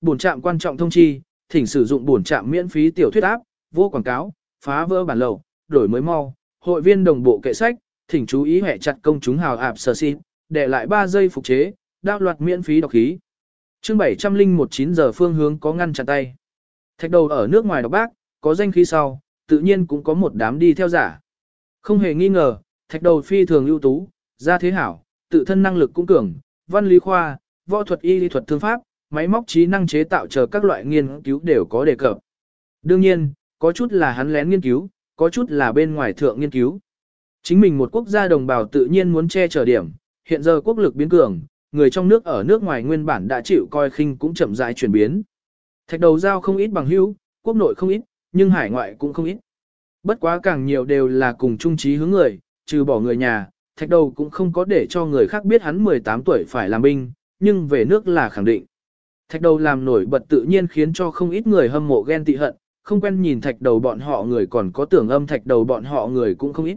Bổn trạm quan trọng thông chi, thỉnh sử dụng bổn trạm miễn phí tiểu thuyết áp, vô quảng cáo, phá vỡ bản lậu đổi mới mau, hội viên đồng bộ kệ sách, thỉnh chú ý hệ chặt công chúng hào ạp sở xin, để lại 3 giây phục chế, đao loạt miễn phí đọc khí. Chương 701 giờ phương hướng có ngăn chặn tay. Thạch đầu ở nước ngoài đọc bác, có danh khí sau, tự nhiên cũng có một đám đi theo giả. Không hề nghi ngờ, thạch đầu phi thường ưu tú, gia thế hảo, tự thân năng lực cũng cường, văn lý khoa, võ thuật y lý thuật thương pháp, máy móc trí năng chế tạo chờ các loại nghiên cứu đều có đề cập. Đương nhiên, có chút là hắn lén nghiên cứu, có chút là bên ngoài thượng nghiên cứu. Chính mình một quốc gia đồng bào tự nhiên muốn che chở điểm, hiện giờ quốc lực biến cường, người trong nước ở nước ngoài nguyên bản đã chịu coi khinh cũng chậm rãi chuyển biến. Thạch đầu giao không ít bằng hữu, quốc nội không ít, nhưng hải ngoại cũng không ít. Bất quá càng nhiều đều là cùng chung trí hướng người, trừ bỏ người nhà, thạch đầu cũng không có để cho người khác biết hắn 18 tuổi phải làm binh, nhưng về nước là khẳng định. Thạch đầu làm nổi bật tự nhiên khiến cho không ít người hâm mộ ghen tị hận, không quen nhìn thạch đầu bọn họ người còn có tưởng âm thạch đầu bọn họ người cũng không ít.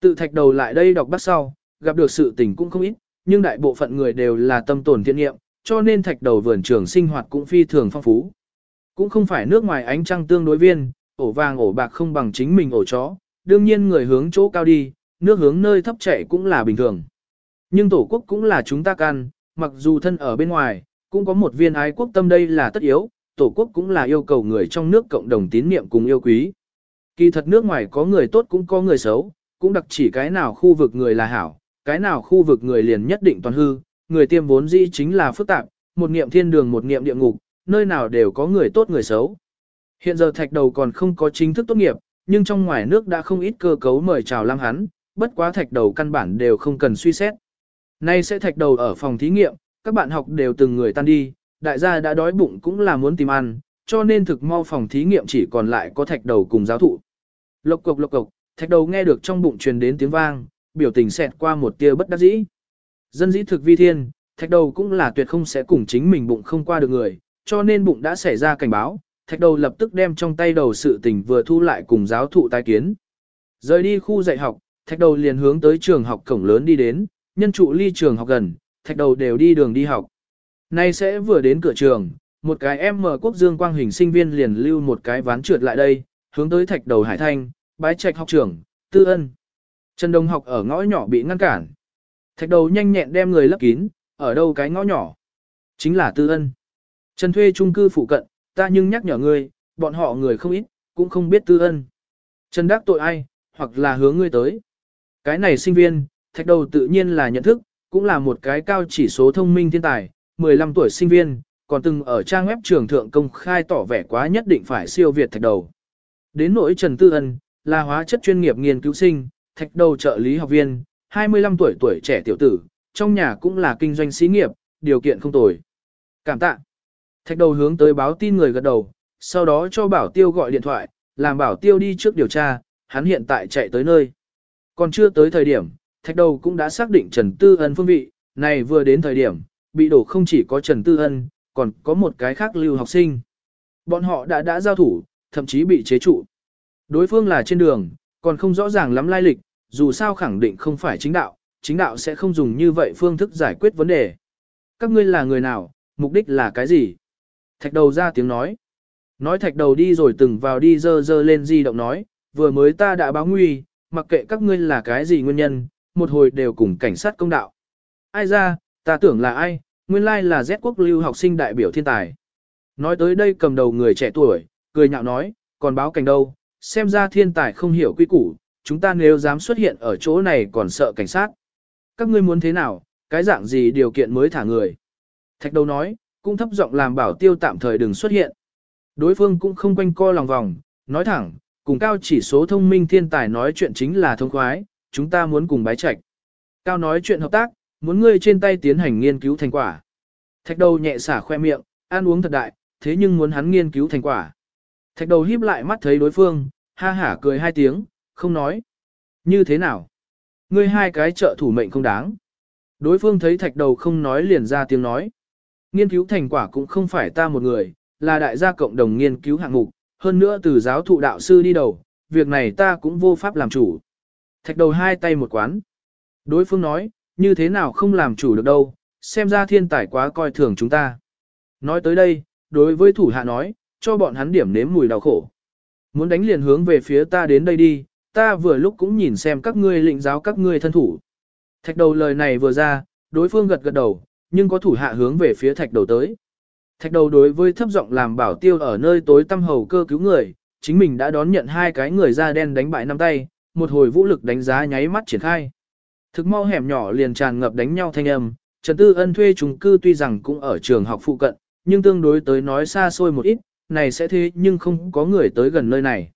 Tự thạch đầu lại đây đọc bắt sau, gặp được sự tình cũng không ít, nhưng đại bộ phận người đều là tâm tồn thiện nghiệm, cho nên thạch đầu vườn trường sinh hoạt cũng phi thường phong phú. Cũng không phải nước ngoài ánh trăng tương đối viên, ổ vàng ổ bạc không bằng chính mình ổ chó, đương nhiên người hướng chỗ cao đi, nước hướng nơi thấp chảy cũng là bình thường. Nhưng tổ quốc cũng là chúng ta can, mặc dù thân ở bên ngoài, cũng có một viên ái quốc tâm đây là tất yếu, tổ quốc cũng là yêu cầu người trong nước cộng đồng tín niệm cùng yêu quý. Kỳ thật nước ngoài có người tốt cũng có người xấu, cũng đặc chỉ cái nào khu vực người là hảo, cái nào khu vực người liền nhất định toàn hư, người tiêm vốn dĩ chính là phức tạp, một niệm thiên đường một niệm địa ngục, nơi nào đều có người tốt người xấu. Hiện giờ thạch đầu còn không có chính thức tốt nghiệp, nhưng trong ngoài nước đã không ít cơ cấu mời chào lăng hắn, bất quá thạch đầu căn bản đều không cần suy xét. Nay sẽ thạch đầu ở phòng thí nghiệm, các bạn học đều từng người tan đi, đại gia đã đói bụng cũng là muốn tìm ăn, cho nên thực mau phòng thí nghiệm chỉ còn lại có thạch đầu cùng giáo thụ. Lộc cộc lộc cộc, thạch đầu nghe được trong bụng truyền đến tiếng vang, biểu tình xẹt qua một tia bất đắc dĩ. Dân dĩ thực vi thiên, thạch đầu cũng là tuyệt không sẽ cùng chính mình bụng không qua được người, cho nên bụng đã xảy ra cảnh báo, thạch đầu lập tức đem trong tay đầu sự tình vừa thu lại cùng giáo thụ tái kiến. Rời đi khu dạy học, thạch đầu liền hướng tới trường học cổng lớn đi đến, nhân trụ ly trường học gần, thạch đầu đều đi đường đi học. Nay sẽ vừa đến cửa trường, một cái em mở quốc dương quang hình sinh viên liền lưu một cái ván trượt lại đây, hướng tới thạch đầu hải thanh, bái trạch học trưởng, tư ân. Trần Đông học ở ngõ nhỏ bị ngăn cản. Thạch đầu nhanh nhẹn đem người lấp kín, ở đâu cái ngõ nhỏ. Chính là tư ân. Trần thuê trung cư phụ cận, ta nhưng nhắc nhở ngươi, bọn họ người không ít, cũng không biết tư ân. Trần đắc tội ai, hoặc là hướng ngươi tới. Cái này sinh viên, thạch đầu tự nhiên là nhận thức, cũng là một cái cao chỉ số thông minh thiên tài, 15 tuổi sinh viên, còn từng ở trang web trường thượng công khai tỏ vẻ quá nhất định phải siêu việt thạch đầu. Đến nỗi Trần Tư Ân, là hóa chất chuyên nghiệp nghiên cứu sinh, thạch đầu trợ lý học viên, 25 tuổi tuổi trẻ tiểu tử, trong nhà cũng là kinh doanh xí nghiệp, điều kiện không tồi. Cảm tạ. Thạch đầu hướng tới báo tin người gật đầu, sau đó cho bảo tiêu gọi điện thoại, làm bảo tiêu đi trước điều tra, hắn hiện tại chạy tới nơi. Còn chưa tới thời điểm, thạch đầu cũng đã xác định Trần Tư Ân phương vị, này vừa đến thời điểm, bị đổ không chỉ có Trần Tư Ân, còn có một cái khác lưu học sinh. Bọn họ đã đã giao thủ, thậm chí bị chế trụ. Đối phương là trên đường, còn không rõ ràng lắm lai lịch, dù sao khẳng định không phải chính đạo, chính đạo sẽ không dùng như vậy phương thức giải quyết vấn đề. Các ngươi là người nào, mục đích là cái gì? Thạch đầu ra tiếng nói. Nói thạch đầu đi rồi từng vào đi dơ dơ lên di động nói, vừa mới ta đã báo nguy, mặc kệ các ngươi là cái gì nguyên nhân, một hồi đều cùng cảnh sát công đạo. Ai ra, ta tưởng là ai, nguyên lai là Z quốc lưu học sinh đại biểu thiên tài. Nói tới đây cầm đầu người trẻ tuổi, cười nhạo nói, còn báo cảnh đâu, xem ra thiên tài không hiểu quy củ, chúng ta nếu dám xuất hiện ở chỗ này còn sợ cảnh sát. Các ngươi muốn thế nào, cái dạng gì điều kiện mới thả người. Thạch đầu nói, cũng thấp giọng làm bảo tiêu tạm thời đừng xuất hiện. Đối phương cũng không quanh co lòng vòng, nói thẳng, cùng cao chỉ số thông minh thiên tài nói chuyện chính là thông khoái, chúng ta muốn cùng bái trạch. Cao nói chuyện hợp tác, muốn ngươi trên tay tiến hành nghiên cứu thành quả. Thạch đầu nhẹ xả khoe miệng, ăn uống thật đại, thế nhưng muốn hắn nghiên cứu thành quả. Thạch đầu híp lại mắt thấy đối phương, ha hả cười hai tiếng, không nói. Như thế nào? Ngươi hai cái trợ thủ mệnh không đáng. Đối phương thấy thạch đầu không nói liền ra tiếng nói. Nghiên cứu thành quả cũng không phải ta một người, là đại gia cộng đồng nghiên cứu hạng mục, hơn nữa từ giáo thụ đạo sư đi đầu, việc này ta cũng vô pháp làm chủ. Thạch đầu hai tay một quán. Đối phương nói, như thế nào không làm chủ được đâu, xem ra thiên tài quá coi thường chúng ta. Nói tới đây, đối với thủ hạ nói, cho bọn hắn điểm nếm mùi đau khổ. Muốn đánh liền hướng về phía ta đến đây đi, ta vừa lúc cũng nhìn xem các ngươi lĩnh giáo các ngươi thân thủ. Thạch đầu lời này vừa ra, đối phương gật gật đầu, nhưng có thủ hạ hướng về phía thạch đầu tới. Thạch đầu đối với thấp giọng làm bảo tiêu ở nơi tối tâm hầu cơ cứu người, chính mình đã đón nhận hai cái người da đen đánh bại năm tay, một hồi vũ lực đánh giá nháy mắt triển khai. Thực mau hẻm nhỏ liền tràn ngập đánh nhau thanh âm, Trần Tư Ân thuê chung cư tuy rằng cũng ở trường học phụ cận, nhưng tương đối tới nói xa xôi một ít, này sẽ thế nhưng không có người tới gần nơi này.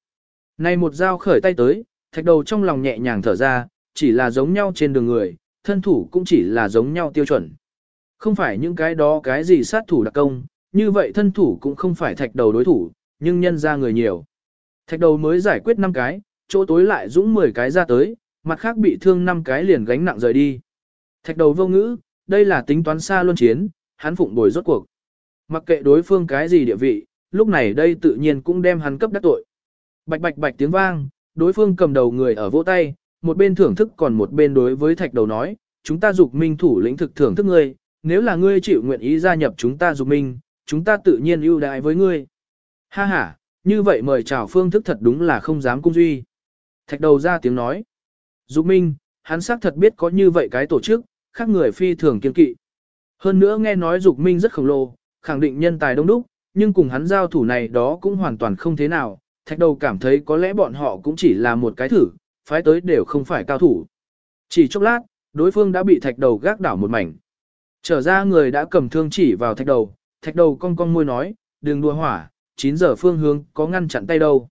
Này một dao khởi tay tới, thạch đầu trong lòng nhẹ nhàng thở ra, chỉ là giống nhau trên đường người, thân thủ cũng chỉ là giống nhau tiêu chuẩn. Không phải những cái đó cái gì sát thủ đặc công, như vậy thân thủ cũng không phải thạch đầu đối thủ, nhưng nhân ra người nhiều. Thạch đầu mới giải quyết 5 cái, chỗ tối lại dũng 10 cái ra tới, mặt khác bị thương 5 cái liền gánh nặng rời đi. Thạch đầu vô ngữ, đây là tính toán xa luân chiến, hắn phụng bồi rốt cuộc. Mặc kệ đối phương cái gì địa vị, lúc này đây tự nhiên cũng đem hắn cấp đắc tội. Bạch bạch bạch tiếng vang, đối phương cầm đầu người ở vỗ tay, một bên thưởng thức còn một bên đối với thạch đầu nói, chúng ta dục minh thủ lĩnh thực thưởng thức ngươi, nếu là ngươi chịu nguyện ý gia nhập chúng ta dục minh, chúng ta tự nhiên ưu đãi với ngươi. Ha ha, như vậy mời chào phương thức thật đúng là không dám cung duy. Thạch đầu ra tiếng nói. Dục minh, hắn xác thật biết có như vậy cái tổ chức, khác người phi thường kiên kỵ. Hơn nữa nghe nói dục minh rất khổng lồ, khẳng định nhân tài đông đúc, nhưng cùng hắn giao thủ này đó cũng hoàn toàn không thế nào. Thạch đầu cảm thấy có lẽ bọn họ cũng chỉ là một cái thử, phái tới đều không phải cao thủ. Chỉ chốc lát, đối phương đã bị thạch đầu gác đảo một mảnh. Trở ra người đã cầm thương chỉ vào thạch đầu, thạch đầu cong cong môi nói, đừng đua hỏa, 9 giờ phương hướng có ngăn chặn tay đâu.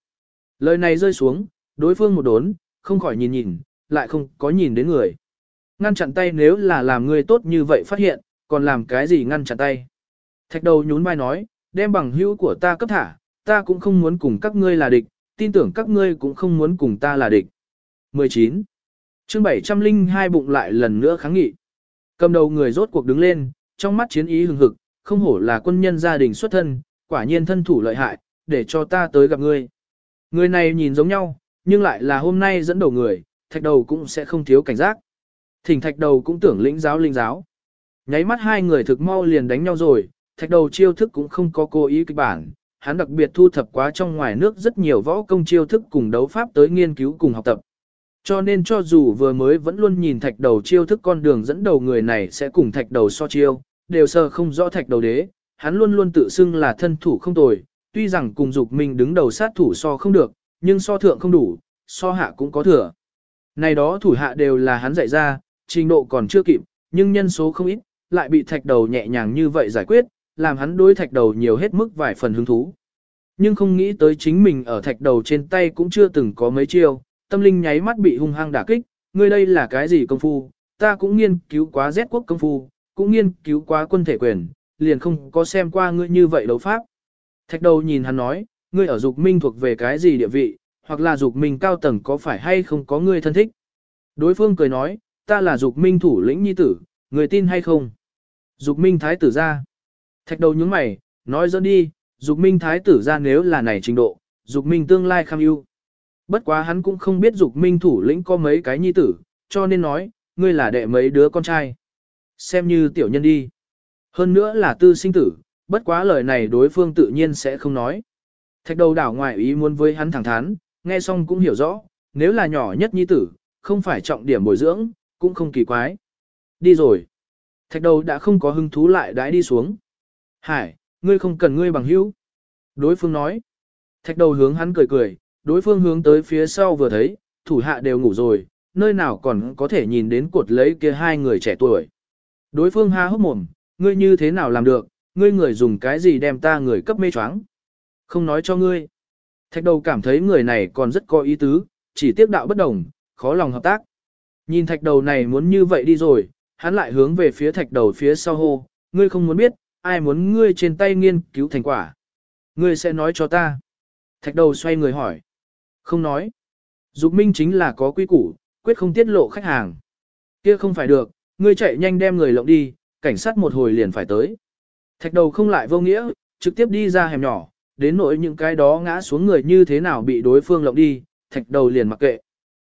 Lời này rơi xuống, đối phương một đốn, không khỏi nhìn nhìn, lại không có nhìn đến người. Ngăn chặn tay nếu là làm người tốt như vậy phát hiện, còn làm cái gì ngăn chặn tay. Thạch đầu nhún vai nói, đem bằng hữu của ta cấp thả, ta cũng không muốn cùng các ngươi là địch, tin tưởng các ngươi cũng không muốn cùng ta là địch. 19. chương 702 bụng lại lần nữa kháng nghị. Cầm đầu người rốt cuộc đứng lên, trong mắt chiến ý hừng hực, không hổ là quân nhân gia đình xuất thân, quả nhiên thân thủ lợi hại, để cho ta tới gặp ngươi. Người này nhìn giống nhau, nhưng lại là hôm nay dẫn đầu người, thạch đầu cũng sẽ không thiếu cảnh giác. Thỉnh thạch đầu cũng tưởng lĩnh giáo linh giáo. Nháy mắt hai người thực mau liền đánh nhau rồi, thạch đầu chiêu thức cũng không có cố ý kịch bản, hắn đặc biệt thu thập quá trong ngoài nước rất nhiều võ công chiêu thức cùng đấu pháp tới nghiên cứu cùng học tập. Cho nên cho dù vừa mới vẫn luôn nhìn thạch đầu chiêu thức con đường dẫn đầu người này sẽ cùng thạch đầu so chiêu, đều sơ không rõ thạch đầu đế, hắn luôn luôn tự xưng là thân thủ không tồi, tuy rằng cùng dục mình đứng đầu sát thủ so không được, nhưng so thượng không đủ, so hạ cũng có thừa. Này đó thủ hạ đều là hắn dạy ra, trình độ còn chưa kịp, nhưng nhân số không ít, lại bị thạch đầu nhẹ nhàng như vậy giải quyết, làm hắn đối thạch đầu nhiều hết mức vài phần hứng thú. Nhưng không nghĩ tới chính mình ở thạch đầu trên tay cũng chưa từng có mấy chiêu, tâm linh nháy mắt bị hung hăng đả kích, ngươi đây là cái gì công phu, ta cũng nghiên cứu quá Z quốc công phu, cũng nghiên cứu quá quân thể quyền, liền không có xem qua ngươi như vậy đấu pháp. Thạch đầu nhìn hắn nói, ngươi ở dục minh thuộc về cái gì địa vị, hoặc là dục minh cao tầng có phải hay không có ngươi thân thích. Đối phương cười nói, ta là dục minh thủ lĩnh nhi tử, người tin hay không? Dục minh thái tử ra. Thạch đầu nhướng mày, nói dẫn đi, dục minh thái tử ra nếu là này trình độ, dục minh tương lai kham ưu. Bất quá hắn cũng không biết dục minh thủ lĩnh có mấy cái nhi tử, cho nên nói, ngươi là đệ mấy đứa con trai. Xem như tiểu nhân đi. Hơn nữa là tư sinh tử, bất quá lời này đối phương tự nhiên sẽ không nói. Thạch đầu đảo ngoại ý muốn với hắn thẳng thắn, nghe xong cũng hiểu rõ, nếu là nhỏ nhất nhi tử, không phải trọng điểm bồi dưỡng, cũng không kỳ quái. Đi rồi. Thạch đầu đã không có hứng thú lại đãi đi xuống. Hải, ngươi không cần ngươi bằng hữu. Đối phương nói. Thạch đầu hướng hắn cười cười, đối phương hướng tới phía sau vừa thấy, thủ hạ đều ngủ rồi, nơi nào còn có thể nhìn đến cột lấy kia hai người trẻ tuổi. Đối phương há hốc mồm, ngươi như thế nào làm được, ngươi người dùng cái gì đem ta người cấp mê choáng. Không nói cho ngươi. Thạch đầu cảm thấy người này còn rất có ý tứ, chỉ tiếc đạo bất đồng, khó lòng hợp tác. Nhìn thạch đầu này muốn như vậy đi rồi, hắn lại hướng về phía thạch đầu phía sau hô, ngươi không muốn biết, ai muốn ngươi trên tay nghiên cứu thành quả. Ngươi sẽ nói cho ta. Thạch đầu xoay người hỏi. Không nói. Dục minh chính là có quy củ, quyết không tiết lộ khách hàng. Kia không phải được, ngươi chạy nhanh đem người lộng đi, cảnh sát một hồi liền phải tới. Thạch đầu không lại vô nghĩa, trực tiếp đi ra hẻm nhỏ, đến nỗi những cái đó ngã xuống người như thế nào bị đối phương lộng đi, thạch đầu liền mặc kệ.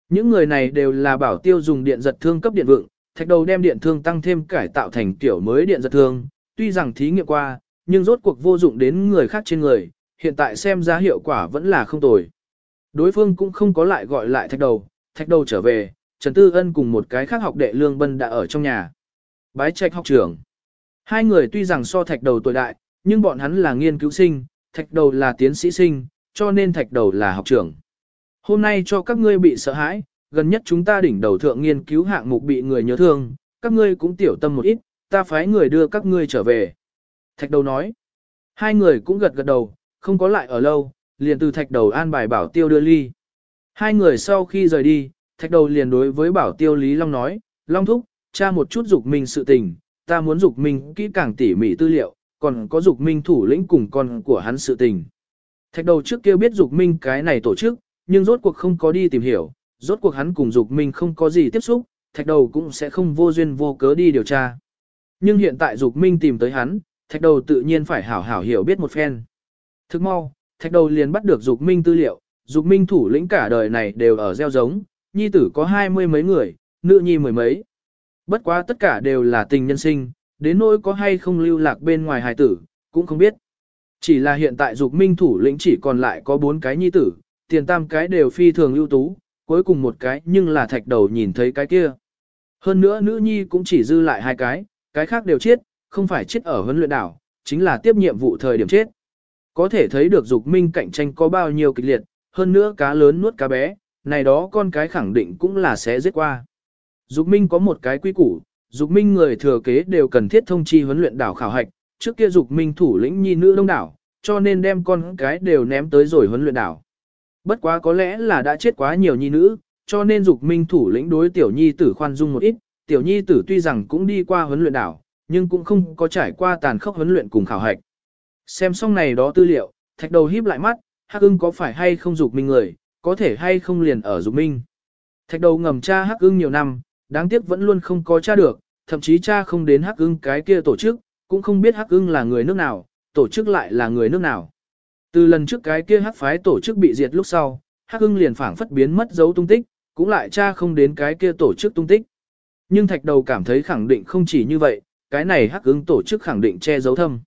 Những người này đều là bảo tiêu dùng điện giật thương cấp điện vượng, thạch đầu đem điện thương tăng thêm cải tạo thành kiểu mới điện giật thương, tuy rằng thí nghiệm qua, nhưng rốt cuộc vô dụng đến người khác trên người, hiện tại xem ra hiệu quả vẫn là không tồi. Đối phương cũng không có lại gọi lại thạch đầu, thạch đầu trở về, Trần Tư Ân cùng một cái khác học đệ Lương Bân đã ở trong nhà. Bái trạch học trưởng. Hai người tuy rằng so thạch đầu tuổi đại, nhưng bọn hắn là nghiên cứu sinh, thạch đầu là tiến sĩ sinh, cho nên thạch đầu là học trưởng. Hôm nay cho các ngươi bị sợ hãi, gần nhất chúng ta đỉnh đầu thượng nghiên cứu hạng mục bị người nhớ thương, các ngươi cũng tiểu tâm một ít, ta phái người đưa các ngươi trở về. Thạch đầu nói. Hai người cũng gật gật đầu, không có lại ở lâu, liền từ thạch đầu an bài bảo tiêu đưa ly. Hai người sau khi rời đi, thạch đầu liền đối với bảo tiêu Lý Long nói, Long thúc, cha một chút dục mình sự tình, ta muốn dục mình kỹ càng tỉ mỉ tư liệu, còn có dục minh thủ lĩnh cùng con của hắn sự tình. Thạch đầu trước kia biết dục minh cái này tổ chức, nhưng rốt cuộc không có đi tìm hiểu, rốt cuộc hắn cùng dục minh không có gì tiếp xúc, thạch đầu cũng sẽ không vô duyên vô cớ đi điều tra. Nhưng hiện tại dục minh tìm tới hắn, thạch đầu tự nhiên phải hảo hảo hiểu biết một phen. Thức mau, thạch đầu liền bắt được dục minh tư liệu, dục minh thủ lĩnh cả đời này đều ở gieo giống, nhi tử có hai mươi mấy người, nữ nhi mười mấy. Bất quá tất cả đều là tình nhân sinh, đến nỗi có hay không lưu lạc bên ngoài hài tử, cũng không biết. Chỉ là hiện tại dục minh thủ lĩnh chỉ còn lại có bốn cái nhi tử, tiền tam cái đều phi thường ưu tú, cuối cùng một cái nhưng là thạch đầu nhìn thấy cái kia. Hơn nữa nữ nhi cũng chỉ dư lại hai cái, cái khác đều chết, không phải chết ở huấn luyện đảo, chính là tiếp nhiệm vụ thời điểm chết. Có thể thấy được dục minh cạnh tranh có bao nhiêu kịch liệt, hơn nữa cá lớn nuốt cá bé, này đó con cái khẳng định cũng là sẽ giết qua. Dục minh có một cái quy củ, dục minh người thừa kế đều cần thiết thông chi huấn luyện đảo khảo hạch, trước kia dục minh thủ lĩnh nhi nữ đông đảo, cho nên đem con cái đều ném tới rồi huấn luyện đảo. Bất quá có lẽ là đã chết quá nhiều nhi nữ, cho nên dục minh thủ lĩnh đối tiểu nhi tử khoan dung một ít, tiểu nhi tử tuy rằng cũng đi qua huấn luyện đảo, nhưng cũng không có trải qua tàn khốc huấn luyện cùng khảo hạch. Xem xong này đó tư liệu, thạch đầu híp lại mắt, hắc ưng có phải hay không dục minh người, có thể hay không liền ở dục minh. Thạch đầu ngầm tra hắc ưng nhiều năm, đáng tiếc vẫn luôn không có cha được, thậm chí cha không đến hắc ưng cái kia tổ chức, cũng không biết hắc ưng là người nước nào, tổ chức lại là người nước nào. Từ lần trước cái kia hắc phái tổ chức bị diệt lúc sau, hắc ưng liền phảng phất biến mất dấu tung tích, cũng lại cha không đến cái kia tổ chức tung tích. Nhưng thạch đầu cảm thấy khẳng định không chỉ như vậy, cái này hắc ưng tổ chức khẳng định che giấu thâm.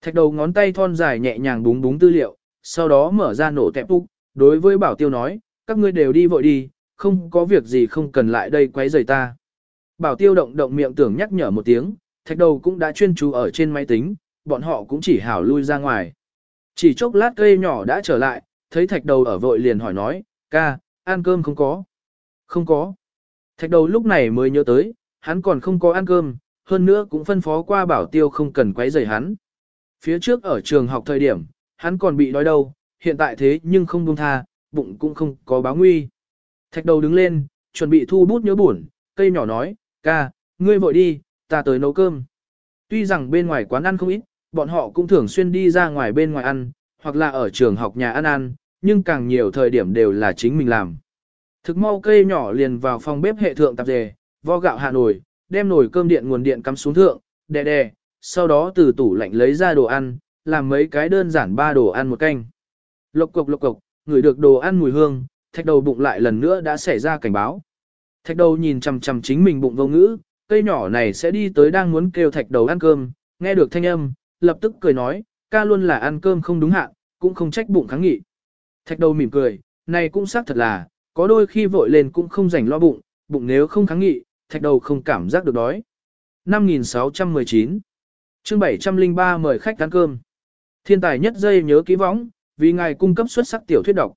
Thạch đầu ngón tay thon dài nhẹ nhàng búng búng tư liệu, sau đó mở ra nổ tẹp úc, đối với bảo tiêu nói, các ngươi đều đi vội đi, không có việc gì không cần lại đây quấy rầy ta. Bảo tiêu động động miệng tưởng nhắc nhở một tiếng, thạch đầu cũng đã chuyên chú ở trên máy tính, bọn họ cũng chỉ hảo lui ra ngoài. Chỉ chốc lát cây nhỏ đã trở lại, thấy thạch đầu ở vội liền hỏi nói, ca, ăn cơm không có? Không có. Thạch đầu lúc này mới nhớ tới, hắn còn không có ăn cơm, hơn nữa cũng phân phó qua bảo tiêu không cần quấy rầy hắn. Phía trước ở trường học thời điểm, hắn còn bị đói đâu, hiện tại thế nhưng không buông tha, bụng cũng không có báo nguy. Thạch đầu đứng lên, chuẩn bị thu bút nhớ buồn, cây nhỏ nói, ca, ngươi vội đi, ta tới nấu cơm. Tuy rằng bên ngoài quán ăn không ít, bọn họ cũng thường xuyên đi ra ngoài bên ngoài ăn, hoặc là ở trường học nhà ăn ăn, nhưng càng nhiều thời điểm đều là chính mình làm. Thực mau cây nhỏ liền vào phòng bếp hệ thượng tạp dề, vo gạo hạ nồi, đem nồi cơm điện nguồn điện cắm xuống thượng, đè đè, sau đó từ tủ lạnh lấy ra đồ ăn, làm mấy cái đơn giản ba đồ ăn một canh. Lộc cục lộc cục, ngửi được đồ ăn mùi hương, thạch đầu bụng lại lần nữa đã xảy ra cảnh báo. Thạch đầu nhìn chằm chằm chính mình bụng vô ngữ, cây nhỏ này sẽ đi tới đang muốn kêu thạch đầu ăn cơm, nghe được thanh âm, lập tức cười nói, ca luôn là ăn cơm không đúng hạn, cũng không trách bụng kháng nghị. Thạch đầu mỉm cười, này cũng xác thật là, có đôi khi vội lên cũng không rảnh lo bụng, bụng nếu không kháng nghị, thạch đầu không cảm giác được đói. 5619 chương 703 mời khách ăn cơm. Thiên tài nhất dây nhớ ký võng, vì ngài cung cấp xuất sắc tiểu thuyết độc.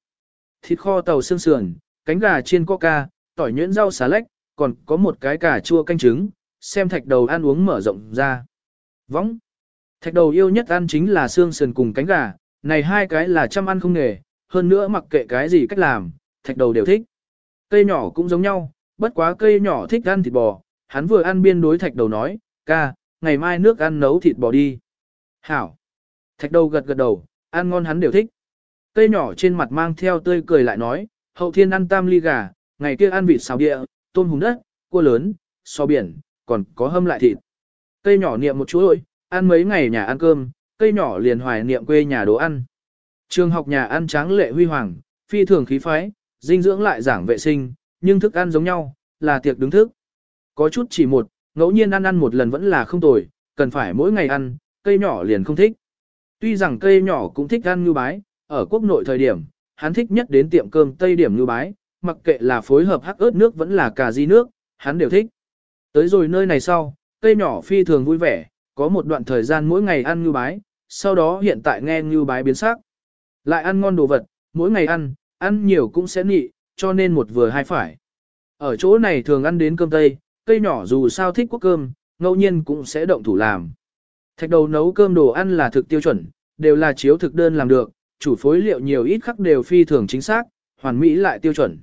Thịt kho tàu xương sườn, cánh gà chiên coca, tỏi nhuyễn rau xà lách, còn có một cái cà chua canh trứng, xem thạch đầu ăn uống mở rộng ra. Võng. Thạch đầu yêu nhất ăn chính là xương sườn cùng cánh gà, này hai cái là chăm ăn không nghề, hơn nữa mặc kệ cái gì cách làm, thạch đầu đều thích. Cây nhỏ cũng giống nhau, bất quá cây nhỏ thích ăn thịt bò, hắn vừa ăn biên đối thạch đầu nói, ca, ngày mai nước ăn nấu thịt bò đi. Hảo. Thạch đầu gật gật đầu, ăn ngon hắn đều thích. Cây nhỏ trên mặt mang theo tươi cười lại nói, hậu thiên ăn tam ly gà, ngày kia ăn vịt xào địa, tôm hùng đất, cua lớn, so biển, còn có hâm lại thịt. Cây nhỏ niệm một chú ơi, ăn mấy ngày nhà ăn cơm, cây nhỏ liền hoài niệm quê nhà đồ ăn. Trường học nhà ăn tráng lệ huy hoàng, phi thường khí phái, dinh dưỡng lại giảng vệ sinh, nhưng thức ăn giống nhau, là tiệc đứng thức. Có chút chỉ một, ngẫu nhiên ăn ăn một lần vẫn là không tồi, cần phải mỗi ngày ăn, cây nhỏ liền không thích. Tuy rằng cây nhỏ cũng thích ăn như bái, ở quốc nội thời điểm, hắn thích nhất đến tiệm cơm Tây điểm ngư bái, mặc kệ là phối hợp hắc ớt nước vẫn là cà ri nước, hắn đều thích. Tới rồi nơi này sau, cây nhỏ phi thường vui vẻ, có một đoạn thời gian mỗi ngày ăn ngư bái, sau đó hiện tại nghe ngư bái biến sắc. Lại ăn ngon đồ vật, mỗi ngày ăn, ăn nhiều cũng sẽ nị, cho nên một vừa hai phải. Ở chỗ này thường ăn đến cơm tây, cây nhỏ dù sao thích quốc cơm, ngẫu nhiên cũng sẽ động thủ làm. Thạch đầu nấu cơm đồ ăn là thực tiêu chuẩn, đều là chiếu thực đơn làm được, chủ phối liệu nhiều ít khắc đều phi thường chính xác, hoàn mỹ lại tiêu chuẩn.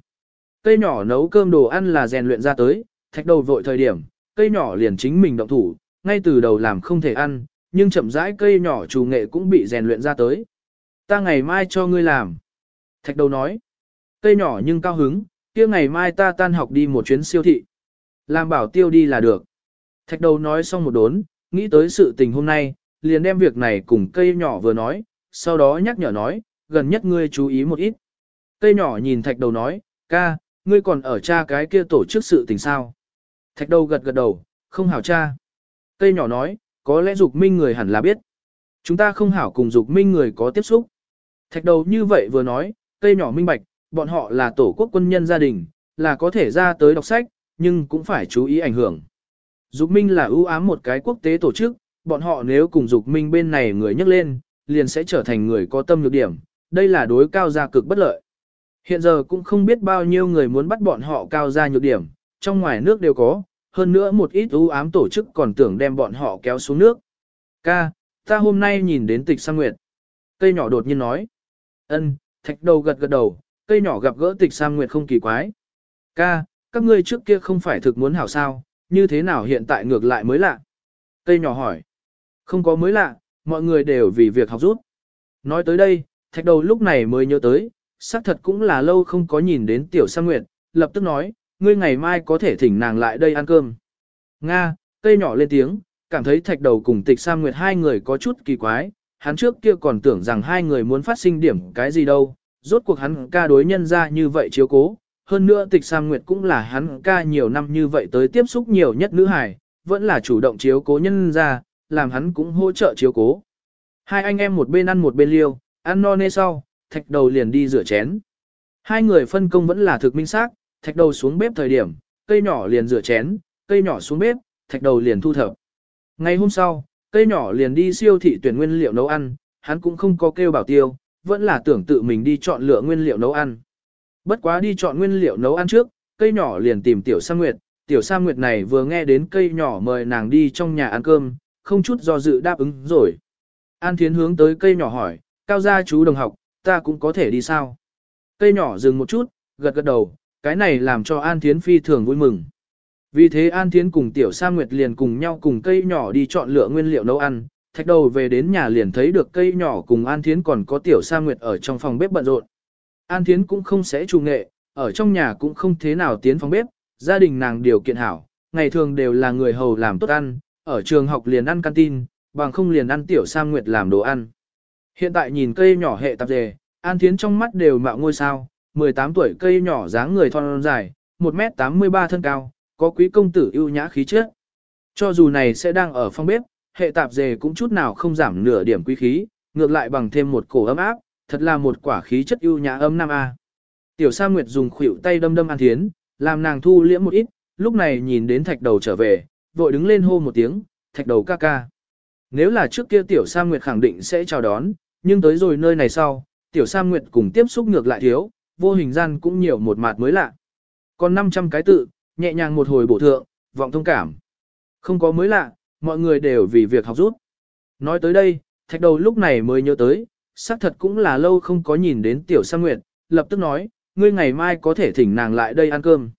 Cây nhỏ nấu cơm đồ ăn là rèn luyện ra tới, thạch đầu vội thời điểm, cây nhỏ liền chính mình động thủ, ngay từ đầu làm không thể ăn, nhưng chậm rãi cây nhỏ chủ nghệ cũng bị rèn luyện ra tới. Ta ngày mai cho ngươi làm. Thạch đầu nói. Cây nhỏ nhưng cao hứng, kia ngày mai ta tan học đi một chuyến siêu thị. Làm bảo tiêu đi là được. Thạch đầu nói xong một đốn, nghĩ tới sự tình hôm nay, liền đem việc này cùng cây nhỏ vừa nói, sau đó nhắc nhở nói, gần nhất ngươi chú ý một ít. Cây nhỏ nhìn thạch đầu nói, ca, ngươi còn ở cha cái kia tổ chức sự tình sao. Thạch đầu gật gật đầu, không hảo cha. Cây nhỏ nói, có lẽ dục minh người hẳn là biết. Chúng ta không hảo cùng dục minh người có tiếp xúc. Thạch đầu như vậy vừa nói, cây nhỏ minh bạch, bọn họ là tổ quốc quân nhân gia đình, là có thể ra tới đọc sách, nhưng cũng phải chú ý ảnh hưởng. Dục minh là ưu ám một cái quốc tế tổ chức, bọn họ nếu cùng dục minh bên này người nhắc lên, liền sẽ trở thành người có tâm nhược điểm, đây là đối cao gia cực bất lợi. Hiện giờ cũng không biết bao nhiêu người muốn bắt bọn họ cao gia nhược điểm, trong ngoài nước đều có, hơn nữa một ít ưu ám tổ chức còn tưởng đem bọn họ kéo xuống nước. Ca, ta hôm nay nhìn đến tịch sang nguyệt. Cây nhỏ đột nhiên nói. ân thạch đầu gật gật đầu, cây nhỏ gặp gỡ tịch sang nguyệt không kỳ quái. Ca, các ngươi trước kia không phải thực muốn hảo sao, như thế nào hiện tại ngược lại mới lạ? Cây nhỏ hỏi. Không có mới lạ, mọi người đều vì việc học rút. Nói tới đây, thạch đầu lúc này mới nhớ tới, xác thật cũng là lâu không có nhìn đến tiểu sang nguyệt, lập tức nói, ngươi ngày mai có thể thỉnh nàng lại đây ăn cơm. Nga, cây nhỏ lên tiếng, cảm thấy thạch đầu cùng tịch sang Nguyệt hai người có chút kỳ quái, hắn trước kia còn tưởng rằng hai người muốn phát sinh điểm cái gì đâu, rốt cuộc hắn ca đối nhân ra như vậy chiếu cố, hơn nữa tịch Sam Nguyệt cũng là hắn ca nhiều năm như vậy tới tiếp xúc nhiều nhất nữ hải, vẫn là chủ động chiếu cố nhân ra, làm hắn cũng hỗ trợ chiếu cố. Hai anh em một bên ăn một bên liêu, ăn no nê sau, thạch đầu liền đi rửa chén. Hai người phân công vẫn là thực minh xác, thạch đầu xuống bếp thời điểm, cây nhỏ liền rửa chén, cây nhỏ xuống bếp, thạch đầu liền thu thập. Ngày hôm sau, cây nhỏ liền đi siêu thị tuyển nguyên liệu nấu ăn, hắn cũng không có kêu bảo tiêu, vẫn là tưởng tự mình đi chọn lựa nguyên liệu nấu ăn. Bất quá đi chọn nguyên liệu nấu ăn trước, cây nhỏ liền tìm tiểu Sa Nguyệt, tiểu Sa Nguyệt này vừa nghe đến cây nhỏ mời nàng đi trong nhà ăn cơm, không chút do dự đáp ứng rồi. An Thiến hướng tới cây nhỏ hỏi, cao gia chú đồng học, ta cũng có thể đi sao? Cây nhỏ dừng một chút, gật gật đầu, cái này làm cho An Thiến phi thường vui mừng. Vì thế An Thiến cùng Tiểu Sa Nguyệt liền cùng nhau cùng cây nhỏ đi chọn lựa nguyên liệu nấu ăn, thạch đầu về đến nhà liền thấy được cây nhỏ cùng An Thiến còn có Tiểu Sa Nguyệt ở trong phòng bếp bận rộn. An Thiến cũng không sẽ trù nghệ, ở trong nhà cũng không thế nào tiến phòng bếp, gia đình nàng điều kiện hảo, ngày thường đều là người hầu làm tốt ăn, ở trường học liền ăn canteen, bằng không liền ăn Tiểu Sa Nguyệt làm đồ ăn. Hiện tại nhìn cây nhỏ hệ tạp dề, An Thiến trong mắt đều mạo ngôi sao, 18 tuổi cây nhỏ dáng người thon dài, 1m83 thân cao, có quý công tử ưu nhã khí chất. Cho dù này sẽ đang ở phòng bếp, hệ tạp dề cũng chút nào không giảm nửa điểm quý khí, ngược lại bằng thêm một cổ ấm áp, thật là một quả khí chất ưu nhã ấm nam a. Tiểu Sa Nguyệt dùng khuỷu tay đâm đâm An Thiến, làm nàng thu liễm một ít, lúc này nhìn đến thạch đầu trở về, vội đứng lên hô một tiếng, thạch đầu ca ca. Nếu là trước kia Tiểu Sam Nguyệt khẳng định sẽ chào đón, nhưng tới rồi nơi này sau, Tiểu Sam Nguyệt cùng tiếp xúc ngược lại thiếu, vô hình gian cũng nhiều một mặt mới lạ. Còn 500 cái tự, nhẹ nhàng một hồi bổ thượng, vọng thông cảm. Không có mới lạ, mọi người đều vì việc học rút. Nói tới đây, thạch đầu lúc này mới nhớ tới, xác thật cũng là lâu không có nhìn đến tiểu Sam nguyệt, lập tức nói, ngươi ngày mai có thể thỉnh nàng lại đây ăn cơm.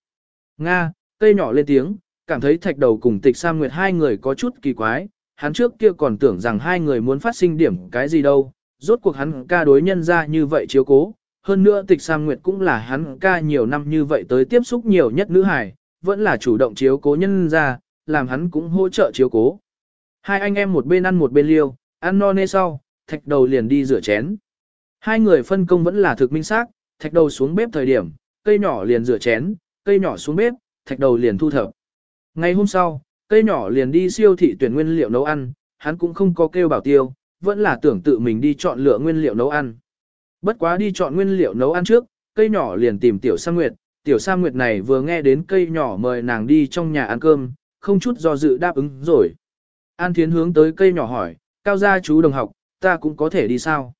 Nga, cây nhỏ lên tiếng, cảm thấy thạch đầu cùng tịch sa nguyệt hai người có chút kỳ quái, hắn trước kia còn tưởng rằng hai người muốn phát sinh điểm cái gì đâu, rốt cuộc hắn ca đối nhân ra như vậy chiếu cố, hơn nữa tịch Sam Nguyệt cũng là hắn ca nhiều năm như vậy tới tiếp xúc nhiều nhất nữ hải vẫn là chủ động chiếu cố nhân ra, làm hắn cũng hỗ trợ chiếu cố. Hai anh em một bên ăn một bên liêu, ăn no nê sau, thạch đầu liền đi rửa chén. Hai người phân công vẫn là thực minh xác, thạch đầu xuống bếp thời điểm, cây nhỏ liền rửa chén, cây nhỏ xuống bếp, thạch đầu liền thu thập. Ngày hôm sau, cây nhỏ liền đi siêu thị tuyển nguyên liệu nấu ăn, hắn cũng không có kêu bảo tiêu, vẫn là tưởng tự mình đi chọn lựa nguyên liệu nấu ăn. Bất quá đi chọn nguyên liệu nấu ăn trước, cây nhỏ liền tìm Tiểu Sa Nguyệt, Tiểu Sa Nguyệt này vừa nghe đến cây nhỏ mời nàng đi trong nhà ăn cơm, không chút do dự đáp ứng rồi. An Thiến hướng tới cây nhỏ hỏi, cao gia chú đồng học, ta cũng có thể đi sao?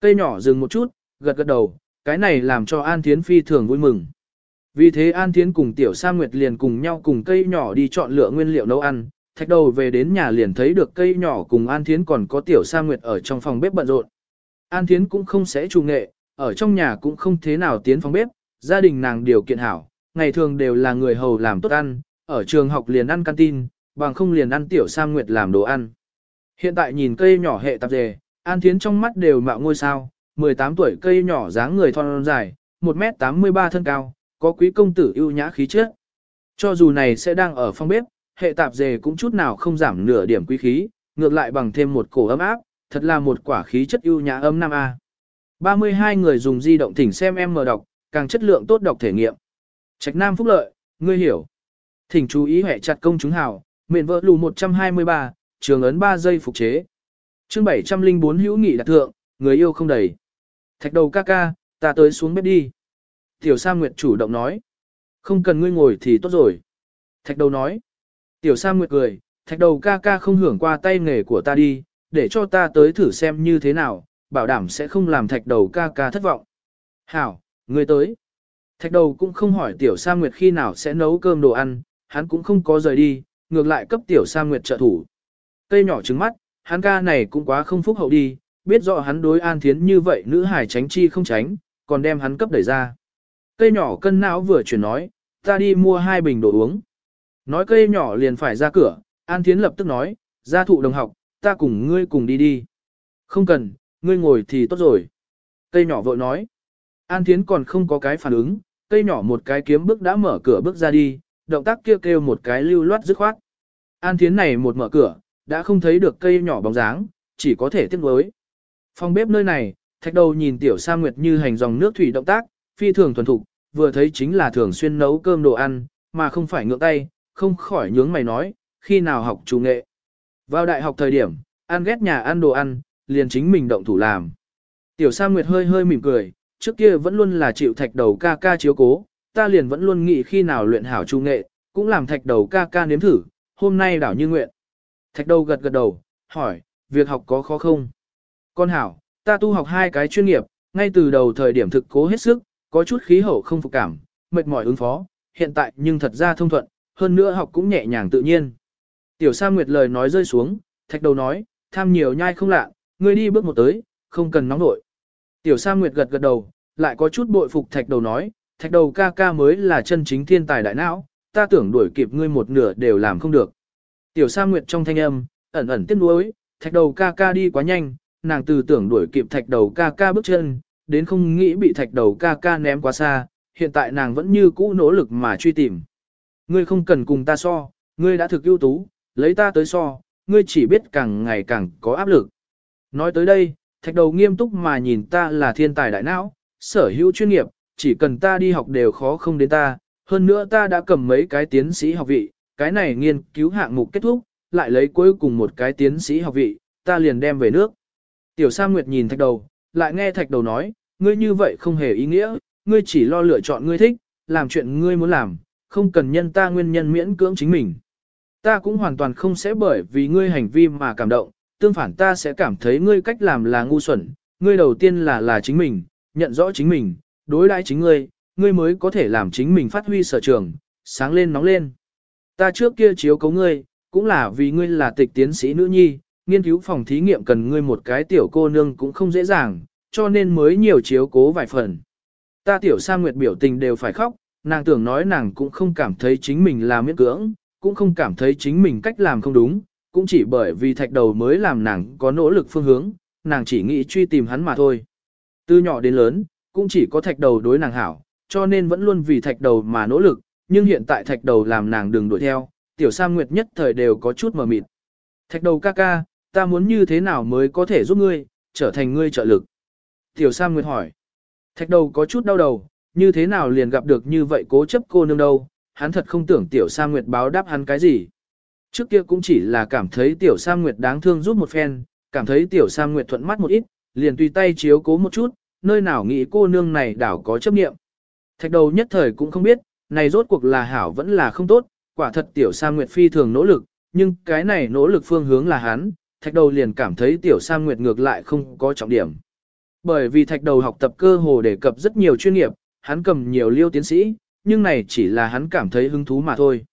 Cây nhỏ dừng một chút, gật gật đầu, cái này làm cho An Thiến phi thường vui mừng. Vì thế An Thiến cùng Tiểu Sa Nguyệt liền cùng nhau cùng cây nhỏ đi chọn lựa nguyên liệu nấu ăn, thạch đầu về đến nhà liền thấy được cây nhỏ cùng An Thiến còn có Tiểu Sa Nguyệt ở trong phòng bếp bận rộn. An Thiến cũng không sẽ trù nghệ, ở trong nhà cũng không thế nào tiến phòng bếp, gia đình nàng điều kiện hảo, ngày thường đều là người hầu làm tốt ăn, ở trường học liền ăn canteen, bằng không liền ăn Tiểu Sa Nguyệt làm đồ ăn. Hiện tại nhìn cây nhỏ hệ tạp dề, An Thiến trong mắt đều mạo ngôi sao, 18 tuổi cây nhỏ dáng người thon dài, 1m83 thân cao, có quý công tử ưu nhã khí chất. Cho dù này sẽ đang ở phòng bếp, hệ tạp dề cũng chút nào không giảm nửa điểm quý khí, ngược lại bằng thêm một cổ ấm áp, thật là một quả khí chất ưu nhã ấm nam A. 32 người dùng di động thỉnh xem em mở đọc, càng chất lượng tốt đọc thể nghiệm. Trạch Nam Phúc Lợi, ngươi hiểu. Thỉnh chú ý hệ chặt công chúng hào, miền vợ lù 123, trường ấn 3 giây phục chế. chương 704 hữu nghị đạt thượng, người yêu không đầy. Thạch đầu ca ca, ta tới xuống bếp đi. Tiểu Sa Nguyệt chủ động nói. Không cần ngươi ngồi thì tốt rồi. Thạch đầu nói. Tiểu Sa Nguyệt cười, thạch đầu ca ca không hưởng qua tay nghề của ta đi, để cho ta tới thử xem như thế nào, bảo đảm sẽ không làm thạch đầu ca ca thất vọng. Hảo, ngươi tới. Thạch đầu cũng không hỏi Tiểu Sa Nguyệt khi nào sẽ nấu cơm đồ ăn, hắn cũng không có rời đi, ngược lại cấp Tiểu Sa Nguyệt trợ thủ. Cây nhỏ trứng mắt, hắn ca này cũng quá không phúc hậu đi, biết rõ hắn đối an thiến như vậy nữ hải tránh chi không tránh, còn đem hắn cấp đẩy ra. Cây nhỏ cân não vừa chuyển nói, ta đi mua hai bình đồ uống. Nói cây nhỏ liền phải ra cửa, an thiến lập tức nói, gia thụ đồng học, ta cùng ngươi cùng đi đi. Không cần, ngươi ngồi thì tốt rồi. Cây nhỏ vội nói. An thiến còn không có cái phản ứng, cây nhỏ một cái kiếm bước đã mở cửa bước ra đi, động tác kia kêu, kêu một cái lưu loát dứt khoát. An thiến này một mở cửa, đã không thấy được cây nhỏ bóng dáng, chỉ có thể tiếc nuối. Phòng bếp nơi này, thạch đầu nhìn tiểu sa nguyệt như hành dòng nước thủy động tác, phi thường thuần thục, vừa thấy chính là thường xuyên nấu cơm đồ ăn, mà không phải ngượng tay, không khỏi nhướng mày nói, khi nào học chủ nghệ. Vào đại học thời điểm, ăn ghét nhà ăn đồ ăn, liền chính mình động thủ làm. Tiểu Sa Nguyệt hơi hơi mỉm cười, trước kia vẫn luôn là chịu thạch đầu ca ca chiếu cố, ta liền vẫn luôn nghĩ khi nào luyện hảo trung nghệ, cũng làm thạch đầu ca ca nếm thử, hôm nay đảo như nguyện. Thạch đầu gật gật đầu, hỏi, việc học có khó không? Con hảo, ta tu học hai cái chuyên nghiệp, ngay từ đầu thời điểm thực cố hết sức, có chút khí hậu không phục cảm, mệt mỏi ứng phó, hiện tại nhưng thật ra thông thuận, hơn nữa học cũng nhẹ nhàng tự nhiên. Tiểu Sa Nguyệt lời nói rơi xuống, thạch đầu nói, tham nhiều nhai không lạ, ngươi đi bước một tới, không cần nóng nổi. Tiểu Sa Nguyệt gật gật đầu, lại có chút bội phục thạch đầu nói, thạch đầu ca ca mới là chân chính thiên tài đại não, ta tưởng đuổi kịp ngươi một nửa đều làm không được. Tiểu Sa Nguyệt trong thanh âm, ẩn ẩn tiếc nuối, thạch đầu ca ca đi quá nhanh, nàng từ tưởng đuổi kịp thạch đầu ca ca bước chân, đến không nghĩ bị thạch đầu ca ca ném quá xa, hiện tại nàng vẫn như cũ nỗ lực mà truy tìm. Ngươi không cần cùng ta so, ngươi đã thực ưu tú, lấy ta tới so, ngươi chỉ biết càng ngày càng có áp lực. Nói tới đây, thạch đầu nghiêm túc mà nhìn ta là thiên tài đại não, sở hữu chuyên nghiệp, chỉ cần ta đi học đều khó không đến ta, hơn nữa ta đã cầm mấy cái tiến sĩ học vị, cái này nghiên cứu hạng mục kết thúc, lại lấy cuối cùng một cái tiến sĩ học vị, ta liền đem về nước. Tiểu Sa Nguyệt nhìn thạch đầu, lại nghe thạch đầu nói, ngươi như vậy không hề ý nghĩa, ngươi chỉ lo lựa chọn ngươi thích, làm chuyện ngươi muốn làm, không cần nhân ta nguyên nhân miễn cưỡng chính mình. Ta cũng hoàn toàn không sẽ bởi vì ngươi hành vi mà cảm động, tương phản ta sẽ cảm thấy ngươi cách làm là ngu xuẩn, ngươi đầu tiên là là chính mình, nhận rõ chính mình, đối đãi chính ngươi, ngươi mới có thể làm chính mình phát huy sở trường, sáng lên nóng lên. Ta trước kia chiếu cấu ngươi, cũng là vì ngươi là tịch tiến sĩ nữ nhi, nghiên cứu phòng thí nghiệm cần ngươi một cái tiểu cô nương cũng không dễ dàng, cho nên mới nhiều chiếu cố vài phần. Ta tiểu sa nguyệt biểu tình đều phải khóc, nàng tưởng nói nàng cũng không cảm thấy chính mình là miễn cưỡng, cũng không cảm thấy chính mình cách làm không đúng, cũng chỉ bởi vì thạch đầu mới làm nàng có nỗ lực phương hướng, nàng chỉ nghĩ truy tìm hắn mà thôi. Từ nhỏ đến lớn, cũng chỉ có thạch đầu đối nàng hảo, cho nên vẫn luôn vì thạch đầu mà nỗ lực, nhưng hiện tại thạch đầu làm nàng đừng đuổi theo, tiểu sa Nguyệt nhất thời đều có chút mờ mịt. Thạch đầu ca ca, ta muốn như thế nào mới có thể giúp ngươi, trở thành ngươi trợ lực. Tiểu Sam Nguyệt hỏi. Thạch đầu có chút đau đầu, như thế nào liền gặp được như vậy cố chấp cô nương đâu, hắn thật không tưởng Tiểu Sam Nguyệt báo đáp hắn cái gì. Trước kia cũng chỉ là cảm thấy tiểu Sam Nguyệt đáng thương giúp một phen, cảm thấy tiểu Sam Nguyệt thuận mắt một ít, liền tùy tay chiếu cố một chút, nơi nào nghĩ cô nương này đảo có chấp niệm. Thạch đầu nhất thời cũng không biết, này rốt cuộc là hảo vẫn là không tốt, quả thật tiểu Sam Nguyệt phi thường nỗ lực, nhưng cái này nỗ lực phương hướng là hắn, thạch đầu liền cảm thấy tiểu Sam Nguyệt ngược lại không có trọng điểm. Bởi vì thạch đầu học tập cơ hồ đề cập rất nhiều chuyên nghiệp, hắn cầm nhiều liêu tiến sĩ, nhưng này chỉ là hắn cảm thấy hứng thú mà thôi.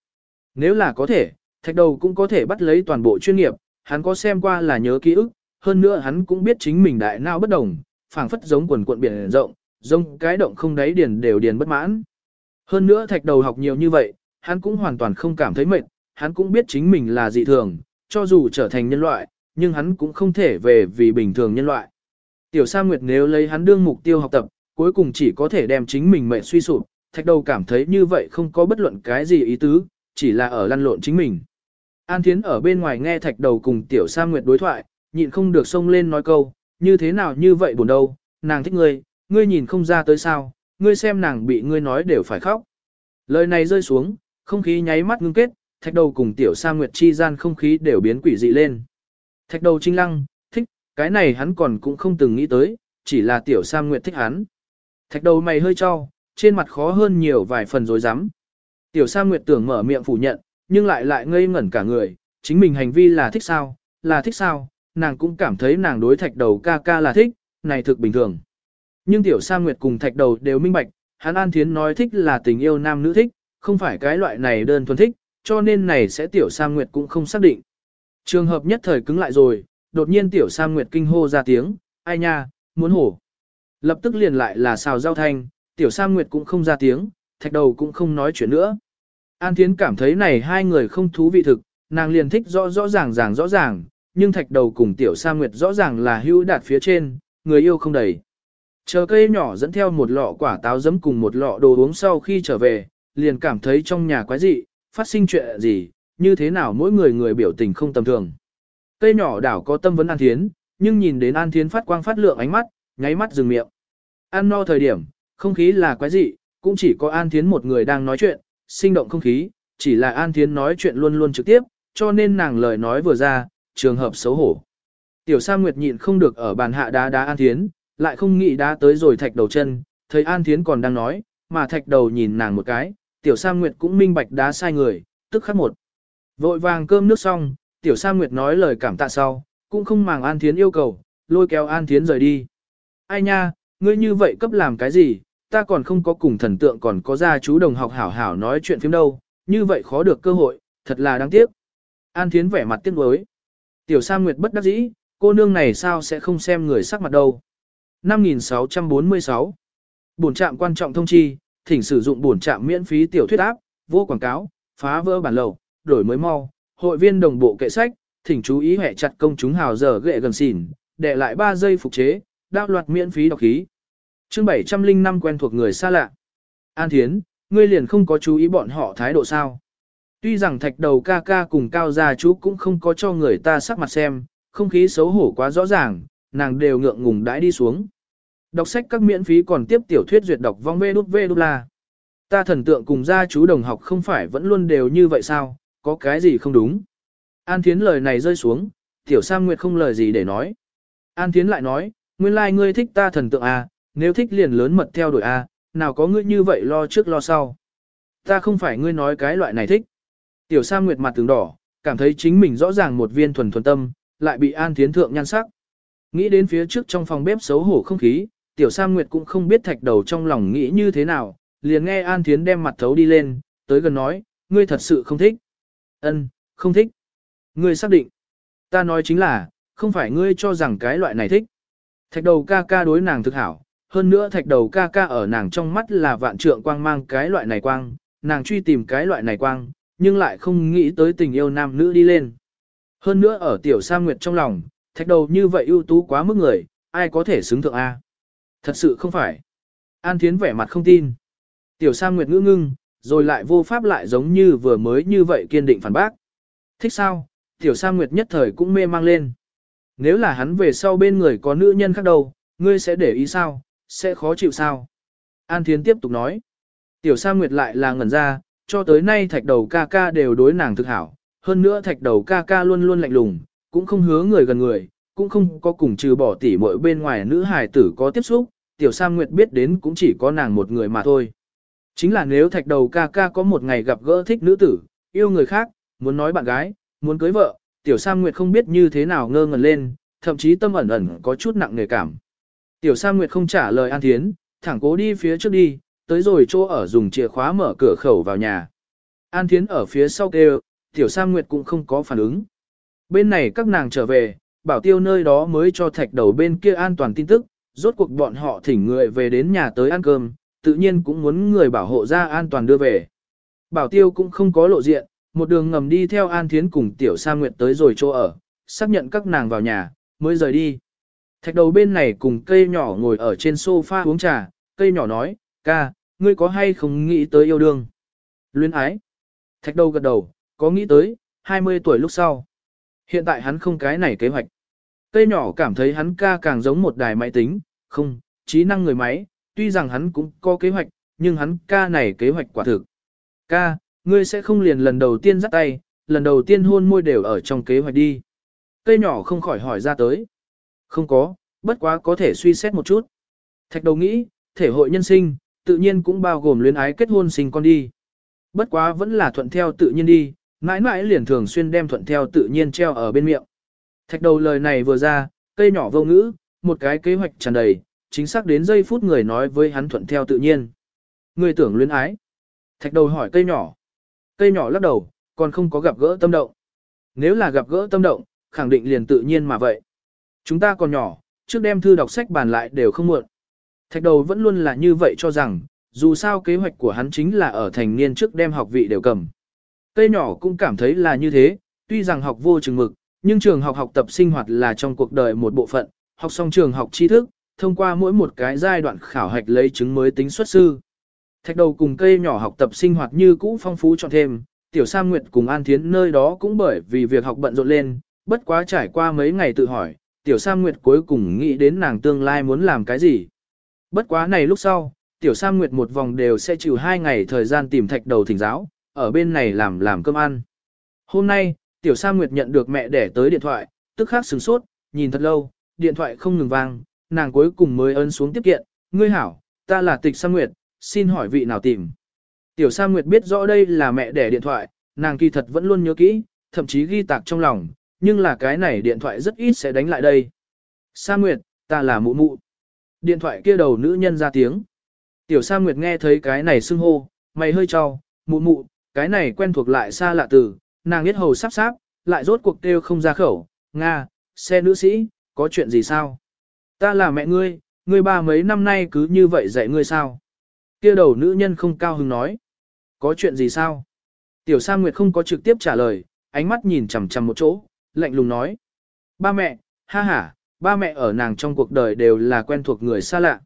Nếu là có thể, thạch đầu cũng có thể bắt lấy toàn bộ chuyên nghiệp, hắn có xem qua là nhớ ký ức, hơn nữa hắn cũng biết chính mình đại não bất đồng, phảng phất giống quần cuộn biển rộng, giống cái động không đáy điền đều điền bất mãn. Hơn nữa thạch đầu học nhiều như vậy, hắn cũng hoàn toàn không cảm thấy mệt, hắn cũng biết chính mình là dị thường, cho dù trở thành nhân loại, nhưng hắn cũng không thể về vì bình thường nhân loại. Tiểu Sa Nguyệt nếu lấy hắn đương mục tiêu học tập, cuối cùng chỉ có thể đem chính mình mệnh suy sụp, thạch đầu cảm thấy như vậy không có bất luận cái gì ý tứ, chỉ là ở lăn lộn chính mình. An Thiến ở bên ngoài nghe thạch đầu cùng Tiểu Sa Nguyệt đối thoại, nhịn không được xông lên nói câu, như thế nào như vậy buồn đâu, nàng thích ngươi, ngươi nhìn không ra tới sao, ngươi xem nàng bị ngươi nói đều phải khóc. Lời này rơi xuống, không khí nháy mắt ngưng kết, thạch đầu cùng Tiểu Sa Nguyệt chi gian không khí đều biến quỷ dị lên. Thạch đầu trinh lăng, cái này hắn còn cũng không từng nghĩ tới, chỉ là Tiểu Sam Nguyệt thích hắn. Thạch đầu mày hơi cho, trên mặt khó hơn nhiều vài phần rối rắm. Tiểu Sam Nguyệt tưởng mở miệng phủ nhận, nhưng lại lại ngây ngẩn cả người, chính mình hành vi là thích sao, là thích sao, nàng cũng cảm thấy nàng đối thạch đầu ca ca là thích, này thực bình thường. Nhưng Tiểu Sam Nguyệt cùng thạch đầu đều minh bạch, hắn An Thiến nói thích là tình yêu nam nữ thích, không phải cái loại này đơn thuần thích, cho nên này sẽ Tiểu Sam Nguyệt cũng không xác định. Trường hợp nhất thời cứng lại rồi, đột nhiên Tiểu Sa Nguyệt kinh hô ra tiếng, ai nha, muốn hổ. Lập tức liền lại là xào giao thanh, Tiểu Sa Nguyệt cũng không ra tiếng, thạch đầu cũng không nói chuyện nữa. An Thiến cảm thấy này hai người không thú vị thực, nàng liền thích rõ rõ ràng ràng rõ ràng, nhưng thạch đầu cùng Tiểu Sa Nguyệt rõ ràng là hữu đạt phía trên, người yêu không đầy. Chờ cây nhỏ dẫn theo một lọ quả táo giấm cùng một lọ đồ uống sau khi trở về, liền cảm thấy trong nhà quái dị, phát sinh chuyện gì, như thế nào mỗi người người biểu tình không tầm thường. Cây nhỏ đảo có tâm vấn An Thiến, nhưng nhìn đến An Thiến phát quang phát lượng ánh mắt, nháy mắt dừng miệng. Ăn no thời điểm, không khí là quái dị, cũng chỉ có An Thiến một người đang nói chuyện, sinh động không khí, chỉ là An Thiến nói chuyện luôn luôn trực tiếp, cho nên nàng lời nói vừa ra, trường hợp xấu hổ. Tiểu Sa Nguyệt nhịn không được ở bàn hạ đá đá An Thiến, lại không nghĩ đá tới rồi thạch đầu chân, thấy An Thiến còn đang nói, mà thạch đầu nhìn nàng một cái, Tiểu Sa Nguyệt cũng minh bạch đá sai người, tức khắc một. Vội vàng cơm nước xong, Tiểu Sa Nguyệt nói lời cảm tạ sau, cũng không màng An Thiến yêu cầu, lôi kéo An Thiến rời đi. Ai nha, ngươi như vậy cấp làm cái gì, ta còn không có cùng thần tượng còn có gia chú đồng học hảo hảo nói chuyện phim đâu, như vậy khó được cơ hội, thật là đáng tiếc. An Thiến vẻ mặt tiếc nuối. Tiểu Sa Nguyệt bất đắc dĩ, cô nương này sao sẽ không xem người sắc mặt đâu. 5646 Bổn trạm quan trọng thông chi, thỉnh sử dụng bổn trạm miễn phí tiểu thuyết áp, vô quảng cáo, phá vỡ bản lầu, đổi mới mau, hội viên đồng bộ kệ sách, thỉnh chú ý hệ chặt công chúng hào giờ ghệ gần xỉn, để lại 3 giây phục chế, đạo loạt miễn phí đọc khí. Chương 705 quen thuộc người xa lạ. An Thiến, ngươi liền không có chú ý bọn họ thái độ sao? Tuy rằng thạch đầu ca ca cùng cao gia chú cũng không có cho người ta sắc mặt xem, không khí xấu hổ quá rõ ràng, nàng đều ngượng ngùng đãi đi xuống. Đọc sách các miễn phí còn tiếp tiểu thuyết duyệt đọc vong vê đút vê đút la. Ta thần tượng cùng gia chú đồng học không phải vẫn luôn đều như vậy sao, có cái gì không đúng. An Thiến lời này rơi xuống, tiểu Sam Nguyệt không lời gì để nói. An Thiến lại nói, nguyên lai like ngươi thích ta thần tượng à, nếu thích liền lớn mật theo đuổi à, nào có ngươi như vậy lo trước lo sau. Ta không phải ngươi nói cái loại này thích. Tiểu Sam Nguyệt mặt tướng đỏ, cảm thấy chính mình rõ ràng một viên thuần thuần tâm, lại bị An Thiến thượng nhan sắc. Nghĩ đến phía trước trong phòng bếp xấu hổ không khí, Tiểu Sam Nguyệt cũng không biết thạch đầu trong lòng nghĩ như thế nào, liền nghe An Thiến đem mặt thấu đi lên, tới gần nói, ngươi thật sự không thích. Ân, không thích. Ngươi xác định. Ta nói chính là, không phải ngươi cho rằng cái loại này thích. Thạch đầu ca ca đối nàng thực hảo, hơn nữa thạch đầu ca ca ở nàng trong mắt là vạn trượng quang mang cái loại này quang, nàng truy tìm cái loại này quang, nhưng lại không nghĩ tới tình yêu nam nữ đi lên. Hơn nữa ở tiểu sa nguyệt trong lòng, thạch đầu như vậy ưu tú quá mức người, ai có thể xứng thượng A. Thật sự không phải. An Thiến vẻ mặt không tin. Tiểu sa nguyệt ngữ ngưng, rồi lại vô pháp lại giống như vừa mới như vậy kiên định phản bác. Thích sao? Tiểu sa nguyệt nhất thời cũng mê mang lên. Nếu là hắn về sau bên người có nữ nhân khác đâu, ngươi sẽ để ý sao, sẽ khó chịu sao? An Thiến tiếp tục nói. Tiểu sa nguyệt lại là ngẩn ra, cho tới nay thạch đầu ca ca đều đối nàng thực hảo, hơn nữa thạch đầu ca ca luôn luôn lạnh lùng, cũng không hứa người gần người, cũng không có cùng trừ bỏ tỉ muội bên ngoài nữ hài tử có tiếp xúc, tiểu Sa Nguyệt biết đến cũng chỉ có nàng một người mà thôi. Chính là nếu thạch đầu ca ca có một ngày gặp gỡ thích nữ tử, yêu người khác, muốn nói bạn gái, muốn cưới vợ, tiểu Sam Nguyệt không biết như thế nào ngơ ngẩn lên, thậm chí tâm ẩn ẩn có chút nặng nề cảm. Tiểu Sam Nguyệt không trả lời An Thiến, thẳng cố đi phía trước đi, tới rồi chỗ ở dùng chìa khóa mở cửa khẩu vào nhà. An Thiến ở phía sau kêu, Tiểu Sam Nguyệt cũng không có phản ứng. Bên này các nàng trở về, bảo tiêu nơi đó mới cho thạch đầu bên kia an toàn tin tức, rốt cuộc bọn họ thỉnh người về đến nhà tới ăn cơm, tự nhiên cũng muốn người bảo hộ ra an toàn đưa về. Bảo tiêu cũng không có lộ diện, một đường ngầm đi theo An Thiến cùng Tiểu Sa Nguyệt tới rồi chỗ ở, xác nhận các nàng vào nhà, mới rời đi. Thạch đầu bên này cùng cây nhỏ ngồi ở trên sofa uống trà, cây nhỏ nói, ca, ngươi có hay không nghĩ tới yêu đương? Luyến ái. Thạch đầu gật đầu, có nghĩ tới, 20 tuổi lúc sau. Hiện tại hắn không cái này kế hoạch. Cây nhỏ cảm thấy hắn ca càng giống một đài máy tính, không, trí năng người máy, tuy rằng hắn cũng có kế hoạch, nhưng hắn ca này kế hoạch quả thực. Ca, ngươi sẽ không liền lần đầu tiên dắt tay, lần đầu tiên hôn môi đều ở trong kế hoạch đi. Cây nhỏ không khỏi hỏi ra tới. Không có, bất quá có thể suy xét một chút. Thạch đầu nghĩ, thể hội nhân sinh, tự nhiên cũng bao gồm luyến ái kết hôn sinh con đi. Bất quá vẫn là thuận theo tự nhiên đi, mãi mãi liền thường xuyên đem thuận theo tự nhiên treo ở bên miệng. Thạch đầu lời này vừa ra, cây nhỏ vô ngữ, một cái kế hoạch tràn đầy, chính xác đến giây phút người nói với hắn thuận theo tự nhiên. Người tưởng luyến ái. Thạch đầu hỏi cây nhỏ. Cây nhỏ lắc đầu, còn không có gặp gỡ tâm động. Nếu là gặp gỡ tâm động, khẳng định liền tự nhiên mà vậy. Chúng ta còn nhỏ, trước đem thư đọc sách bàn lại đều không muộn. Thạch đầu vẫn luôn là như vậy cho rằng, dù sao kế hoạch của hắn chính là ở thành niên trước đem học vị đều cầm. Cây nhỏ cũng cảm thấy là như thế, tuy rằng học vô chừng mực, nhưng trường học học tập sinh hoạt là trong cuộc đời một bộ phận, học xong trường học tri thức, thông qua mỗi một cái giai đoạn khảo hạch lấy chứng mới tính xuất sư. Thạch đầu cùng cây nhỏ học tập sinh hoạt như cũ phong phú chọn thêm, tiểu Sam Nguyệt cùng An Thiến nơi đó cũng bởi vì việc học bận rộn lên, bất quá trải qua mấy ngày tự hỏi, tiểu Sam Nguyệt cuối cùng nghĩ đến nàng tương lai muốn làm cái gì. Bất quá này lúc sau, tiểu Sam Nguyệt một vòng đều sẽ chịu hai ngày thời gian tìm thạch đầu thỉnh giáo, ở bên này làm làm cơm ăn. Hôm nay, tiểu Sam Nguyệt nhận được mẹ để tới điện thoại, tức khắc sửng sốt, nhìn thật lâu, điện thoại không ngừng vang, nàng cuối cùng mới ấn xuống tiếp kiện, ngươi hảo, ta là tịch Sa Nguyệt, xin hỏi vị nào tìm. Tiểu Sa Nguyệt biết rõ đây là mẹ đẻ điện thoại, nàng kỳ thật vẫn luôn nhớ kỹ, thậm chí ghi tạc trong lòng, nhưng là cái này điện thoại rất ít sẽ đánh lại đây. Sa Nguyệt, ta là mụ mụ. Điện thoại kia đầu nữ nhân ra tiếng. Tiểu Sa Nguyệt nghe thấy cái này xưng hô, mày hơi cho, mụ mụ, cái này quen thuộc lại xa lạ từ, nàng biết hầu sắp sáp, lại rốt cuộc kêu không ra khẩu, Nga, xe nữ sĩ, có chuyện gì sao? Ta là mẹ ngươi, ngươi ba mấy năm nay cứ như vậy dạy ngươi sao? Kia đầu nữ nhân không cao hứng nói. Có chuyện gì sao? Tiểu Sa Nguyệt không có trực tiếp trả lời, ánh mắt nhìn chằm chằm một chỗ, lạnh lùng nói. Ba mẹ, ha ha, ba mẹ ở nàng trong cuộc đời đều là quen thuộc người xa lạ.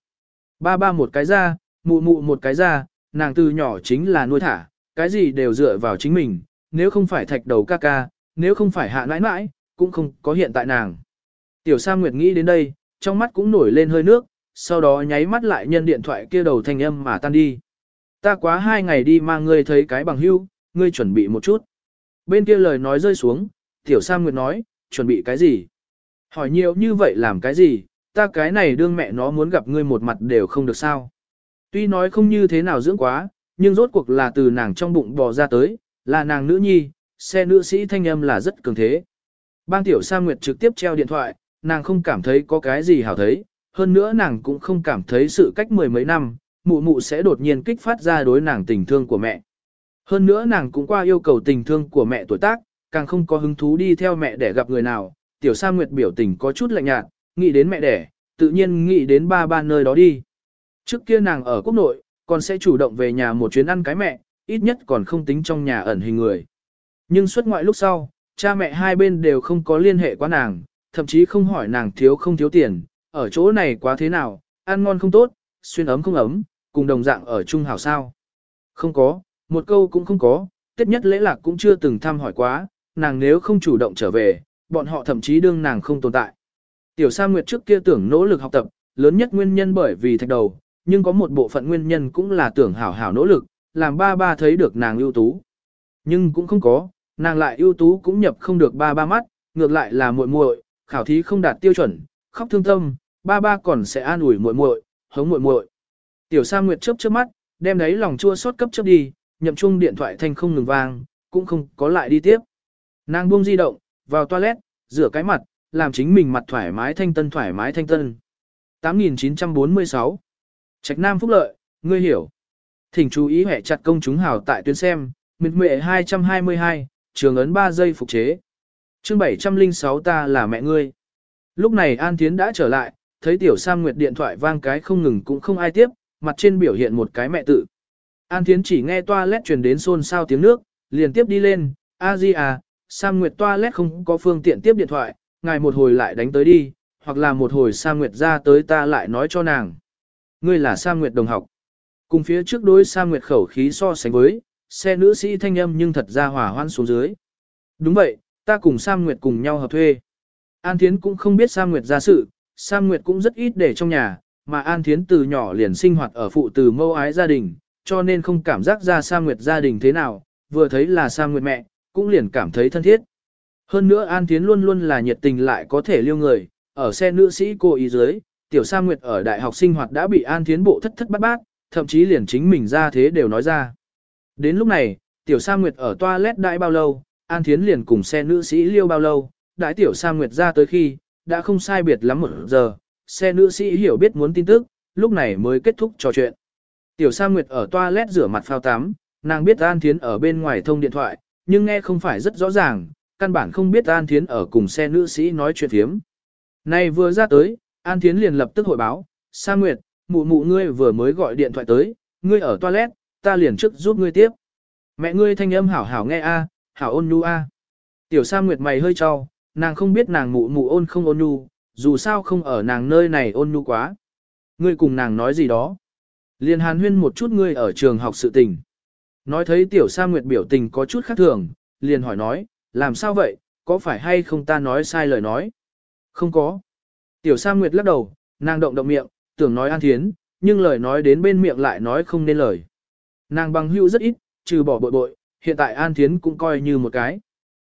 Ba ba một cái ra, mụ mụ một cái ra, nàng từ nhỏ chính là nuôi thả, cái gì đều dựa vào chính mình, nếu không phải thạch đầu ca ca, nếu không phải hạ nãi nãi, cũng không có hiện tại nàng. Tiểu Sa Nguyệt nghĩ đến đây, trong mắt cũng nổi lên hơi nước, sau đó nháy mắt lại nhân điện thoại kia đầu thanh âm mà tan đi. Ta quá hai ngày đi mang ngươi thấy cái bằng hưu, ngươi chuẩn bị một chút. Bên kia lời nói rơi xuống, Tiểu Sam Nguyệt nói, chuẩn bị cái gì? Hỏi nhiều như vậy làm cái gì, ta cái này đương mẹ nó muốn gặp ngươi một mặt đều không được sao. Tuy nói không như thế nào dưỡng quá, nhưng rốt cuộc là từ nàng trong bụng bò ra tới, là nàng nữ nhi, xe nữ sĩ thanh âm là rất cường thế. Bang tiểu Sa Nguyệt trực tiếp treo điện thoại, nàng không cảm thấy có cái gì hảo thấy, hơn nữa nàng cũng không cảm thấy sự cách mười mấy năm, mụ mụ sẽ đột nhiên kích phát ra đối nàng tình thương của mẹ. Hơn nữa nàng cũng qua yêu cầu tình thương của mẹ tuổi tác, càng không có hứng thú đi theo mẹ để gặp người nào, tiểu Sa Nguyệt biểu tình có chút lạnh nhạt, nghĩ đến mẹ đẻ, tự nhiên nghĩ đến ba ba nơi đó đi. Trước kia nàng ở quốc nội, còn sẽ chủ động về nhà một chuyến ăn cái mẹ, ít nhất còn không tính trong nhà ẩn hình người. Nhưng xuất ngoại lúc sau, cha mẹ hai bên đều không có liên hệ qua nàng, thậm chí không hỏi nàng thiếu không thiếu tiền, ở chỗ này quá thế nào, ăn ngon không tốt, xuyên ấm không ấm, cùng đồng dạng ở chung hảo sao. Không có, một câu cũng không có, tết nhất lễ lạc cũng chưa từng thăm hỏi quá, nàng nếu không chủ động trở về, bọn họ thậm chí đương nàng không tồn tại. Tiểu Sa Nguyệt trước kia tưởng nỗ lực học tập, lớn nhất nguyên nhân bởi vì thạch đầu, nhưng có một bộ phận nguyên nhân cũng là tưởng hảo hảo nỗ lực, làm ba ba thấy được nàng ưu tú. Nhưng cũng không có, Nàng lại ưu tú cũng nhập không được ba ba mắt, ngược lại là muội muội, khảo thí không đạt tiêu chuẩn, khóc thương tâm, ba ba còn sẽ an ủi muội muội, hống muội muội. Tiểu Sa Nguyệt chớp chớp mắt, đem đấy lòng chua xót cấp chớp đi, nhậm chung điện thoại thanh không ngừng vang, cũng không có lại đi tiếp. Nàng buông di động, vào toilet, rửa cái mặt, làm chính mình mặt thoải mái thanh tân thoải mái thanh tân. 8946 Trạch Nam Phúc Lợi, ngươi hiểu. Thỉnh chú ý hệ chặt công chúng hào tại tuyến xem, mệt mệ 222, trường ấn 3 giây phục chế chương 706 ta là mẹ ngươi. Lúc này An Thiến đã trở lại, thấy Tiểu Sam Nguyệt điện thoại vang cái không ngừng cũng không ai tiếp, mặt trên biểu hiện một cái mẹ tự. An Thiến chỉ nghe toilet truyền đến xôn xao tiếng nước, liền tiếp đi lên, a di à, Sam Nguyệt toilet không có phương tiện tiếp điện thoại, ngài một hồi lại đánh tới đi, hoặc là một hồi Sam Nguyệt ra tới ta lại nói cho nàng. Ngươi là Sam Nguyệt đồng học. Cùng phía trước đối Sam Nguyệt khẩu khí so sánh với, xe nữ sĩ thanh âm nhưng thật ra hòa hoan xuống dưới. Đúng vậy, ta cùng Sam Nguyệt cùng nhau hợp thuê. An Thiến cũng không biết Sam Nguyệt ra sự, Sam Nguyệt cũng rất ít để trong nhà, mà An Thiến từ nhỏ liền sinh hoạt ở phụ từ mâu ái gia đình, cho nên không cảm giác ra Sam Nguyệt gia đình thế nào, vừa thấy là Sam Nguyệt mẹ, cũng liền cảm thấy thân thiết. Hơn nữa An Thiến luôn luôn là nhiệt tình lại có thể liêu người, ở xe nữ sĩ cô ý dưới, tiểu Sam Nguyệt ở đại học sinh hoạt đã bị An Thiến bộ thất thất bát bát, thậm chí liền chính mình ra thế đều nói ra. Đến lúc này, tiểu Sam Nguyệt ở toilet đại bao lâu, An Thiến liền cùng xe nữ sĩ liêu bao lâu, đại tiểu Sa Nguyệt ra tới khi, đã không sai biệt lắm một giờ, xe nữ sĩ hiểu biết muốn tin tức, lúc này mới kết thúc trò chuyện. Tiểu Sa Nguyệt ở toilet rửa mặt phao tắm, nàng biết An Thiến ở bên ngoài thông điện thoại, nhưng nghe không phải rất rõ ràng, căn bản không biết An Thiến ở cùng xe nữ sĩ nói chuyện thiếm. Này vừa ra tới, An Thiến liền lập tức hội báo, Sa Nguyệt, mụ mụ ngươi vừa mới gọi điện thoại tới, ngươi ở toilet, ta liền trước giúp ngươi tiếp. Mẹ ngươi thanh âm hảo hảo nghe a, hảo ôn nhu a. Tiểu sa Nguyệt mày hơi cho, nàng không biết nàng mụ mụ ôn không ôn nhu, dù sao không ở nàng nơi này ôn nhu quá. Ngươi cùng nàng nói gì đó. Liên hàn huyên một chút ngươi ở trường học sự tình. Nói thấy tiểu Sa Nguyệt biểu tình có chút khác thường, liền hỏi nói, làm sao vậy, có phải hay không ta nói sai lời nói? Không có. Tiểu Sa Nguyệt lắc đầu, nàng động động miệng, tưởng nói an thiến, nhưng lời nói đến bên miệng lại nói không nên lời. Nàng bằng hữu rất ít, trừ bỏ bội bội, hiện tại an thiến cũng coi như một cái.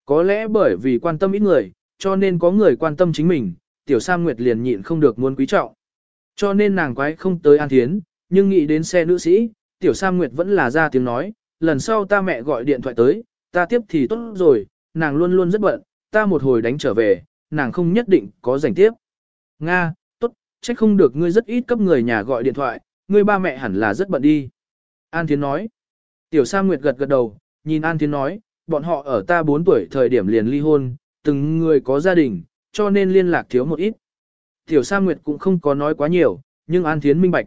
Có lẽ bởi vì quan tâm ít người, cho nên có người quan tâm chính mình, tiểu Sa Nguyệt liền nhịn không được muốn quý trọng. Cho nên nàng quái không tới an thiến, nhưng nghĩ đến xe nữ sĩ, tiểu Sa Nguyệt vẫn là ra tiếng nói, lần sau ta mẹ gọi điện thoại tới, ta tiếp thì tốt rồi, nàng luôn luôn rất bận, ta một hồi đánh trở về, nàng không nhất định có rảnh tiếp. Nga, tốt, trách không được ngươi rất ít cấp người nhà gọi điện thoại, ngươi ba mẹ hẳn là rất bận đi. An Thiến nói. Tiểu Sa Nguyệt gật gật đầu, nhìn An Thiến nói, bọn họ ở ta 4 tuổi thời điểm liền ly hôn, từng người có gia đình, cho nên liên lạc thiếu một ít. Tiểu Sa Nguyệt cũng không có nói quá nhiều, nhưng An Thiến minh bạch.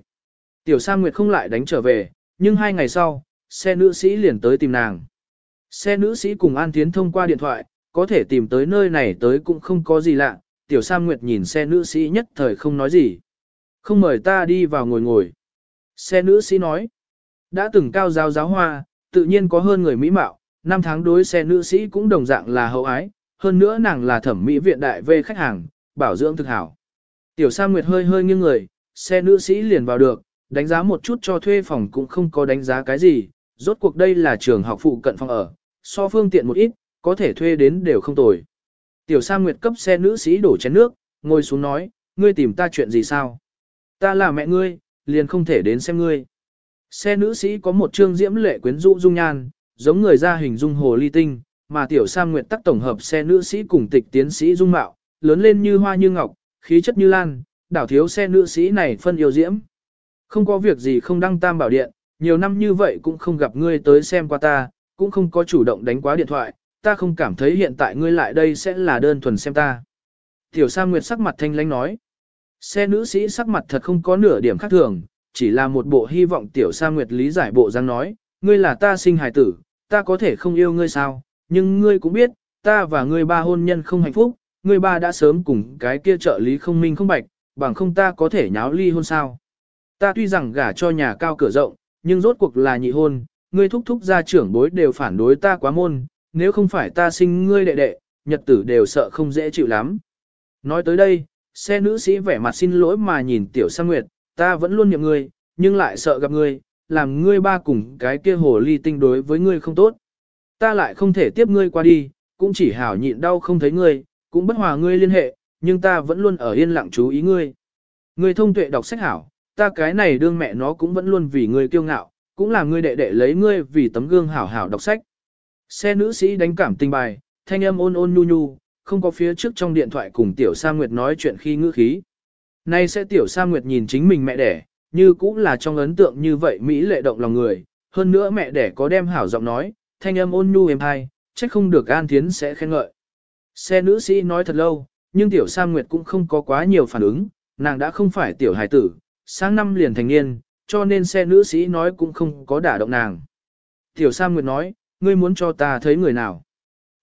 Tiểu Sa Nguyệt không lại đánh trở về, nhưng hai ngày sau, xe nữ sĩ liền tới tìm nàng. Xe nữ sĩ cùng An Thiến thông qua điện thoại, có thể tìm tới nơi này tới cũng không có gì lạ, Tiểu Sa Nguyệt nhìn xe nữ sĩ nhất thời không nói gì. Không mời ta đi vào ngồi ngồi. Xe nữ sĩ nói, đã từng cao giáo giáo hoa, tự nhiên có hơn người mỹ mạo, năm tháng đối xe nữ sĩ cũng đồng dạng là hậu ái, hơn nữa nàng là thẩm mỹ viện đại về khách hàng, bảo dưỡng thực hảo. Tiểu Sa Nguyệt hơi hơi nghiêng người, xe nữ sĩ liền vào được, đánh giá một chút cho thuê phòng cũng không có đánh giá cái gì, rốt cuộc đây là trường học phụ cận phòng ở, so phương tiện một ít, có thể thuê đến đều không tồi. Tiểu Sa Nguyệt cấp xe nữ sĩ đổ chén nước, ngồi xuống nói, ngươi tìm ta chuyện gì sao? Ta là mẹ ngươi, liền không thể đến xem ngươi. Xe nữ sĩ có một trương diễm lệ quyến rũ dung nhan, giống người ra hình dung hồ ly tinh, mà tiểu Sa Nguyệt tắc tổng hợp xe nữ sĩ cùng tịch tiến sĩ dung mạo, lớn lên như hoa như ngọc, khí chất như lan, đảo thiếu xe nữ sĩ này phân yêu diễm. Không có việc gì không đăng tam bảo điện, nhiều năm như vậy cũng không gặp ngươi tới xem qua ta, cũng không có chủ động đánh quá điện thoại, ta không cảm thấy hiện tại ngươi lại đây sẽ là đơn thuần xem ta. Tiểu Sa Nguyệt sắc mặt thanh lãnh nói. Xe nữ sĩ sắc mặt thật không có nửa điểm khác thường, chỉ là một bộ hy vọng Tiểu Sa Nguyệt lý giải bộ răng nói, ngươi là ta sinh hài tử, ta có thể không yêu ngươi sao, nhưng ngươi cũng biết, ta và ngươi ba hôn nhân không hạnh phúc, ngươi ba đã sớm cùng cái kia trợ lý không minh không bạch, bằng không ta có thể nháo ly hôn sao. Ta tuy rằng gả cho nhà cao cửa rộng, nhưng rốt cuộc là nhị hôn, ngươi thúc thúc gia trưởng bối đều phản đối ta quá môn, nếu không phải ta sinh ngươi đệ đệ, nhật tử đều sợ không dễ chịu lắm. Nói tới đây, xe nữ sĩ vẻ mặt xin lỗi mà nhìn tiểu sang nguyệt, ta vẫn luôn niệm ngươi, nhưng lại sợ gặp ngươi, làm ngươi ba cùng cái kia hồ ly tinh đối với ngươi không tốt. Ta lại không thể tiếp ngươi qua đi, cũng chỉ hảo nhịn đau không thấy ngươi, cũng bất hòa ngươi liên hệ, nhưng ta vẫn luôn ở yên lặng chú ý ngươi. Ngươi thông tuệ đọc sách hảo, ta cái này đương mẹ nó cũng vẫn luôn vì ngươi kiêu ngạo, cũng là ngươi đệ đệ lấy ngươi vì tấm gương hảo hảo đọc sách. Xe nữ sĩ đánh cảm tình bài, thanh âm ôn ôn nhu nhu, không có phía trước trong điện thoại cùng Tiểu Sa Nguyệt nói chuyện khi ngữ khí. Nay sẽ Tiểu Sa Nguyệt nhìn chính mình mẹ đẻ, như cũng là trong ấn tượng như vậy Mỹ lệ động lòng người, hơn nữa mẹ đẻ có đem hảo giọng nói, thanh âm ôn nhu êm hay, trách không được An Thiến sẽ khen ngợi. Xe nữ sĩ nói thật lâu, nhưng Tiểu Sa Nguyệt cũng không có quá nhiều phản ứng, nàng đã không phải Tiểu Hải tử, sáng năm liền thành niên, cho nên xe nữ sĩ nói cũng không có đả động nàng. Tiểu Sa Nguyệt nói, ngươi muốn cho ta thấy người nào?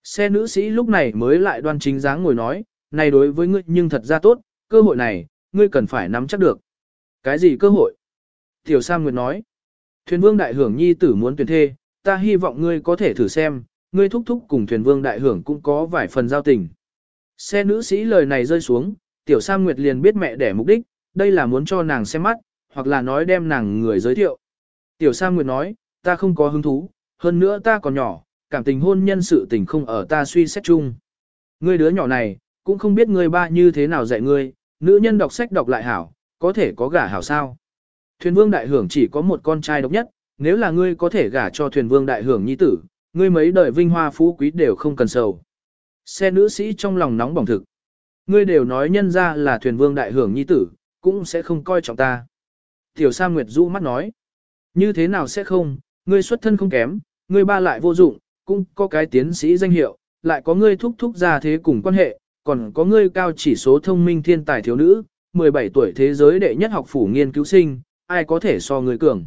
Xe nữ sĩ lúc này mới lại đoan chính dáng ngồi nói, này đối với ngươi nhưng thật ra tốt, cơ hội này, ngươi cần phải nắm chắc được. Cái gì cơ hội? Tiểu Sam Nguyệt nói, thuyền vương đại hưởng nhi tử muốn tuyển thê, ta hy vọng ngươi có thể thử xem, ngươi thúc thúc cùng thuyền vương đại hưởng cũng có vài phần giao tình. Xe nữ sĩ lời này rơi xuống, Tiểu Sam Nguyệt liền biết mẹ đẻ mục đích, đây là muốn cho nàng xem mắt, hoặc là nói đem nàng người giới thiệu. Tiểu Sam Nguyệt nói, ta không có hứng thú, hơn nữa ta còn nhỏ, cảm tình hôn nhân sự tình không ở ta suy xét chung. Ngươi đứa nhỏ này, cũng không biết ngươi ba như thế nào dạy ngươi, nữ nhân đọc sách đọc lại hảo, có thể có gả hảo sao. Thuyền vương đại hưởng chỉ có một con trai độc nhất, nếu là ngươi có thể gả cho thuyền vương đại hưởng nhi tử, ngươi mấy đời vinh hoa phú quý đều không cần sầu. Xe nữ sĩ trong lòng nóng bỏng thực. Ngươi đều nói nhân ra là thuyền vương đại hưởng nhi tử, cũng sẽ không coi trọng ta. Tiểu Sa Nguyệt du mắt nói. Như thế nào sẽ không, ngươi xuất thân không kém, ngươi ba lại vô dụng, cũng có cái tiến sĩ danh hiệu, lại có ngươi thúc thúc ra thế cùng quan hệ, còn có ngươi cao chỉ số thông minh thiên tài thiếu nữ, 17 tuổi thế giới đệ nhất học phủ nghiên cứu sinh, ai có thể so người cường.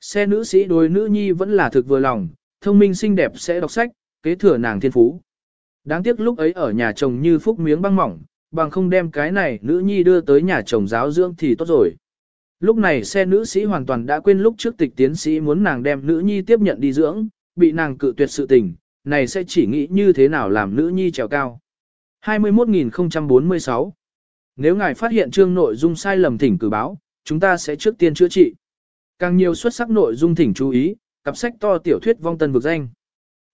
Xe nữ sĩ đối nữ nhi vẫn là thực vừa lòng, thông minh xinh đẹp sẽ đọc sách, kế thừa nàng thiên phú. Đáng tiếc lúc ấy ở nhà chồng như phúc miếng băng mỏng, bằng không đem cái này nữ nhi đưa tới nhà chồng giáo dưỡng thì tốt rồi. Lúc này xe nữ sĩ hoàn toàn đã quên lúc trước tịch tiến sĩ muốn nàng đem nữ nhi tiếp nhận đi dưỡng, bị nàng cự tuyệt sự tình, này sẽ chỉ nghĩ như thế nào làm nữ nhi trèo cao. 21.046. Nếu ngài phát hiện chương nội dung sai lầm thỉnh cử báo, chúng ta sẽ trước tiên chữa trị. Càng nhiều xuất sắc nội dung thỉnh chú ý, cặp sách to tiểu thuyết vong tân vực danh.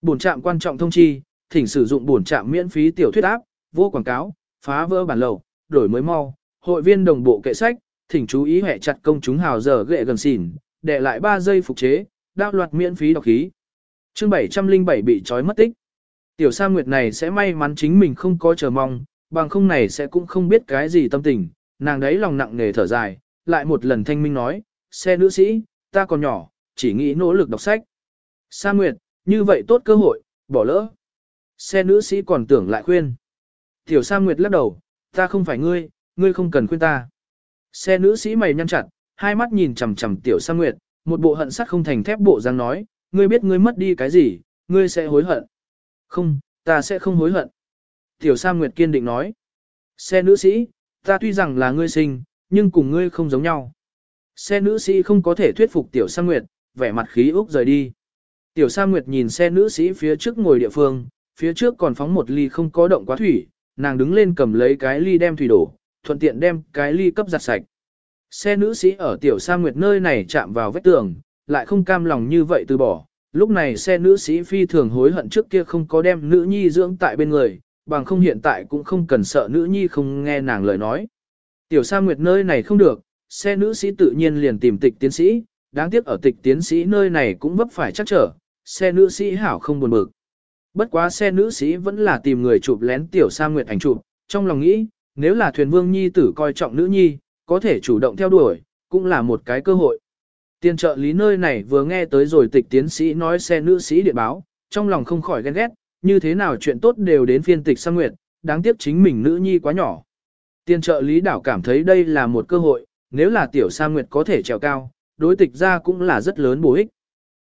Bổn trạm quan trọng thông chi, thỉnh sử dụng bổn trạm miễn phí tiểu thuyết áp, vô quảng cáo, phá vỡ bản lầu, đổi mới mau, hội viên đồng bộ kệ sách, thỉnh chú ý hệ chặt công chúng hào giờ ghệ gần xỉn, để lại 3 giây phục chế, đao loạt miễn phí đọc khí. Chương 707 bị trói mất tích. Tiểu Sa Nguyệt này sẽ may mắn chính mình không có chờ mong, bằng không này sẽ cũng không biết cái gì tâm tình, nàng đấy lòng nặng nề thở dài, lại một lần thanh minh nói, xe nữ sĩ, ta còn nhỏ, chỉ nghĩ nỗ lực đọc sách. Sa Nguyệt, như vậy tốt cơ hội, bỏ lỡ. Xe nữ sĩ còn tưởng lại khuyên. Tiểu Sa Nguyệt lắc đầu, ta không phải ngươi, ngươi không cần khuyên ta. Xe nữ sĩ mày nhăn chặt, hai mắt nhìn chằm chằm Tiểu Sa Nguyệt, một bộ hận sắt không thành thép bộ dáng nói, ngươi biết ngươi mất đi cái gì, ngươi sẽ hối hận. Không, ta sẽ không hối hận. Tiểu Sa Nguyệt kiên định nói. Xe nữ sĩ, ta tuy rằng là ngươi sinh, nhưng cùng ngươi không giống nhau. Xe nữ sĩ không có thể thuyết phục Tiểu Sa Nguyệt, vẻ mặt khí úc rời đi. Tiểu Sa Nguyệt nhìn xe nữ sĩ phía trước ngồi địa phương, phía trước còn phóng một ly không có động quá thủy, nàng đứng lên cầm lấy cái ly đem thủy đổ, thuận tiện đem cái ly cấp giặt sạch. Xe nữ sĩ ở Tiểu Sa Nguyệt nơi này chạm vào vết tường, lại không cam lòng như vậy từ bỏ. Lúc này xe nữ sĩ phi thường hối hận trước kia không có đem nữ nhi dưỡng tại bên người, bằng không hiện tại cũng không cần sợ nữ nhi không nghe nàng lời nói. Tiểu Sa Nguyệt nơi này không được, xe nữ sĩ tự nhiên liền tìm tịch tiến sĩ, đáng tiếc ở tịch tiến sĩ nơi này cũng vấp phải chắc trở, xe nữ sĩ hảo không buồn bực. Bất quá xe nữ sĩ vẫn là tìm người chụp lén Tiểu Sa Nguyệt ảnh chụp, trong lòng nghĩ, nếu là thuyền vương nhi tử coi trọng nữ nhi, có thể chủ động theo đuổi, cũng là một cái cơ hội. Tiền trợ lý nơi này vừa nghe tới rồi tịch tiến sĩ nói xe nữ sĩ điện báo, trong lòng không khỏi ghen ghét, như thế nào chuyện tốt đều đến phiên tịch sang nguyệt, đáng tiếc chính mình nữ nhi quá nhỏ. Tiền trợ lý đảo cảm thấy đây là một cơ hội, nếu là tiểu sang nguyệt có thể trèo cao, đối tịch ra cũng là rất lớn bổ ích.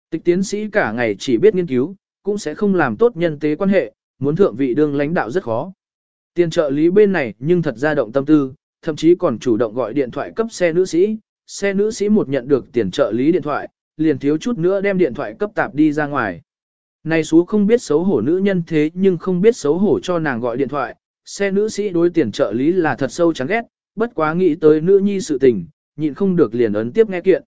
Tịch tiến sĩ cả ngày chỉ biết nghiên cứu, cũng sẽ không làm tốt nhân tế quan hệ, muốn thượng vị đương lãnh đạo rất khó. Tiền trợ lý bên này nhưng thật ra động tâm tư, thậm chí còn chủ động gọi điện thoại cấp xe nữ sĩ, xe nữ sĩ một nhận được tiền trợ lý điện thoại, liền thiếu chút nữa đem điện thoại cấp tạp đi ra ngoài. Này xú không biết xấu hổ nữ nhân thế nhưng không biết xấu hổ cho nàng gọi điện thoại, xe nữ sĩ đối tiền trợ lý là thật sâu chán ghét, bất quá nghĩ tới nữ nhi sự tình, nhịn không được liền ấn tiếp nghe kiện.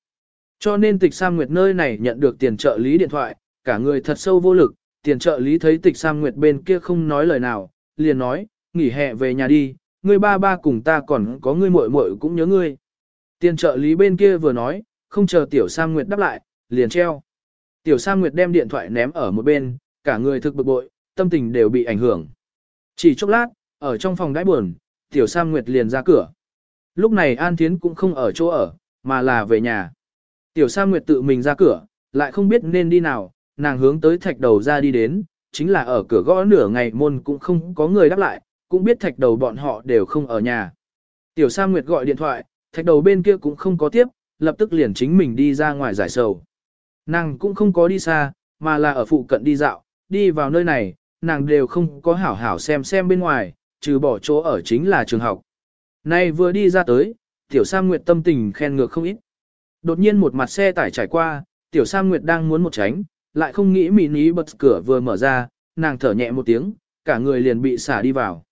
Cho nên tịch Sam Nguyệt nơi này nhận được tiền trợ lý điện thoại, cả người thật sâu vô lực, tiền trợ lý thấy tịch Sam Nguyệt bên kia không nói lời nào, liền nói, nghỉ hè về nhà đi, ngươi ba ba cùng ta còn có ngươi muội muội cũng nhớ ngươi. Tiền trợ lý bên kia vừa nói, không chờ Tiểu Sam Nguyệt đáp lại, liền treo. Tiểu Sam Nguyệt đem điện thoại ném ở một bên, cả người thực bực bội, tâm tình đều bị ảnh hưởng. Chỉ chốc lát, ở trong phòng đãi buồn, Tiểu Sam Nguyệt liền ra cửa. Lúc này An Thiến cũng không ở chỗ ở, mà là về nhà. Tiểu Sam Nguyệt tự mình ra cửa, lại không biết nên đi nào, nàng hướng tới thạch đầu ra đi đến, chính là ở cửa gõ nửa ngày môn cũng không có người đáp lại, cũng biết thạch đầu bọn họ đều không ở nhà. Tiểu Sam Nguyệt gọi điện thoại, thạch đầu bên kia cũng không có tiếp, lập tức liền chính mình đi ra ngoài giải sầu. Nàng cũng không có đi xa, mà là ở phụ cận đi dạo, đi vào nơi này, nàng đều không có hảo hảo xem xem bên ngoài, trừ bỏ chỗ ở chính là trường học. Nay vừa đi ra tới, Tiểu Sam Nguyệt tâm tình khen ngược không ít. Đột nhiên một mặt xe tải trải qua, Tiểu Sam Nguyệt đang muốn một tránh, lại không nghĩ mị ní bật cửa vừa mở ra, nàng thở nhẹ một tiếng, cả người liền bị xả đi vào.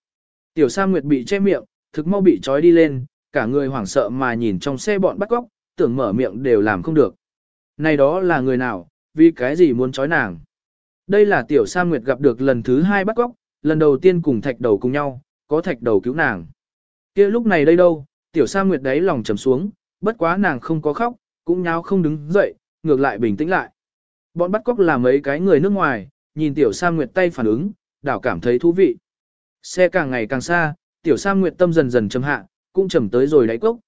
Tiểu Sam Nguyệt bị che miệng, thực mau bị trói đi lên, cả người hoảng sợ mà nhìn trong xe bọn bắt cóc, tưởng mở miệng đều làm không được. Này đó là người nào, vì cái gì muốn trói nàng? Đây là Tiểu sa Nguyệt gặp được lần thứ hai bắt cóc, lần đầu tiên cùng thạch đầu cùng nhau, có thạch đầu cứu nàng. kia lúc này đây đâu, Tiểu sa Nguyệt đấy lòng trầm xuống, bất quá nàng không có khóc, cũng nháo không đứng dậy, ngược lại bình tĩnh lại. Bọn bắt cóc là mấy cái người nước ngoài, nhìn Tiểu sa Nguyệt tay phản ứng, đảo cảm thấy thú vị. Xe càng ngày càng xa, Tiểu sa Nguyệt tâm dần dần châm hạ, cũng chầm tới rồi đáy cốc.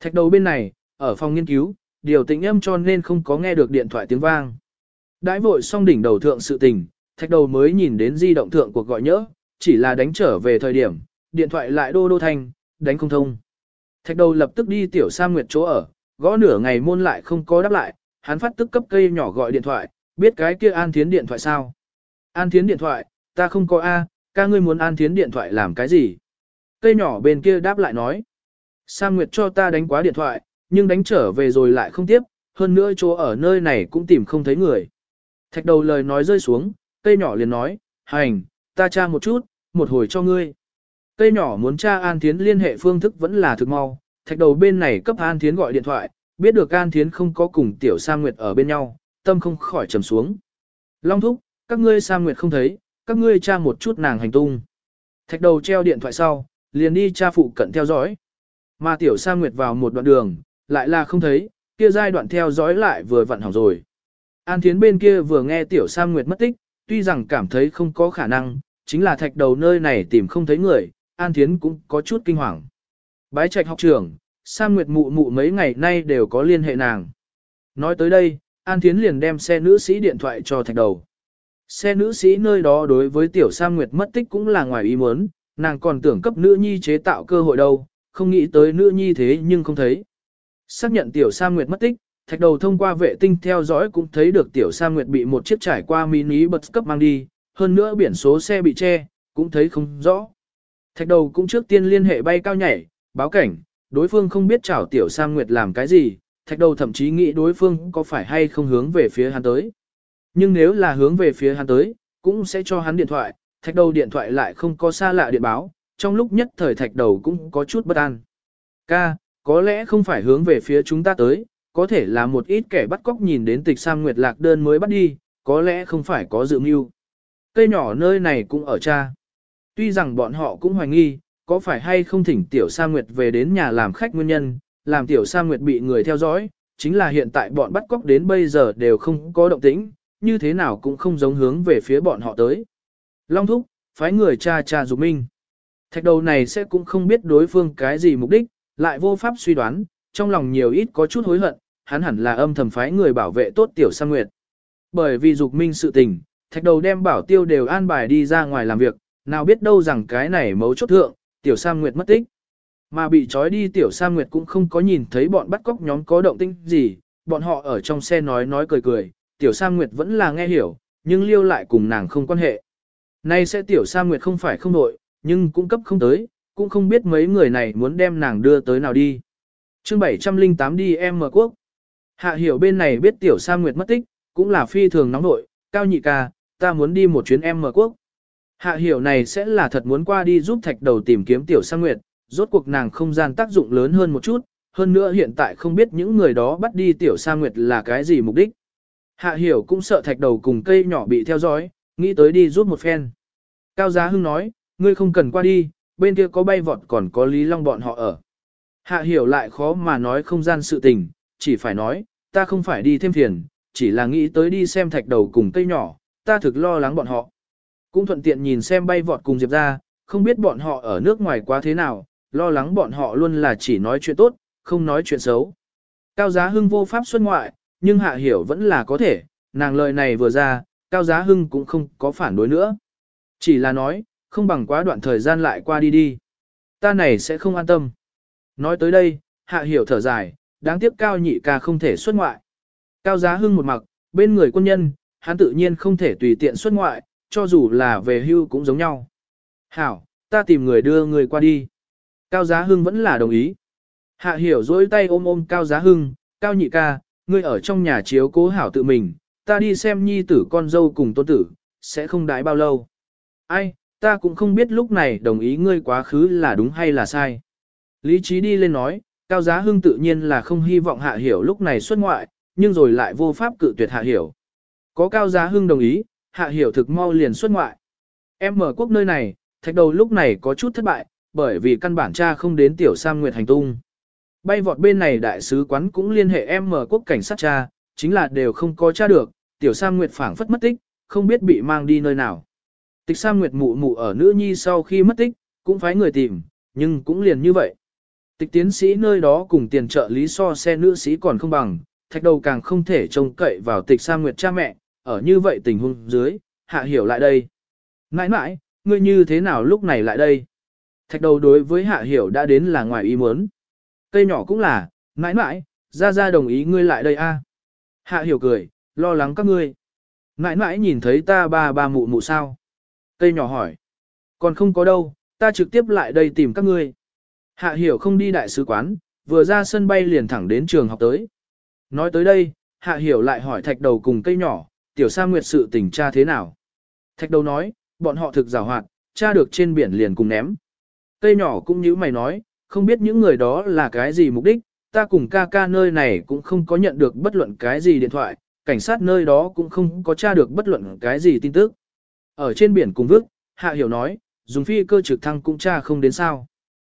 Thạch đầu bên này, ở phòng nghiên cứu, điều tĩnh âm cho nên không có nghe được điện thoại tiếng vang. Đãi vội xong đỉnh đầu thượng sự tình, thạch đầu mới nhìn đến di động thượng cuộc gọi nhỡ, chỉ là đánh trở về thời điểm, điện thoại lại đô đô thanh, đánh không thông. Thạch đầu lập tức đi Tiểu Sam Nguyệt chỗ ở, gõ nửa ngày môn lại không có đáp lại, hắn phát tức cấp cây nhỏ gọi điện thoại, biết cái kia An Thiến điện thoại sao? An Thiến điện thoại, ta không có A, ca ngươi muốn An Thiến điện thoại làm cái gì? Cây nhỏ bên kia đáp lại nói. Sam Nguyệt cho ta đánh quá điện thoại, nhưng đánh trở về rồi lại không tiếp, hơn nữa chỗ ở nơi này cũng tìm không thấy người. Thạch đầu lời nói rơi xuống, cây nhỏ liền nói, hành, ta tra một chút, một hồi cho ngươi. Cây nhỏ muốn tra An Thiến liên hệ phương thức vẫn là thực mau, thạch đầu bên này cấp An Thiến gọi điện thoại, biết được An Thiến không có cùng Tiểu Sam Nguyệt ở bên nhau, tâm không khỏi trầm xuống. Long thúc, các ngươi Sam Nguyệt không thấy, các ngươi tra một chút nàng hành tung. Thạch đầu treo điện thoại sau, liền đi tra phụ cận theo dõi. Mà Tiểu Sa Nguyệt vào một đoạn đường, lại là không thấy, kia giai đoạn theo dõi lại vừa vặn hỏng rồi. An Thiến bên kia vừa nghe Tiểu Sa Nguyệt mất tích, tuy rằng cảm thấy không có khả năng, chính là thạch đầu nơi này tìm không thấy người, An Thiến cũng có chút kinh hoàng. Bái trạch học trưởng, sa Nguyệt mụ mụ mấy ngày nay đều có liên hệ nàng. Nói tới đây, An Thiến liền đem xe nữ sĩ điện thoại cho thạch đầu. Xe nữ sĩ nơi đó đối với tiểu Sam Nguyệt mất tích cũng là ngoài ý muốn, nàng còn tưởng cấp nữ nhi chế tạo cơ hội đâu, không nghĩ tới nữ nhi thế nhưng không thấy. Xác nhận tiểu Sa Nguyệt mất tích, thạch đầu thông qua vệ tinh theo dõi cũng thấy được tiểu Sa Nguyệt bị một chiếc trải qua mini bật cấp mang đi, hơn nữa biển số xe bị che, cũng thấy không rõ. Thạch đầu cũng trước tiên liên hệ bay cao nhảy, báo cảnh, đối phương không biết chảo tiểu Sa Nguyệt làm cái gì, thạch đầu thậm chí nghĩ đối phương có phải hay không hướng về phía hắn tới. Nhưng nếu là hướng về phía hắn tới, cũng sẽ cho hắn điện thoại, thạch đầu điện thoại lại không có xa lạ điện báo, trong lúc nhất thời thạch đầu cũng có chút bất an. Ca, có lẽ không phải hướng về phía chúng ta tới, có thể là một ít kẻ bắt cóc nhìn đến tịch Sam Nguyệt lạc đơn mới bắt đi, có lẽ không phải có dự mưu. Cây nhỏ nơi này cũng ở cha. Tuy rằng bọn họ cũng hoài nghi, có phải hay không thỉnh Tiểu Sa Nguyệt về đến nhà làm khách nguyên nhân, làm Tiểu Sa Nguyệt bị người theo dõi, chính là hiện tại bọn bắt cóc đến bây giờ đều không có động tĩnh, như thế nào cũng không giống hướng về phía bọn họ tới. Long thúc, phái người cha cha dục minh. Thạch đầu này sẽ cũng không biết đối phương cái gì mục đích, lại vô pháp suy đoán, trong lòng nhiều ít có chút hối hận, hắn hẳn là âm thầm phái người bảo vệ tốt Tiểu Sang Nguyệt. Bởi vì dục minh sự tình, thạch đầu đem bảo tiêu đều an bài đi ra ngoài làm việc, nào biết đâu rằng cái này mấu chốt thượng, Tiểu Sang Nguyệt mất tích. Mà bị trói đi Tiểu Sang Nguyệt cũng không có nhìn thấy bọn bắt cóc nhóm có động tĩnh gì, bọn họ ở trong xe nói nói cười cười, Tiểu Sang Nguyệt vẫn là nghe hiểu, nhưng liêu lại cùng nàng không quan hệ. Nay sẽ Tiểu sa Nguyệt không phải không nội nhưng cũng cấp không tới, cũng không biết mấy người này muốn đem nàng đưa tới nào đi. chương 708 đi em mở quốc. Hạ hiểu bên này biết Tiểu sa Nguyệt mất tích, cũng là phi thường nóng nội, cao nhị ca, ta muốn đi một chuyến em mở quốc. Hạ hiểu này sẽ là thật muốn qua đi giúp thạch đầu tìm kiếm tiểu sa nguyệt, rốt cuộc nàng không gian tác dụng lớn hơn một chút, hơn nữa hiện tại không biết những người đó bắt đi tiểu sa nguyệt là cái gì mục đích. Hạ hiểu cũng sợ thạch đầu cùng cây nhỏ bị theo dõi, nghĩ tới đi giúp một phen. Cao Giá Hưng nói, ngươi không cần qua đi, bên kia có bay vọt còn có Lý Long bọn họ ở. Hạ hiểu lại khó mà nói không gian sự tình, chỉ phải nói, ta không phải đi thêm phiền, chỉ là nghĩ tới đi xem thạch đầu cùng cây nhỏ, ta thực lo lắng bọn họ. Cũng thuận tiện nhìn xem bay vọt cùng Diệp ra, không biết bọn họ ở nước ngoài quá thế nào, lo lắng bọn họ luôn là chỉ nói chuyện tốt, không nói chuyện xấu. Cao Giá Hưng vô pháp xuất ngoại, nhưng Hạ Hiểu vẫn là có thể, nàng lời này vừa ra, Cao Giá Hưng cũng không có phản đối nữa. Chỉ là nói, không bằng quá đoạn thời gian lại qua đi đi. Ta này sẽ không an tâm. Nói tới đây, Hạ Hiểu thở dài, đáng tiếc Cao Nhị ca không thể xuất ngoại. Cao Giá Hưng một mặc, bên người quân nhân, hắn tự nhiên không thể tùy tiện xuất ngoại, cho dù là về hưu cũng giống nhau. Hảo, ta tìm người đưa người qua đi. Cao Giá Hưng vẫn là đồng ý. Hạ hiểu dối tay ôm ôm Cao Giá Hưng, Cao Nhị ca, ngươi ở trong nhà chiếu cố hảo tự mình, ta đi xem nhi tử con dâu cùng tôn tử, sẽ không đái bao lâu. Ai, ta cũng không biết lúc này đồng ý ngươi quá khứ là đúng hay là sai. Lý trí đi lên nói, Cao Giá Hưng tự nhiên là không hy vọng Hạ Hiểu lúc này xuất ngoại, nhưng rồi lại vô pháp cự tuyệt Hạ Hiểu. Có Cao Giá Hưng đồng ý, Hạ Hiểu thực mau liền xuất ngoại. Em mở quốc nơi này, thạch đầu lúc này có chút thất bại, bởi vì căn bản cha không đến tiểu Sam Nguyệt hành tung. Bay vọt bên này đại sứ quán cũng liên hệ em mở quốc cảnh sát cha, chính là đều không có tra được, tiểu Sam Nguyệt phảng phất mất tích, không biết bị mang đi nơi nào. Tịch Sam Nguyệt mụ mụ ở nữ nhi sau khi mất tích, cũng phải người tìm, nhưng cũng liền như vậy. Tịch tiến sĩ nơi đó cùng tiền trợ lý so xe nữ sĩ còn không bằng, thạch đầu càng không thể trông cậy vào tịch Sam Nguyệt cha mẹ, ở như vậy tình huống dưới, hạ hiểu lại đây. Nãi nãi, ngươi như thế nào lúc này lại đây? Thạch đầu đối với hạ hiểu đã đến là ngoài ý muốn. Cây nhỏ cũng là, nãi nãi, ra ra đồng ý ngươi lại đây a. Hạ hiểu cười, lo lắng các ngươi. Nãi nãi nhìn thấy ta ba ba mụ mụ sao? Cây nhỏ hỏi. Còn không có đâu, ta trực tiếp lại đây tìm các ngươi. Hạ hiểu không đi đại sứ quán, vừa ra sân bay liền thẳng đến trường học tới. Nói tới đây, hạ hiểu lại hỏi thạch đầu cùng cây nhỏ, tiểu sa nguyệt sự tình cha thế nào. Thạch đầu nói, bọn họ thực rào hoạt, cha được trên biển liền cùng ném. Cây nhỏ cũng như mày nói, không biết những người đó là cái gì mục đích, ta cùng ca ca nơi này cũng không có nhận được bất luận cái gì điện thoại, cảnh sát nơi đó cũng không có tra được bất luận cái gì tin tức. Ở trên biển cùng vước, Hạ Hiểu nói, dùng phi cơ trực thăng cũng tra không đến sao.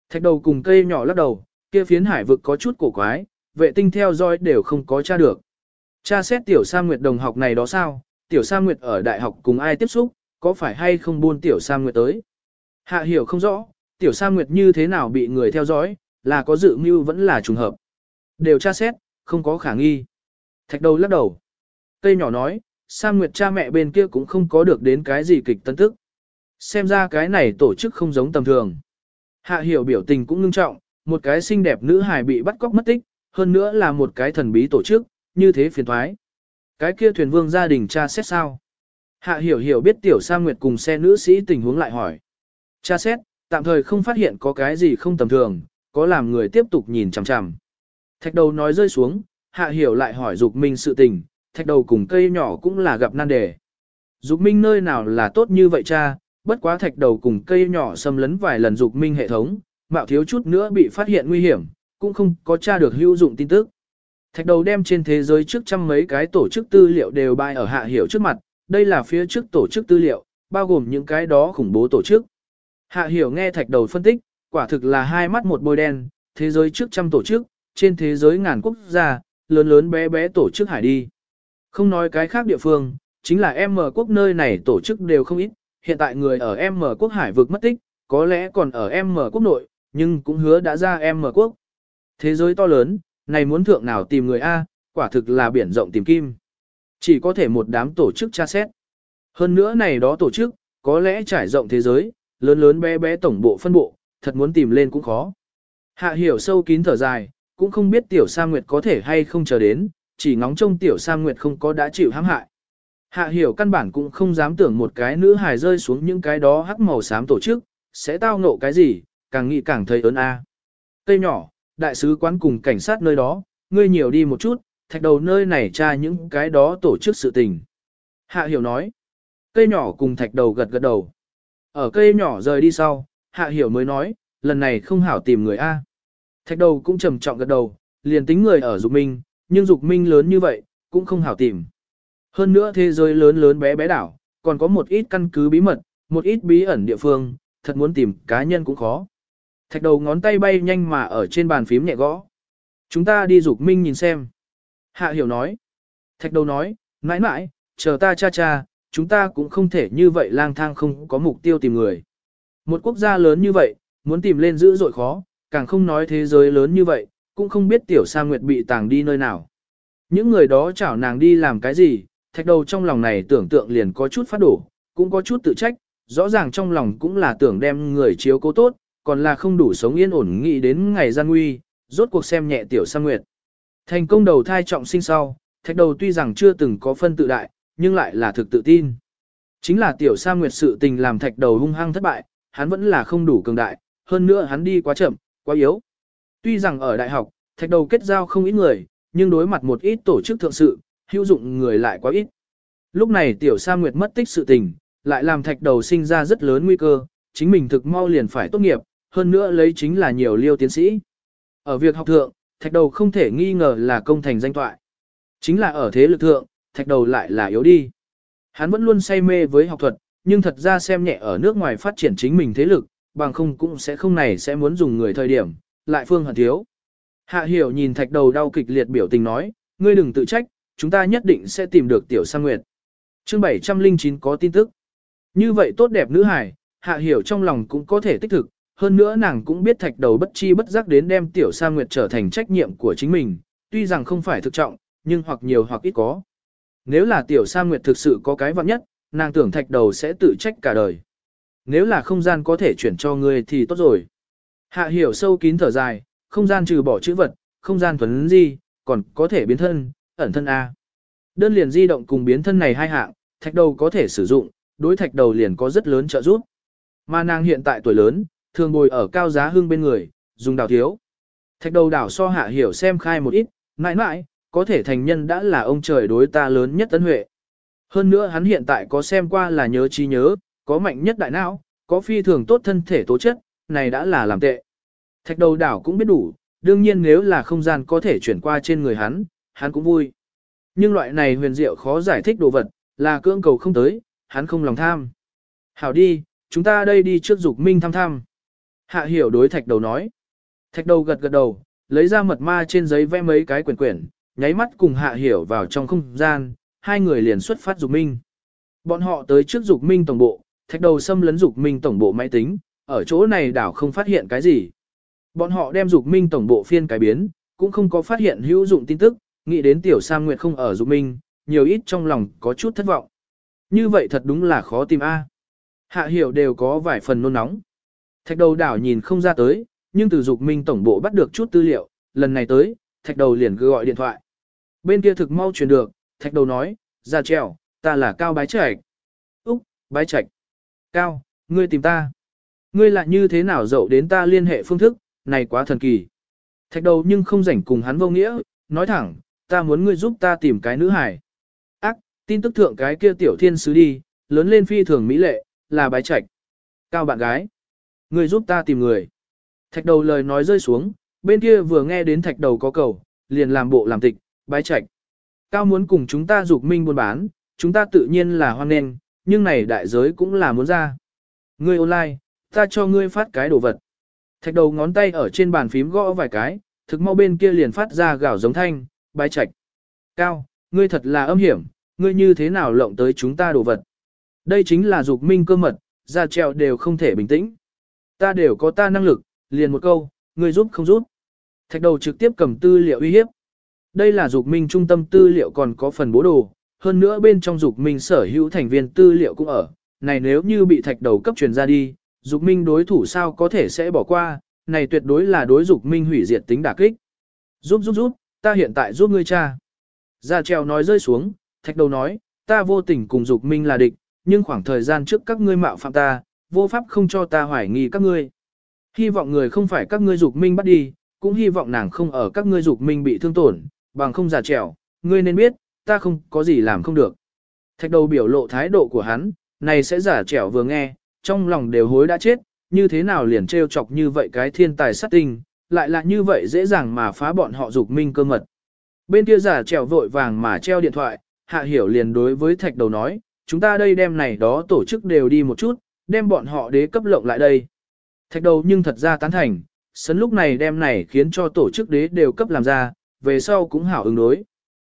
Thạch đầu cùng cây nhỏ lắc đầu, kia phiến hải vực có chút cổ quái, vệ tinh theo dõi đều không có tra được. Cha xét tiểu Sa Nguyệt đồng học này đó sao, tiểu Sa Nguyệt ở đại học cùng ai tiếp xúc, có phải hay không buôn tiểu Sa Nguyệt tới. Hạ hiểu không rõ, tiểu Sa Nguyệt như thế nào bị người theo dõi, là có dự mưu vẫn là trùng hợp. Đều tra xét, không có khả nghi. Thạch đầu lắc đầu. Cây nhỏ nói, Sam Nguyệt cha mẹ bên kia cũng không có được đến cái gì kịch tân tức. Xem ra cái này tổ chức không giống tầm thường. Hạ hiểu biểu tình cũng ngưng trọng, một cái xinh đẹp nữ hài bị bắt cóc mất tích, hơn nữa là một cái thần bí tổ chức, như thế phiền thoái. Cái kia thuyền vương gia đình cha xét sao? Hạ hiểu hiểu biết tiểu Sam nguyệt cùng xe nữ sĩ tình huống lại hỏi. Cha xét, tạm thời không phát hiện có cái gì không tầm thường, có làm người tiếp tục nhìn chằm chằm. Thạch đầu nói rơi xuống, hạ hiểu lại hỏi dục minh sự tình, thạch đầu cùng cây nhỏ cũng là gặp nan đề. Dục minh nơi nào là tốt như vậy cha, bất quá thạch đầu cùng cây nhỏ xâm lấn vài lần dục minh hệ thống, mạo thiếu chút nữa bị phát hiện nguy hiểm, cũng không có tra được hữu dụng tin tức. Thạch đầu đem trên thế giới trước trăm mấy cái tổ chức tư liệu đều bài ở hạ hiểu trước mặt, đây là phía trước tổ chức tư liệu, bao gồm những cái đó khủng bố tổ chức. Hạ hiểu nghe thạch đầu phân tích, quả thực là hai mắt một bôi đen, thế giới trước trăm tổ chức, trên thế giới ngàn quốc gia, lớn lớn bé bé tổ chức hải đi. Không nói cái khác địa phương, chính là M quốc nơi này tổ chức đều không ít, hiện tại người ở M quốc hải vực mất tích, có lẽ còn ở M quốc nội, nhưng cũng hứa đã ra M quốc. Thế giới to lớn, này muốn thượng nào tìm người A, quả thực là biển rộng tìm kim. Chỉ có thể một đám tổ chức tra xét. Hơn nữa này đó tổ chức, có lẽ trải rộng thế giới, lớn lớn bé bé tổng bộ phân bộ, thật muốn tìm lên cũng khó. Hạ hiểu sâu kín thở dài, cũng không biết tiểu sa nguyệt có thể hay không chờ đến, chỉ ngóng trông tiểu sa nguyệt không có đã chịu hãm hại. Hạ hiểu căn bản cũng không dám tưởng một cái nữ hài rơi xuống những cái đó hắc màu xám tổ chức, sẽ tao ngộ cái gì, càng nghĩ càng thấy ớn a. Cây nhỏ, đại sứ quán cùng cảnh sát nơi đó, ngươi nhiều đi một chút, thạch đầu nơi này tra những cái đó tổ chức sự tình. Hạ hiểu nói, cây nhỏ cùng thạch đầu gật gật đầu. Ở cây nhỏ rời đi sau, hạ hiểu mới nói, lần này không hảo tìm người A. Thạch đầu cũng trầm trọng gật đầu, liền tính người ở dục minh, nhưng dục minh lớn như vậy, cũng không hảo tìm. Hơn nữa thế giới lớn lớn bé bé đảo, còn có một ít căn cứ bí mật, một ít bí ẩn địa phương, thật muốn tìm cá nhân cũng khó. Thạch đầu ngón tay bay nhanh mà ở trên bàn phím nhẹ gõ. Chúng ta đi dục minh nhìn xem. Hạ hiểu nói. Thạch đầu nói, mãi mãi, chờ ta cha cha, chúng ta cũng không thể như vậy lang thang không có mục tiêu tìm người. Một quốc gia lớn như vậy, muốn tìm lên dữ dội khó, càng không nói thế giới lớn như vậy, cũng không biết tiểu sa nguyệt bị tàng đi nơi nào. Những người đó chảo nàng đi làm cái gì, thạch đầu trong lòng này tưởng tượng liền có chút phát đổ, cũng có chút tự trách, rõ ràng trong lòng cũng là tưởng đem người chiếu cố tốt, còn là không đủ sống yên ổn nghĩ đến ngày gian nguy, rốt cuộc xem nhẹ tiểu sa nguyệt. Thành công đầu thai trọng sinh sau, thạch đầu tuy rằng chưa từng có phân tự đại, nhưng lại là thực tự tin. Chính là tiểu sa nguyệt sự tình làm thạch đầu hung hăng thất bại, hắn vẫn là không đủ cường đại, hơn nữa hắn đi quá chậm, quá yếu. Tuy rằng ở đại học, thạch đầu kết giao không ít người, nhưng đối mặt một ít tổ chức thượng sự, hữu dụng người lại quá ít. Lúc này tiểu sa nguyệt mất tích sự tình, lại làm thạch đầu sinh ra rất lớn nguy cơ, chính mình thực mau liền phải tốt nghiệp, hơn nữa lấy chính là nhiều liêu tiến sĩ. Ở việc học thượng, thạch đầu không thể nghi ngờ là công thành danh toại. Chính là ở thế lực thượng, thạch đầu lại là yếu đi. Hắn vẫn luôn say mê với học thuật, nhưng thật ra xem nhẹ ở nước ngoài phát triển chính mình thế lực, bằng không cũng sẽ không này sẽ muốn dùng người thời điểm, lại phương hận thiếu. Hạ hiểu nhìn thạch đầu đau kịch liệt biểu tình nói, ngươi đừng tự trách, chúng ta nhất định sẽ tìm được tiểu sang nguyệt. Chương 709 có tin tức. Như vậy tốt đẹp nữ hải, hạ hiểu trong lòng cũng có thể tích thực, hơn nữa nàng cũng biết thạch đầu bất chi bất giác đến đem tiểu sa nguyệt trở thành trách nhiệm của chính mình, tuy rằng không phải thực trọng, nhưng hoặc nhiều hoặc ít có. Nếu là tiểu sa nguyệt thực sự có cái vặn nhất, nàng tưởng thạch đầu sẽ tự trách cả đời. Nếu là không gian có thể chuyển cho ngươi thì tốt rồi. Hạ hiểu sâu kín thở dài, không gian trừ bỏ chữ vật, không gian thuấn di, còn có thể biến thân, ẩn thân A. Đơn liền di động cùng biến thân này hai hạng, thạch đầu có thể sử dụng, đối thạch đầu liền có rất lớn trợ giúp. Mà nàng hiện tại tuổi lớn, thường bồi ở cao giá hương bên người, dùng đào thiếu. Thạch đầu đảo so hạ hiểu xem khai một ít, mãi mãi, có thể thành nhân đã là ông trời đối ta lớn nhất tấn huệ. Hơn nữa hắn hiện tại có xem qua là nhớ trí nhớ, có mạnh nhất đại não, có phi thường tốt thân thể tố chất, này đã là làm tệ. Thạch đầu đảo cũng biết đủ, đương nhiên nếu là không gian có thể chuyển qua trên người hắn, hắn cũng vui. Nhưng loại này huyền diệu khó giải thích đồ vật, là cưỡng cầu không tới, hắn không lòng tham. Hảo đi, chúng ta đây đi trước dục minh thăm thăm. Hạ hiểu đối thạch đầu nói. Thạch đầu gật gật đầu, lấy ra mật ma trên giấy vẽ mấy cái quyển quyển, nháy mắt cùng hạ hiểu vào trong không gian, hai người liền xuất phát dục minh. Bọn họ tới trước dục minh tổng bộ, thạch đầu xâm lấn dục minh tổng bộ máy tính, ở chỗ này đảo không phát hiện cái gì. Bọn họ đem dục minh tổng bộ phiên cải biến, cũng không có phát hiện hữu dụng tin tức, nghĩ đến tiểu Sam Nguyệt không ở dục minh, nhiều ít trong lòng có chút thất vọng. Như vậy thật đúng là khó tìm A. Hạ hiểu đều có vài phần nôn nóng. Thạch đầu đảo nhìn không ra tới, nhưng từ dục minh tổng bộ bắt được chút tư liệu, lần này tới, thạch đầu liền cứ gọi điện thoại. Bên kia thực mau truyền được, thạch đầu nói, ra trèo, ta là Cao Bái Trạch. Úc, Bái Trạch. Cao, ngươi tìm ta. Ngươi lại như thế nào dậu đến ta liên hệ phương thức, này quá thần kỳ. Thạch đầu nhưng không rảnh cùng hắn vô nghĩa, nói thẳng, ta muốn ngươi giúp ta tìm cái nữ hải. Ác, tin tức thượng cái kia tiểu thiên sứ đi, lớn lên phi thường mỹ lệ, là bái trạch. Cao bạn gái. Ngươi giúp ta tìm người. Thạch đầu lời nói rơi xuống, bên kia vừa nghe đến thạch đầu có cầu, liền làm bộ làm tịch, bái trạch. Cao muốn cùng chúng ta dục minh buôn bán, chúng ta tự nhiên là hoan nghênh, nhưng này đại giới cũng là muốn ra. Ngươi online, ta cho ngươi phát cái đồ vật. Thạch đầu ngón tay ở trên bàn phím gõ vài cái, thực mau bên kia liền phát ra gạo giống thanh, bái trạch. Cao, ngươi thật là âm hiểm, ngươi như thế nào lộng tới chúng ta đồ vật. Đây chính là dục minh cơ mật, ra trèo đều không thể bình tĩnh. Ta đều có ta năng lực, liền một câu, ngươi giúp không giúp. Thạch đầu trực tiếp cầm tư liệu uy hiếp. Đây là dục minh trung tâm tư liệu còn có phần bố đồ, hơn nữa bên trong dục minh sở hữu thành viên tư liệu cũng ở. Này nếu như bị thạch đầu cấp truyền ra đi, dục minh đối thủ sao có thể sẽ bỏ qua, này tuyệt đối là đối dục minh hủy diệt tính đả kích. Giúp giúp giúp, ta hiện tại giúp ngươi cha. Gia treo nói rơi xuống, thạch đầu nói, ta vô tình cùng dục minh là địch, nhưng khoảng thời gian trước các ngươi mạo phạm ta, vô pháp không cho ta hoài nghi các ngươi. Hy vọng người không phải các ngươi dục minh bắt đi, cũng hy vọng nàng không ở các ngươi dục minh bị thương tổn, bằng không giả trèo, ngươi nên biết, ta không có gì làm không được. Thạch đầu biểu lộ thái độ của hắn, này sẽ giả trèo vừa nghe, trong lòng đều hối đã chết, như thế nào liền trêu chọc như vậy cái thiên tài sát tinh, lại là như vậy dễ dàng mà phá bọn họ dục minh cơ mật. Bên kia giả trèo vội vàng mà treo điện thoại, hạ hiểu liền đối với thạch đầu nói, chúng ta đây đem này đó tổ chức đều đi một chút, đem bọn họ đế cấp lộng lại đây. Thạch đầu nhưng thật ra tán thành, sấn lúc này đem này khiến cho tổ chức đế đều cấp làm ra, về sau cũng hảo ứng đối.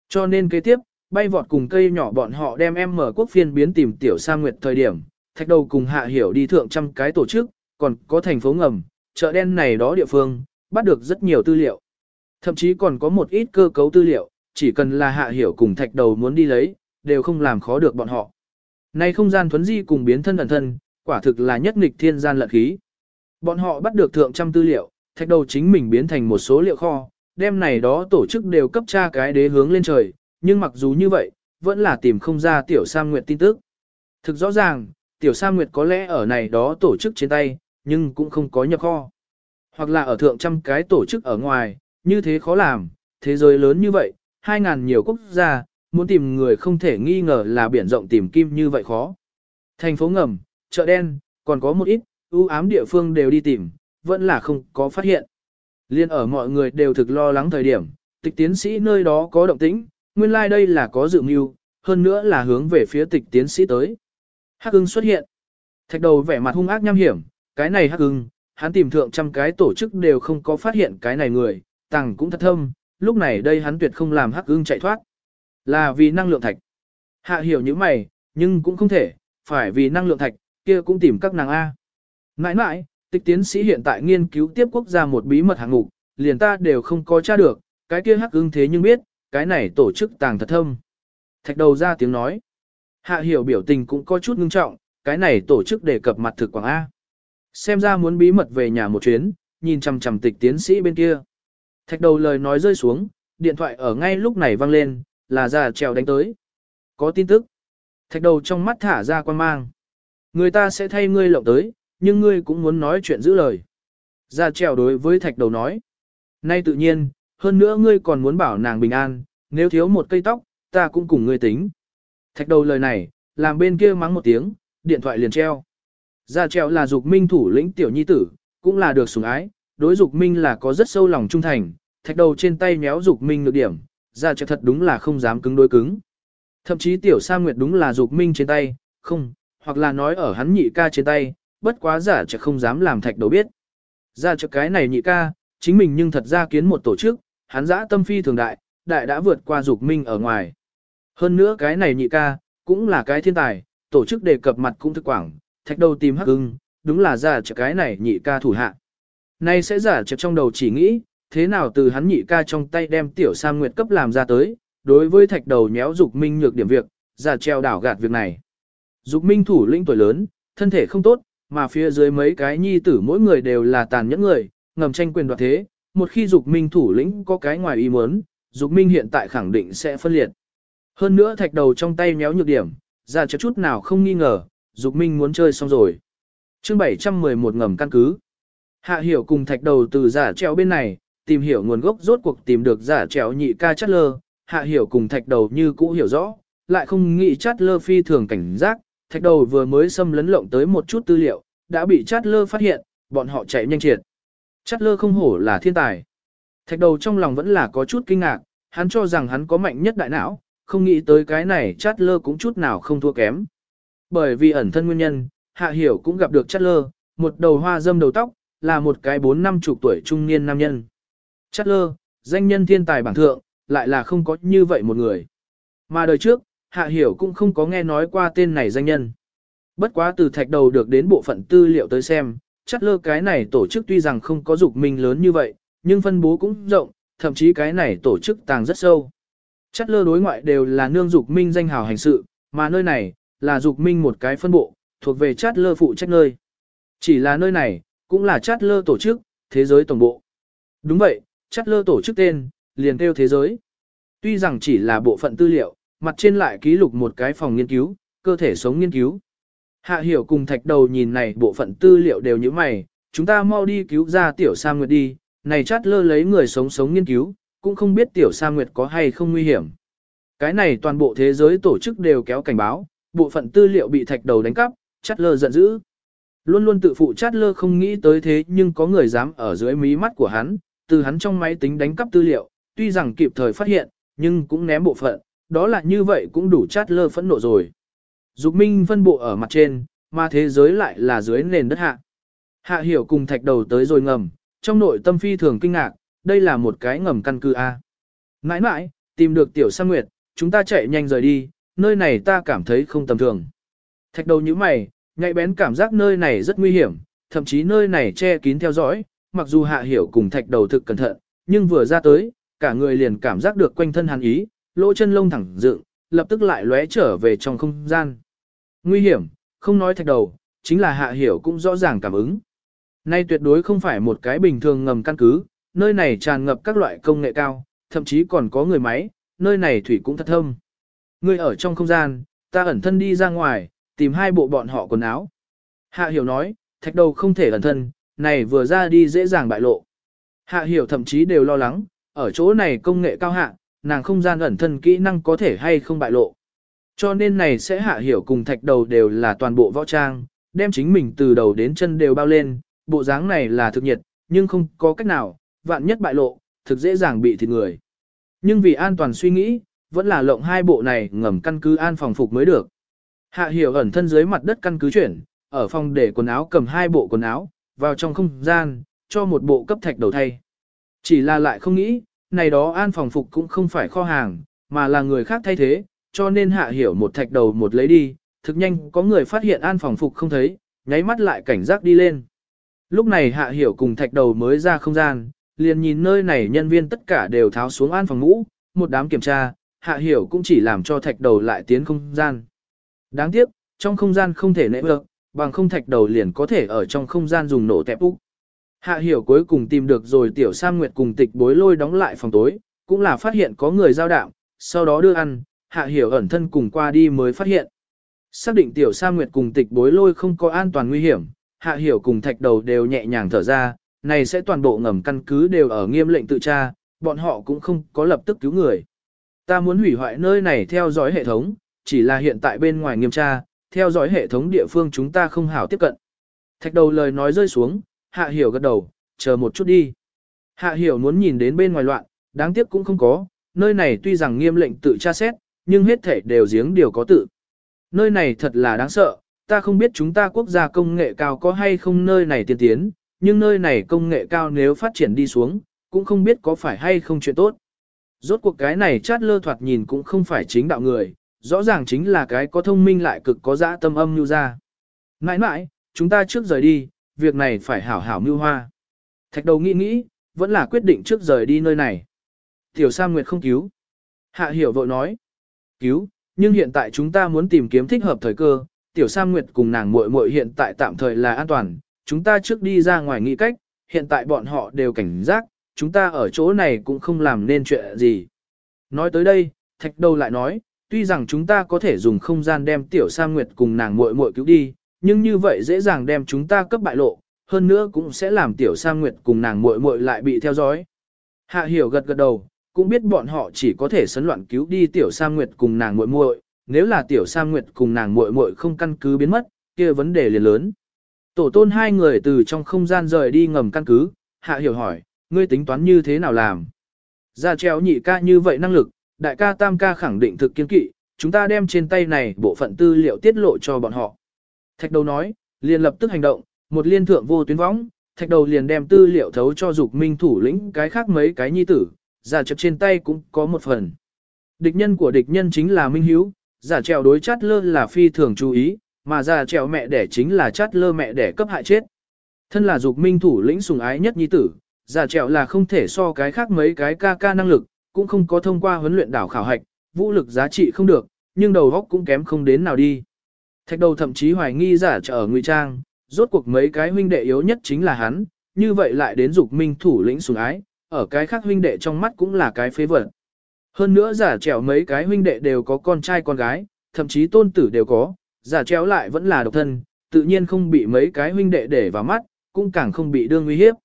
Cho nên kế tiếp, bay vọt cùng cây nhỏ bọn họ đem em mở quốc phiên biến tìm tiểu sa nguyệt thời điểm, thạch đầu cùng hạ hiểu đi thượng trăm cái tổ chức, còn có thành phố ngầm, chợ đen này đó địa phương, bắt được rất nhiều tư liệu. Thậm chí còn có một ít cơ cấu tư liệu, chỉ cần là hạ hiểu cùng thạch đầu muốn đi lấy, đều không làm khó được bọn họ. Nay không gian thuấn di cùng biến thân ẩn thân, quả thực là nhất nghịch thiên gian lận khí. Bọn họ bắt được thượng trăm tư liệu, thạch đầu chính mình biến thành một số liệu kho, đem này đó tổ chức đều cấp tra cái đế hướng lên trời, nhưng mặc dù như vậy, vẫn là tìm không ra tiểu Sam Nguyệt tin tức. Thực rõ ràng, tiểu Sa Nguyệt có lẽ ở này đó tổ chức trên tay, nhưng cũng không có nhập kho. Hoặc là ở thượng trăm cái tổ chức ở ngoài, như thế khó làm, thế giới lớn như vậy, hai ngàn nhiều quốc gia, muốn tìm người không thể nghi ngờ là biển rộng tìm kim như vậy khó. Thành phố ngầm, chợ đen, còn có một ít, ưu ám địa phương đều đi tìm, vẫn là không có phát hiện. Liên ở mọi người đều thực lo lắng thời điểm, tịch tiến sĩ nơi đó có động tĩnh, nguyên lai like đây là có dự mưu, hơn nữa là hướng về phía tịch tiến sĩ tới. Hắc ưng xuất hiện. Thạch đầu vẻ mặt hung ác nham hiểm, cái này hắc ưng, hắn tìm thượng trăm cái tổ chức đều không có phát hiện cái này người, tàng cũng thật thâm, lúc này đây hắn tuyệt không làm hắc ưng chạy thoát. Là vì năng lượng thạch. Hạ hiểu như mày, nhưng cũng không thể, phải vì năng lượng thạch, kia cũng tìm các nàng A. Nãi nãi, tịch tiến sĩ hiện tại nghiên cứu tiếp quốc gia một bí mật hạng ngục, liền ta đều không có tra được, cái kia hắc ưng thế nhưng biết, cái này tổ chức tàng thật thâm. Thạch đầu ra tiếng nói. Hạ hiểu biểu tình cũng có chút ngưng trọng, cái này tổ chức đề cập mặt thực quảng A. Xem ra muốn bí mật về nhà một chuyến, nhìn chằm chằm tịch tiến sĩ bên kia. Thạch đầu lời nói rơi xuống, điện thoại ở ngay lúc này vang lên, là già trèo đánh tới. Có tin tức. Thạch đầu trong mắt thả ra quan mang. Người ta sẽ thay ngươi lộng tới, nhưng ngươi cũng muốn nói chuyện giữ lời. Già trèo đối với thạch đầu nói. Nay tự nhiên, hơn nữa ngươi còn muốn bảo nàng bình an, nếu thiếu một cây tóc, ta cũng cùng ngươi tính. Thạch đầu lời này, làm bên kia mắng một tiếng, điện thoại liền treo. Gia treo là dục minh thủ lĩnh tiểu nhi tử, cũng là được sủng ái, đối dục minh là có rất sâu lòng trung thành, thạch đầu trên tay méo dục minh được điểm, gia treo thật đúng là không dám cứng đối cứng. Thậm chí tiểu sa nguyệt đúng là dục minh trên tay, không, hoặc là nói ở hắn nhị ca trên tay, bất quá giả chắc không dám làm thạch đầu biết. Ra cho cái này nhị ca, chính mình nhưng thật ra kiến một tổ chức, hắn dã tâm phi thường đại, đại đã vượt qua dục minh ở ngoài. Hơn nữa cái này nhị ca, cũng là cái thiên tài, tổ chức đề cập mặt cũng thực quảng, thạch đầu tìm hắc ưng, đúng là giả trợ cái này nhị ca thủ hạ. Nay sẽ giả trợ trong đầu chỉ nghĩ, thế nào từ hắn nhị ca trong tay đem tiểu Sam Nguyệt cấp làm ra tới, đối với thạch đầu nhéo dục minh nhược điểm việc, giả treo đảo gạt việc này. Dục minh thủ lĩnh tuổi lớn, thân thể không tốt, mà phía dưới mấy cái nhi tử mỗi người đều là tàn nhẫn người, ngầm tranh quyền đoạt thế, một khi dục minh thủ lĩnh có cái ngoài ý muốn, dục minh hiện tại khẳng định sẽ phân liệt. Hơn nữa thạch đầu trong tay méo nhược điểm, ra cho chút nào không nghi ngờ, dục minh muốn chơi xong rồi. chương 711 ngầm căn cứ. Hạ hiểu cùng thạch đầu từ giả treo bên này, tìm hiểu nguồn gốc rốt cuộc tìm được giả treo nhị ca chất lơ, hạ hiểu cùng thạch đầu như cũ hiểu rõ, lại không nghĩ chát lơ phi thường cảnh giác, thạch đầu vừa mới xâm lấn lộng tới một chút tư liệu, đã bị chát lơ phát hiện, bọn họ chạy nhanh triệt. Chát lơ không hổ là thiên tài. Thạch đầu trong lòng vẫn là có chút kinh ngạc, hắn cho rằng hắn có mạnh nhất đại não, không nghĩ tới cái này chát lơ cũng chút nào không thua kém. Bởi vì ẩn thân nguyên nhân, hạ hiểu cũng gặp được chát lơ, một đầu hoa dâm đầu tóc, là một cái bốn năm chục tuổi trung niên nam nhân. Chát lơ, danh nhân thiên tài bảng thượng, lại là không có như vậy một người. Mà đời trước, Hạ Hiểu cũng không có nghe nói qua tên này danh nhân. Bất quá từ thạch đầu được đến bộ phận tư liệu tới xem, Chát lơ cái này tổ chức tuy rằng không có dục minh lớn như vậy, nhưng phân bố cũng rộng, thậm chí cái này tổ chức tàng rất sâu. Chất lơ đối ngoại đều là nương dục minh danh hào hành sự, mà nơi này, là dục minh một cái phân bộ, thuộc về chát lơ phụ trách nơi. Chỉ là nơi này, cũng là chát lơ tổ chức, thế giới tổng bộ. Đúng vậy, chát lơ tổ chức tên, liền kêu thế giới. Tuy rằng chỉ là bộ phận tư liệu, mặt trên lại ký lục một cái phòng nghiên cứu, cơ thể sống nghiên cứu. Hạ hiểu cùng thạch đầu nhìn này bộ phận tư liệu đều như mày, chúng ta mau đi cứu ra tiểu Sa Nguyệt đi, này chát lơ lấy người sống sống nghiên cứu, cũng không biết tiểu Sa Nguyệt có hay không nguy hiểm. Cái này toàn bộ thế giới tổ chức đều kéo cảnh báo, bộ phận tư liệu bị thạch đầu đánh cắp, chát lơ giận dữ. Luôn luôn tự phụ chát lơ không nghĩ tới thế nhưng có người dám ở dưới mí mắt của hắn, từ hắn trong máy tính đánh cắp tư liệu, tuy rằng kịp thời phát hiện, nhưng cũng ném bộ phận, đó là như vậy cũng đủ chát lơ phẫn nộ rồi. Dục minh phân bộ ở mặt trên, mà thế giới lại là dưới nền đất hạ. Hạ hiểu cùng thạch đầu tới rồi ngầm, trong nội tâm phi thường kinh ngạc, đây là một cái ngầm căn cứ A. Mãi mãi, tìm được tiểu sa nguyệt, chúng ta chạy nhanh rời đi, nơi này ta cảm thấy không tầm thường. Thạch đầu như mày, nhạy bén cảm giác nơi này rất nguy hiểm, thậm chí nơi này che kín theo dõi, mặc dù hạ hiểu cùng thạch đầu thực cẩn thận, nhưng vừa ra tới, cả người liền cảm giác được quanh thân hàn ý, lỗ chân lông thẳng dựng, lập tức lại lóe trở về trong không gian. Nguy hiểm, không nói thạch đầu, chính là hạ hiểu cũng rõ ràng cảm ứng. Nay tuyệt đối không phải một cái bình thường ngầm căn cứ, nơi này tràn ngập các loại công nghệ cao, thậm chí còn có người máy, nơi này thủy cũng thật thơm. ngươi ở trong không gian, ta ẩn thân đi ra ngoài, tìm hai bộ bọn họ quần áo. Hạ hiểu nói, thạch đầu không thể ẩn thân, này vừa ra đi dễ dàng bại lộ. Hạ hiểu thậm chí đều lo lắng, ở chỗ này công nghệ cao hạ, nàng không gian ẩn thân kỹ năng có thể hay không bại lộ. Cho nên này sẽ hạ hiểu cùng thạch đầu đều là toàn bộ võ trang, đem chính mình từ đầu đến chân đều bao lên, bộ dáng này là thực nhiệt, nhưng không có cách nào, vạn nhất bại lộ, thực dễ dàng bị thịt người. Nhưng vì an toàn suy nghĩ, vẫn là lộng hai bộ này ngầm căn cứ an phòng phục mới được. Hạ hiểu ẩn thân dưới mặt đất căn cứ chuyển, ở phòng để quần áo cầm hai bộ quần áo, vào trong không gian, cho một bộ cấp thạch đầu thay. Chỉ là lại không nghĩ, này đó an phòng phục cũng không phải kho hàng, mà là người khác thay thế, cho nên hạ hiểu một thạch đầu một lấy đi, thực nhanh có người phát hiện an phòng phục không thấy, nháy mắt lại cảnh giác đi lên. Lúc này hạ hiểu cùng thạch đầu mới ra không gian, liền nhìn nơi này nhân viên tất cả đều tháo xuống an phòng ngũ, một đám kiểm tra, hạ hiểu cũng chỉ làm cho thạch đầu lại tiến không gian. Đáng tiếc, trong không gian không thể nệ được, bằng không thạch đầu liền có thể ở trong không gian dùng nổ tẹp úc. Hạ hiểu cuối cùng tìm được rồi tiểu Sam Nguyệt cùng tịch bối lôi đóng lại phòng tối, cũng là phát hiện có người giao đạo, sau đó đưa ăn, hạ hiểu ẩn thân cùng qua đi mới phát hiện. Xác định tiểu Sam Nguyệt cùng tịch bối lôi không có an toàn nguy hiểm, hạ hiểu cùng thạch đầu đều nhẹ nhàng thở ra, này sẽ toàn bộ ngầm căn cứ đều ở nghiêm lệnh tự tra, bọn họ cũng không có lập tức cứu người. Ta muốn hủy hoại nơi này theo dõi hệ thống, chỉ là hiện tại bên ngoài nghiêm tra, theo dõi hệ thống địa phương chúng ta không hảo tiếp cận. Thạch đầu lời nói rơi xuống, hạ hiểu gật đầu, chờ một chút đi. Hạ hiểu muốn nhìn đến bên ngoài loạn, đáng tiếc cũng không có, nơi này tuy rằng nghiêm lệnh tự tra xét, nhưng hết thể đều giếng điều có tự. Nơi này thật là đáng sợ, ta không biết chúng ta quốc gia công nghệ cao có hay không nơi này tiên tiến, nhưng nơi này công nghệ cao nếu phát triển đi xuống, cũng không biết có phải hay không chuyện tốt. Rốt cuộc cái này chát lơ thoạt nhìn cũng không phải chính đạo người, rõ ràng chính là cái có thông minh lại cực có dã tâm âm như ra. Mãi mãi, chúng ta trước rời đi, việc này phải hảo hảo mưu hoa. Thạch đầu nghĩ nghĩ, vẫn là quyết định trước rời đi nơi này. Tiểu sa Nguyệt không cứu. Hạ hiểu vội nói. Cứu, nhưng hiện tại chúng ta muốn tìm kiếm thích hợp thời cơ. Tiểu sa Nguyệt cùng nàng muội muội hiện tại tạm thời là an toàn. Chúng ta trước đi ra ngoài nghĩ cách, hiện tại bọn họ đều cảnh giác, chúng ta ở chỗ này cũng không làm nên chuyện gì. Nói tới đây, thạch đầu lại nói, tuy rằng chúng ta có thể dùng không gian đem Tiểu sa Nguyệt cùng nàng muội muội cứu đi, nhưng như vậy dễ dàng đem chúng ta cấp bại lộ, hơn nữa cũng sẽ làm tiểu sa Nguyệt cùng nàng muội muội lại bị theo dõi. Hạ hiểu gật gật đầu, cũng biết bọn họ chỉ có thể sấn loạn cứu đi tiểu sa Nguyệt cùng nàng muội muội, nếu là tiểu sa Nguyệt cùng nàng muội muội không căn cứ biến mất, kia vấn đề liền lớn. Tổ tôn hai người từ trong không gian rời đi ngầm căn cứ, hạ hiểu hỏi, ngươi tính toán như thế nào làm? Ra treo nhị ca như vậy năng lực, đại ca tam ca khẳng định thực kiên kỵ, chúng ta đem trên tay này bộ phận tư liệu tiết lộ cho bọn họ. Thạch đầu nói, liền lập tức hành động, một liên thượng vô tuyến võng, thạch đầu liền đem tư liệu thấu cho dục minh thủ lĩnh cái khác mấy cái nhi tử, giả chập trên tay cũng có một phần. Địch nhân của địch nhân chính là Minh Hiếu, giả trèo đối chát lơ là phi thường chú ý, mà giả trèo mẹ đẻ chính là chát lơ mẹ đẻ cấp hại chết. Thân là dục minh thủ lĩnh sùng ái nhất nhi tử, giả trèo là không thể so cái khác mấy cái ca ca năng lực, cũng không có thông qua huấn luyện đảo khảo hạch, vũ lực giá trị không được, nhưng đầu góc cũng kém không đến nào đi. Thạch đầu thậm chí hoài nghi giả trở ở ngụy trang, rốt cuộc mấy cái huynh đệ yếu nhất chính là hắn, như vậy lại đến dục minh thủ lĩnh sủng ái, ở cái khác huynh đệ trong mắt cũng là cái phế vật. Hơn nữa giả trèo mấy cái huynh đệ đều có con trai con gái, thậm chí tôn tử đều có, giả chéo lại vẫn là độc thân, tự nhiên không bị mấy cái huynh đệ để vào mắt, cũng càng không bị đương uy hiếp.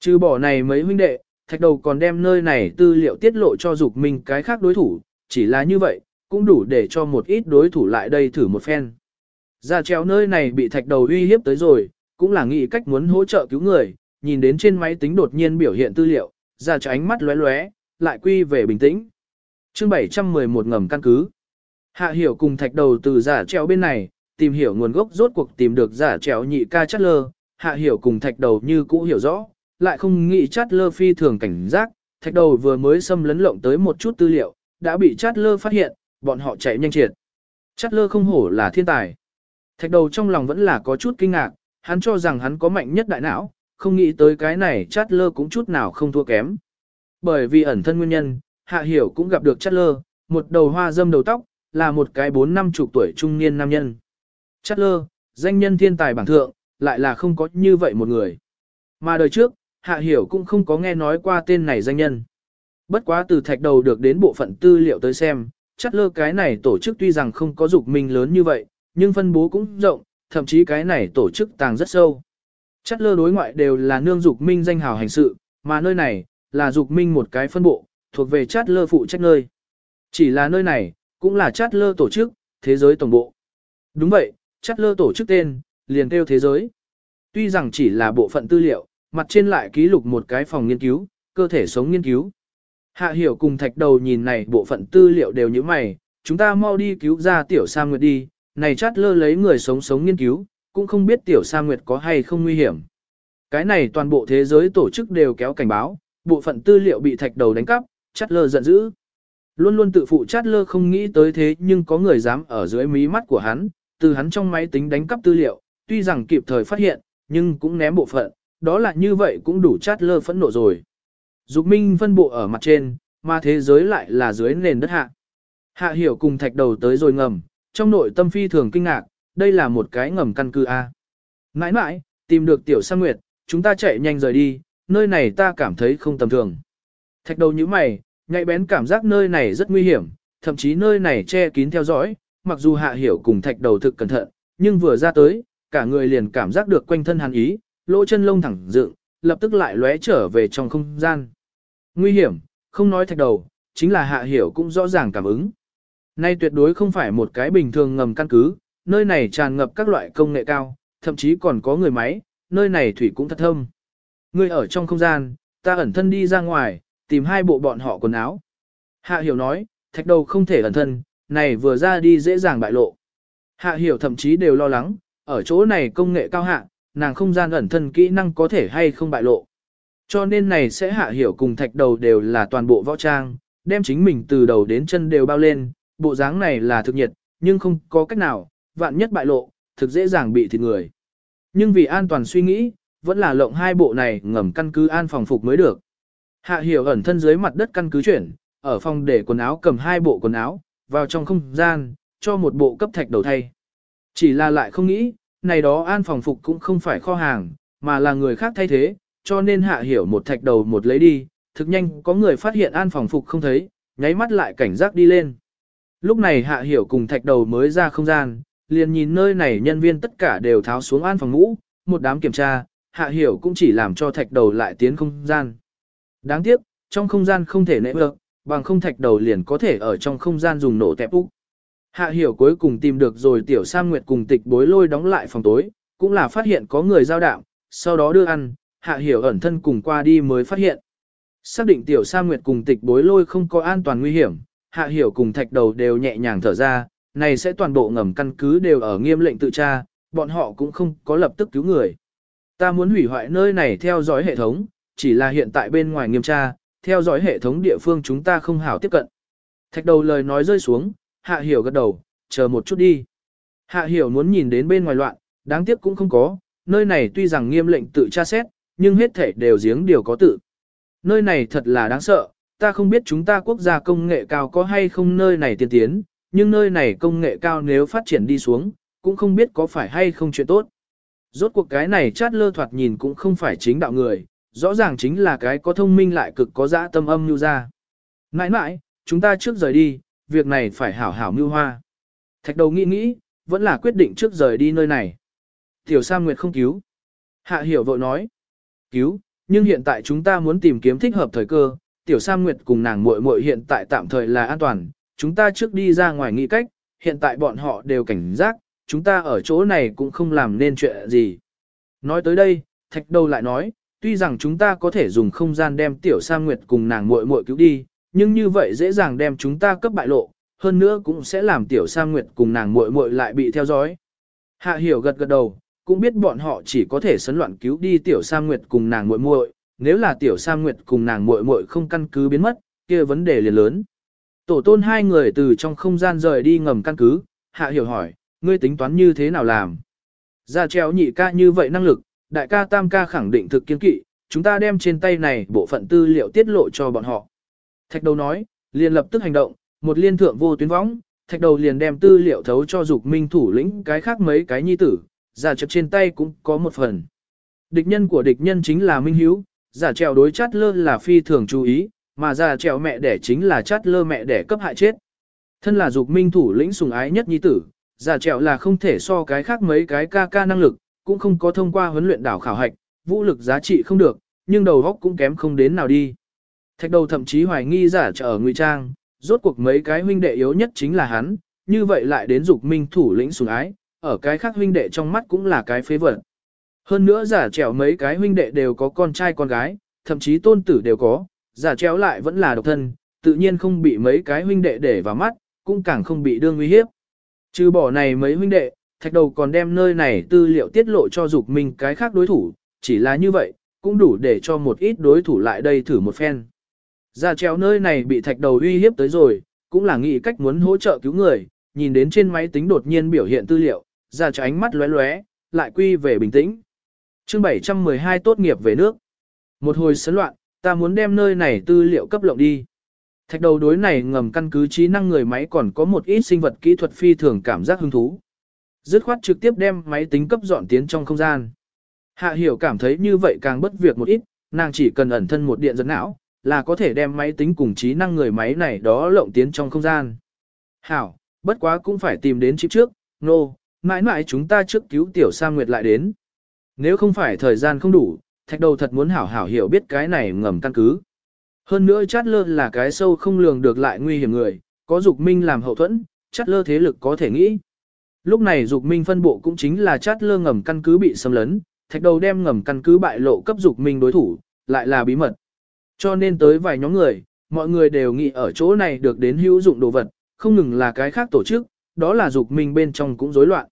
Trừ bỏ này mấy huynh đệ, thạch đầu còn đem nơi này tư liệu tiết lộ cho dục mình cái khác đối thủ, chỉ là như vậy, cũng đủ để cho một ít đối thủ lại đây thử một phen. Giả treo nơi này bị thạch đầu uy hiếp tới rồi, cũng là nghĩ cách muốn hỗ trợ cứu người, nhìn đến trên máy tính đột nhiên biểu hiện tư liệu, giả cho ánh mắt lóe lóe, lại quy về bình tĩnh. Chương 711 ngầm căn cứ. Hạ hiểu cùng thạch đầu từ giả treo bên này, tìm hiểu nguồn gốc rốt cuộc tìm được giả treo nhị ca chát lơ, hạ hiểu cùng thạch đầu như cũ hiểu rõ, lại không nghĩ chát lơ phi thường cảnh giác, thạch đầu vừa mới xâm lấn lộng tới một chút tư liệu, đã bị chát lơ phát hiện, bọn họ chạy nhanh triệt. Chát lơ không hổ là thiên tài. Thạch đầu trong lòng vẫn là có chút kinh ngạc, hắn cho rằng hắn có mạnh nhất đại não, không nghĩ tới cái này chát lơ cũng chút nào không thua kém. Bởi vì ẩn thân nguyên nhân, hạ hiểu cũng gặp được chát lơ, một đầu hoa dâm đầu tóc, là một cái bốn năm chục tuổi trung niên nam nhân. Chát lơ, danh nhân thiên tài bảng thượng, lại là không có như vậy một người. Mà đời trước, hạ hiểu cũng không có nghe nói qua tên này danh nhân. Bất quá từ thạch đầu được đến bộ phận tư liệu tới xem, chắc lơ cái này tổ chức tuy rằng không có dục minh lớn như vậy, nhưng phân bố cũng rộng, thậm chí cái này tổ chức tàng rất sâu. Chắc lơ đối ngoại đều là nương dục minh danh hào hành sự, mà nơi này, là dục minh một cái phân bộ, thuộc về chát lơ phụ trách nơi. Chỉ là nơi này, cũng là chát lơ tổ chức, thế giới tổng bộ. Đúng vậy, chát lơ tổ chức tên, liền kêu thế giới. Tuy rằng chỉ là bộ phận tư liệu, mặt trên lại ký lục một cái phòng nghiên cứu, cơ thể sống nghiên cứu. Hạ hiểu cùng thạch đầu nhìn này bộ phận tư liệu đều như mày, chúng ta mau đi cứu ra tiểu Sa Nguyệt đi, này chát lơ lấy người sống sống nghiên cứu, cũng không biết tiểu Sa Nguyệt có hay không nguy hiểm. Cái này toàn bộ thế giới tổ chức đều kéo cảnh báo, bộ phận tư liệu bị thạch đầu đánh cắp, chát lơ giận dữ. Luôn luôn tự phụ chát lơ không nghĩ tới thế nhưng có người dám ở dưới mí mắt của hắn, từ hắn trong máy tính đánh cắp tư liệu, tuy rằng kịp thời phát hiện, nhưng cũng ném bộ phận, đó là như vậy cũng đủ chát lơ phẫn nộ rồi. Dục minh phân bộ ở mặt trên, mà thế giới lại là dưới nền đất hạ. Hạ hiểu cùng thạch đầu tới rồi ngầm, trong nội tâm phi thường kinh ngạc, đây là một cái ngầm căn cứ A. Nãi nãi, tìm được tiểu sang nguyệt, chúng ta chạy nhanh rời đi, nơi này ta cảm thấy không tầm thường. Thạch đầu như mày, nhạy bén cảm giác nơi này rất nguy hiểm, thậm chí nơi này che kín theo dõi, mặc dù hạ hiểu cùng thạch đầu thực cẩn thận, nhưng vừa ra tới, cả người liền cảm giác được quanh thân hàn ý, lỗ chân lông thẳng dựng, lập tức lại lóe trở về trong không gian. Nguy hiểm, không nói thạch đầu, chính là hạ hiểu cũng rõ ràng cảm ứng. Nay tuyệt đối không phải một cái bình thường ngầm căn cứ, nơi này tràn ngập các loại công nghệ cao, thậm chí còn có người máy, nơi này thủy cũng thật thâm. Người ở trong không gian, ta ẩn thân đi ra ngoài, tìm hai bộ bọn họ quần áo. Hạ hiểu nói, thạch đầu không thể ẩn thân, này vừa ra đi dễ dàng bại lộ. Hạ hiểu thậm chí đều lo lắng, ở chỗ này công nghệ cao hạ, nàng không gian ẩn thân kỹ năng có thể hay không bại lộ. Cho nên này sẽ hạ hiểu cùng thạch đầu đều là toàn bộ võ trang, đem chính mình từ đầu đến chân đều bao lên, bộ dáng này là thực nhiệt, nhưng không có cách nào, vạn nhất bại lộ, thực dễ dàng bị thịt người. Nhưng vì an toàn suy nghĩ, vẫn là lộng hai bộ này ngầm căn cứ an phòng phục mới được. Hạ hiểu ẩn thân dưới mặt đất căn cứ chuyển, ở phòng để quần áo cầm hai bộ quần áo, vào trong không gian, cho một bộ cấp thạch đầu thay. Chỉ là lại không nghĩ, này đó an phòng phục cũng không phải kho hàng, mà là người khác thay thế, cho nên hạ hiểu một thạch đầu một lấy đi, thực nhanh có người phát hiện an phòng phục không thấy, nháy mắt lại cảnh giác đi lên. Lúc này hạ hiểu cùng thạch đầu mới ra không gian, liền nhìn nơi này nhân viên tất cả đều tháo xuống an phòng ngũ, một đám kiểm tra, hạ hiểu cũng chỉ làm cho thạch đầu lại tiến không gian. Đáng tiếc, trong không gian không thể nệ được, bằng không thạch đầu liền có thể ở trong không gian dùng nổ tẹp úc. Hạ hiểu cuối cùng tìm được rồi tiểu Sam Nguyệt cùng tịch bối lôi đóng lại phòng tối, cũng là phát hiện có người giao đạm, sau đó đưa ăn, hạ hiểu ẩn thân cùng qua đi mới phát hiện. Xác định tiểu Sam Nguyệt cùng tịch bối lôi không có an toàn nguy hiểm, hạ hiểu cùng thạch đầu đều nhẹ nhàng thở ra, này sẽ toàn bộ ngầm căn cứ đều ở nghiêm lệnh tự tra, bọn họ cũng không có lập tức cứu người. Ta muốn hủy hoại nơi này theo dõi hệ thống, chỉ là hiện tại bên ngoài nghiêm tra, theo dõi hệ thống địa phương chúng ta không hảo tiếp cận. Thạch đầu lời nói rơi xuống, hạ hiểu gật đầu, chờ một chút đi. Hạ hiểu muốn nhìn đến bên ngoài loạn, đáng tiếc cũng không có, nơi này tuy rằng nghiêm lệnh tự tra xét, nhưng hết thể đều giếng điều có tự. Nơi này thật là đáng sợ, ta không biết chúng ta quốc gia công nghệ cao có hay không nơi này tiên tiến, nhưng nơi này công nghệ cao nếu phát triển đi xuống, cũng không biết có phải hay không chuyện tốt. Rốt cuộc cái này chát lơ thoạt nhìn cũng không phải chính đạo người, rõ ràng chính là cái có thông minh lại cực có dã tâm âm như ra. Nãi nãi, chúng ta trước rời đi, việc này phải hảo hảo mưu hoa. Thạch đầu nghĩ nghĩ, vẫn là quyết định trước rời đi nơi này. Tiểu Sam Nguyệt không cứu. Hạ hiểu vội nói. Cứu, nhưng hiện tại chúng ta muốn tìm kiếm thích hợp thời cơ. Tiểu Sam Nguyệt cùng nàng muội muội hiện tại tạm thời là an toàn. Chúng ta trước đi ra ngoài nghĩ cách, hiện tại bọn họ đều cảnh giác, chúng ta ở chỗ này cũng không làm nên chuyện gì. Nói tới đây, thạch đầu lại nói, tuy rằng chúng ta có thể dùng không gian đem Tiểu sa Nguyệt cùng nàng muội muội cứu đi, nhưng như vậy dễ dàng đem chúng ta cấp bại lộ, hơn nữa cũng sẽ làm tiểu sa Nguyệt cùng nàng muội muội lại bị theo dõi. Hạ hiểu gật gật đầu, cũng biết bọn họ chỉ có thể sấn loạn cứu đi tiểu sa Nguyệt cùng nàng muội muội, nếu là tiểu sa Nguyệt cùng nàng muội muội không căn cứ biến mất, kia vấn đề liền lớn. Tổ tôn hai người từ trong không gian rời đi ngầm căn cứ, hạ hiểu hỏi, ngươi tính toán như thế nào làm? Ra treo nhị ca như vậy năng lực, đại ca tam ca khẳng định thực kiên kỵ, chúng ta đem trên tay này bộ phận tư liệu tiết lộ cho bọn họ. Thạch đầu nói, liền lập tức hành động, một liên thượng vô tuyến võng, thạch đầu liền đem tư liệu thấu cho dục minh thủ lĩnh cái khác mấy cái nhi tử, giả chập trên tay cũng có một phần. Địch nhân của địch nhân chính là Minh Hiếu, giả trèo đối chát lơ là phi thường chú ý, mà giả trèo mẹ đẻ chính là chát lơ mẹ đẻ cấp hại chết. Thân là dục minh thủ lĩnh sùng ái nhất nhi tử, giả trèo là không thể so cái khác mấy cái ca ca năng lực, cũng không có thông qua huấn luyện đảo khảo hạch, vũ lực giá trị không được, nhưng đầu góc cũng kém không đến nào đi. Thạch đầu thậm chí hoài nghi giả trở ở ngụy trang, rốt cuộc mấy cái huynh đệ yếu nhất chính là hắn, như vậy lại đến dục minh thủ lĩnh sủng ái, ở cái khác huynh đệ trong mắt cũng là cái phế vật. Hơn nữa giả trèo mấy cái huynh đệ đều có con trai con gái, thậm chí tôn tử đều có, giả trèo lại vẫn là độc thân, tự nhiên không bị mấy cái huynh đệ để vào mắt, cũng càng không bị đương uy hiếp. Trừ bỏ này mấy huynh đệ, thạch đầu còn đem nơi này tư liệu tiết lộ cho dục minh cái khác đối thủ, chỉ là như vậy, cũng đủ để cho một ít đối thủ lại đây thử một phen. Ra treo nơi này bị thạch đầu uy hiếp tới rồi, cũng là nghĩ cách muốn hỗ trợ cứu người, nhìn đến trên máy tính đột nhiên biểu hiện tư liệu, ra cho ánh mắt lóe lóe, lại quy về bình tĩnh. chương 712 tốt nghiệp về nước. Một hồi sấn loạn, ta muốn đem nơi này tư liệu cấp lộng đi. Thạch đầu đối này ngầm căn cứ trí năng người máy còn có một ít sinh vật kỹ thuật phi thường cảm giác hứng thú. Dứt khoát trực tiếp đem máy tính cấp dọn tiến trong không gian. Hạ hiểu cảm thấy như vậy càng bất việc một ít, nàng chỉ cần ẩn thân một điện giật não, là có thể đem máy tính cùng trí năng người máy này đó lộng tiến trong không gian. Hảo, bất quá cũng phải tìm đến chip trước, nô, no, mãi mãi chúng ta trước cứu tiểu Sa Nguyệt lại đến. Nếu không phải thời gian không đủ, thạch đầu thật muốn hảo hảo hiểu biết cái này ngầm căn cứ. Hơn nữa chát lơ là cái sâu không lường được lại nguy hiểm người, có dục minh làm hậu thuẫn, chát lơ thế lực có thể nghĩ. Lúc này dục minh phân bộ cũng chính là chát lơ ngầm căn cứ bị xâm lấn, thạch đầu đem ngầm căn cứ bại lộ cấp dục minh đối thủ, lại là bí mật. Cho nên tới vài nhóm người, mọi người đều nghĩ ở chỗ này được đến hữu dụng đồ vật, không ngừng là cái khác tổ chức, đó là dục minh bên trong cũng rối loạn.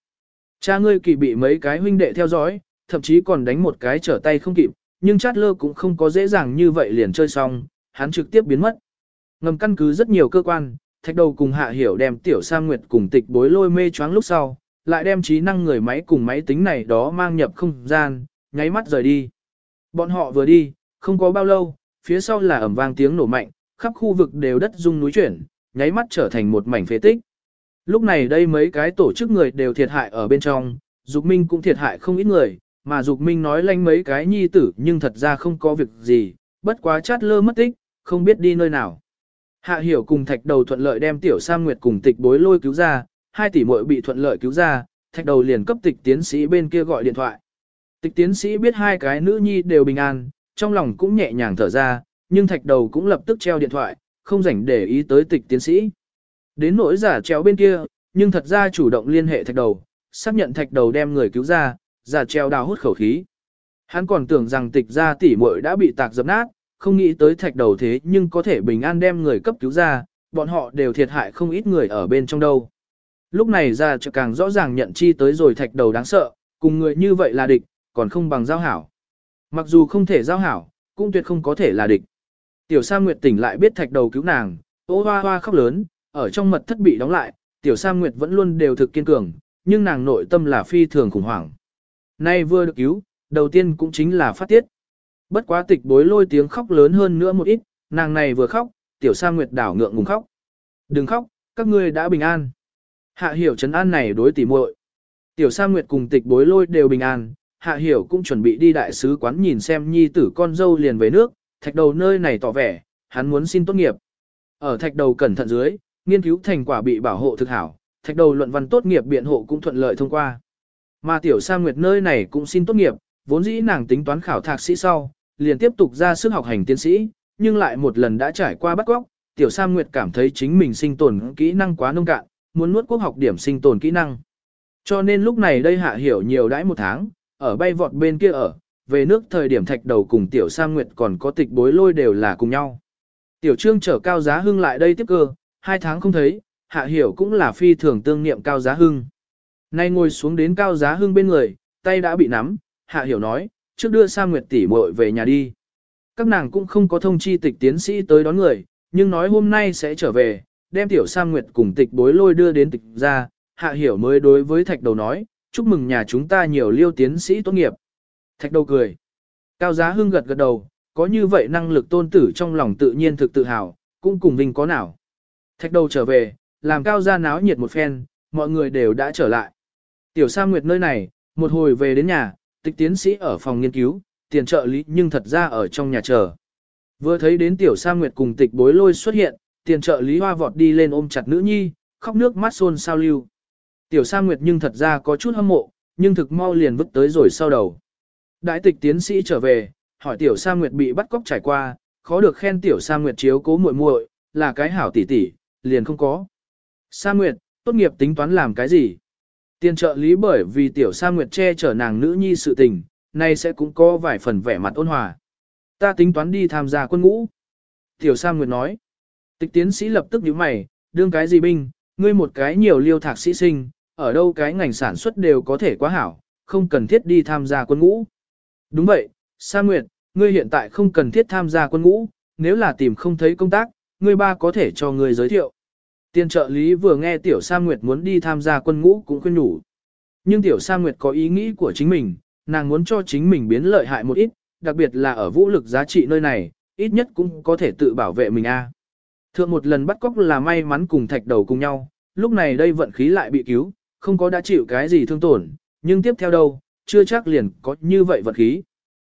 Cha ngươi kỳ bị mấy cái huynh đệ theo dõi, thậm chí còn đánh một cái trở tay không kịp, nhưng chát lơ cũng không có dễ dàng như vậy liền chơi xong, hắn trực tiếp biến mất. Ngầm căn cứ rất nhiều cơ quan, thạch đầu cùng hạ hiểu đem tiểu sa Nguyệt cùng tịch bối lôi mê choáng lúc sau, lại đem trí năng người máy cùng máy tính này đó mang nhập không gian, nháy mắt rời đi. Bọn họ vừa đi, không có bao lâu, phía sau là ẩm vang tiếng nổ mạnh, khắp khu vực đều đất rung núi chuyển, nháy mắt trở thành một mảnh phế tích. Lúc này đây mấy cái tổ chức người đều thiệt hại ở bên trong, Dục Minh cũng thiệt hại không ít người, mà Dục Minh nói lanh mấy cái nhi tử nhưng thật ra không có việc gì, bất quá chát lơ mất tích, không biết đi nơi nào. Hạ hiểu cùng thạch đầu thuận lợi đem tiểu Sam Nguyệt cùng tịch bối lôi cứu ra, hai tỷ muội bị thuận lợi cứu ra, thạch đầu liền cấp tịch tiến sĩ bên kia gọi điện thoại. Tịch tiến sĩ biết hai cái nữ nhi đều bình an, trong lòng cũng nhẹ nhàng thở ra, nhưng thạch đầu cũng lập tức treo điện thoại, không rảnh để ý tới tịch tiến sĩ. Đến nỗi giả treo bên kia, nhưng thật ra chủ động liên hệ thạch đầu, xác nhận thạch đầu đem người cứu ra, giả treo đào hút khẩu khí. Hắn còn tưởng rằng tịch ra tỷ muội đã bị tạc dập nát, không nghĩ tới thạch đầu thế nhưng có thể bình an đem người cấp cứu ra, bọn họ đều thiệt hại không ít người ở bên trong đâu. Lúc này ra cho càng rõ ràng nhận chi tới rồi thạch đầu đáng sợ, cùng người như vậy là địch, còn không bằng giao hảo. Mặc dù không thể giao hảo, cũng tuyệt không có thể là địch. Tiểu Sa Nguyệt tỉnh lại biết thạch đầu cứu nàng, ô hoa hoa khóc lớn, ở trong mật thất bị đóng lại, Tiểu Sa Nguyệt vẫn luôn đều thực kiên cường, nhưng nàng nội tâm là phi thường khủng hoảng. Nay vừa được cứu, đầu tiên cũng chính là phát tiết. Bất quá tịch bối lôi tiếng khóc lớn hơn nữa một ít, nàng này vừa khóc, Tiểu Sa Nguyệt đảo ngượng ngùng khóc. Đừng khóc, các ngươi đã bình an. Hạ hiểu trấn an này đối tỉ muội. Tiểu Sa Nguyệt cùng tịch bối lôi đều bình an, Hạ Hiểu cũng chuẩn bị đi đại sứ quán nhìn xem nhi tử con dâu liền về nước, thạch đầu nơi này tỏ vẻ, hắn muốn xin tốt nghiệp. Ở thạch đầu cẩn thận dưới, nghiên cứu thành quả bị bảo hộ thực hảo, thạch đầu luận văn tốt nghiệp biện hộ cũng thuận lợi thông qua. Mà tiểu sa nguyệt nơi này cũng xin tốt nghiệp, vốn dĩ nàng tính toán khảo thạc sĩ sau, liền tiếp tục ra sức học hành tiến sĩ, nhưng lại một lần đã trải qua bắt góc, tiểu Sam nguyệt cảm thấy chính mình sinh tồn kỹ năng quá nông cạn, muốn nuốt quốc học điểm sinh tồn kỹ năng. Cho nên lúc này đây hạ hiểu nhiều đãi một tháng, ở bay vọt bên kia ở, về nước thời điểm thạch đầu cùng tiểu Sam Nguyệt còn có tịch bối lôi đều là cùng nhau. Tiểu trương trở cao giá hưng lại đây tiếp cơ, hai tháng không thấy, hạ hiểu cũng là phi thường tương niệm cao giá hưng. Nay ngồi xuống đến cao giá hưng bên người, tay đã bị nắm, hạ hiểu nói, trước đưa Sa Nguyệt tỷ muội về nhà đi. Các nàng cũng không có thông chi tịch tiến sĩ tới đón người, nhưng nói hôm nay sẽ trở về, đem tiểu Sa Nguyệt cùng tịch bối lôi đưa đến tịch ra, hạ hiểu mới đối với thạch đầu nói, chúc mừng nhà chúng ta nhiều liêu tiến sĩ tốt nghiệp. Thạch đầu cười. Cao giá hưng gật gật đầu, có như vậy năng lực tôn tử trong lòng tự nhiên thực tự hào, cũng cùng vinh có nào. Thạch đầu trở về, làm cao gia náo nhiệt một phen, mọi người đều đã trở lại. Tiểu Sa Nguyệt nơi này, một hồi về đến nhà, tịch tiến sĩ ở phòng nghiên cứu, tiền trợ lý nhưng thật ra ở trong nhà chờ. Vừa thấy đến Tiểu Sa Nguyệt cùng tịch bối lôi xuất hiện, tiền trợ lý hoa vọt đi lên ôm chặt nữ nhi, khóc nước mắt xôn sao lưu. Tiểu Sa Nguyệt nhưng thật ra có chút hâm mộ, nhưng thực mau liền vứt tới rồi sau đầu. Đại tịch tiến sĩ trở về, hỏi Tiểu Sa Nguyệt bị bắt cóc trải qua, khó được khen Tiểu Sa Nguyệt chiếu cố muội muội, là cái hảo tỷ tỷ, liền không có. Sa Nguyệt, tốt nghiệp tính toán làm cái gì? Tiền trợ lý bởi vì Tiểu Sa Nguyệt che chở nàng nữ nhi sự tình, nay sẽ cũng có vài phần vẻ mặt ôn hòa. Ta tính toán đi tham gia quân ngũ. Tiểu Sa Nguyệt nói. Tịch tiến sĩ lập tức nhíu mày, đương cái gì binh, ngươi một cái nhiều liêu thạc sĩ sinh, ở đâu cái ngành sản xuất đều có thể quá hảo, không cần thiết đi tham gia quân ngũ. Đúng vậy, Sa Nguyệt, ngươi hiện tại không cần thiết tham gia quân ngũ, nếu là tìm không thấy công tác, ngươi ba có thể cho ngươi giới thiệu. Tiên trợ lý vừa nghe Tiểu Sa Nguyệt muốn đi tham gia quân ngũ cũng khuyên nhủ. Nhưng Tiểu Sa Nguyệt có ý nghĩ của chính mình, nàng muốn cho chính mình biến lợi hại một ít, đặc biệt là ở vũ lực giá trị nơi này, ít nhất cũng có thể tự bảo vệ mình a. Thượng một lần bắt cóc là may mắn cùng thạch đầu cùng nhau, lúc này đây vận khí lại bị cứu, không có đã chịu cái gì thương tổn, nhưng tiếp theo đâu, chưa chắc liền có như vậy vận khí.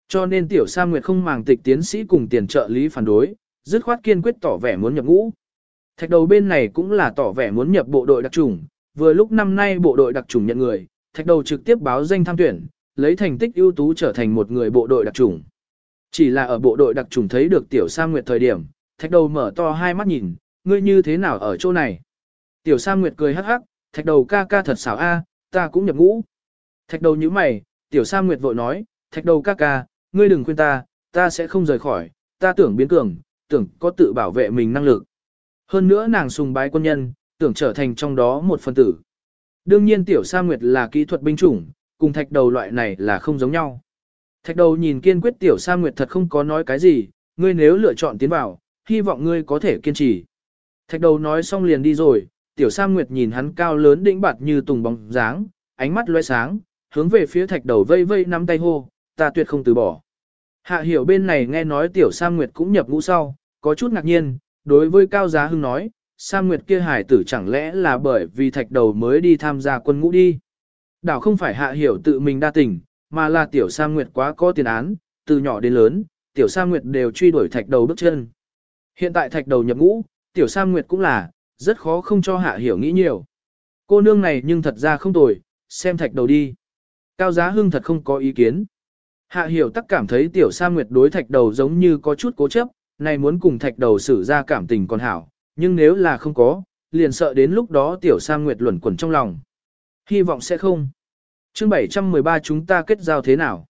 Cho nên tiểu Sa Nguyệt không màng tịch tiến sĩ cùng tiền trợ lý phản đối, dứt khoát kiên quyết tỏ vẻ muốn nhập ngũ. Thạch đầu bên này cũng là tỏ vẻ muốn nhập bộ đội đặc trùng, vừa lúc năm nay bộ đội đặc trùng nhận người, thạch đầu trực tiếp báo danh tham tuyển, lấy thành tích ưu tú trở thành một người bộ đội đặc trùng. Chỉ là ở bộ đội đặc trùng thấy được tiểu Sa Nguyệt thời điểm, thạch đầu mở to hai mắt nhìn, ngươi như thế nào ở chỗ này? Tiểu Sa Nguyệt cười hắc hắc, thạch đầu ca ca thật xảo a, ta cũng nhập ngũ. Thạch đầu như mày, tiểu Sa Nguyệt vội nói, thạch đầu ca ca, ngươi đừng khuyên ta, ta sẽ không rời khỏi, ta tưởng biến cường, tưởng có tự bảo vệ mình năng lực. Hơn nữa nàng sùng bái quân nhân, tưởng trở thành trong đó một phần tử. Đương nhiên tiểu Sa Nguyệt là kỹ thuật binh chủng, cùng thạch đầu loại này là không giống nhau. Thạch đầu nhìn kiên quyết tiểu Sa Nguyệt thật không có nói cái gì, ngươi nếu lựa chọn tiến vào, hy vọng ngươi có thể kiên trì. Thạch đầu nói xong liền đi rồi, tiểu Sa Nguyệt nhìn hắn cao lớn đĩnh bạt như tùng bóng dáng, ánh mắt lóe sáng, hướng về phía thạch đầu vây vây nắm tay hô, ta tuyệt không từ bỏ. Hạ hiểu bên này nghe nói tiểu Sa Nguyệt cũng nhập ngũ sau, có chút ngạc nhiên, đối với Cao Giá Hưng nói, Sam Nguyệt kia hải tử chẳng lẽ là bởi vì thạch đầu mới đi tham gia quân ngũ đi. Đảo không phải hạ hiểu tự mình đa tình, mà là tiểu Sam Nguyệt quá có tiền án, từ nhỏ đến lớn, tiểu Sam Nguyệt đều truy đuổi thạch đầu bước chân. Hiện tại thạch đầu nhập ngũ, tiểu Sam Nguyệt cũng là, rất khó không cho hạ hiểu nghĩ nhiều. Cô nương này nhưng thật ra không tồi, xem thạch đầu đi. Cao Giá Hưng thật không có ý kiến. Hạ hiểu tắc cảm thấy tiểu sa nguyệt đối thạch đầu giống như có chút cố chấp, này muốn cùng thạch đầu xử ra cảm tình còn hảo, nhưng nếu là không có, liền sợ đến lúc đó tiểu sa nguyệt luẩn quẩn trong lòng. Hy vọng sẽ không. chương 713 chúng ta kết giao thế nào?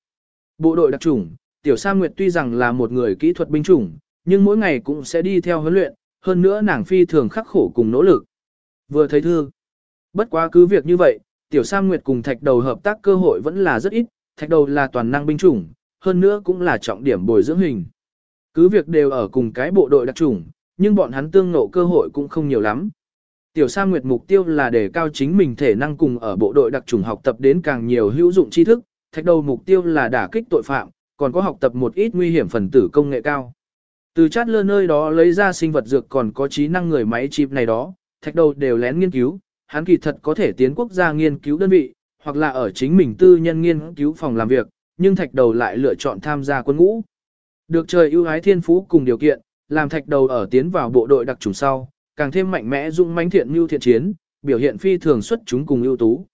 Bộ đội đặc chủng, tiểu sa nguyệt tuy rằng là một người kỹ thuật binh chủng, nhưng mỗi ngày cũng sẽ đi theo huấn luyện, hơn nữa nàng phi thường khắc khổ cùng nỗ lực. Vừa thấy thương. Bất quá cứ việc như vậy, tiểu sa nguyệt cùng thạch đầu hợp tác cơ hội vẫn là rất ít, thạch đầu là toàn năng binh chủng, hơn nữa cũng là trọng điểm bồi dưỡng hình. Cứ việc đều ở cùng cái bộ đội đặc chủng, nhưng bọn hắn tương ngộ cơ hội cũng không nhiều lắm. Tiểu Sa Nguyệt mục tiêu là để cao chính mình thể năng cùng ở bộ đội đặc chủng học tập đến càng nhiều hữu dụng tri thức, thạch đầu mục tiêu là đả kích tội phạm, còn có học tập một ít nguy hiểm phần tử công nghệ cao. Từ chát lơ nơi đó lấy ra sinh vật dược còn có trí năng người máy chip này đó, thạch đầu đều lén nghiên cứu, hắn kỳ thật có thể tiến quốc gia nghiên cứu đơn vị, hoặc là ở chính mình tư nhân nghiên cứu phòng làm việc, nhưng thạch đầu lại lựa chọn tham gia quân ngũ. Được trời ưu ái thiên phú cùng điều kiện, làm thạch đầu ở tiến vào bộ đội đặc trùng sau, càng thêm mạnh mẽ dung mãnh thiện mưu thiện chiến, biểu hiện phi thường xuất chúng cùng ưu tú.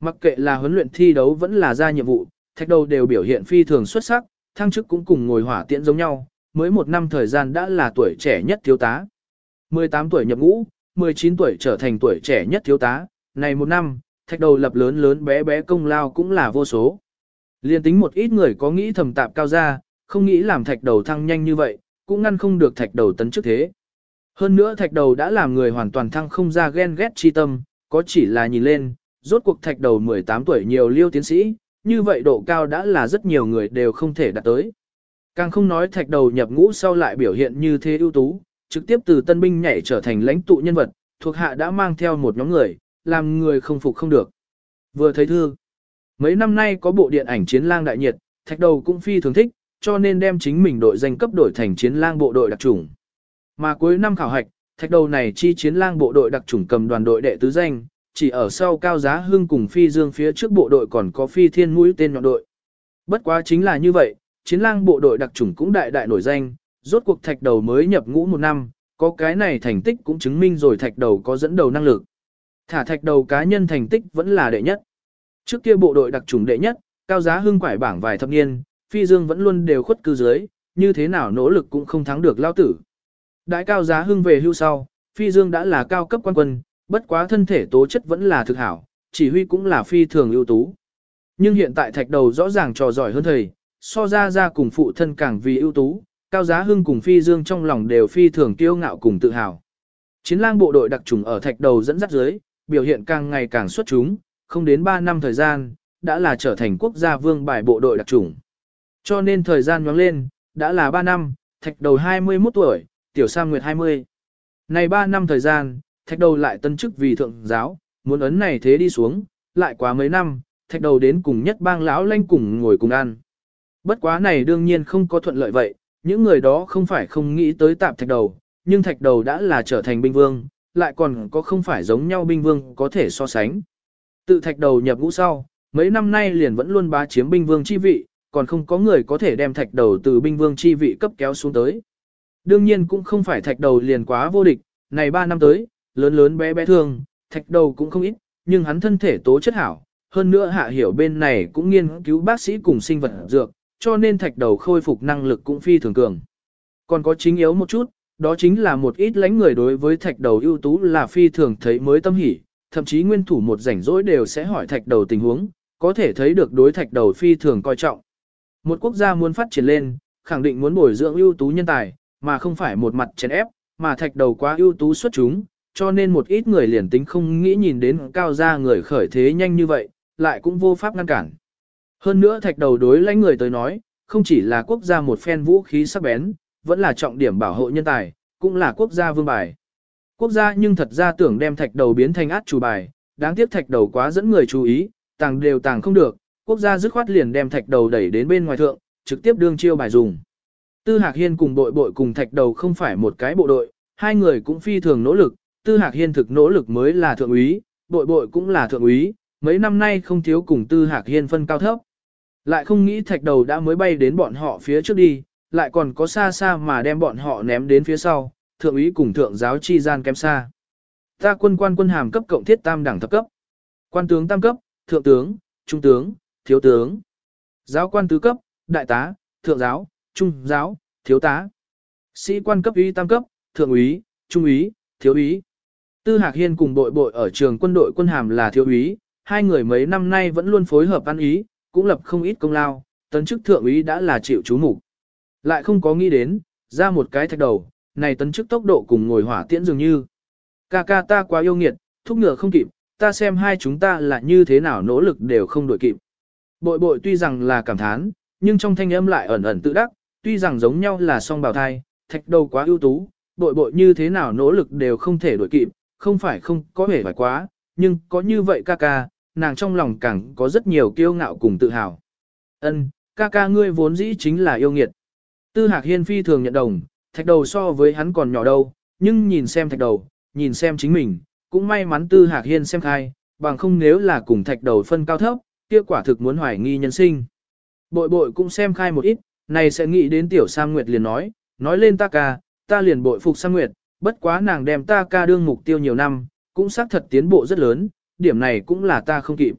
Mặc kệ là huấn luyện thi đấu vẫn là ra nhiệm vụ, thạch đầu đều biểu hiện phi thường xuất sắc, thăng chức cũng cùng ngồi hỏa tiễn giống nhau, mới một năm thời gian đã là tuổi trẻ nhất thiếu tá. 18 tuổi nhập ngũ, 19 tuổi trở thành tuổi trẻ nhất thiếu tá, này một năm, thạch đầu lập lớn lớn bé bé công lao cũng là vô số. Liên tính một ít người có nghĩ thầm tạp cao ra, không nghĩ làm thạch đầu thăng nhanh như vậy, cũng ngăn không được thạch đầu tấn chức thế. Hơn nữa thạch đầu đã làm người hoàn toàn thăng không ra ghen ghét chi tâm, có chỉ là nhìn lên, rốt cuộc thạch đầu 18 tuổi nhiều liêu tiến sĩ, như vậy độ cao đã là rất nhiều người đều không thể đạt tới. Càng không nói thạch đầu nhập ngũ sau lại biểu hiện như thế ưu tú, trực tiếp từ tân binh nhảy trở thành lãnh tụ nhân vật, thuộc hạ đã mang theo một nhóm người, làm người không phục không được. Vừa thấy thư, mấy năm nay có bộ điện ảnh chiến lang đại nhiệt, thạch đầu cũng phi thường thích, cho nên đem chính mình đội danh cấp đổi thành chiến lang bộ đội đặc chủng. Mà cuối năm khảo hạch, thạch đầu này chi chiến lang bộ đội đặc chủng cầm đoàn đội đệ tứ danh, chỉ ở sau cao giá hưng cùng phi dương phía trước bộ đội còn có phi thiên mũi tên nhọn đội. Bất quá chính là như vậy, chiến lang bộ đội đặc chủng cũng đại đại nổi danh, rốt cuộc thạch đầu mới nhập ngũ một năm, có cái này thành tích cũng chứng minh rồi thạch đầu có dẫn đầu năng lực. Thả thạch đầu cá nhân thành tích vẫn là đệ nhất. Trước kia bộ đội đặc chủng đệ nhất, cao giá hưng quải bảng vài thập niên, phi dương vẫn luôn đều khuất cư dưới, như thế nào nỗ lực cũng không thắng được lao tử. Đại cao giá hưng về hưu sau, phi dương đã là cao cấp quan quân, bất quá thân thể tố chất vẫn là thực hảo, chỉ huy cũng là phi thường ưu tú. Nhưng hiện tại thạch đầu rõ ràng trò giỏi hơn thầy, so ra ra cùng phụ thân càng vì ưu tú, cao giá hưng cùng phi dương trong lòng đều phi thường kiêu ngạo cùng tự hào. Chiến lang bộ đội đặc trùng ở thạch đầu dẫn dắt dưới, biểu hiện càng ngày càng xuất chúng, không đến 3 năm thời gian, đã là trở thành quốc gia vương bài bộ đội đặc trùng. Cho nên thời gian nhoáng lên, đã là 3 năm, thạch đầu 21 tuổi, tiểu Sam Nguyệt 20. Này 3 năm thời gian, thạch đầu lại tân chức vì thượng giáo, muốn ấn này thế đi xuống, lại quá mấy năm, thạch đầu đến cùng nhất bang lão lanh cùng ngồi cùng ăn. Bất quá này đương nhiên không có thuận lợi vậy, những người đó không phải không nghĩ tới tạp thạch đầu, nhưng thạch đầu đã là trở thành binh vương, lại còn có không phải giống nhau binh vương có thể so sánh. Tự thạch đầu nhập ngũ sau, mấy năm nay liền vẫn luôn bá chiếm binh vương chi vị, còn không có người có thể đem thạch đầu từ binh vương chi vị cấp kéo xuống tới. Đương nhiên cũng không phải thạch đầu liền quá vô địch, này 3 năm tới, lớn lớn bé bé thương, thạch đầu cũng không ít, nhưng hắn thân thể tố chất hảo, hơn nữa hạ hiểu bên này cũng nghiên cứu bác sĩ cùng sinh vật dược, cho nên thạch đầu khôi phục năng lực cũng phi thường cường. Còn có chính yếu một chút, đó chính là một ít lãnh người đối với thạch đầu ưu tú là phi thường thấy mới tâm hỉ, thậm chí nguyên thủ một rảnh rỗi đều sẽ hỏi thạch đầu tình huống, có thể thấy được đối thạch đầu phi thường coi trọng. Một quốc gia muốn phát triển lên, khẳng định muốn bồi dưỡng ưu tú nhân tài, mà không phải một mặt chèn ép, mà thạch đầu quá ưu tú xuất chúng, cho nên một ít người liền tính không nghĩ nhìn đến cao gia người khởi thế nhanh như vậy, lại cũng vô pháp ngăn cản. Hơn nữa thạch đầu đối lãnh người tới nói, không chỉ là quốc gia một phen vũ khí sắc bén, vẫn là trọng điểm bảo hộ nhân tài, cũng là quốc gia vương bài. Quốc gia nhưng thật ra tưởng đem thạch đầu biến thành át chủ bài, đáng tiếc thạch đầu quá dẫn người chú ý, tàng đều tàng không được, quốc gia dứt khoát liền đem thạch đầu đẩy đến bên ngoài thượng, trực tiếp đương chiêu bài dùng. Tư Hạc Hiên cùng bội bội cùng thạch đầu không phải một cái bộ đội, hai người cũng phi thường nỗ lực, Tư Hạc Hiên thực nỗ lực mới là thượng úy, bội bội cũng là thượng úy, mấy năm nay không thiếu cùng Tư Hạc Hiên phân cao thấp. Lại không nghĩ thạch đầu đã mới bay đến bọn họ phía trước đi, lại còn có xa xa mà đem bọn họ ném đến phía sau, thượng úy cùng thượng giáo chi gian kém xa. Ta quân quan quân hàm cấp cộng thiết tam đẳng thập cấp. Quan tướng tam cấp, thượng tướng, trung tướng, thiếu tướng. Giáo quan tứ cấp, đại tá, thượng giáo, trung giáo, thiếu tá. Sĩ quan cấp ủy tam cấp, thượng úy, trung úy, thiếu úy. Tư Hạc Hiên cùng bội bội ở trường quân đội quân hàm là thiếu úy, hai người mấy năm nay vẫn luôn phối hợp ăn ý, cũng lập không ít công lao, tấn chức thượng úy đã là chịu chú mục Lại không có nghĩ đến, ra một cái thạch đầu, này tấn chức tốc độ cùng ngồi hỏa tiễn dường như. Ca ca ta quá yêu nghiệt, thúc ngựa không kịp, ta xem hai chúng ta là như thế nào nỗ lực đều không đổi kịp. Bội bội tuy rằng là cảm thán, nhưng trong thanh âm lại ẩn ẩn tự đắc, tuy rằng giống nhau là song bào thai, thạch đầu quá ưu tú, bội bội như thế nào nỗ lực đều không thể đổi kịp, không phải không có vẻ phải quá, nhưng có như vậy ca ca, nàng trong lòng càng có rất nhiều kiêu ngạo cùng tự hào. Ân, ca ca ngươi vốn dĩ chính là yêu nghiệt. Tư Hạc Hiên phi thường nhận đồng, thạch đầu so với hắn còn nhỏ đâu, nhưng nhìn xem thạch đầu, nhìn xem chính mình, cũng may mắn Tư Hạc Hiên xem khai, bằng không nếu là cùng thạch đầu phân cao thấp, kia quả thực muốn hoài nghi nhân sinh. Bội bội cũng xem khai một ít, này sẽ nghĩ đến tiểu Sam Nguyệt liền nói, nói lên ta ca, ta liền bội phục Sam Nguyệt, bất quá nàng đem ta ca đương mục tiêu nhiều năm, cũng xác thật tiến bộ rất lớn, điểm này cũng là ta không kịp.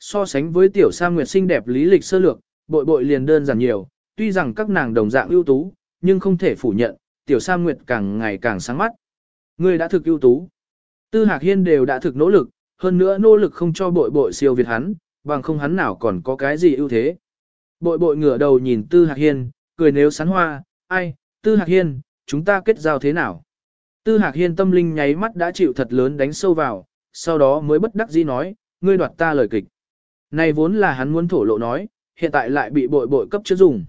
So sánh với tiểu Sam Nguyệt xinh đẹp lý lịch sơ lược, bội bội liền đơn giản nhiều, tuy rằng các nàng đồng dạng ưu tú, nhưng không thể phủ nhận, tiểu Sam Nguyệt càng ngày càng sáng mắt. Ngươi đã thực ưu tú. Tư Hạc Hiên đều đã thực nỗ lực, hơn nữa nỗ lực không cho bội bội siêu việt hắn, bằng không hắn nào còn có cái gì ưu thế. Bội bội ngửa đầu nhìn Tư Hạc Hiên, cười nếu sán hoa, ai, Tư Hạc Hiên, chúng ta kết giao thế nào? Tư Hạc Hiên tâm linh nháy mắt đã chịu thật lớn đánh sâu vào, sau đó mới bất đắc dĩ nói, ngươi đoạt ta lời kịch. Này vốn là hắn muốn thổ lộ nói, hiện tại lại bị bội bội cấp chưa dùng.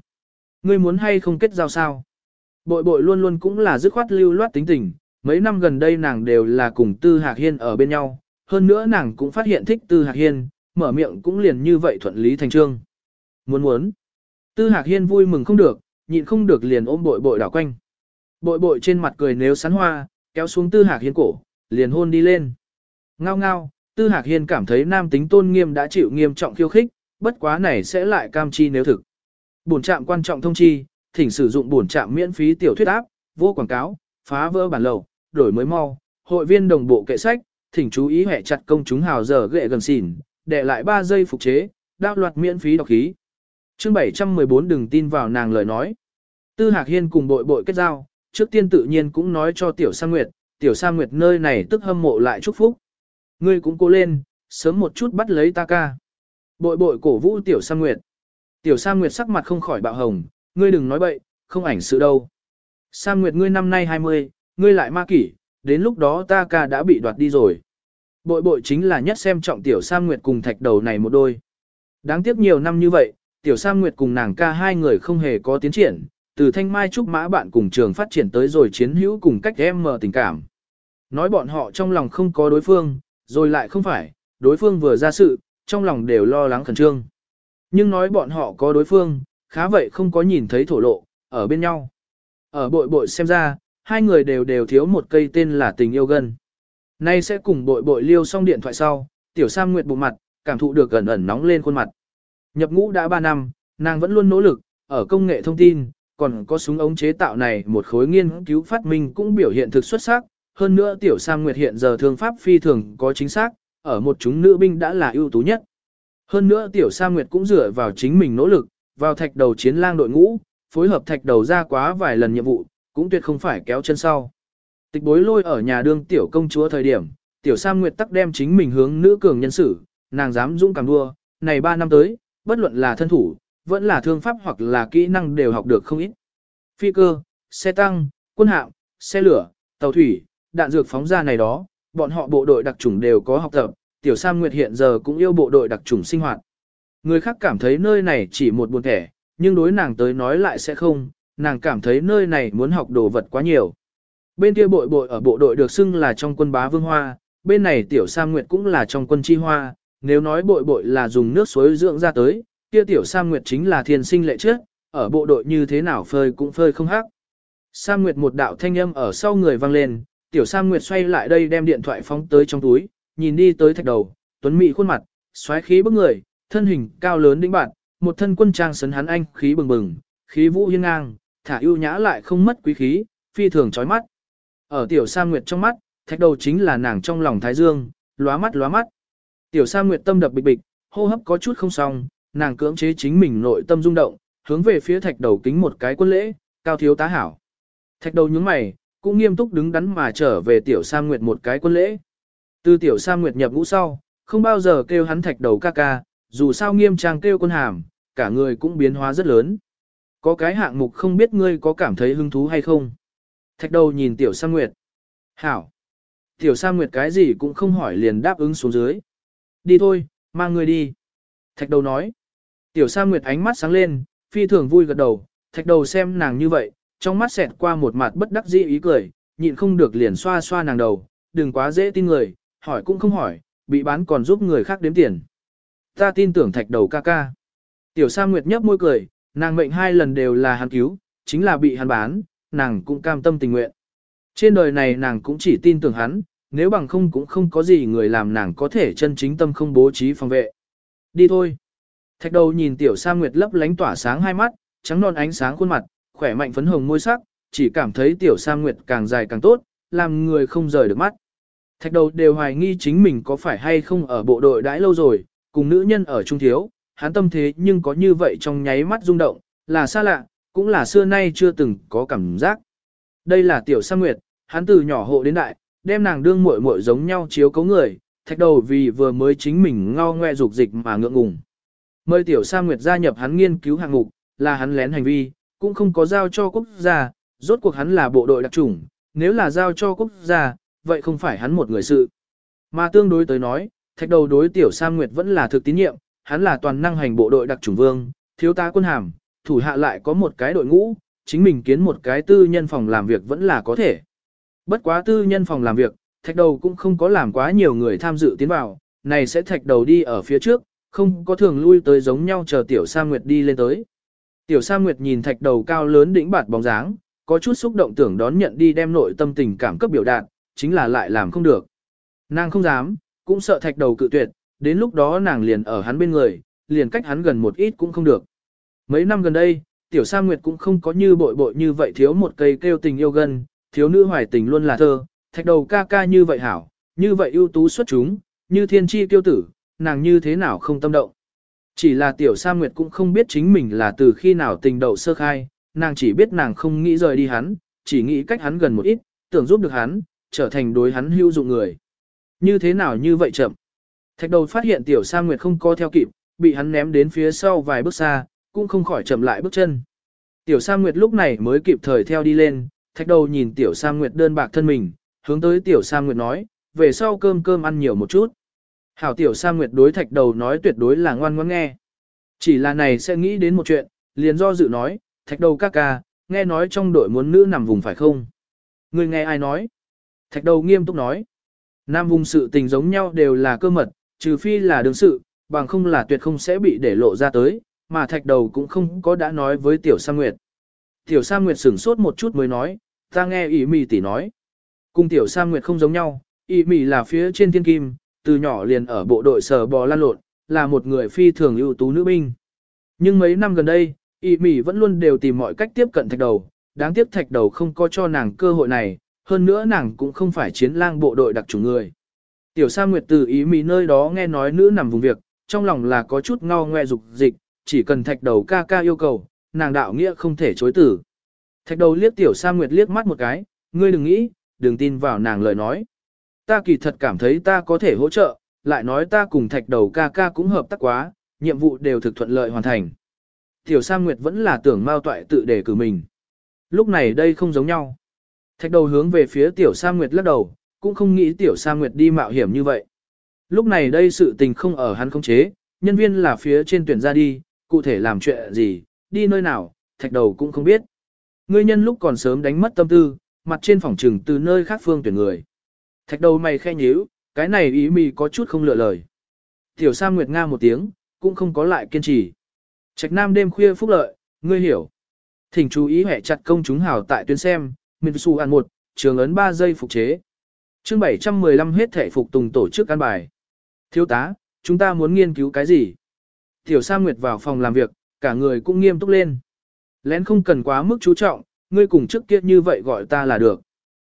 Ngươi muốn hay không kết giao sao? Bội bội luôn luôn cũng là dứt khoát lưu loát tính tình, mấy năm gần đây nàng đều là cùng Tư Hạc Hiên ở bên nhau, hơn nữa nàng cũng phát hiện thích Tư Hạc Hiên, mở miệng cũng liền như vậy thuận lý thành trương. Muốn muốn. Tư Hạc Hiên vui mừng không được, nhịn không được liền ôm bội bội đảo quanh. Bội bội trên mặt cười nếu sán hoa, kéo xuống Tư Hạc Hiên cổ, liền hôn đi lên. Ngao ngao, Tư Hạc Hiên cảm thấy nam tính tôn nghiêm đã chịu nghiêm trọng khiêu khích, bất quá này sẽ lại cam chi nếu thực. Bổn trạm quan trọng thông chi, thỉnh sử dụng bổn trạm miễn phí tiểu thuyết áp, vô quảng cáo, phá vỡ bản lầu, đổi mới mau, hội viên đồng bộ kệ sách, thỉnh chú ý hệ chặt công chúng hào giờ ghệ gần xỉn, để lại 3 giây phục chế, đạo loạt miễn phí đọc khí. Chương 714 đừng tin vào nàng lời nói. Tư Hạc Hiên cùng bội bội kết giao, trước tiên tự nhiên cũng nói cho Tiểu Sa Nguyệt, Tiểu Sa Nguyệt nơi này tức hâm mộ lại chúc phúc. Ngươi cũng cố lên, sớm một chút bắt lấy ta ca. Bội bội cổ vũ Tiểu Sa Nguyệt. Tiểu Sa Nguyệt sắc mặt không khỏi bạo hồng, ngươi đừng nói bậy, không ảnh sự đâu. Sa Nguyệt ngươi năm nay 20, ngươi lại ma kỷ, đến lúc đó ta ca đã bị đoạt đi rồi. Bội bội chính là nhất xem trọng Tiểu Sam Nguyệt cùng thạch đầu này một đôi. Đáng tiếc nhiều năm như vậy, Tiểu Sam Nguyệt cùng nàng ca hai người không hề có tiến triển, từ thanh mai trúc mã bạn cùng trường phát triển tới rồi chiến hữu cùng cách em mờ tình cảm. Nói bọn họ trong lòng không có đối phương, rồi lại không phải, đối phương vừa ra sự, trong lòng đều lo lắng khẩn trương. Nhưng nói bọn họ có đối phương, khá vậy không có nhìn thấy thổ lộ, ở bên nhau. Ở bội bội xem ra, hai người đều đều thiếu một cây tên là tình yêu gần. Nay sẽ cùng bội bội liêu xong điện thoại sau, tiểu Sam Nguyệt bụng mặt, cảm thụ được ẩn ẩn nóng lên khuôn mặt. Nhập ngũ đã 3 năm, nàng vẫn luôn nỗ lực, ở công nghệ thông tin, còn có súng ống chế tạo này một khối nghiên cứu phát minh cũng biểu hiện thực xuất sắc. Hơn nữa tiểu Sam Nguyệt hiện giờ thương pháp phi thường có chính xác, ở một chúng nữ binh đã là ưu tú nhất. Hơn nữa tiểu Sam Nguyệt cũng dựa vào chính mình nỗ lực, vào thạch đầu chiến lang đội ngũ, phối hợp thạch đầu ra quá vài lần nhiệm vụ, cũng tuyệt không phải kéo chân sau. Tịch bối lôi ở nhà đương tiểu công chúa thời điểm, tiểu Sam Nguyệt tắc đem chính mình hướng nữ cường nhân sử, nàng dám dũng cảm đua, này 3 năm tới, bất luận là thân thủ, vẫn là thương pháp hoặc là kỹ năng đều học được không ít. Phi cơ, xe tăng, quân hạm, xe lửa, tàu thủy, đạn dược phóng ra này đó, bọn họ bộ đội đặc chủng đều có học tập, tiểu Sam Nguyệt hiện giờ cũng yêu bộ đội đặc chủng sinh hoạt. Người khác cảm thấy nơi này chỉ một buồn thẻ, nhưng đối nàng tới nói lại sẽ không, nàng cảm thấy nơi này muốn học đồ vật quá nhiều. Bên kia bội bội ở bộ đội được xưng là trong quân bá vương hoa, bên này tiểu Sam Nguyệt cũng là trong quân chi hoa, nếu nói bội bội là dùng nước suối dưỡng ra tới, kia tiểu Sam Nguyệt chính là thiên sinh lệ trước, ở bộ đội như thế nào phơi cũng phơi không hắc. Sam Nguyệt một đạo thanh âm ở sau người vang lên, tiểu Sam Nguyệt xoay lại đây đem điện thoại phóng tới trong túi, nhìn đi tới thạch đầu, tuấn mỹ khuôn mặt, xoáy khí bức người, thân hình cao lớn đĩnh bạn, một thân quân trang sấn hắn anh khí bừng bừng, khí vũ hiên ngang, thả ưu nhã lại không mất quý khí, phi thường chói mắt. Ở tiểu Sa Nguyệt trong mắt, thạch đầu chính là nàng trong lòng thái dương, lóa mắt lóa mắt. Tiểu Sa Nguyệt tâm đập bịch bịch, hô hấp có chút không xong, nàng cưỡng chế chính mình nội tâm rung động, hướng về phía thạch đầu kính một cái quân lễ, cao thiếu tá hảo. Thạch đầu nhướng mày, cũng nghiêm túc đứng đắn mà trở về tiểu Sa Nguyệt một cái quân lễ. Từ tiểu Sa Nguyệt nhập ngũ sau, không bao giờ kêu hắn thạch đầu ca ca, dù sao nghiêm trang kêu quân hàm, cả người cũng biến hóa rất lớn. Có cái hạng mục không biết ngươi có cảm thấy hứng thú hay không. Thạch đầu nhìn tiểu Sa Nguyệt. Hảo. Tiểu Sa Nguyệt cái gì cũng không hỏi liền đáp ứng xuống dưới. Đi thôi, mang người đi. Thạch đầu nói. Tiểu Sa Nguyệt ánh mắt sáng lên, phi thường vui gật đầu, thạch đầu xem nàng như vậy, trong mắt xẹt qua một mặt bất đắc dĩ ý cười, nhịn không được liền xoa xoa nàng đầu, đừng quá dễ tin người, hỏi cũng không hỏi, bị bán còn giúp người khác đếm tiền. Ta tin tưởng thạch đầu ca ca. Tiểu Sa Nguyệt nhấp môi cười, nàng mệnh hai lần đều là hắn cứu, chính là bị hắn bán, nàng cũng cam tâm tình nguyện. Trên đời này nàng cũng chỉ tin tưởng hắn, nếu bằng không cũng không có gì người làm nàng có thể chân chính tâm không bố trí phòng vệ. Đi thôi. Thạch đầu nhìn tiểu Sa Nguyệt lấp lánh tỏa sáng hai mắt, trắng non ánh sáng khuôn mặt, khỏe mạnh phấn hồng môi sắc, chỉ cảm thấy tiểu Sa Nguyệt càng dài càng tốt, làm người không rời được mắt. Thạch đầu đều hoài nghi chính mình có phải hay không ở bộ đội đãi lâu rồi, cùng nữ nhân ở trung thiếu, hắn tâm thế nhưng có như vậy trong nháy mắt rung động, là xa lạ, cũng là xưa nay chưa từng có cảm giác. Đây là tiểu Sa Nguyệt, hắn từ nhỏ hộ đến đại, đem nàng đương muội muội giống nhau chiếu cấu người, thạch đầu vì vừa mới chính mình ngao ngoe dục dịch mà ngượng ngùng. Mời tiểu Sa Nguyệt gia nhập hắn nghiên cứu hạng mục, là hắn lén hành vi, cũng không có giao cho quốc gia, rốt cuộc hắn là bộ đội đặc chủng, nếu là giao cho quốc gia, vậy không phải hắn một người sự. Mà tương đối tới nói, thạch đầu đối tiểu sang Nguyệt vẫn là thực tín nhiệm, hắn là toàn năng hành bộ đội đặc chủng vương, thiếu tá quân hàm, thủ hạ lại có một cái đội ngũ, chính mình kiến một cái tư nhân phòng làm việc vẫn là có thể. Bất quá tư nhân phòng làm việc, thạch đầu cũng không có làm quá nhiều người tham dự tiến vào, này sẽ thạch đầu đi ở phía trước, không có thường lui tới giống nhau chờ tiểu Sa Nguyệt đi lên tới. Tiểu Sa Nguyệt nhìn thạch đầu cao lớn đỉnh bạt bóng dáng, có chút xúc động tưởng đón nhận đi đem nội tâm tình cảm cấp biểu đạt, chính là lại làm không được. Nàng không dám, cũng sợ thạch đầu cự tuyệt, đến lúc đó nàng liền ở hắn bên người, liền cách hắn gần một ít cũng không được. Mấy năm gần đây, tiểu Sa Nguyệt cũng không có như bội bội như vậy thiếu một cây kêu tình yêu gần, thiếu nữ hoài tình luôn là thơ, thạch đầu ca ca như vậy hảo, như vậy ưu tú xuất chúng, như thiên chi tiêu tử, nàng như thế nào không tâm động. Chỉ là tiểu Sa Nguyệt cũng không biết chính mình là từ khi nào tình đậu sơ khai, nàng chỉ biết nàng không nghĩ rời đi hắn, chỉ nghĩ cách hắn gần một ít, tưởng giúp được hắn, trở thành đối hắn hữu dụng người. Như thế nào như vậy chậm. Thạch đầu phát hiện tiểu Sa Nguyệt không co theo kịp, bị hắn ném đến phía sau vài bước xa, cũng không khỏi chậm lại bước chân. Tiểu Sa Nguyệt lúc này mới kịp thời theo đi lên, thạch đầu nhìn tiểu Sa Nguyệt đơn bạc thân mình, hướng tới tiểu Sa Nguyệt nói, về sau cơm cơm ăn nhiều một chút. Hảo tiểu Sa Nguyệt đối thạch đầu nói tuyệt đối là ngoan ngoãn nghe. Chỉ là này sẽ nghĩ đến một chuyện, liền do dự nói, thạch đầu ca ca, nghe nói trong đội muốn nữ nằm vùng phải không? Người nghe ai nói? Thạch đầu nghiêm túc nói. Nam vùng sự tình giống nhau đều là cơ mật, trừ phi là đương sự, bằng không là tuyệt không sẽ bị để lộ ra tới, mà thạch đầu cũng không có đã nói với tiểu Sa Nguyệt. Tiểu Sa Nguyệt sửng sốt một chút mới nói, ta nghe ý mì tỷ nói. Cùng tiểu Sa Nguyệt không giống nhau, ý mì là phía trên thiên kim, từ nhỏ liền ở bộ đội sở bò lan lộn, là một người phi thường ưu tú nữ binh. Nhưng mấy năm gần đây, ý mì vẫn luôn đều tìm mọi cách tiếp cận thạch đầu, đáng tiếc thạch đầu không có cho nàng cơ hội này, hơn nữa nàng cũng không phải chiến lang bộ đội đặc chủng người. Tiểu Sa Nguyệt từ ý mì nơi đó nghe nói nữ nằm vùng việc, trong lòng là có chút ngao ngoe dục dịch, chỉ cần thạch đầu ca ca yêu cầu, nàng đạo nghĩa không thể chối tử. Thạch đầu liếc tiểu Sa Nguyệt liếc mắt một cái, ngươi đừng nghĩ, đừng tin vào nàng lời nói. Ta kỳ thật cảm thấy ta có thể hỗ trợ, lại nói ta cùng thạch đầu ca ca cũng hợp tác quá, nhiệm vụ đều thực thuận lợi hoàn thành. Tiểu Sa Nguyệt vẫn là tưởng mao toại tự đề cử mình. Lúc này đây không giống nhau. Thạch đầu hướng về phía Tiểu Sa Nguyệt lắc đầu, cũng không nghĩ Tiểu Sa Nguyệt đi mạo hiểm như vậy. Lúc này đây sự tình không ở hắn không chế, nhân viên là phía trên tuyển ra đi, cụ thể làm chuyện gì, đi nơi nào, thạch đầu cũng không biết. Ngươi nhân lúc còn sớm đánh mất tâm tư, mặt trên phòng trừng từ nơi khác phương tuyển người. Thạch đầu mày khe nhíu, cái này ý mì có chút không lựa lời. Tiểu Sa Nguyệt Nga một tiếng, cũng không có lại kiên trì. Trạch Nam đêm khuya phúc lợi, ngươi hiểu. Thỉnh chú ý hệ chặt công chúng hào tại tuyến xem, Minh Su An 1, trường ấn 3 giây phục chế. chương 715 hết thể phục tùng tổ chức an bài. Thiếu tá, chúng ta muốn nghiên cứu cái gì? Tiểu Sa Nguyệt vào phòng làm việc, cả người cũng nghiêm túc lên. Lén không cần quá mức chú trọng, ngươi cùng trước kia như vậy gọi ta là được.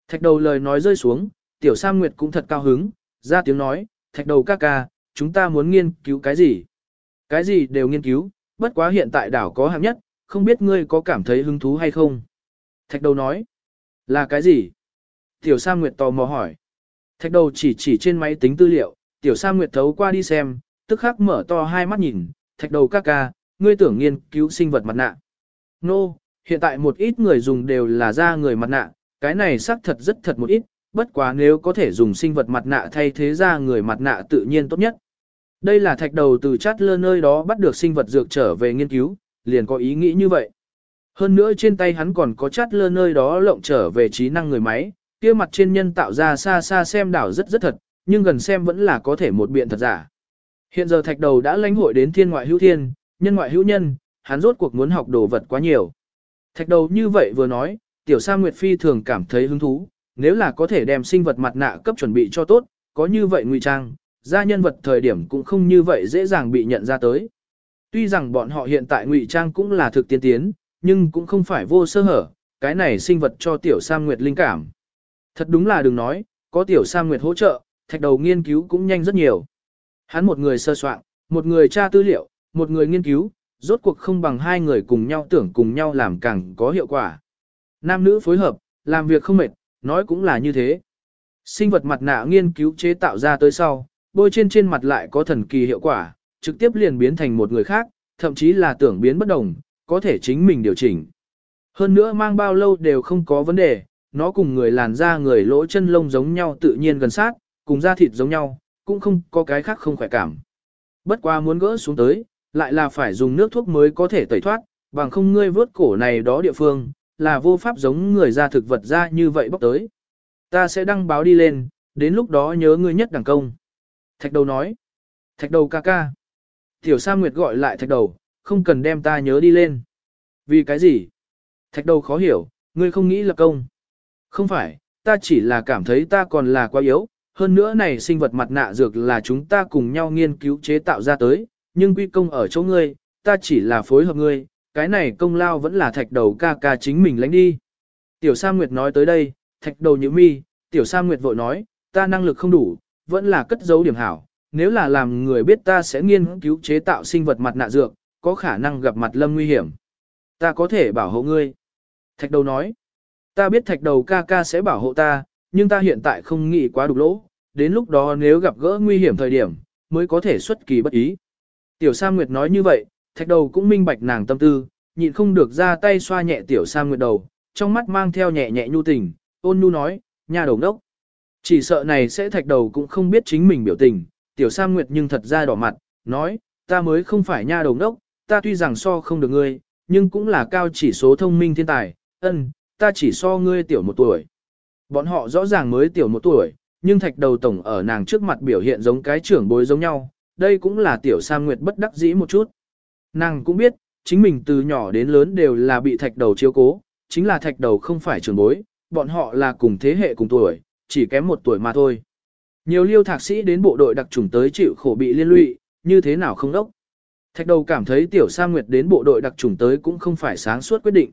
Thạch đầu lời nói rơi xuống, Tiểu Sa Nguyệt cũng thật cao hứng, ra tiếng nói, thạch đầu ca ca, chúng ta muốn nghiên cứu cái gì? Cái gì đều nghiên cứu, bất quá hiện tại đảo có hạng nhất, không biết ngươi có cảm thấy hứng thú hay không? Thạch đầu nói, là cái gì? Tiểu Sa Nguyệt tò mò hỏi. Thạch đầu chỉ chỉ trên máy tính tư liệu, Tiểu Sa Nguyệt thấu qua đi xem, tức khắc mở to hai mắt nhìn, thạch đầu ca ca, ngươi tưởng nghiên cứu sinh vật mặt nạ. Nô, no, hiện tại một ít người dùng đều là da người mặt nạ, cái này xác thật rất thật một ít, bất quá nếu có thể dùng sinh vật mặt nạ thay thế da người mặt nạ tự nhiên tốt nhất. Đây là thạch đầu từ chát lơ nơi đó bắt được sinh vật dược trở về nghiên cứu, liền có ý nghĩ như vậy. Hơn nữa trên tay hắn còn có chát lơ nơi đó lộng trở về trí năng người máy, kia mặt trên nhân tạo ra xa xa xem đảo rất rất thật, nhưng gần xem vẫn là có thể một biện thật giả. Hiện giờ thạch đầu đã lãnh hội đến thiên ngoại hữu thiên, nhân ngoại hữu nhân, hắn rốt cuộc muốn học đồ vật quá nhiều. Thạch đầu như vậy vừa nói, tiểu sa Nguyệt Phi thường cảm thấy hứng thú, nếu là có thể đem sinh vật mặt nạ cấp chuẩn bị cho tốt, có như vậy ngụy trang, ra nhân vật thời điểm cũng không như vậy dễ dàng bị nhận ra tới. Tuy rằng bọn họ hiện tại ngụy trang cũng là thực tiên tiến, nhưng cũng không phải vô sơ hở, cái này sinh vật cho tiểu sa Nguyệt linh cảm. Thật đúng là đừng nói, có tiểu sa Nguyệt hỗ trợ, thạch đầu nghiên cứu cũng nhanh rất nhiều. Hắn một người sơ soạn, một người tra tư liệu, một người nghiên cứu, rốt cuộc không bằng hai người cùng nhau tưởng cùng nhau làm càng có hiệu quả. Nam nữ phối hợp, làm việc không mệt, nói cũng là như thế. Sinh vật mặt nạ nghiên cứu chế tạo ra tới sau, bôi trên trên mặt lại có thần kỳ hiệu quả, trực tiếp liền biến thành một người khác, thậm chí là tưởng biến bất đồng, có thể chính mình điều chỉnh. Hơn nữa mang bao lâu đều không có vấn đề, nó cùng người làn da người lỗ chân lông giống nhau tự nhiên gần sát, cùng da thịt giống nhau, cũng không có cái khác không khỏe cảm. Bất qua muốn gỡ xuống tới, lại là phải dùng nước thuốc mới có thể tẩy thoát, bằng không ngươi vớt cổ này đó địa phương, là vô pháp giống người ra thực vật ra như vậy bóc tới. Ta sẽ đăng báo đi lên, đến lúc đó nhớ ngươi nhất đẳng công. Thạch đầu nói. Thạch đầu ca ca. Tiểu Sa Nguyệt gọi lại thạch đầu, không cần đem ta nhớ đi lên. Vì cái gì? Thạch đầu khó hiểu, ngươi không nghĩ là công. Không phải, ta chỉ là cảm thấy ta còn là quá yếu, hơn nữa này sinh vật mặt nạ dược là chúng ta cùng nhau nghiên cứu chế tạo ra tới, nhưng quy công ở chỗ ngươi, ta chỉ là phối hợp ngươi, cái này công lao vẫn là thạch đầu ca ca chính mình lãnh đi. Tiểu Sa Nguyệt nói tới đây, thạch đầu như mi, Tiểu Sa Nguyệt vội nói, ta năng lực không đủ, vẫn là cất giấu điểm hảo, nếu là làm người biết ta sẽ nghiên cứu chế tạo sinh vật mặt nạ dược, có khả năng gặp mặt lâm nguy hiểm. Ta có thể bảo hộ ngươi. Thạch đầu nói, ta biết thạch đầu ca ca sẽ bảo hộ ta, nhưng ta hiện tại không nghĩ quá đục lỗ, đến lúc đó nếu gặp gỡ nguy hiểm thời điểm, mới có thể xuất kỳ bất ý. Tiểu Sa Nguyệt nói như vậy, thạch đầu cũng minh bạch nàng tâm tư, nhịn không được ra tay xoa nhẹ Tiểu Sa Nguyệt đầu, trong mắt mang theo nhẹ nhẹ nhu tình, ôn nhu nói, nhà đầu đốc. Chỉ sợ này sẽ thạch đầu cũng không biết chính mình biểu tình, Tiểu Sa Nguyệt nhưng thật ra đỏ mặt, nói, ta mới không phải nha đầu đốc, ta tuy rằng so không được ngươi, nhưng cũng là cao chỉ số thông minh thiên tài, ân, ta chỉ so ngươi tiểu một tuổi. Bọn họ rõ ràng mới tiểu một tuổi, nhưng thạch đầu tổng ở nàng trước mặt biểu hiện giống cái trưởng bối giống nhau, đây cũng là tiểu Sa Nguyệt bất đắc dĩ một chút. Nàng cũng biết, chính mình từ nhỏ đến lớn đều là bị thạch đầu chiếu cố, chính là thạch đầu không phải trưởng bối, bọn họ là cùng thế hệ cùng tuổi, chỉ kém một tuổi mà thôi. Nhiều liêu thạc sĩ đến bộ đội đặc trùng tới chịu khổ bị liên lụy, như thế nào không đốc. Thạch đầu cảm thấy tiểu Sa Nguyệt đến bộ đội đặc trùng tới cũng không phải sáng suốt quyết định.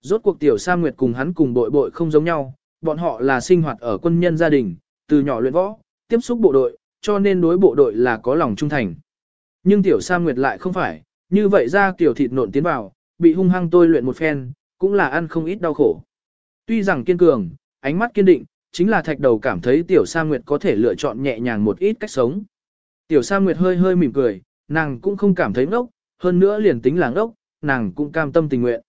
Rốt cuộc tiểu Sa Nguyệt cùng hắn cùng bội bội không giống nhau, bọn họ là sinh hoạt ở quân nhân gia đình, từ nhỏ luyện võ, tiếp xúc bộ đội, cho nên đối bộ đội là có lòng trung thành. Nhưng tiểu Sa Nguyệt lại không phải, như vậy ra tiểu thịt nộn tiến vào, bị hung hăng tôi luyện một phen, cũng là ăn không ít đau khổ. Tuy rằng kiên cường, ánh mắt kiên định, chính là thạch đầu cảm thấy tiểu Sa Nguyệt có thể lựa chọn nhẹ nhàng một ít cách sống. Tiểu Sa Nguyệt hơi hơi mỉm cười, nàng cũng không cảm thấy ngốc, hơn nữa liền tính là ngốc, nàng cũng cam tâm tình nguyện.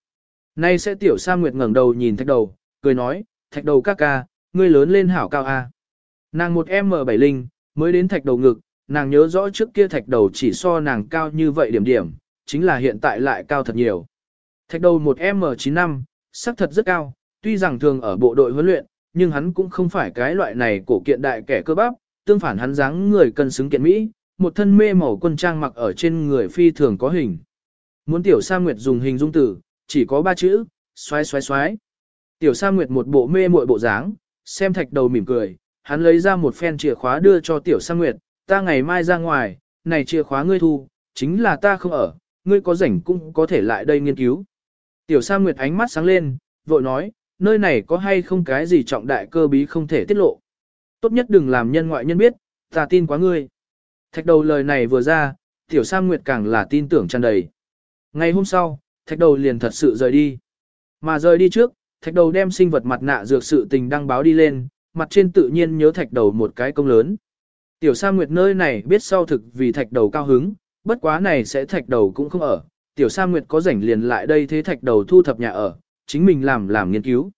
Nay sẽ tiểu Sa Nguyệt ngẩng đầu nhìn thạch đầu, cười nói, thạch đầu ca ca, ngươi lớn lên hảo cao a. Nàng một m bảy linh, mới đến thạch đầu ngực, nàng nhớ rõ trước kia thạch đầu chỉ so nàng cao như vậy điểm điểm, chính là hiện tại lại cao thật nhiều. Thạch đầu một M95, sắc thật rất cao, tuy rằng thường ở bộ đội huấn luyện, nhưng hắn cũng không phải cái loại này cổ kiện đại kẻ cơ bắp, tương phản hắn dáng người cân xứng kiện Mỹ, một thân mê màu quân trang mặc ở trên người phi thường có hình. Muốn tiểu Sa Nguyệt dùng hình dung từ, chỉ có ba chữ, xoái xoái xoái. Tiểu Sa Nguyệt một bộ mê muội bộ dáng, xem thạch đầu mỉm cười, hắn lấy ra một phen chìa khóa đưa cho tiểu Sa Nguyệt, ta ngày mai ra ngoài, này chìa khóa ngươi thu, chính là ta không ở, ngươi có rảnh cũng có thể lại đây nghiên cứu. Tiểu Sa Nguyệt ánh mắt sáng lên, vội nói, nơi này có hay không cái gì trọng đại cơ bí không thể tiết lộ. Tốt nhất đừng làm nhân ngoại nhân biết, ta tin quá ngươi. Thạch đầu lời này vừa ra, tiểu Sa Nguyệt càng là tin tưởng tràn đầy. Ngày hôm sau, thạch đầu liền thật sự rời đi. Mà rời đi trước, thạch đầu đem sinh vật mặt nạ dược sự tình đăng báo đi lên, mặt trên tự nhiên nhớ thạch đầu một cái công lớn. Tiểu Sa Nguyệt nơi này biết sau thực vì thạch đầu cao hứng, bất quá này sẽ thạch đầu cũng không ở. Tiểu Sa Nguyệt có rảnh liền lại đây thế thạch đầu thu thập nhà ở, chính mình làm làm nghiên cứu.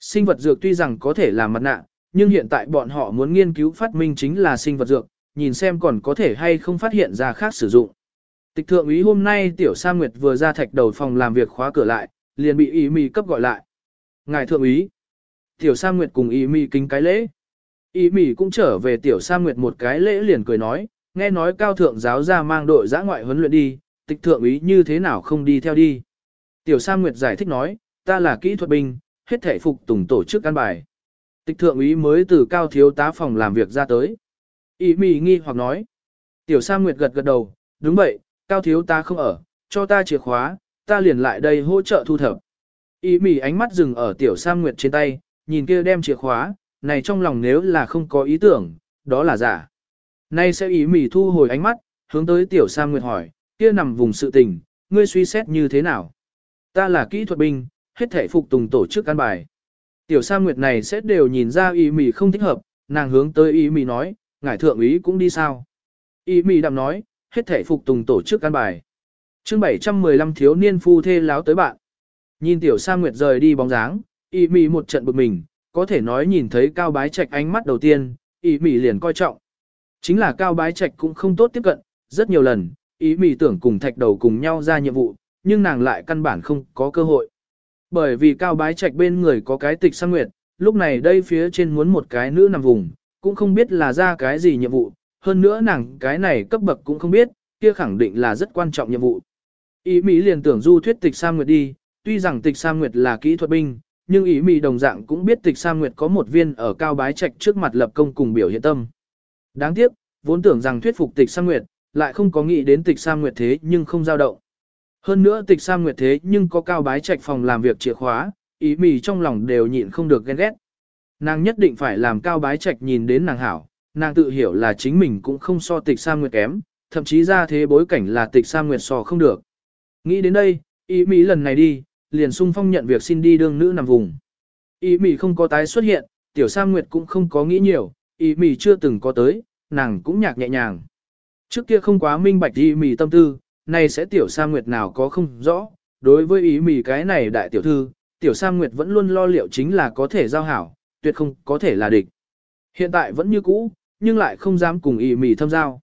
Sinh vật dược tuy rằng có thể làm mặt nạ, nhưng hiện tại bọn họ muốn nghiên cứu phát minh chính là sinh vật dược, nhìn xem còn có thể hay không phát hiện ra khác sử dụng. Tịch thượng úy hôm nay tiểu Sa Nguyệt vừa ra thạch đầu phòng làm việc khóa cửa lại, liền bị ý mì cấp gọi lại. Ngài thượng úy. Tiểu Sa Nguyệt cùng Y Mị kính cái lễ. Y Mị cũng trở về tiểu Sa Nguyệt một cái lễ liền cười nói, nghe nói cao thượng giáo ra mang đội giã ngoại huấn luyện đi, tịch thượng úy như thế nào không đi theo đi. Tiểu Sa Nguyệt giải thích nói, ta là kỹ thuật binh, hết thể phục tùng tổ chức căn bài. Tịch thượng úy mới từ cao thiếu tá phòng làm việc ra tới. Y Mị nghi hoặc nói. Tiểu Sa Nguyệt gật gật đầu, đúng vậy, cao thiếu tá không ở, cho ta chìa khóa, ta liền lại đây hỗ trợ thu thập. Ý mỉ ánh mắt dừng ở Tiểu Sa Nguyệt trên tay, nhìn kia đem chìa khóa, này trong lòng nếu là không có ý tưởng, đó là giả. Nay sẽ ý mỉ thu hồi ánh mắt, hướng tới Tiểu Sa Nguyệt hỏi, kia nằm vùng sự tình, ngươi suy xét như thế nào? Ta là kỹ thuật binh, hết thể phục tùng tổ chức căn bài. Tiểu Sa Nguyệt này sẽ đều nhìn ra ý mỉ không thích hợp, nàng hướng tới ý mỉ nói, ngải thượng ý cũng đi sao. Ý mỉ đạm nói, hết thể phục tùng tổ chức căn bài. chương 715 thiếu niên phu thê láo tới bạn. Nhìn Tiểu Sa Nguyệt rời đi bóng dáng, Y Mị một trận bực mình, có thể nói nhìn thấy cao bái trạch ánh mắt đầu tiên, Y Mị liền coi trọng. Chính là cao bái trạch cũng không tốt tiếp cận, rất nhiều lần, Y Mị tưởng cùng thạch đầu cùng nhau ra nhiệm vụ, nhưng nàng lại căn bản không có cơ hội. Bởi vì cao bái trạch bên người có cái tịch Sa nguyệt, lúc này đây phía trên muốn một cái nữ nằm vùng, cũng không biết là ra cái gì nhiệm vụ, hơn nữa nàng cái này cấp bậc cũng không biết, kia khẳng định là rất quan trọng nhiệm vụ. Ý Mỹ liền tưởng du thuyết tịch Sam Nguyệt đi, tuy rằng tịch sa Nguyệt là kỹ thuật binh, nhưng ý Mỹ đồng dạng cũng biết tịch sa Nguyệt có một viên ở cao bái trạch trước mặt lập công cùng biểu hiện tâm. Đáng tiếc, vốn tưởng rằng thuyết phục tịch sa Nguyệt, lại không có nghĩ đến tịch sa Nguyệt thế nhưng không dao động. Hơn nữa tịch sa Nguyệt thế nhưng có cao bái trạch phòng làm việc chìa khóa, ý Mỹ trong lòng đều nhịn không được ghen ghét. Nàng nhất định phải làm cao bái trạch nhìn đến nàng hảo, nàng tự hiểu là chính mình cũng không so tịch sa Nguyệt kém, thậm chí ra thế bối cảnh là tịch sa Nguyệt so không được. Nghĩ đến đây, ý Mỹ lần này đi, liền sung phong nhận việc xin đi đương nữ nằm vùng. Ý mỉ không có tái xuất hiện, tiểu Sam Nguyệt cũng không có nghĩ nhiều, ý mỉ chưa từng có tới, nàng cũng nhạc nhẹ nhàng. Trước kia không quá minh bạch ý mỉ tâm tư, nay sẽ tiểu Sam Nguyệt nào có không rõ, đối với ý mỉ cái này đại tiểu thư, tiểu Sam Nguyệt vẫn luôn lo liệu chính là có thể giao hảo, tuyệt không có thể là địch. Hiện tại vẫn như cũ, nhưng lại không dám cùng ý mỉ thâm giao.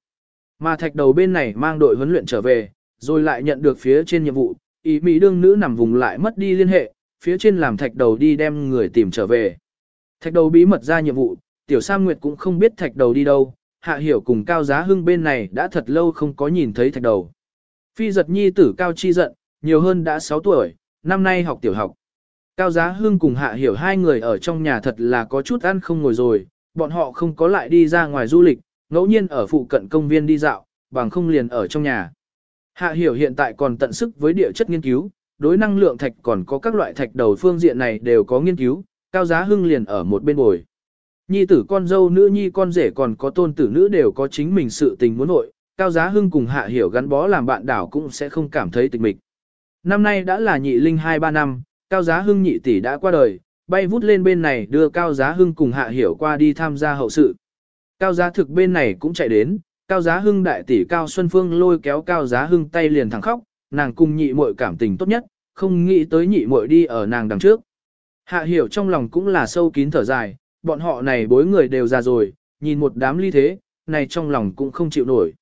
Mà thạch đầu bên này mang đội huấn luyện trở về, rồi lại nhận được phía trên nhiệm vụ, ý mỹ đương nữ nằm vùng lại mất đi liên hệ, phía trên làm thạch đầu đi đem người tìm trở về. Thạch đầu bí mật ra nhiệm vụ, tiểu Sam Nguyệt cũng không biết thạch đầu đi đâu, hạ hiểu cùng cao giá hưng bên này đã thật lâu không có nhìn thấy thạch đầu. Phi giật nhi tử cao chi giận, nhiều hơn đã 6 tuổi, năm nay học tiểu học. Cao giá hưng cùng hạ hiểu hai người ở trong nhà thật là có chút ăn không ngồi rồi, bọn họ không có lại đi ra ngoài du lịch, ngẫu nhiên ở phụ cận công viên đi dạo, bằng không liền ở trong nhà. Hạ hiểu hiện tại còn tận sức với địa chất nghiên cứu, đối năng lượng thạch còn có các loại thạch đầu phương diện này đều có nghiên cứu, cao giá hưng liền ở một bên bồi. Nhi tử con dâu nữ nhi con rể còn có tôn tử nữ đều có chính mình sự tình muốn nội, cao giá hưng cùng hạ hiểu gắn bó làm bạn đảo cũng sẽ không cảm thấy tịch mịch. Năm nay đã là nhị linh 2-3 năm, cao giá hưng nhị tỷ đã qua đời, bay vút lên bên này đưa cao giá hưng cùng hạ hiểu qua đi tham gia hậu sự. Cao giá thực bên này cũng chạy đến, cao giá hưng đại tỷ cao Xuân Phương lôi kéo cao giá hưng tay liền thẳng khóc, nàng cùng nhị muội cảm tình tốt nhất, không nghĩ tới nhị muội đi ở nàng đằng trước. Hạ hiểu trong lòng cũng là sâu kín thở dài, bọn họ này bối người đều già rồi, nhìn một đám ly thế, này trong lòng cũng không chịu nổi.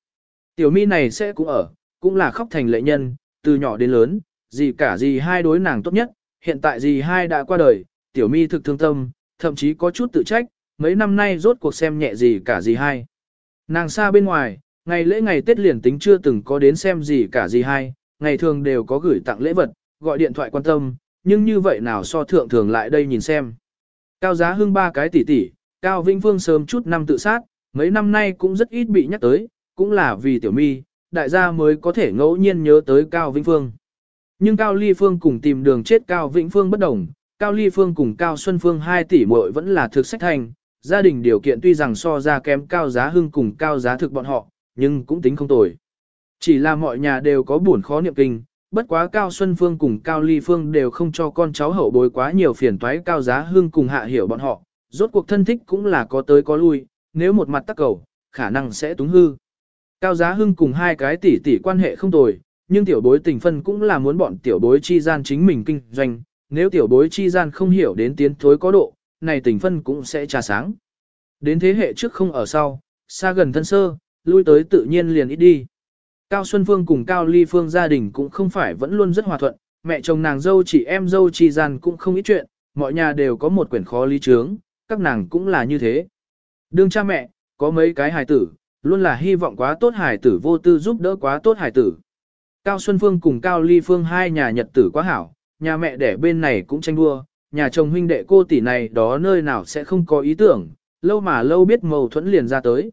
Tiểu mi này sẽ cũng ở, cũng là khóc thành lệ nhân, từ nhỏ đến lớn, gì cả gì hai đối nàng tốt nhất, hiện tại gì hai đã qua đời, tiểu mi thực thương tâm, thậm chí có chút tự trách, mấy năm nay rốt cuộc xem nhẹ gì cả gì hai. Nàng xa bên ngoài, ngày lễ ngày Tết liền tính chưa từng có đến xem gì cả gì hay ngày thường đều có gửi tặng lễ vật, gọi điện thoại quan tâm, nhưng như vậy nào so thượng thường lại đây nhìn xem. Cao giá hưng ba cái tỷ tỷ, Cao Vinh Phương sớm chút năm tự sát, mấy năm nay cũng rất ít bị nhắc tới, cũng là vì tiểu mi, đại gia mới có thể ngẫu nhiên nhớ tới Cao Vĩnh Phương. Nhưng Cao Ly Phương cùng tìm đường chết Cao Vĩnh Phương bất đồng, Cao Ly Phương cùng Cao Xuân Phương hai tỷ muội vẫn là thực sách thành, gia đình điều kiện tuy rằng so ra kém cao giá hưng cùng cao giá thực bọn họ, nhưng cũng tính không tồi. Chỉ là mọi nhà đều có buồn khó niệm kinh, bất quá Cao Xuân Phương cùng Cao Ly Phương đều không cho con cháu hậu bối quá nhiều phiền toái Cao Giá Hưng cùng hạ hiểu bọn họ, rốt cuộc thân thích cũng là có tới có lui, nếu một mặt tắc cầu, khả năng sẽ túng hư. Cao Giá Hưng cùng hai cái tỷ tỷ quan hệ không tồi, nhưng tiểu bối tình phân cũng là muốn bọn tiểu bối chi gian chính mình kinh doanh, nếu tiểu bối chi gian không hiểu đến tiến thối có độ, này tình phân cũng sẽ trà sáng. Đến thế hệ trước không ở sau, xa gần thân sơ, lui tới tự nhiên liền ít đi. Cao Xuân Phương cùng Cao Ly Phương gia đình cũng không phải vẫn luôn rất hòa thuận, mẹ chồng nàng dâu chị em dâu chi gian cũng không ít chuyện, mọi nhà đều có một quyển khó lý trướng, các nàng cũng là như thế. Đương cha mẹ, có mấy cái hài tử, luôn là hy vọng quá tốt hài tử vô tư giúp đỡ quá tốt hài tử. Cao Xuân Phương cùng Cao Ly Phương hai nhà nhật tử quá hảo, nhà mẹ đẻ bên này cũng tranh đua, nhà chồng huynh đệ cô tỷ này đó nơi nào sẽ không có ý tưởng, lâu mà lâu biết mâu thuẫn liền ra tới.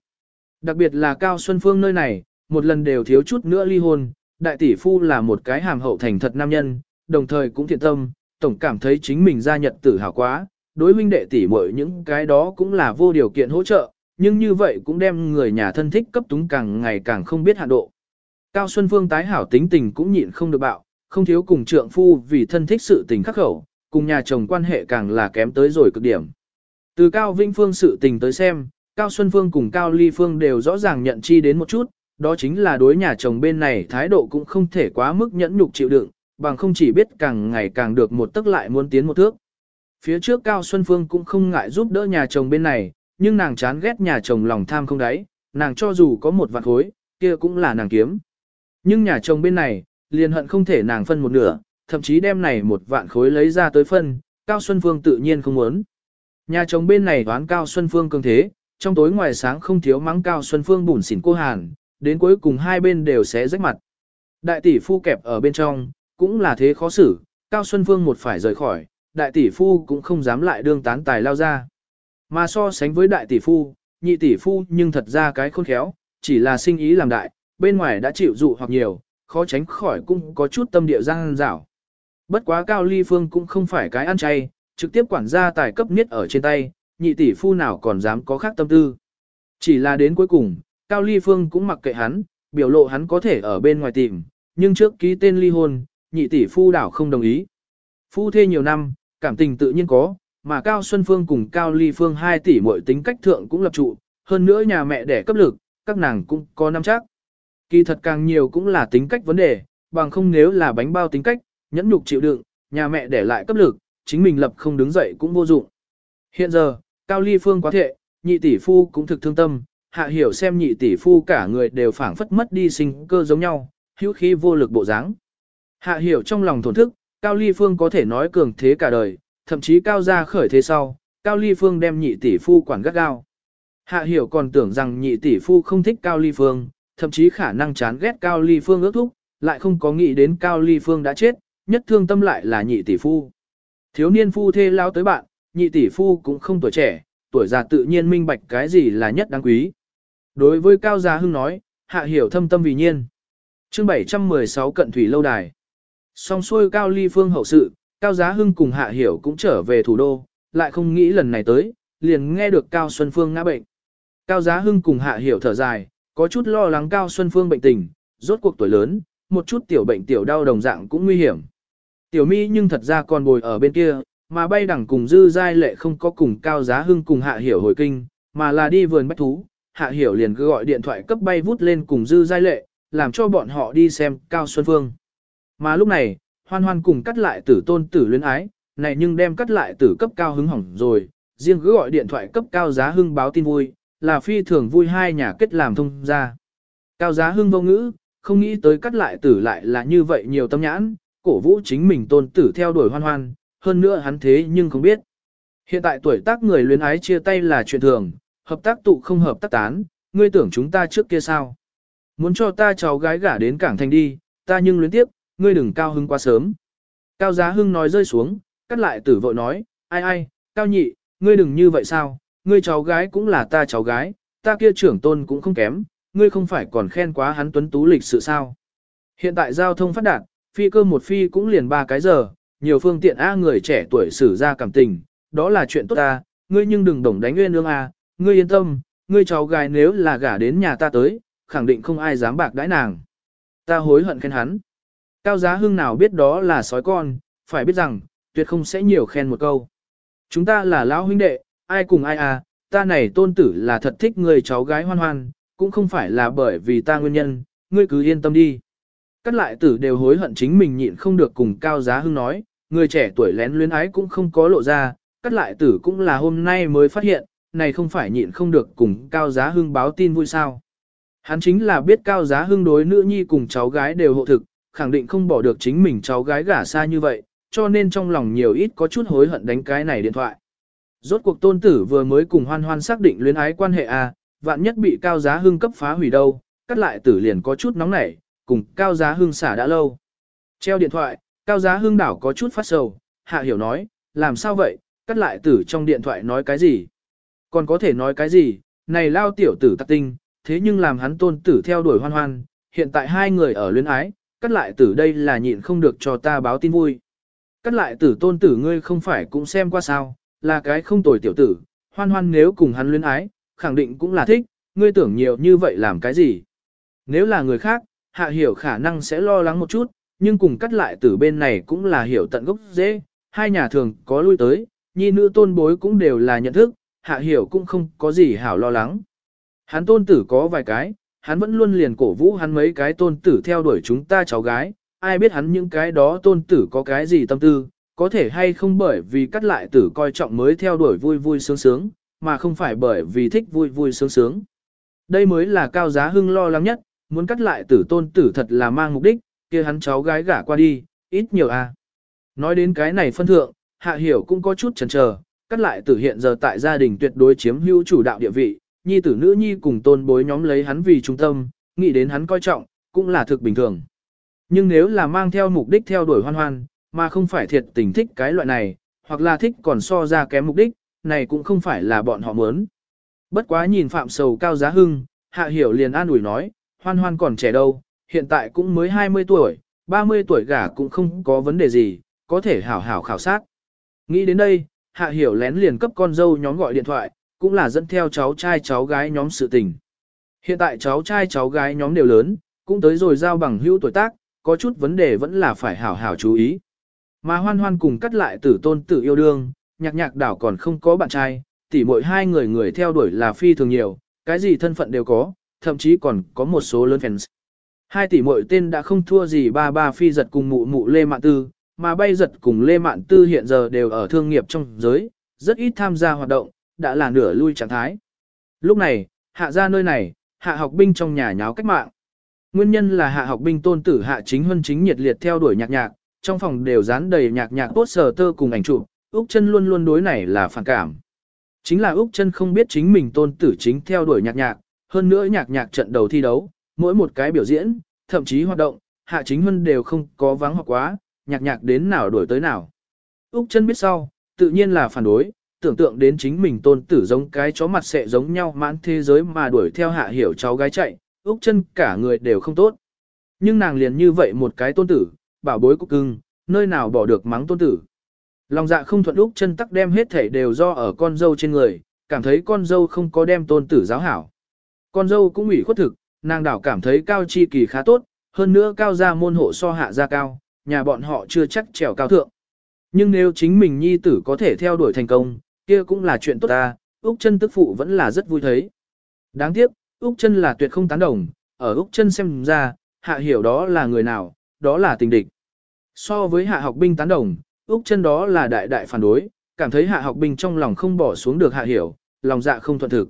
Đặc biệt là Cao Xuân Phương nơi này, một lần đều thiếu chút nữa ly hôn, đại tỷ phu là một cái hàm hậu thành thật nam nhân, đồng thời cũng thiện tâm, tổng cảm thấy chính mình gia nhật tử hào quá, đối huynh đệ tỷ muội những cái đó cũng là vô điều kiện hỗ trợ, nhưng như vậy cũng đem người nhà thân thích cấp túng càng ngày càng không biết hạn độ. Cao Xuân Phương tái hảo tính tình cũng nhịn không được bạo, không thiếu cùng trượng phu vì thân thích sự tình khắc khẩu, cùng nhà chồng quan hệ càng là kém tới rồi cực điểm. Từ Cao Vinh Phương sự tình tới xem, Cao Xuân Phương cùng Cao Ly Phương đều rõ ràng nhận chi đến một chút, đó chính là đối nhà chồng bên này thái độ cũng không thể quá mức nhẫn nhục chịu đựng, bằng không chỉ biết càng ngày càng được một tức lại muốn tiến một thước. Phía trước Cao Xuân Phương cũng không ngại giúp đỡ nhà chồng bên này, nhưng nàng chán ghét nhà chồng lòng tham không đáy, nàng cho dù có một vạn khối, kia cũng là nàng kiếm. Nhưng nhà chồng bên này, liền hận không thể nàng phân một nửa, thậm chí đem này một vạn khối lấy ra tới phân, Cao Xuân Phương tự nhiên không muốn. Nhà chồng bên này đoán Cao Xuân Phương cường thế, trong tối ngoài sáng không thiếu mắng Cao Xuân Phương bùn xỉn cô Hàn, đến cuối cùng hai bên đều sẽ rách mặt. Đại tỷ phu kẹp ở bên trong, cũng là thế khó xử, Cao Xuân Phương một phải rời khỏi, đại tỷ phu cũng không dám lại đương tán tài lao ra. Mà so sánh với đại tỷ phu, nhị tỷ phu nhưng thật ra cái khôn khéo, chỉ là sinh ý làm đại, bên ngoài đã chịu dụ hoặc nhiều, khó tránh khỏi cũng có chút tâm địa giang dảo. Bất quá Cao Ly Phương cũng không phải cái ăn chay, trực tiếp quản gia tài cấp niết ở trên tay, nhị tỷ phu nào còn dám có khác tâm tư. Chỉ là đến cuối cùng, Cao Ly Phương cũng mặc kệ hắn, biểu lộ hắn có thể ở bên ngoài tìm, nhưng trước ký tên ly hôn, nhị tỷ phu đảo không đồng ý. Phu thê nhiều năm, cảm tình tự nhiên có, mà Cao Xuân Phương cùng Cao Ly Phương hai tỷ mỗi tính cách thượng cũng lập trụ, hơn nữa nhà mẹ đẻ cấp lực, các nàng cũng có năm chắc. Kỳ thật càng nhiều cũng là tính cách vấn đề, bằng không nếu là bánh bao tính cách, nhẫn nhục chịu đựng, nhà mẹ để lại cấp lực, chính mình lập không đứng dậy cũng vô dụng. Hiện giờ, Cao Ly Phương quá thệ, nhị tỷ phu cũng thực thương tâm, hạ hiểu xem nhị tỷ phu cả người đều phảng phất mất đi sinh cơ giống nhau, hữu khí vô lực bộ dáng. Hạ hiểu trong lòng thổn thức, Cao Ly Phương có thể nói cường thế cả đời, thậm chí cao ra khởi thế sau, Cao Ly Phương đem nhị tỷ phu quản gắt gao. Hạ hiểu còn tưởng rằng nhị tỷ phu không thích Cao Ly Phương, thậm chí khả năng chán ghét Cao Ly Phương ước thúc, lại không có nghĩ đến Cao Ly Phương đã chết, nhất thương tâm lại là nhị tỷ phu. Thiếu niên phu thê lao tới bạn, nhị tỷ phu cũng không tuổi trẻ, tuổi già tự nhiên minh bạch cái gì là nhất đáng quý. Đối với Cao Gia Hưng nói, hạ hiểu thâm tâm vì nhiên. chương 716 cận thủy lâu đài. Song xuôi Cao Ly Phương hậu sự, Cao Giá Hưng cùng hạ hiểu cũng trở về thủ đô, lại không nghĩ lần này tới, liền nghe được Cao Xuân Phương ngã bệnh. Cao Giá Hưng cùng hạ hiểu thở dài, có chút lo lắng Cao Xuân Phương bệnh tình, rốt cuộc tuổi lớn, một chút tiểu bệnh tiểu đau đồng dạng cũng nguy hiểm. Tiểu mi nhưng thật ra còn bồi ở bên kia, mà bay đẳng cùng dư giai lệ không có cùng Cao Giá Hưng cùng hạ hiểu hồi kinh, mà là đi vườn bách thú, hạ hiểu liền cứ gọi điện thoại cấp bay vút lên cùng dư giai lệ, làm cho bọn họ đi xem Cao Xuân Phương. Mà lúc này, hoan hoan cùng cắt lại tử tôn tử luyến ái, này nhưng đem cắt lại tử cấp cao hứng hỏng rồi, riêng cứ gọi điện thoại cấp cao giá hưng báo tin vui, là phi thường vui hai nhà kết làm thông ra. Cao giá hưng vô ngữ, không nghĩ tới cắt lại tử lại là như vậy nhiều tâm nhãn, cổ vũ chính mình tôn tử theo đuổi hoan hoan, hơn nữa hắn thế nhưng không biết. Hiện tại tuổi tác người luyến ái chia tay là chuyện thường, hợp tác tụ không hợp tác tán, ngươi tưởng chúng ta trước kia sao? Muốn cho ta cháu gái gả đến cảng thành đi, ta nhưng luyến tiếp, ngươi đừng cao hưng quá sớm. Cao giá hưng nói rơi xuống, cắt lại tử vội nói, ai ai, cao nhị, ngươi đừng như vậy sao, ngươi cháu gái cũng là ta cháu gái, ta kia trưởng tôn cũng không kém, ngươi không phải còn khen quá hắn tuấn tú lịch sự sao. Hiện tại giao thông phát đạt, phi cơ một phi cũng liền ba cái giờ, nhiều phương tiện A người trẻ tuổi xử ra cảm tình, đó là chuyện tốt ta, ngươi nhưng đừng đồng đánh nguyên nương A, ngươi yên tâm, ngươi cháu gái nếu là gả đến nhà ta tới, khẳng định không ai dám bạc đãi nàng. Ta hối hận khen hắn. Cao giá hưng nào biết đó là sói con, phải biết rằng, tuyệt không sẽ nhiều khen một câu. Chúng ta là lão huynh đệ, ai cùng ai à, ta này tôn tử là thật thích người cháu gái hoan hoan, cũng không phải là bởi vì ta nguyên nhân, ngươi cứ yên tâm đi. Các lại tử đều hối hận chính mình nhịn không được cùng cao giá hưng nói, người trẻ tuổi lén luyến ái cũng không có lộ ra, các lại tử cũng là hôm nay mới phát hiện, này không phải nhịn không được cùng cao giá hưng báo tin vui sao. Hắn chính là biết cao giá hưng đối nữ nhi cùng cháu gái đều hộ thực, khẳng định không bỏ được chính mình cháu gái gả xa như vậy, cho nên trong lòng nhiều ít có chút hối hận đánh cái này điện thoại. Rốt cuộc tôn tử vừa mới cùng hoan hoan xác định luyến ái quan hệ A, vạn nhất bị cao giá hưng cấp phá hủy đâu, cắt lại tử liền có chút nóng nảy, cùng cao giá hưng xả đã lâu. Treo điện thoại, cao giá hưng đảo có chút phát sầu, hạ hiểu nói, làm sao vậy, cắt lại tử trong điện thoại nói cái gì. Còn có thể nói cái gì, này lao tiểu tử tạc tinh, thế nhưng làm hắn tôn tử theo đuổi hoan hoan, hiện tại hai người ở luyến ái, cắt lại tử đây là nhịn không được cho ta báo tin vui. Cắt lại tử tôn tử ngươi không phải cũng xem qua sao, là cái không tồi tiểu tử, hoan hoan nếu cùng hắn luyến ái, khẳng định cũng là thích, ngươi tưởng nhiều như vậy làm cái gì. Nếu là người khác, hạ hiểu khả năng sẽ lo lắng một chút, nhưng cùng cắt lại tử bên này cũng là hiểu tận gốc dễ, hai nhà thường có lui tới, nhi nữ tôn bối cũng đều là nhận thức, hạ hiểu cũng không có gì hảo lo lắng. Hắn tôn tử có vài cái, hắn vẫn luôn liền cổ vũ hắn mấy cái tôn tử theo đuổi chúng ta cháu gái, ai biết hắn những cái đó tôn tử có cái gì tâm tư, có thể hay không bởi vì cắt lại tử coi trọng mới theo đuổi vui vui sướng sướng, mà không phải bởi vì thích vui vui sướng sướng. Đây mới là cao giá hưng lo lắng nhất, muốn cắt lại tử tôn tử thật là mang mục đích, kia hắn cháu gái gả qua đi, ít nhiều à. Nói đến cái này phân thượng, hạ hiểu cũng có chút chần chờ, cắt lại tử hiện giờ tại gia đình tuyệt đối chiếm hữu chủ đạo địa vị, nhi tử nữ nhi cùng tôn bối nhóm lấy hắn vì trung tâm, nghĩ đến hắn coi trọng, cũng là thực bình thường. Nhưng nếu là mang theo mục đích theo đuổi hoan hoan, mà không phải thiệt tình thích cái loại này, hoặc là thích còn so ra kém mục đích, này cũng không phải là bọn họ muốn. Bất quá nhìn phạm sầu cao giá hưng, hạ hiểu liền an ủi nói, hoan hoan còn trẻ đâu, hiện tại cũng mới 20 tuổi, 30 tuổi gả cũng không có vấn đề gì, có thể hảo hảo khảo sát. Nghĩ đến đây, hạ hiểu lén liền cấp con dâu nhóm gọi điện thoại, cũng là dẫn theo cháu trai cháu gái nhóm sự tình. Hiện tại cháu trai cháu gái nhóm đều lớn, cũng tới rồi giao bằng hữu tuổi tác, có chút vấn đề vẫn là phải hảo hảo chú ý. Mà hoan hoan cùng cắt lại tử tôn tử yêu đương, nhạc nhạc đảo còn không có bạn trai, tỉ mỗi hai người người theo đuổi là phi thường nhiều, cái gì thân phận đều có, thậm chí còn có một số lớn fans. Hai tỷ muội tên đã không thua gì ba ba phi giật cùng mụ mụ Lê Mạn Tư, mà bay giật cùng Lê Mạn Tư hiện giờ đều ở thương nghiệp trong giới, rất ít tham gia hoạt động, đã là nửa lui trạng thái. Lúc này, hạ ra nơi này, hạ học binh trong nhà nháo cách mạng. Nguyên nhân là hạ học binh tôn tử hạ chính huân chính nhiệt liệt theo đuổi nhạc nhạc, trong phòng đều dán đầy nhạc nhạc tốt sờ tơ cùng ảnh chụp, Úc chân luôn luôn đối này là phản cảm. Chính là Úc chân không biết chính mình tôn tử chính theo đuổi nhạc nhạc, hơn nữa nhạc nhạc trận đầu thi đấu, mỗi một cái biểu diễn, thậm chí hoạt động, hạ chính huân đều không có vắng hoặc quá, nhạc nhạc đến nào đuổi tới nào. Úc chân biết sau, tự nhiên là phản đối, tưởng tượng đến chính mình tôn tử giống cái chó mặt sẽ giống nhau mãn thế giới mà đuổi theo hạ hiểu cháu gái chạy, Úc chân cả người đều không tốt. Nhưng nàng liền như vậy một cái tôn tử, bảo bối của cưng, nơi nào bỏ được mắng tôn tử. Lòng dạ không thuận Úc chân tắc đem hết thể đều do ở con dâu trên người, cảm thấy con dâu không có đem tôn tử giáo hảo. Con dâu cũng ủy khuất thực, nàng đảo cảm thấy cao chi kỳ khá tốt, hơn nữa cao gia môn hộ so hạ gia cao, nhà bọn họ chưa chắc trèo cao thượng. Nhưng nếu chính mình nhi tử có thể theo đuổi thành công, kia cũng là chuyện tốt ta, Úc chân tức phụ vẫn là rất vui thấy. Đáng tiếc, Úc chân là tuyệt không tán đồng, ở Úc chân xem ra, hạ hiểu đó là người nào, đó là tình địch. So với hạ học binh tán đồng, Úc chân đó là đại đại phản đối, cảm thấy hạ học binh trong lòng không bỏ xuống được hạ hiểu, lòng dạ không thuận thực.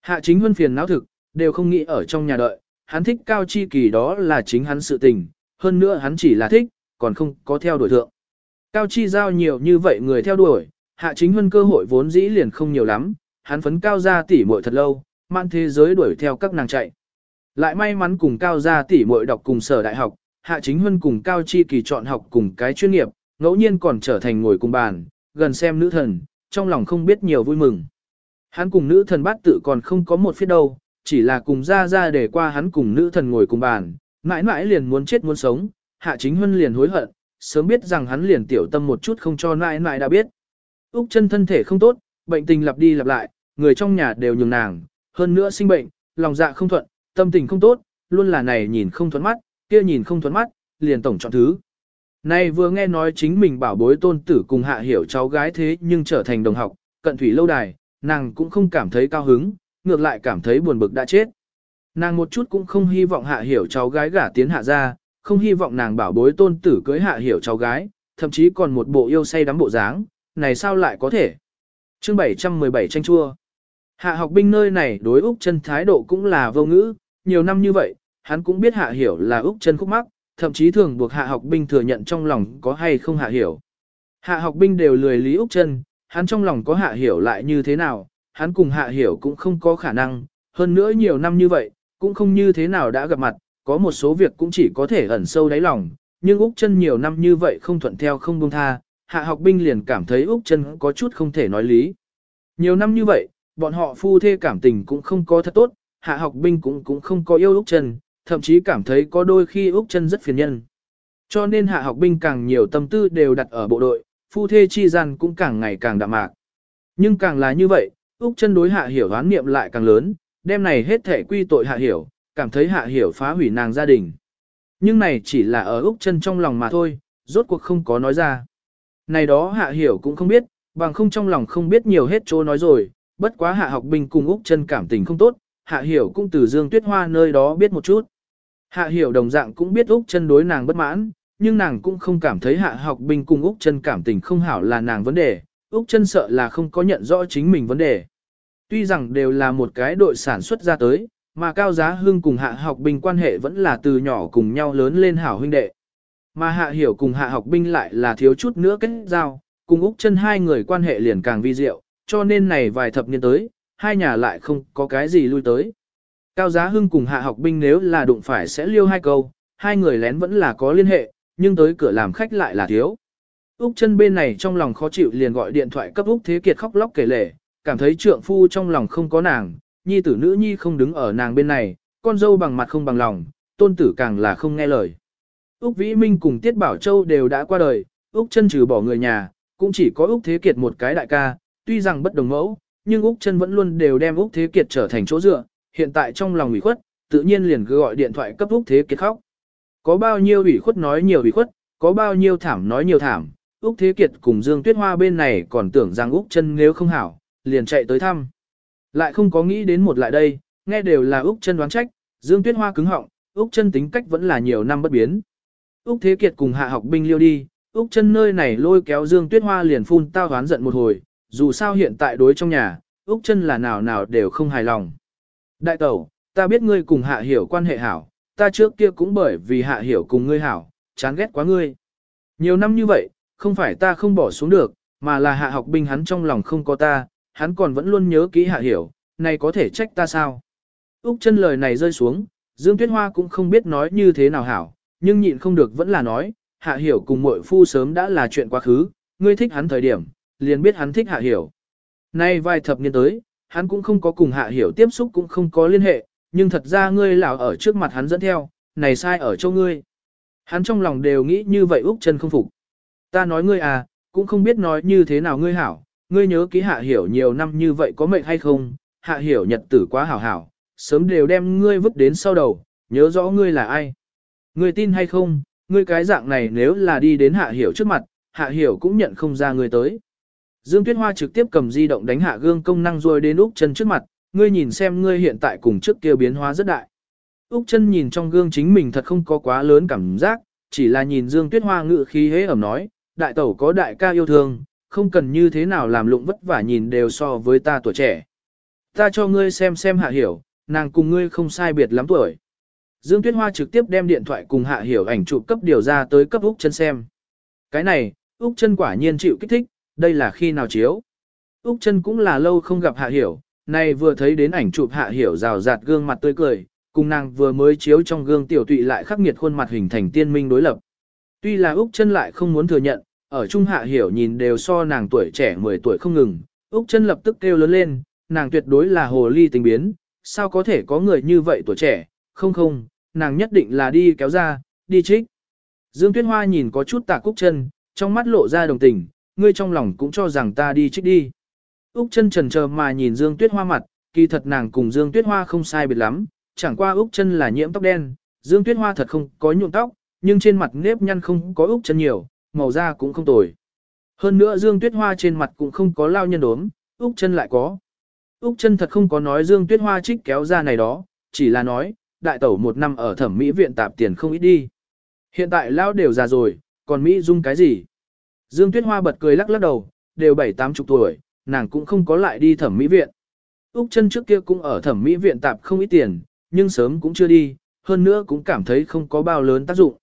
Hạ chính huân phiền não thực, đều không nghĩ ở trong nhà đợi, hắn thích cao chi kỳ đó là chính hắn sự tình, hơn nữa hắn chỉ là thích, còn không có theo đuổi thượng. Cao chi giao nhiều như vậy người theo đuổi, hạ chính huân cơ hội vốn dĩ liền không nhiều lắm, hắn phấn cao ra tỉ muội thật lâu, man thế giới đuổi theo các nàng chạy. Lại may mắn cùng cao ra tỉ muội đọc cùng sở đại học, hạ chính huân cùng cao chi kỳ chọn học cùng cái chuyên nghiệp, ngẫu nhiên còn trở thành ngồi cùng bàn, gần xem nữ thần, trong lòng không biết nhiều vui mừng. Hắn cùng nữ thần bát tự còn không có một phía đâu, chỉ là cùng ra ra để qua hắn cùng nữ thần ngồi cùng bàn, mãi mãi liền muốn chết muốn sống, hạ chính huân liền hối hận, sớm biết rằng hắn liền tiểu tâm một chút không cho mãi mãi đã biết. Úc chân thân thể không tốt, bệnh tình lặp đi lặp lại, người trong nhà đều nhường nàng, hơn nữa sinh bệnh, lòng dạ không thuận, tâm tình không tốt, luôn là này nhìn không thuận mắt, kia nhìn không thuận mắt, liền tổng chọn thứ. Nay vừa nghe nói chính mình bảo bối tôn tử cùng hạ hiểu cháu gái thế nhưng trở thành đồng học, cận thủy lâu đài, nàng cũng không cảm thấy cao hứng, ngược lại cảm thấy buồn bực đã chết. Nàng một chút cũng không hy vọng hạ hiểu cháu gái gả tiến hạ ra, không hy vọng nàng bảo bối tôn tử cưới hạ hiểu cháu gái, thậm chí còn một bộ yêu say đắm bộ dáng, này sao lại có thể. chương 717 tranh chua. Hạ học binh nơi này đối Úc chân thái độ cũng là vô ngữ, nhiều năm như vậy, hắn cũng biết hạ hiểu là Úc chân khúc mắc, thậm chí thường buộc hạ học binh thừa nhận trong lòng có hay không hạ hiểu. Hạ học binh đều lười lý Úc chân, hắn trong lòng có hạ hiểu lại như thế nào, hắn cùng hạ hiểu cũng không có khả năng, hơn nữa nhiều năm như vậy, cũng không như thế nào đã gặp mặt, có một số việc cũng chỉ có thể ẩn sâu đáy lòng, nhưng Úc chân nhiều năm như vậy không thuận theo không buông tha, hạ học binh liền cảm thấy Úc chân có chút không thể nói lý. Nhiều năm như vậy, bọn họ phu thê cảm tình cũng không có thật tốt, hạ học binh cũng cũng không có yêu Úc chân, thậm chí cảm thấy có đôi khi Úc chân rất phiền nhân. Cho nên hạ học binh càng nhiều tâm tư đều đặt ở bộ đội, phu thê chi gian cũng càng ngày càng đạm mạc. Nhưng càng là như vậy, Úc chân đối hạ hiểu hoán niệm lại càng lớn, đêm này hết thể quy tội hạ hiểu, cảm thấy hạ hiểu phá hủy nàng gia đình. Nhưng này chỉ là ở Úc chân trong lòng mà thôi, rốt cuộc không có nói ra. Này đó hạ hiểu cũng không biết, bằng không trong lòng không biết nhiều hết chỗ nói rồi, bất quá hạ học binh cùng Úc chân cảm tình không tốt, hạ hiểu cũng từ Dương Tuyết Hoa nơi đó biết một chút. Hạ hiểu đồng dạng cũng biết Úc chân đối nàng bất mãn, nhưng nàng cũng không cảm thấy hạ học binh cùng Úc chân cảm tình không hảo là nàng vấn đề, Úc chân sợ là không có nhận rõ chính mình vấn đề. Tuy rằng đều là một cái đội sản xuất ra tới, mà Cao Giá Hưng cùng hạ học binh quan hệ vẫn là từ nhỏ cùng nhau lớn lên hảo huynh đệ. Mà hạ hiểu cùng hạ học binh lại là thiếu chút nữa kết giao, cùng Úc chân hai người quan hệ liền càng vi diệu, cho nên này vài thập niên tới, hai nhà lại không có cái gì lui tới. Cao Giá Hưng cùng hạ học binh nếu là đụng phải sẽ liêu hai câu, hai người lén vẫn là có liên hệ, nhưng tới cửa làm khách lại là thiếu. Úc chân bên này trong lòng khó chịu liền gọi điện thoại cấp Úc Thế Kiệt khóc lóc kể lể, cảm thấy trượng phu trong lòng không có nàng, nhi tử nữ nhi không đứng ở nàng bên này, con dâu bằng mặt không bằng lòng, tôn tử càng là không nghe lời. Úc Vĩ Minh cùng Tiết Bảo Châu đều đã qua đời, Úc chân trừ bỏ người nhà, cũng chỉ có Úc Thế Kiệt một cái đại ca, tuy rằng bất đồng mẫu, nhưng Úc chân vẫn luôn đều đem Úc Thế Kiệt trở thành chỗ dựa, hiện tại trong lòng ủy khuất, tự nhiên liền cứ gọi điện thoại cấp Úc Thế Kiệt khóc. Có bao nhiêu ủy khuất nói nhiều ủy khuất, có bao nhiêu thảm nói nhiều thảm, Úc Thế Kiệt cùng Dương Tuyết Hoa bên này còn tưởng rằng Úc chân nếu không hảo, liền chạy tới thăm. Lại không có nghĩ đến một lại đây, nghe đều là Úc chân đoán trách, Dương Tuyết Hoa cứng họng, Úc chân tính cách vẫn là nhiều năm bất biến. Úc Thế Kiệt cùng hạ học binh liêu đi, Úc chân nơi này lôi kéo Dương Tuyết Hoa liền phun tao đoán giận một hồi, dù sao hiện tại đối trong nhà, Úc chân là nào nào đều không hài lòng. Đại tẩu, ta biết ngươi cùng hạ hiểu quan hệ hảo, ta trước kia cũng bởi vì hạ hiểu cùng ngươi hảo, chán ghét quá ngươi. Nhiều năm như vậy, không phải ta không bỏ xuống được, mà là hạ học binh hắn trong lòng không có ta, hắn còn vẫn luôn nhớ kỹ hạ hiểu, này có thể trách ta sao? Úc chân lời này rơi xuống, Dương Tuyết Hoa cũng không biết nói như thế nào hảo, nhưng nhịn không được vẫn là nói, hạ hiểu cùng muội phu sớm đã là chuyện quá khứ, ngươi thích hắn thời điểm, liền biết hắn thích hạ hiểu. Nay vài thập niên tới, hắn cũng không có cùng hạ hiểu tiếp xúc cũng không có liên hệ, nhưng thật ra ngươi lão ở trước mặt hắn dẫn theo, này sai ở chỗ ngươi. Hắn trong lòng đều nghĩ như vậy Úc chân không phục. Ta nói ngươi à, cũng không biết nói như thế nào ngươi hảo, ngươi nhớ ký hạ hiểu nhiều năm như vậy có mệnh hay không, hạ hiểu nhật tử quá hảo hảo, sớm đều đem ngươi vứt đến sau đầu, nhớ rõ ngươi là ai. Ngươi tin hay không, ngươi cái dạng này nếu là đi đến hạ hiểu trước mặt, hạ hiểu cũng nhận không ra ngươi tới. Dương Tuyết Hoa trực tiếp cầm di động đánh hạ gương công năng rồi đến Úc chân trước mặt, ngươi nhìn xem ngươi hiện tại cùng trước kia biến hóa rất đại. Úc chân nhìn trong gương chính mình thật không có quá lớn cảm giác, chỉ là nhìn Dương Tuyết Hoa ngự khí hế ẩm nói, đại tẩu có đại ca yêu thương, không cần như thế nào làm lụng vất vả nhìn đều so với ta tuổi trẻ. Ta cho ngươi xem xem hạ hiểu, nàng cùng ngươi không sai biệt lắm tuổi. Dương Tuyết Hoa trực tiếp đem điện thoại cùng hạ hiểu ảnh chụp cấp điều ra tới cấp Úc chân xem. Cái này, Úc chân quả nhiên chịu kích thích, đây là khi nào chiếu. Úc chân cũng là lâu không gặp hạ hiểu, này vừa thấy đến ảnh chụp hạ hiểu rào rạt gương mặt tươi cười, cùng nàng vừa mới chiếu trong gương tiểu tụy lại khắc nghiệt khuôn mặt hình thành tiên minh đối lập. Tuy là Úc chân lại không muốn thừa nhận, ở trung hạ hiểu nhìn đều so nàng tuổi trẻ 10 tuổi không ngừng, Úc chân lập tức kêu lớn lên, nàng tuyệt đối là hồ ly tình biến, sao có thể có người như vậy tuổi trẻ, không không, nàng nhất định là đi kéo ra, đi trích. Dương Tuyết Hoa nhìn có chút tạc Úc chân, trong mắt lộ ra đồng tình, ngươi trong lòng cũng cho rằng ta đi trích đi. Úc chân trần chờ mà nhìn Dương Tuyết Hoa mặt, kỳ thật nàng cùng Dương Tuyết Hoa không sai biệt lắm, chẳng qua Úc chân là nhiễm tóc đen, Dương Tuyết Hoa thật không có nhuộm tóc, nhưng trên mặt nếp nhăn không có Úc chân nhiều, màu da cũng không tồi. Hơn nữa Dương Tuyết Hoa trên mặt cũng không có lao nhân đốm, Úc chân lại có. Úc chân thật không có nói Dương Tuyết Hoa trích kéo ra này đó, chỉ là nói, đại tẩu một năm ở thẩm mỹ viện tạp tiền không ít đi. Hiện tại lao đều già rồi, còn Mỹ dung cái gì? Dương Tuyết Hoa bật cười lắc lắc đầu, đều bảy tám chục tuổi, nàng cũng không có lại đi thẩm mỹ viện. Úc chân trước kia cũng ở thẩm mỹ viện tạp không ít tiền, nhưng sớm cũng chưa đi, hơn nữa cũng cảm thấy không có bao lớn tác dụng.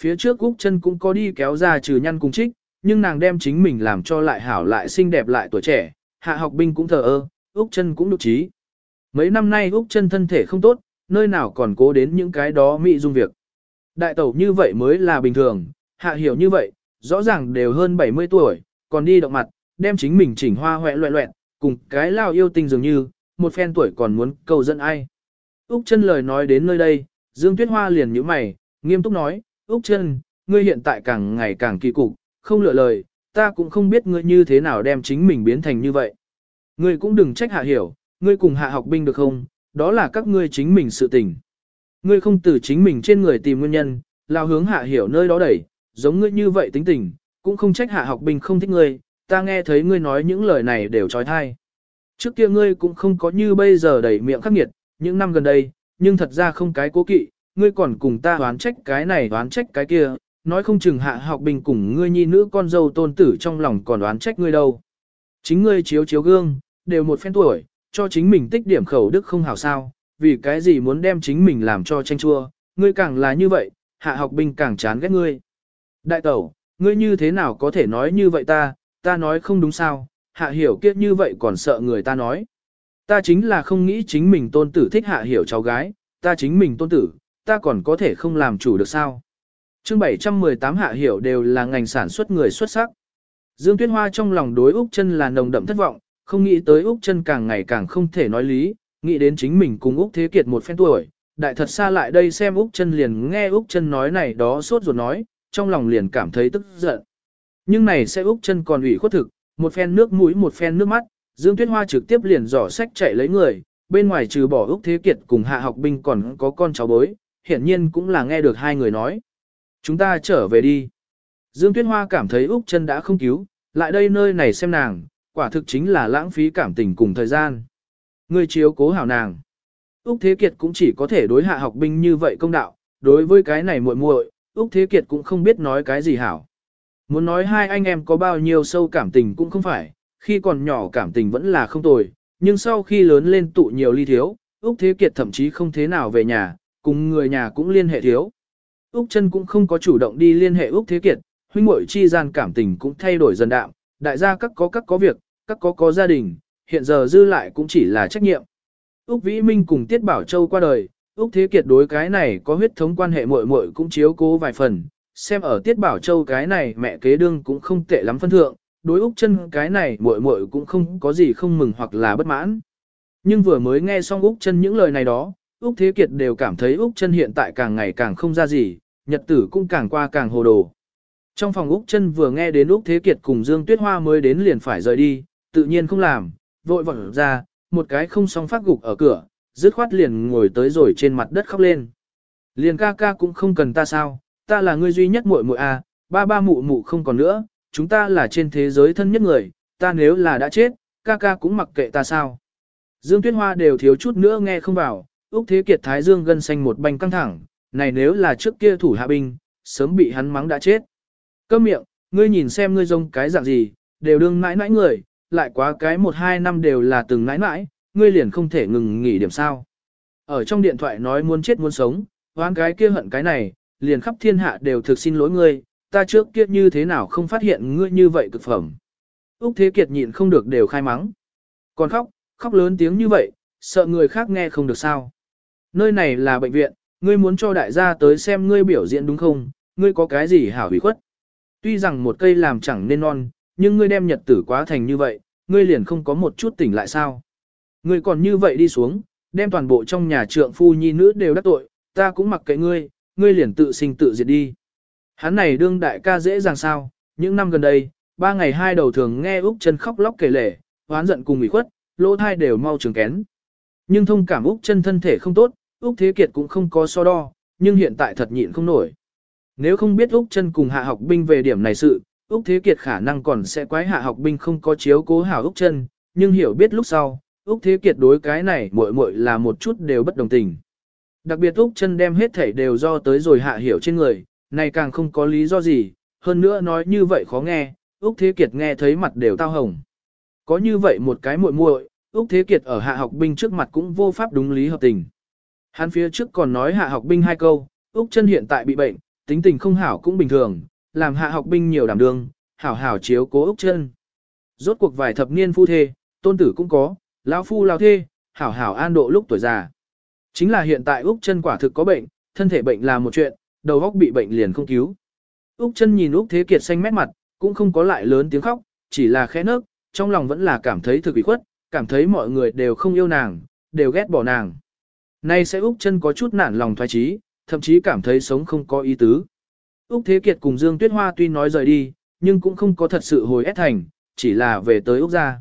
Phía trước Úc chân cũng có đi kéo ra trừ nhăn cùng trích, nhưng nàng đem chính mình làm cho lại hảo lại xinh đẹp lại tuổi trẻ, hạ học binh cũng thờ ơ, Úc chân cũng đục trí. Mấy năm nay Úc chân thân thể không tốt, nơi nào còn cố đến những cái đó mỹ dung việc. Đại tẩu như vậy mới là bình thường, hạ hiểu như vậy, rõ ràng đều hơn 70 tuổi, còn đi động mặt, đem chính mình chỉnh hoa hoẹ loẹ loẹn, cùng cái lao yêu tinh dường như, một phen tuổi còn muốn cầu dẫn ai. Úc chân lời nói đến nơi đây, Dương Tuyết Hoa liền nhíu mày, nghiêm túc nói, Úc chân, ngươi hiện tại càng ngày càng kỳ cục, không lựa lời, ta cũng không biết ngươi như thế nào đem chính mình biến thành như vậy. Ngươi cũng đừng trách hạ hiểu, ngươi cùng hạ học binh được không, đó là các ngươi chính mình sự tình. Ngươi không từ chính mình trên người tìm nguyên nhân, lao hướng hạ hiểu nơi đó đẩy, giống ngươi như vậy tính tình, cũng không trách hạ học binh không thích ngươi, ta nghe thấy ngươi nói những lời này đều trói thai. Trước kia ngươi cũng không có như bây giờ đẩy miệng khắc nghiệt, những năm gần đây, nhưng thật ra không cái cố kỵ, ngươi còn cùng ta đoán trách cái này đoán trách cái kia, nói không chừng hạ học bình cùng ngươi nhi nữ con dâu tôn tử trong lòng còn đoán trách ngươi đâu. Chính ngươi chiếu chiếu gương, đều một phen tuổi, cho chính mình tích điểm khẩu đức không hảo sao, vì cái gì muốn đem chính mình làm cho tranh chua, ngươi càng là như vậy, hạ học bình càng chán ghét ngươi. Đại tẩu, ngươi như thế nào có thể nói như vậy ta, ta nói không đúng sao, hạ hiểu kiếp như vậy còn sợ người ta nói. Ta chính là không nghĩ chính mình tôn tử thích hạ hiểu cháu gái, ta chính mình tôn tử, ta còn có thể không làm chủ được sao. chương 718 hạ hiểu đều là ngành sản xuất người xuất sắc. Dương Tuyết Hoa trong lòng đối Úc chân là nồng đậm thất vọng, không nghĩ tới Úc chân càng ngày càng không thể nói lý, nghĩ đến chính mình cùng Úc Thế Kiệt một phen tuổi, đại thật xa lại đây xem Úc chân liền nghe Úc chân nói này đó sốt ruột nói, trong lòng liền cảm thấy tức giận. Nhưng này sẽ Úc chân còn ủy khuất thực, một phen nước mũi một phen nước mắt, Dương Tuyết Hoa trực tiếp liền dò sách chạy lấy người, bên ngoài trừ bỏ Úc Thế Kiệt cùng hạ học binh còn có con cháu bối, hiển nhiên cũng là nghe được hai người nói. Chúng ta trở về đi. Dương Tuyết Hoa cảm thấy Úc chân đã không cứu, lại đây nơi này xem nàng, quả thực chính là lãng phí cảm tình cùng thời gian. Người chiếu cố hảo nàng. Úc Thế Kiệt cũng chỉ có thể đối hạ học binh như vậy công đạo, đối với cái này muội muội, Úc Thế Kiệt cũng không biết nói cái gì hảo. Muốn nói hai anh em có bao nhiêu sâu cảm tình cũng không phải, khi còn nhỏ cảm tình vẫn là không tồi, nhưng sau khi lớn lên tụ nhiều ly thiếu, Úc Thế Kiệt thậm chí không thế nào về nhà, cùng người nhà cũng liên hệ thiếu. Úc chân cũng không có chủ động đi liên hệ Úc Thế Kiệt, huynh muội chi gian cảm tình cũng thay đổi dần đạm, đại gia các có các có việc, các có có gia đình, hiện giờ dư lại cũng chỉ là trách nhiệm. Úc Vĩ Minh cùng Tiết Bảo Châu qua đời, Úc Thế Kiệt đối cái này có huyết thống quan hệ muội muội cũng chiếu cố vài phần, xem ở Tiết Bảo Châu cái này mẹ kế đương cũng không tệ lắm phân thượng, đối Úc chân cái này muội muội cũng không có gì không mừng hoặc là bất mãn. Nhưng vừa mới nghe xong Úc chân những lời này đó, Úc Thế Kiệt đều cảm thấy Úc chân hiện tại càng ngày càng không ra gì, nhật tử cũng càng qua càng hồ đồ. Trong phòng Úc chân vừa nghe đến Úc Thế Kiệt cùng Dương Tuyết Hoa mới đến liền phải rời đi, tự nhiên không làm, vội vọt ra, một cái không song phát gục ở cửa, dứt khoát liền ngồi tới rồi trên mặt đất khóc lên. Liền ca ca cũng không cần ta sao, ta là người duy nhất muội muội à, ba ba mụ mụ không còn nữa, chúng ta là trên thế giới thân nhất người, ta nếu là đã chết, ca ca cũng mặc kệ ta sao. Dương Tuyết Hoa đều thiếu chút nữa nghe không vào, Úc Thế Kiệt Thái Dương gân xanh một banh căng thẳng, này nếu là trước kia thủ hạ binh, sớm bị hắn mắng đã chết. Câm miệng, ngươi nhìn xem ngươi giống cái dạng gì, đều đương mãi mãi người, lại quá cái một hai năm đều là từng mãi mãi, ngươi liền không thể ngừng nghỉ điểm sao. Ở trong điện thoại nói muốn chết muốn sống, oan cái kia hận cái này, liền khắp thiên hạ đều thực xin lỗi ngươi, ta trước kia như thế nào không phát hiện ngươi như vậy cực phẩm. Úc Thế Kiệt nhịn không được đều khai mắng. Còn khóc, khóc lớn tiếng như vậy, sợ người khác nghe không được sao. Nơi này là bệnh viện, ngươi muốn cho đại gia tới xem ngươi biểu diễn đúng không, ngươi có cái gì hảo hủy khuất. Tuy rằng một cây làm chẳng nên non, nhưng ngươi đem nhật tử quá thành như vậy, ngươi liền không có một chút tỉnh lại sao. Ngươi còn như vậy đi xuống, đem toàn bộ trong nhà trượng phu nhi nữ đều đắc tội, ta cũng mặc kệ ngươi, ngươi liền tự sinh tự diệt đi. Hắn này đương đại ca dễ dàng sao, những năm gần đây, ba ngày hai đầu thường nghe Úc chân khóc lóc kể lể, hoán giận cùng ủy khuất, lỗ thai đều mau trường kén. Nhưng thông cảm Úc chân thân thể không tốt, Úc Thế Kiệt cũng không có so đo, nhưng hiện tại thật nhịn không nổi. Nếu không biết Úc chân cùng hạ học binh về điểm này sự, Úc Thế Kiệt khả năng còn sẽ quái hạ học binh không có chiếu cố hảo Úc chân, nhưng hiểu biết lúc sau, Úc Thế Kiệt đối cái này muội muội là một chút đều bất đồng tình. Đặc biệt Úc chân đem hết thảy đều do tới rồi hạ hiểu trên người, này càng không có lý do gì, hơn nữa nói như vậy khó nghe, Úc Thế Kiệt nghe thấy mặt đều tao hồng. Có như vậy một cái muội muội, Úc Thế Kiệt ở hạ học binh trước mặt cũng vô pháp đúng lý hợp tình. Hắn phía trước còn nói hạ học binh hai câu, Úc chân hiện tại bị bệnh, tính tình không hảo cũng bình thường, làm hạ học binh nhiều đảm đương, hảo hảo chiếu cố Úc chân. Rốt cuộc vài thập niên phu thê, tôn tử cũng có, lão phu lão thê, hảo hảo an độ lúc tuổi già. Chính là hiện tại Úc chân quả thực có bệnh, thân thể bệnh là một chuyện, đầu óc bị bệnh liền không cứu. Úc chân nhìn Úc Thế Kiệt xanh mét mặt, cũng không có lại lớn tiếng khóc, chỉ là khẽ nấc, trong lòng vẫn là cảm thấy thực bị khuất, cảm thấy mọi người đều không yêu nàng, đều ghét bỏ nàng. Nay sẽ Úc chân có chút nản lòng thoái trí, thậm chí cảm thấy sống không có ý tứ. Úc Thế Kiệt cùng Dương Tuyết Hoa tuy nói rời đi, nhưng cũng không có thật sự hồi ép thành, chỉ là về tới Úc gia.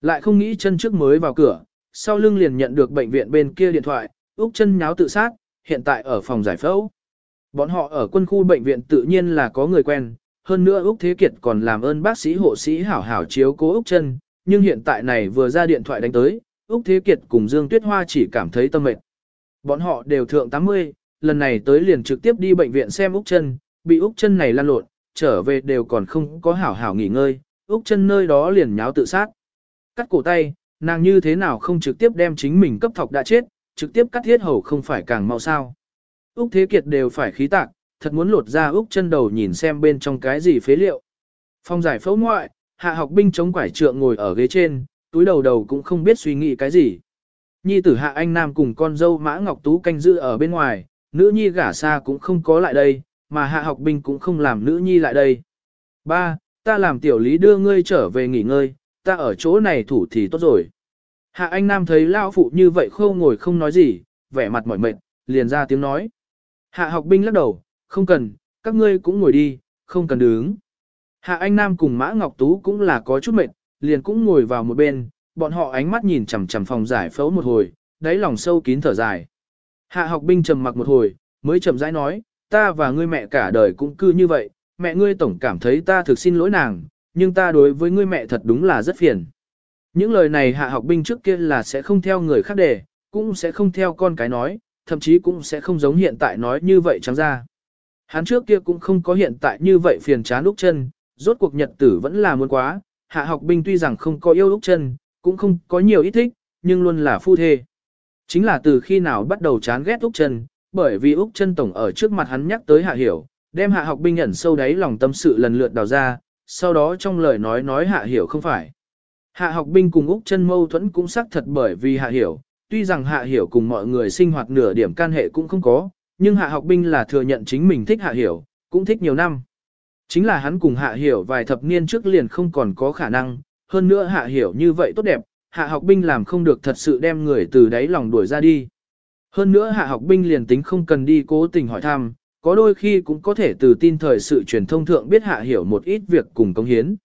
Lại không nghĩ chân trước mới vào cửa, sau lưng liền nhận được bệnh viện bên kia điện thoại, Úc chân nháo tự sát, hiện tại ở phòng giải phẫu. Bọn họ ở quân khu bệnh viện tự nhiên là có người quen, hơn nữa Úc Thế Kiệt còn làm ơn bác sĩ hộ sĩ hảo hảo chiếu cố Úc chân, nhưng hiện tại này vừa ra điện thoại đánh tới, Úc Thế Kiệt cùng Dương Tuyết Hoa chỉ cảm thấy tâm mệt. Bọn họ đều thượng 80, lần này tới liền trực tiếp đi bệnh viện xem Úc chân, bị Úc chân này lan lộn, trở về đều còn không có hảo hảo nghỉ ngơi, Úc chân nơi đó liền nháo tự sát. Cắt cổ tay, nàng như thế nào không trực tiếp đem chính mình cấp thọc đã chết, trực tiếp cắt thiết hầu không phải càng mau sao. Úc Thế Kiệt đều phải khí tạc, thật muốn lột ra Úc chân đầu nhìn xem bên trong cái gì phế liệu. Phong giải phẫu ngoại, hạ học binh chống quải trượng ngồi ở ghế trên, túi đầu đầu cũng không biết suy nghĩ cái gì. Nhi tử hạ anh nam cùng con dâu mã ngọc tú canh giữ ở bên ngoài, nữ nhi gả xa cũng không có lại đây, mà hạ học binh cũng không làm nữ nhi lại đây. Ba, ta làm tiểu lý đưa ngươi trở về nghỉ ngơi, ta ở chỗ này thủ thì tốt rồi. Hạ anh nam thấy lao phụ như vậy khâu ngồi không nói gì, vẻ mặt mỏi mệt, liền ra tiếng nói. Hạ học binh lắc đầu, không cần, các ngươi cũng ngồi đi, không cần đứng. Hạ anh nam cùng mã ngọc tú cũng là có chút mệt, liền cũng ngồi vào một bên, bọn họ ánh mắt nhìn chằm chằm phòng giải phẫu một hồi, đáy lòng sâu kín thở dài. Hạ học binh trầm mặc một hồi, mới chậm rãi nói, ta và ngươi mẹ cả đời cũng cư như vậy, mẹ ngươi tổng cảm thấy ta thực xin lỗi nàng, nhưng ta đối với ngươi mẹ thật đúng là rất phiền. Những lời này hạ học binh trước kia là sẽ không theo người khác đề, cũng sẽ không theo con cái nói, thậm chí cũng sẽ không giống hiện tại nói như vậy trắng ra. Hắn trước kia cũng không có hiện tại như vậy phiền chán lúc chân, rốt cuộc nhật tử vẫn là muốn quá, hạ học binh tuy rằng không có yêu lúc chân, cũng không có nhiều ít thích, nhưng luôn là phu thê. Chính là từ khi nào bắt đầu chán ghét Úc chân, bởi vì Úc chân tổng ở trước mặt hắn nhắc tới hạ hiểu, đem hạ học binh ẩn sâu đáy lòng tâm sự lần lượt đào ra, sau đó trong lời nói nói hạ hiểu không phải. Hạ học binh cùng Úc chân mâu thuẫn cũng xác thật bởi vì hạ hiểu, tuy rằng hạ hiểu cùng mọi người sinh hoạt nửa điểm can hệ cũng không có, nhưng hạ học binh là thừa nhận chính mình thích hạ hiểu, cũng thích nhiều năm. Chính là hắn cùng hạ hiểu vài thập niên trước liền không còn có khả năng, hơn nữa hạ hiểu như vậy tốt đẹp, hạ học binh làm không được thật sự đem người từ đáy lòng đuổi ra đi. Hơn nữa hạ học binh liền tính không cần đi cố tình hỏi thăm, có đôi khi cũng có thể từ tin thời sự truyền thông thượng biết hạ hiểu một ít việc cùng công hiến.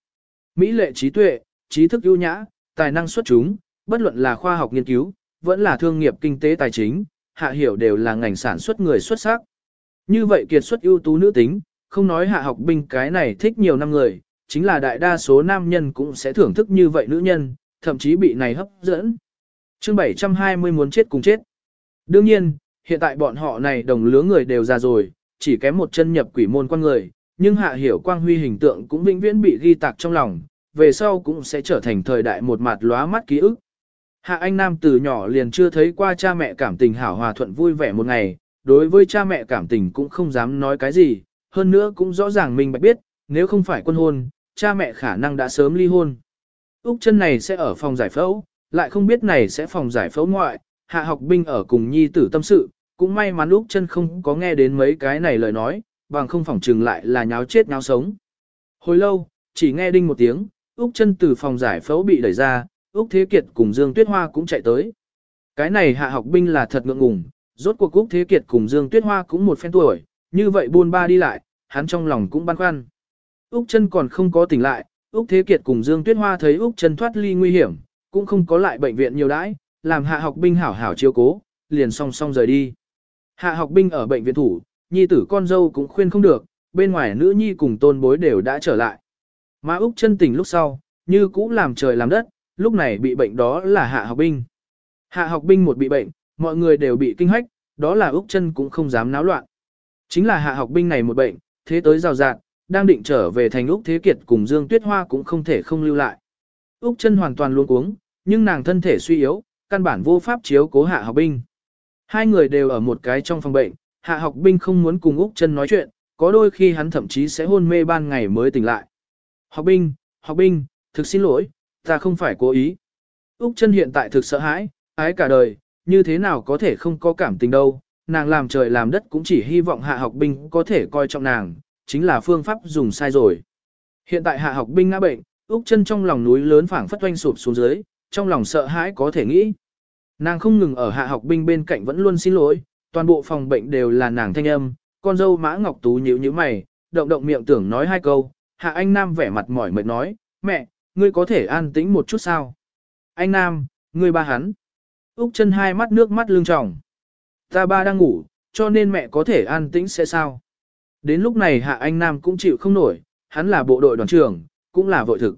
Mỹ lệ trí tuệ, trí thức ưu nhã, tài năng xuất chúng, bất luận là khoa học nghiên cứu, vẫn là thương nghiệp kinh tế tài chính, hạ hiểu đều là ngành sản xuất người xuất sắc. Như vậy kiệt xuất ưu tú nữ tính, không nói hạ học binh cái này thích nhiều năm người, chính là đại đa số nam nhân cũng sẽ thưởng thức như vậy nữ nhân, thậm chí bị này hấp dẫn. chương 720 muốn chết cùng chết. Đương nhiên, hiện tại bọn họ này đồng lứa người đều già rồi, chỉ kém một chân nhập quỷ môn quan người, nhưng hạ hiểu quang huy hình tượng cũng vĩnh viễn bị ghi tạc trong lòng, về sau cũng sẽ trở thành thời đại một mặt lóa mắt ký ức. Hạ Anh Nam từ nhỏ liền chưa thấy qua cha mẹ cảm tình hảo hòa thuận vui vẻ một ngày, đối với cha mẹ cảm tình cũng không dám nói cái gì, hơn nữa cũng rõ ràng mình bạch biết, nếu không phải quân hôn, cha mẹ khả năng đã sớm ly hôn. Úc chân này sẽ ở phòng giải phẫu, lại không biết này sẽ phòng giải phẫu ngoại, hạ học binh ở cùng nhi tử tâm sự, cũng may mắn Úc chân không có nghe đến mấy cái này lời nói, bằng không phòng trừng lại là nháo chết nháo sống. Hồi lâu, chỉ nghe đinh một tiếng, Úc chân từ phòng giải phẫu bị đẩy ra, Úc Thế Kiệt cùng Dương Tuyết Hoa cũng chạy tới. Cái này hạ học binh là thật ngượng ngùng, rốt cuộc Úc Thế Kiệt cùng Dương Tuyết Hoa cũng một phen tuổi, như vậy buôn ba đi lại, hắn trong lòng cũng băn khoăn. Úc chân còn không có tỉnh lại, Úc Thế Kiệt cùng Dương Tuyết Hoa thấy Úc chân thoát ly nguy hiểm, cũng không có lại bệnh viện nhiều đãi, làm hạ học binh hảo hảo chiếu cố, liền song song rời đi. Hạ học binh ở bệnh viện thủ, nhi tử con dâu cũng khuyên không được, bên ngoài nữ nhi cùng tôn bối đều đã trở lại. Mà Úc chân tỉnh lúc sau, như cũ làm trời làm đất, lúc này bị bệnh đó là hạ học binh. Hạ học binh một bị bệnh, mọi người đều bị kinh hách, đó là Úc chân cũng không dám náo loạn. Chính là hạ học binh này một bệnh, thế tới rào rạt, đang định trở về thành Úc Thế Kiệt cùng Dương Tuyết Hoa cũng không thể không lưu lại. Úc chân hoàn toàn luôn cuống, nhưng nàng thân thể suy yếu, căn bản vô pháp chiếu cố hạ học binh. Hai người đều ở một cái trong phòng bệnh, hạ học binh không muốn cùng Úc chân nói chuyện, có đôi khi hắn thậm chí sẽ hôn mê ban ngày mới tỉnh lại. Học binh, học binh, thực xin lỗi, ta không phải cố ý. Úc chân hiện tại thực sợ hãi, ái cả đời, như thế nào có thể không có cảm tình đâu, nàng làm trời làm đất cũng chỉ hy vọng hạ học binh có thể coi trọng nàng, chính là phương pháp dùng sai rồi. Hiện tại hạ học binh ngã bệnh, Úc chân trong lòng núi lớn phảng phất oanh sụp xuống dưới, trong lòng sợ hãi có thể nghĩ. Nàng không ngừng ở hạ học binh bên cạnh vẫn luôn xin lỗi, toàn bộ phòng bệnh đều là nàng thanh âm, con dâu mã ngọc tú nhíu nhíu mày, động động miệng tưởng nói hai câu, hạ anh nam vẻ mặt mỏi mệt nói, mẹ, ngươi có thể an tĩnh một chút sao? Anh nam, ngươi ba hắn. Úc chân hai mắt nước mắt lưng tròng. Ta ba đang ngủ, cho nên mẹ có thể an tĩnh sẽ sao? Đến lúc này Hạ Anh Nam cũng chịu không nổi, hắn là bộ đội đoàn trưởng, cũng là vội thực.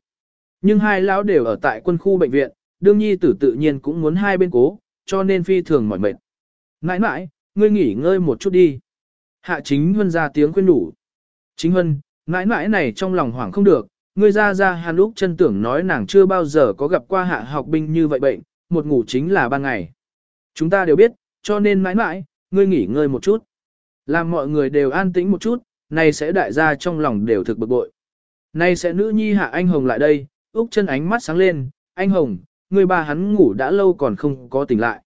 Nhưng hai lão đều ở tại quân khu bệnh viện, đương nhi tử tự nhiên cũng muốn hai bên cố, cho nên phi thường mỏi mệt. Nãi nãi, ngươi nghỉ ngơi một chút đi. Hạ chính huân ra tiếng khuyên đủ. Chính Hân, nãi nãi này trong lòng hoảng không được, ngươi ra ra Hàn lúc chân tưởng nói nàng chưa bao giờ có gặp qua hạ học binh như vậy bệnh, một ngủ chính là ban ngày. Chúng ta đều biết, cho nên mãi mãi, ngươi nghỉ ngơi một chút. Làm mọi người đều an tĩnh một chút, này sẽ đại gia trong lòng đều thực bực bội. Này sẽ nữ nhi hạ anh hồng lại đây, Úc chân ánh mắt sáng lên, anh hồng, người bà hắn ngủ đã lâu còn không có tỉnh lại.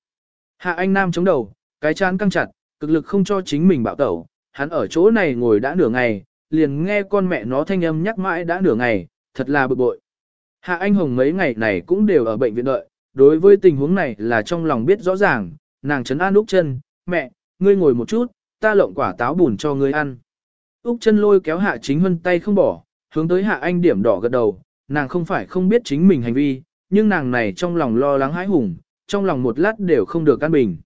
Hạ anh nam chống đầu, cái chán căng chặt, cực lực không cho chính mình bạo tẩu, hắn ở chỗ này ngồi đã nửa ngày, liền nghe con mẹ nó thanh âm nhắc mãi đã nửa ngày, thật là bực bội. Hạ anh hồng mấy ngày này cũng đều ở bệnh viện đợi, đối với tình huống này là trong lòng biết rõ ràng, nàng chấn an Úc chân, mẹ, ngươi ngồi một chút, ta lộng quả táo bùn cho ngươi ăn. Úc chân lôi kéo hạ chính hân tay không bỏ, hướng tới hạ anh điểm đỏ gật đầu, nàng không phải không biết chính mình hành vi, nhưng nàng này trong lòng lo lắng hãi hùng, trong lòng một lát đều không được căn bình.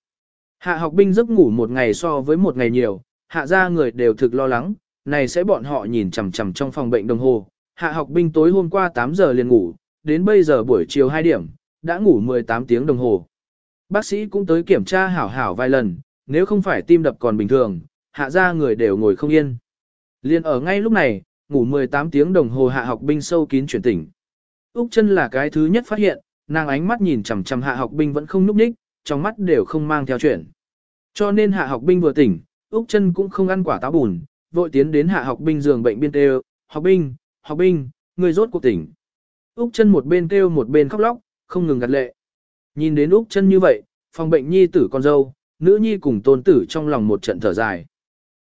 Hạ học binh giấc ngủ một ngày so với một ngày nhiều, hạ ra người đều thực lo lắng, này sẽ bọn họ nhìn chằm chằm trong phòng bệnh đồng hồ. Hạ học binh tối hôm qua 8 giờ liền ngủ, đến bây giờ buổi chiều 2 điểm, đã ngủ 18 tiếng đồng hồ. Bác sĩ cũng tới kiểm tra hảo hảo vài lần, nếu không phải tim đập còn bình thường, hạ ra người đều ngồi không yên. Liên ở ngay lúc này, ngủ 18 tiếng đồng hồ hạ học binh sâu kín chuyển tỉnh. Úc chân là cái thứ nhất phát hiện, nàng ánh mắt nhìn chằm chằm hạ học binh vẫn không núp đích, trong mắt đều không mang theo chuyện. Cho nên hạ học binh vừa tỉnh, Úc chân cũng không ăn quả táo bùn, vội tiến đến hạ học binh giường bệnh biên kêu, học binh, học binh, người rốt cuộc tỉnh. Úc chân một bên kêu một bên khóc lóc, không ngừng gặt lệ. Nhìn đến Úc chân như vậy, phòng bệnh nhi tử con dâu, nữ nhi cùng tôn tử trong lòng một trận thở dài.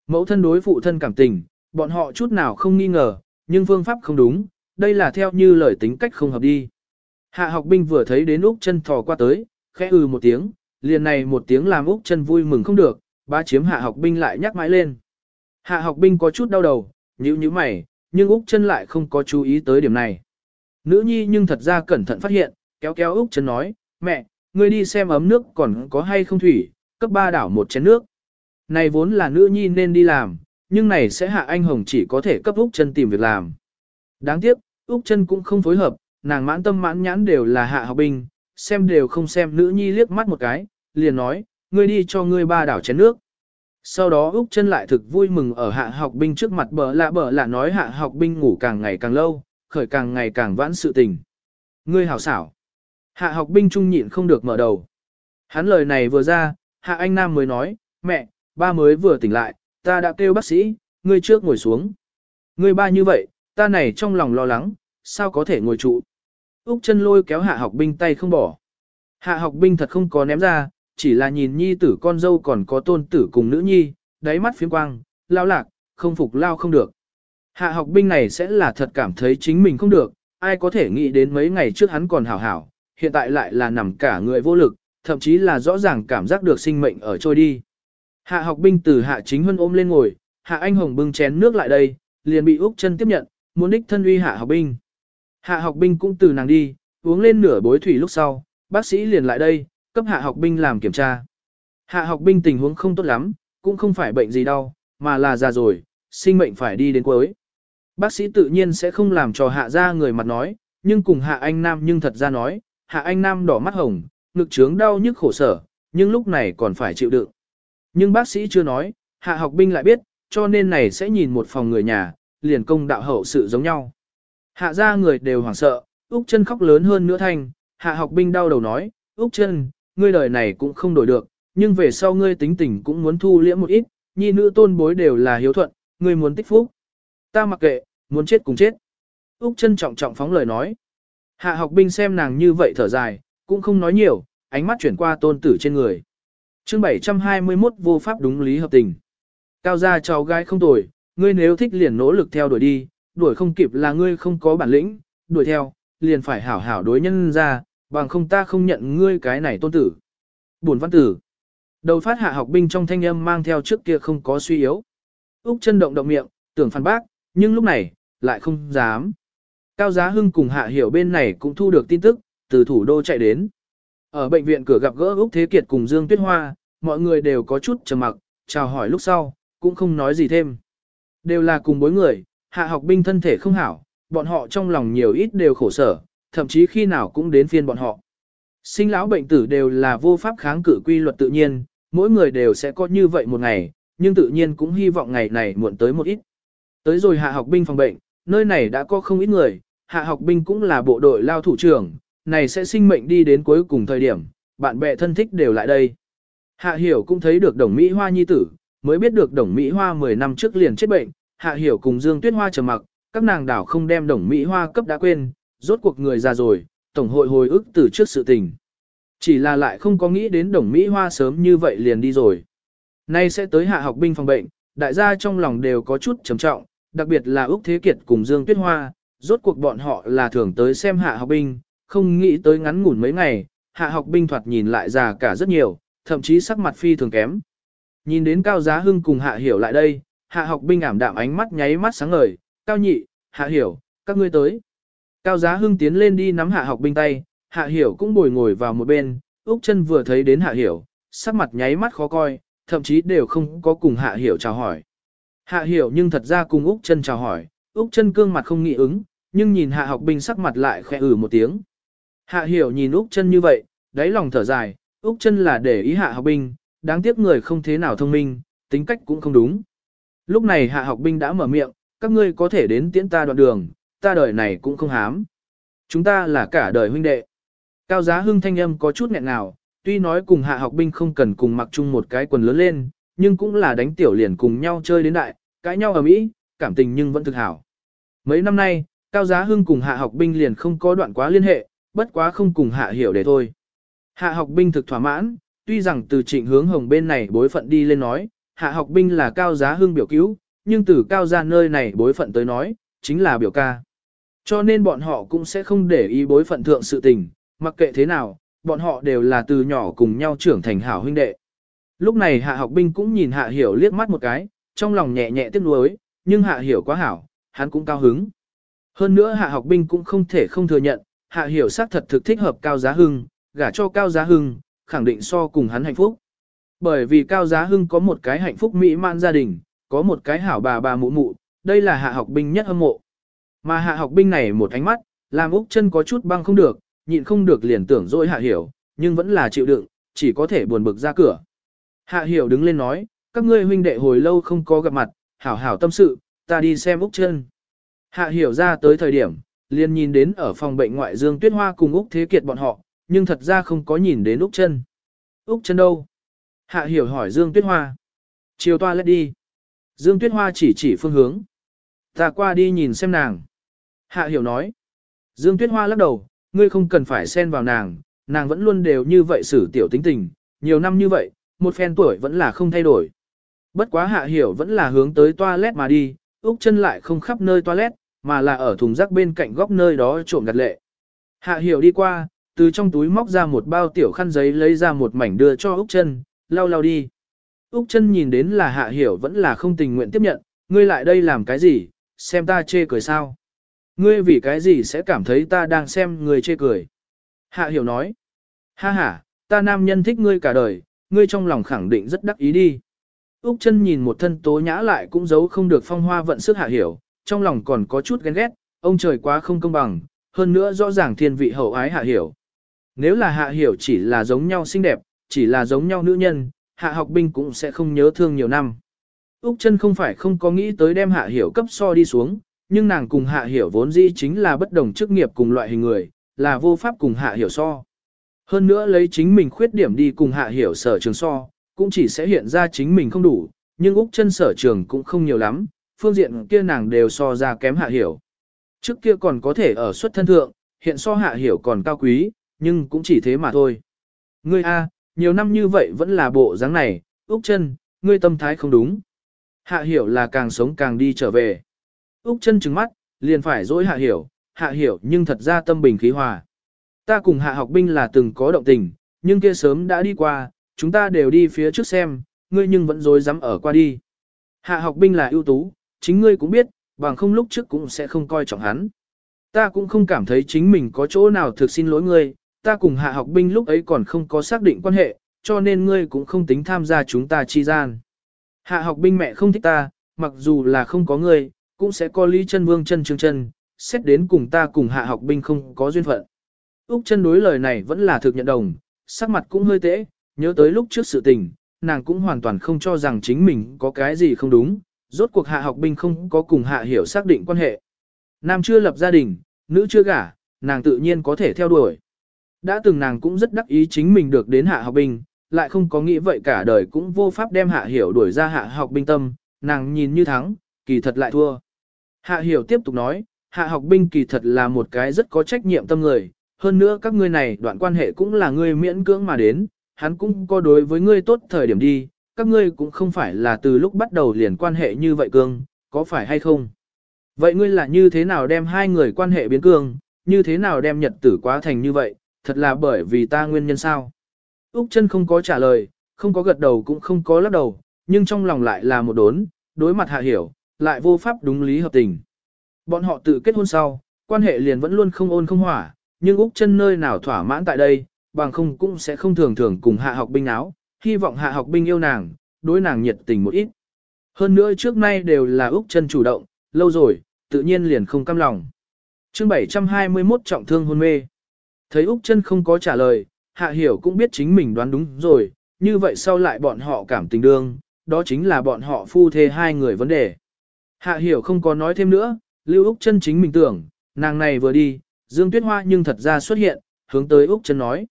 Mẫu thân đối phụ thân cảm tình, bọn họ chút nào không nghi ngờ, nhưng phương pháp không đúng, đây là theo như lời tính cách không hợp đi. Hạ học binh vừa thấy đến Úc chân thò qua tới, khẽ ừ một tiếng, liền này một tiếng làm Úc chân vui mừng không được, ba chiếm hạ học binh lại nhắc mãi lên. Hạ học binh có chút đau đầu, nhíu nhíu mày, nhưng Úc chân lại không có chú ý tới điểm này. Nữ nhi nhưng thật ra cẩn thận phát hiện, kéo kéo Úc chân nói, mẹ, ngươi đi xem ấm nước còn có hay không thủy, cấp ba đảo một chén nước. Này vốn là nữ nhi nên đi làm, nhưng này sẽ hạ anh hồng chỉ có thể cấp Úc chân tìm việc làm. Đáng tiếc, Úc chân cũng không phối hợp, nàng mãn tâm mãn nhãn đều là hạ học binh, xem đều không xem nữ nhi liếc mắt một cái, liền nói, ngươi đi cho ngươi ba đảo chén nước. Sau đó Úc chân lại thực vui mừng ở hạ học binh trước mặt bờ lạ bờ lạ nói hạ học binh ngủ càng ngày càng lâu, khởi càng ngày càng vãn sự tình. Ngươi hảo xảo. Hạ học binh trung nhịn không được mở đầu. Hắn lời này vừa ra, hạ anh nam mới nói, mẹ, ba mới vừa tỉnh lại, ta đã kêu bác sĩ, ngươi trước ngồi xuống. Ngươi ba như vậy, ta này trong lòng lo lắng, sao có thể ngồi trụ. Úc chân lôi kéo hạ học binh tay không bỏ. Hạ học binh thật không có ném ra, chỉ là nhìn nhi tử con dâu còn có tôn tử cùng nữ nhi, đáy mắt phiếm quang, lao lạc, không phục lao không được. Hạ học binh này sẽ là thật cảm thấy chính mình không được, ai có thể nghĩ đến mấy ngày trước hắn còn hảo hảo, hiện tại lại là nằm cả người vô lực, thậm chí là rõ ràng cảm giác được sinh mệnh ở trôi đi. Hạ học binh từ hạ chính huân ôm lên ngồi, hạ anh hồng bưng chén nước lại đây, liền bị Úc chân tiếp nhận, muốn đích thân uy hạ học binh. Hạ học binh cũng từ nàng đi, uống lên nửa bối thủy lúc sau, bác sĩ liền lại đây, cấp hạ học binh làm kiểm tra. Hạ học binh tình huống không tốt lắm, cũng không phải bệnh gì đâu, mà là già rồi, sinh mệnh phải đi đến cuối. Bác sĩ tự nhiên sẽ không làm cho hạ ra người mặt nói, nhưng cùng hạ anh nam nhưng thật ra nói, hạ anh nam đỏ mắt hồng, ngực trướng đau nhức khổ sở, nhưng lúc này còn phải chịu đựng. Nhưng bác sĩ chưa nói, hạ học binh lại biết, cho nên này sẽ nhìn một phòng người nhà, liền công đạo hậu sự giống nhau. Hạ ra người đều hoảng sợ, Úc chân khóc lớn hơn nữa thanh, hạ học binh đau đầu nói, Úc chân, ngươi đời này cũng không đổi được, nhưng về sau ngươi tính tình cũng muốn thu liễm một ít, nhi nữ tôn bối đều là hiếu thuận, ngươi muốn tích phúc. Ta mặc kệ, muốn chết cùng chết. Úc chân trọng trọng phóng lời nói. Hạ học binh xem nàng như vậy thở dài, cũng không nói nhiều, ánh mắt chuyển qua tôn tử trên người. chương 721 vô pháp đúng lý hợp tình. Cao gia cháu gái không tuổi, ngươi nếu thích liền nỗ lực theo đuổi đi, đuổi không kịp là ngươi không có bản lĩnh, đuổi theo, liền phải hảo hảo đối nhân ra, bằng không ta không nhận ngươi cái này tôn tử. Buồn văn tử. Đầu phát hạ học binh trong thanh âm mang theo trước kia không có suy yếu. Úc chân động động miệng, tưởng phản bác, nhưng lúc này, lại không dám. Cao Giá Hưng cùng Hạ Hiểu bên này cũng thu được tin tức, từ thủ đô chạy đến. Ở bệnh viện cửa gặp gỡ Úc Thế Kiệt cùng Dương Tuyết Hoa, mọi người đều có chút trầm mặc, chào hỏi lúc sau, cũng không nói gì thêm. Đều là cùng bối người, hạ học binh thân thể không hảo, bọn họ trong lòng nhiều ít đều khổ sở, thậm chí khi nào cũng đến phiên bọn họ. Sinh lão bệnh tử đều là vô pháp kháng cự quy luật tự nhiên, mỗi người đều sẽ có như vậy một ngày, nhưng tự nhiên cũng hy vọng ngày này muộn tới một ít. Tới rồi hạ học binh phòng bệnh, nơi này đã có không ít người, hạ học binh cũng là bộ đội lao thủ trưởng, này sẽ sinh mệnh đi đến cuối cùng thời điểm, bạn bè thân thích đều lại đây. Hạ hiểu cũng thấy được đồng Mỹ Hoa nhi tử, mới biết được đồng Mỹ Hoa 10 năm trước liền chết bệnh, hạ hiểu cùng Dương Tuyết Hoa trầm mặc, các nàng đảo không đem đồng Mỹ Hoa cấp đã quên, rốt cuộc người già rồi, tổng hội hồi ức từ trước sự tình. Chỉ là lại không có nghĩ đến đồng Mỹ Hoa sớm như vậy liền đi rồi. Nay sẽ tới hạ học binh phòng bệnh, đại gia trong lòng đều có chút trầm trọng, đặc biệt là Úc Thế Kiệt cùng Dương Tuyết Hoa, rốt cuộc bọn họ là thường tới xem hạ học binh, không nghĩ tới ngắn ngủn mấy ngày, hạ học binh thoạt nhìn lại già cả rất nhiều, thậm chí sắc mặt phi thường kém. Nhìn đến Cao Giá Hưng cùng hạ hiểu lại đây, hạ học binh ảm đạm ánh mắt nháy mắt sáng ngời, Cao Nhị, hạ hiểu, các ngươi tới. Cao Giá Hưng tiến lên đi nắm hạ học binh tay, hạ hiểu cũng bồi ngồi vào một bên, Úc chân vừa thấy đến hạ hiểu, sắc mặt nháy mắt khó coi, thậm chí đều không có cùng hạ hiểu chào hỏi. Hạ hiểu nhưng thật ra cùng Úc chân chào hỏi, Úc chân cương mặt không nghĩ ứng, nhưng nhìn hạ học binh sắc mặt lại khẽ ử một tiếng. Hạ hiểu nhìn Úc chân như vậy, đáy lòng thở dài, Úc chân là để ý hạ học binh, đáng tiếc người không thế nào thông minh, tính cách cũng không đúng. Lúc này hạ học binh đã mở miệng, các ngươi có thể đến tiễn ta đoạn đường, ta đời này cũng không hám. Chúng ta là cả đời huynh đệ. Cao giá hưng thanh âm có chút nghẹn nào, tuy nói cùng hạ học binh không cần cùng mặc chung một cái quần lớn lên, nhưng cũng là đánh tiểu liền cùng nhau chơi đến đại, cãi nhau ở mỹ, cảm tình nhưng vẫn thực hảo. Mấy năm nay, Cao Giá Hưng cùng hạ học binh liền không có đoạn quá liên hệ, bất quá không cùng hạ hiểu để thôi. Hạ học binh thực thỏa mãn, tuy rằng từ trịnh hướng hồng bên này bối phận đi lên nói, hạ học binh là Cao Giá Hưng biểu cứu, nhưng từ Cao ra nơi này bối phận tới nói, chính là biểu ca. Cho nên bọn họ cũng sẽ không để ý bối phận thượng sự tình, mặc kệ thế nào, bọn họ đều là từ nhỏ cùng nhau trưởng thành hảo huynh đệ. Lúc này hạ học binh cũng nhìn hạ hiểu liếc mắt một cái, trong lòng nhẹ nhẹ tiếc nuối, nhưng hạ hiểu quá hảo, hắn cũng cao hứng. Hơn nữa hạ học binh cũng không thể không thừa nhận, hạ hiểu xác thật thực thích hợp cao giá hưng, gả cho cao giá hưng, khẳng định so cùng hắn hạnh phúc. Bởi vì cao giá hưng có một cái hạnh phúc mỹ man gia đình, có một cái hảo bà bà mụ mụ, đây là hạ học binh nhất hâm mộ. Mà hạ học binh này một ánh mắt, làm Úc chân có chút băng không được, nhịn không được liền tưởng dỗi hạ hiểu, nhưng vẫn là chịu đựng, chỉ có thể buồn bực ra cửa. Hạ hiểu đứng lên nói, các ngươi huynh đệ hồi lâu không có gặp mặt, hảo hảo tâm sự, ta đi xem Úc chân. Hạ hiểu ra tới thời điểm, liền nhìn đến ở phòng bệnh ngoại Dương Tuyết Hoa cùng Úc Thế Kiệt bọn họ, nhưng thật ra không có nhìn đến Úc chân. Úc chân đâu? Hạ hiểu hỏi Dương Tuyết Hoa. Chiều toa lết đi. Dương Tuyết Hoa chỉ chỉ phương hướng. Ta qua đi nhìn xem nàng. Hạ hiểu nói. Dương Tuyết Hoa lắc đầu, ngươi không cần phải xen vào nàng, nàng vẫn luôn đều như vậy xử tiểu tính tình, nhiều năm như vậy, một phen tuổi vẫn là không thay đổi. Bất quá hạ hiểu vẫn là hướng tới toilet mà đi, Úc chân lại không khắp nơi toilet, mà là ở thùng rác bên cạnh góc nơi đó trộm gặt lệ. Hạ hiểu đi qua, từ trong túi móc ra một bao tiểu khăn giấy lấy ra một mảnh đưa cho Úc chân, lau lau đi. Úc chân nhìn đến là hạ hiểu vẫn là không tình nguyện tiếp nhận, ngươi lại đây làm cái gì, xem ta chê cười sao. Ngươi vì cái gì sẽ cảm thấy ta đang xem người chê cười. Hạ hiểu nói, ha ha, ta nam nhân thích ngươi cả đời, ngươi trong lòng khẳng định rất đắc ý đi. Úc chân nhìn một thân tố nhã lại cũng giấu không được phong hoa vận sức hạ hiểu, trong lòng còn có chút ghen ghét, ông trời quá không công bằng, hơn nữa rõ ràng thiên vị hậu ái hạ hiểu. Nếu là hạ hiểu chỉ là giống nhau xinh đẹp, chỉ là giống nhau nữ nhân, hạ học binh cũng sẽ không nhớ thương nhiều năm. Úc chân không phải không có nghĩ tới đem hạ hiểu cấp so đi xuống, nhưng nàng cùng hạ hiểu vốn dĩ chính là bất đồng chức nghiệp cùng loại hình người, là vô pháp cùng hạ hiểu so. Hơn nữa lấy chính mình khuyết điểm đi cùng hạ hiểu sở trường so, cũng chỉ sẽ hiện ra chính mình không đủ, nhưng Úc chân sở trường cũng không nhiều lắm, phương diện kia nàng đều so ra kém hạ hiểu. Trước kia còn có thể ở xuất thân thượng, hiện so hạ hiểu còn cao quý, nhưng cũng chỉ thế mà thôi. Ngươi A, nhiều năm như vậy vẫn là bộ dáng này, Úc chân, ngươi tâm thái không đúng. Hạ hiểu là càng sống càng đi trở về. Úc chân trừng mắt, liền phải dỗi hạ hiểu, hạ hiểu nhưng thật ra tâm bình khí hòa. Ta cùng hạ học binh là từng có động tình, nhưng kia sớm đã đi qua, chúng ta đều đi phía trước xem, ngươi nhưng vẫn dối dám ở qua đi. Hạ học binh là ưu tú, chính ngươi cũng biết, bằng không lúc trước cũng sẽ không coi trọng hắn. Ta cũng không cảm thấy chính mình có chỗ nào thực xin lỗi ngươi, ta cùng hạ học binh lúc ấy còn không có xác định quan hệ, cho nên ngươi cũng không tính tham gia chúng ta chi gian. Hạ học binh mẹ không thích ta, mặc dù là không có ngươi, cũng sẽ có lý chân vương chân trương chân, xét đến cùng ta cùng hạ học binh không có duyên phận. Úc chân đối lời này vẫn là thực nhận đồng, sắc mặt cũng hơi tễ, nhớ tới lúc trước sự tình, nàng cũng hoàn toàn không cho rằng chính mình có cái gì không đúng, rốt cuộc hạ học binh không có cùng hạ hiểu xác định quan hệ. Nam chưa lập gia đình, nữ chưa gả, nàng tự nhiên có thể theo đuổi. Đã từng nàng cũng rất đắc ý chính mình được đến hạ học binh, lại không có nghĩ vậy cả đời cũng vô pháp đem hạ hiểu đuổi ra hạ học binh tâm, nàng nhìn như thắng, kỳ thật lại thua. Hạ hiểu tiếp tục nói, hạ học binh kỳ thật là một cái rất có trách nhiệm tâm người, hơn nữa các ngươi này đoạn quan hệ cũng là ngươi miễn cưỡng mà đến, hắn cũng có đối với ngươi tốt thời điểm đi, các ngươi cũng không phải là từ lúc bắt đầu liền quan hệ như vậy cương, có phải hay không? Vậy ngươi là như thế nào đem hai người quan hệ biến cương, như thế nào đem nhật tử quá thành như vậy, thật là bởi vì ta nguyên nhân sao? Úc chân không có trả lời, không có gật đầu cũng không có lắc đầu, nhưng trong lòng lại là một đốn, đối mặt hạ hiểu, lại vô pháp đúng lý hợp tình. Bọn họ tự kết hôn sau, quan hệ liền vẫn luôn không ôn không hỏa, nhưng Úc chân nơi nào thỏa mãn tại đây, bằng không cũng sẽ không thường thường cùng hạ học binh áo, hy vọng hạ học binh yêu nàng, đối nàng nhiệt tình một ít. Hơn nữa trước nay đều là Úc chân chủ động, lâu rồi, tự nhiên liền không cam lòng. chương 721 trọng thương hôn mê. Thấy Úc chân không có trả lời, hạ hiểu cũng biết chính mình đoán đúng rồi, như vậy sau lại bọn họ cảm tình đương, đó chính là bọn họ phu thê hai người vấn đề. Hạ hiểu không có nói thêm nữa, Lưu Úc chân chính mình tưởng, nàng này vừa đi, Dương Tuyết Hoa nhưng thật ra xuất hiện, hướng tới Úc chân nói.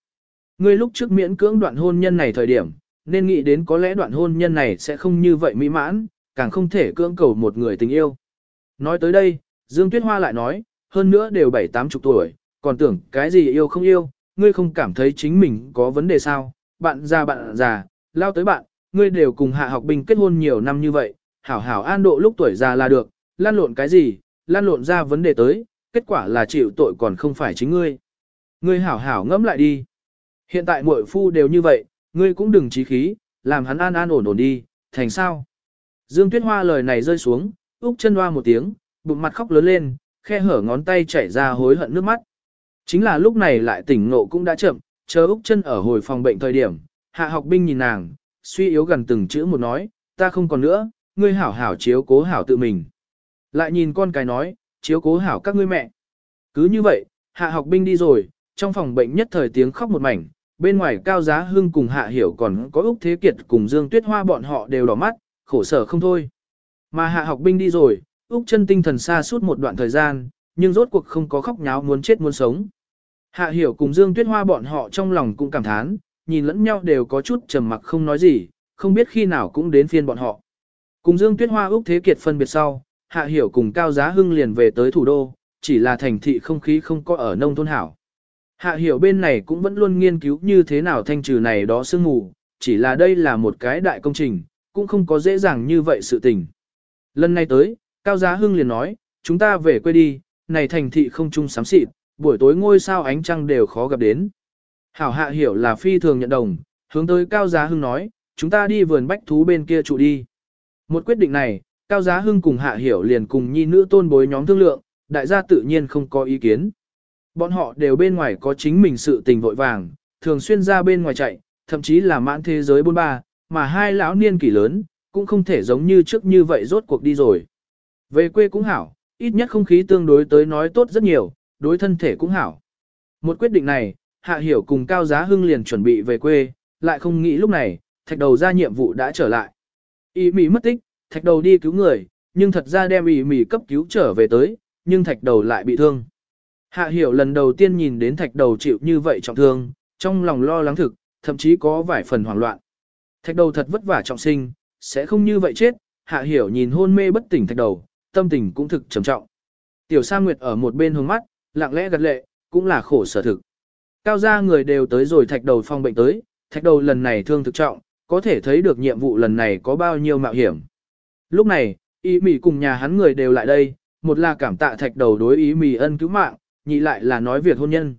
Ngươi lúc trước miễn cưỡng đoạn hôn nhân này thời điểm, nên nghĩ đến có lẽ đoạn hôn nhân này sẽ không như vậy mỹ mãn, càng không thể cưỡng cầu một người tình yêu. Nói tới đây, Dương Tuyết Hoa lại nói, hơn nữa đều bảy tám chục tuổi, còn tưởng cái gì yêu không yêu, ngươi không cảm thấy chính mình có vấn đề sao, bạn già bạn già, lao tới bạn, ngươi đều cùng hạ học binh kết hôn nhiều năm như vậy, hảo hảo an độ lúc tuổi già là được, lan lộn cái gì, lan lộn ra vấn đề tới, kết quả là chịu tội còn không phải chính ngươi. Ngươi hảo hảo ngẫm lại đi. Hiện tại muội phu đều như vậy, ngươi cũng đừng trí khí, làm hắn an an ổn ổn đi, thành sao. Dương Tuyết Hoa lời này rơi xuống, Úc chân hoa một tiếng, bụng mặt khóc lớn lên, khe hở ngón tay chảy ra hối hận nước mắt. Chính là lúc này lại tỉnh ngộ cũng đã chậm, chờ Úc chân ở hồi phòng bệnh thời điểm, hạ học binh nhìn nàng, suy yếu gần từng chữ một nói, ta không còn nữa, ngươi hảo hảo chiếu cố hảo tự mình. Lại nhìn con cái nói, chiếu cố hảo các ngươi mẹ. Cứ như vậy, hạ học binh đi rồi, trong phòng bệnh nhất thời tiếng khóc một mảnh, bên ngoài cao giá hưng cùng hạ hiểu còn có Úc Thế Kiệt cùng Dương Tuyết Hoa bọn họ đều đỏ mắt, khổ sở không thôi. Mà hạ học binh đi rồi, Úc chân tinh thần xa suốt một đoạn thời gian, nhưng rốt cuộc không có khóc nháo muốn chết muốn sống. Hạ hiểu cùng Dương Tuyết Hoa bọn họ trong lòng cũng cảm thán, nhìn lẫn nhau đều có chút trầm mặc không nói gì, không biết khi nào cũng đến phiên bọn họ. Cùng Dương Tuyết Hoa Úc Thế Kiệt phân biệt sau, Hạ Hiểu cùng Cao Giá Hưng liền về tới thủ đô, chỉ là thành thị không khí không có ở nông thôn hảo. Hạ Hiểu bên này cũng vẫn luôn nghiên cứu như thế nào thanh trừ này đó sương mù, chỉ là đây là một cái đại công trình, cũng không có dễ dàng như vậy sự tình. Lần này tới, Cao Giá Hưng liền nói, chúng ta về quê đi, này thành thị không chung sám xịt, buổi tối ngôi sao ánh trăng đều khó gặp đến. Hảo Hạ Hiểu là phi thường nhận đồng, hướng tới Cao Giá Hưng nói, chúng ta đi vườn bách thú bên kia trụ đi. Một quyết định này, Cao Giá Hưng cùng Hạ Hiểu liền cùng nhi nữ tôn bối nhóm thương lượng, đại gia tự nhiên không có ý kiến. Bọn họ đều bên ngoài có chính mình sự tình vội vàng, thường xuyên ra bên ngoài chạy, thậm chí là mãn thế giới bôn ba, mà hai lão niên kỷ lớn, cũng không thể giống như trước như vậy rốt cuộc đi rồi. Về quê cũng hảo, ít nhất không khí tương đối tới nói tốt rất nhiều, đối thân thể cũng hảo. Một quyết định này, Hạ Hiểu cùng Cao Giá Hưng liền chuẩn bị về quê, lại không nghĩ lúc này, thạch đầu ra nhiệm vụ đã trở lại. Ý mỉ mất tích, thạch đầu đi cứu người, nhưng thật ra đem ý mỉ cấp cứu trở về tới, nhưng thạch đầu lại bị thương. Hạ hiểu lần đầu tiên nhìn đến thạch đầu chịu như vậy trọng thương, trong lòng lo lắng thực, thậm chí có vài phần hoảng loạn. Thạch đầu thật vất vả trọng sinh, sẽ không như vậy chết, hạ hiểu nhìn hôn mê bất tỉnh thạch đầu, tâm tình cũng thực trầm trọng. Tiểu Sa Nguyệt ở một bên hướng mắt, lặng lẽ gật lệ, cũng là khổ sở thực. Cao gia người đều tới rồi thạch đầu phong bệnh tới, thạch đầu lần này thương thực trọng, có thể thấy được nhiệm vụ lần này có bao nhiêu mạo hiểm. Lúc này, ý mỉ cùng nhà hắn người đều lại đây, một là cảm tạ thạch đầu đối ý mỉ ân cứu mạng, nhị lại là nói việc hôn nhân.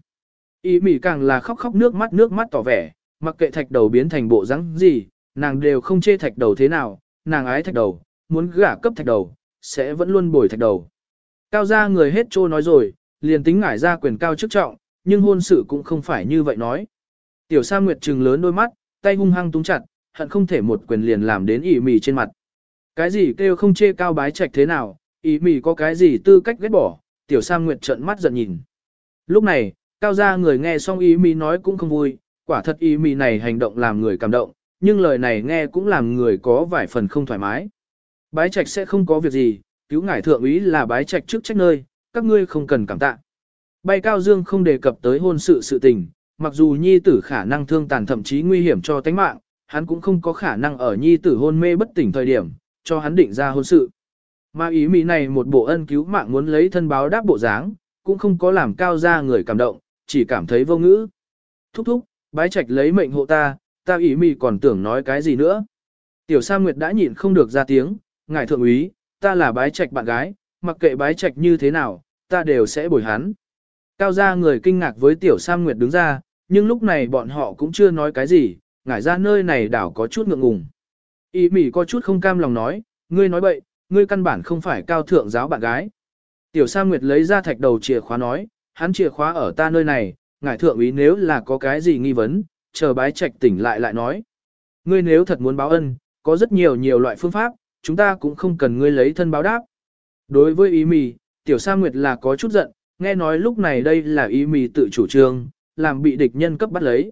Ý mỉ càng là khóc khóc nước mắt nước mắt tỏ vẻ, mặc kệ thạch đầu biến thành bộ rắn gì, nàng đều không chê thạch đầu thế nào, nàng ái thạch đầu, muốn gả cấp thạch đầu, sẽ vẫn luôn bồi thạch đầu. Cao gia người hết trô nói rồi, liền tính ngải ra quyền cao chức trọng, nhưng hôn sự cũng không phải như vậy nói. Tiểu Sa Nguyệt trừng lớn đôi mắt, tay hung hăng túng chặt, hận không thể một quyền liền làm đến ỉ mì trên mặt. Cái gì kêu không chê cao bái trạch thế nào, ỉ mì có cái gì tư cách ghét bỏ, tiểu Sam Nguyệt trợn mắt giận nhìn. Lúc này, cao gia người nghe xong ý mì nói cũng không vui, quả thật ý mì này hành động làm người cảm động, nhưng lời này nghe cũng làm người có vài phần không thoải mái. Bái trạch sẽ không có việc gì, cứu ngải thượng ý là bái trạch trước trách nơi, các ngươi không cần cảm tạ. Bay cao dương không đề cập tới hôn sự sự tình, mặc dù nhi tử khả năng thương tàn thậm chí nguy hiểm cho tánh mạng, hắn cũng không có khả năng ở nhi tử hôn mê bất tỉnh thời điểm, cho hắn định ra hôn sự. Mà ý mỹ này một bộ ân cứu mạng muốn lấy thân báo đáp bộ dáng, cũng không có làm cao ra người cảm động, chỉ cảm thấy vô ngữ. Thúc thúc, bái trạch lấy mệnh hộ ta, ta ý mỹ còn tưởng nói cái gì nữa. Tiểu Sa Nguyệt đã nhịn không được ra tiếng, ngài thượng úy, ta là bái trạch bạn gái, mặc kệ bái trạch như thế nào, ta đều sẽ bồi hắn. Cao gia người kinh ngạc với Tiểu Sa Nguyệt đứng ra, nhưng lúc này bọn họ cũng chưa nói cái gì, ngải ra nơi này đảo có chút ngượng ngùng. Ý mỉ có chút không cam lòng nói, ngươi nói bậy, ngươi căn bản không phải cao thượng giáo bạn gái. Tiểu Sa Nguyệt lấy ra thạch đầu chìa khóa nói, hắn chìa khóa ở ta nơi này, ngài thượng ý nếu là có cái gì nghi vấn, chờ bái trạch tỉnh lại lại nói. Ngươi nếu thật muốn báo ân, có rất nhiều nhiều loại phương pháp, chúng ta cũng không cần ngươi lấy thân báo đáp. Đối với ý mì, Tiểu Sa Nguyệt là có chút giận, nghe nói lúc này đây là ý mì tự chủ trương, làm bị địch nhân cấp bắt lấy.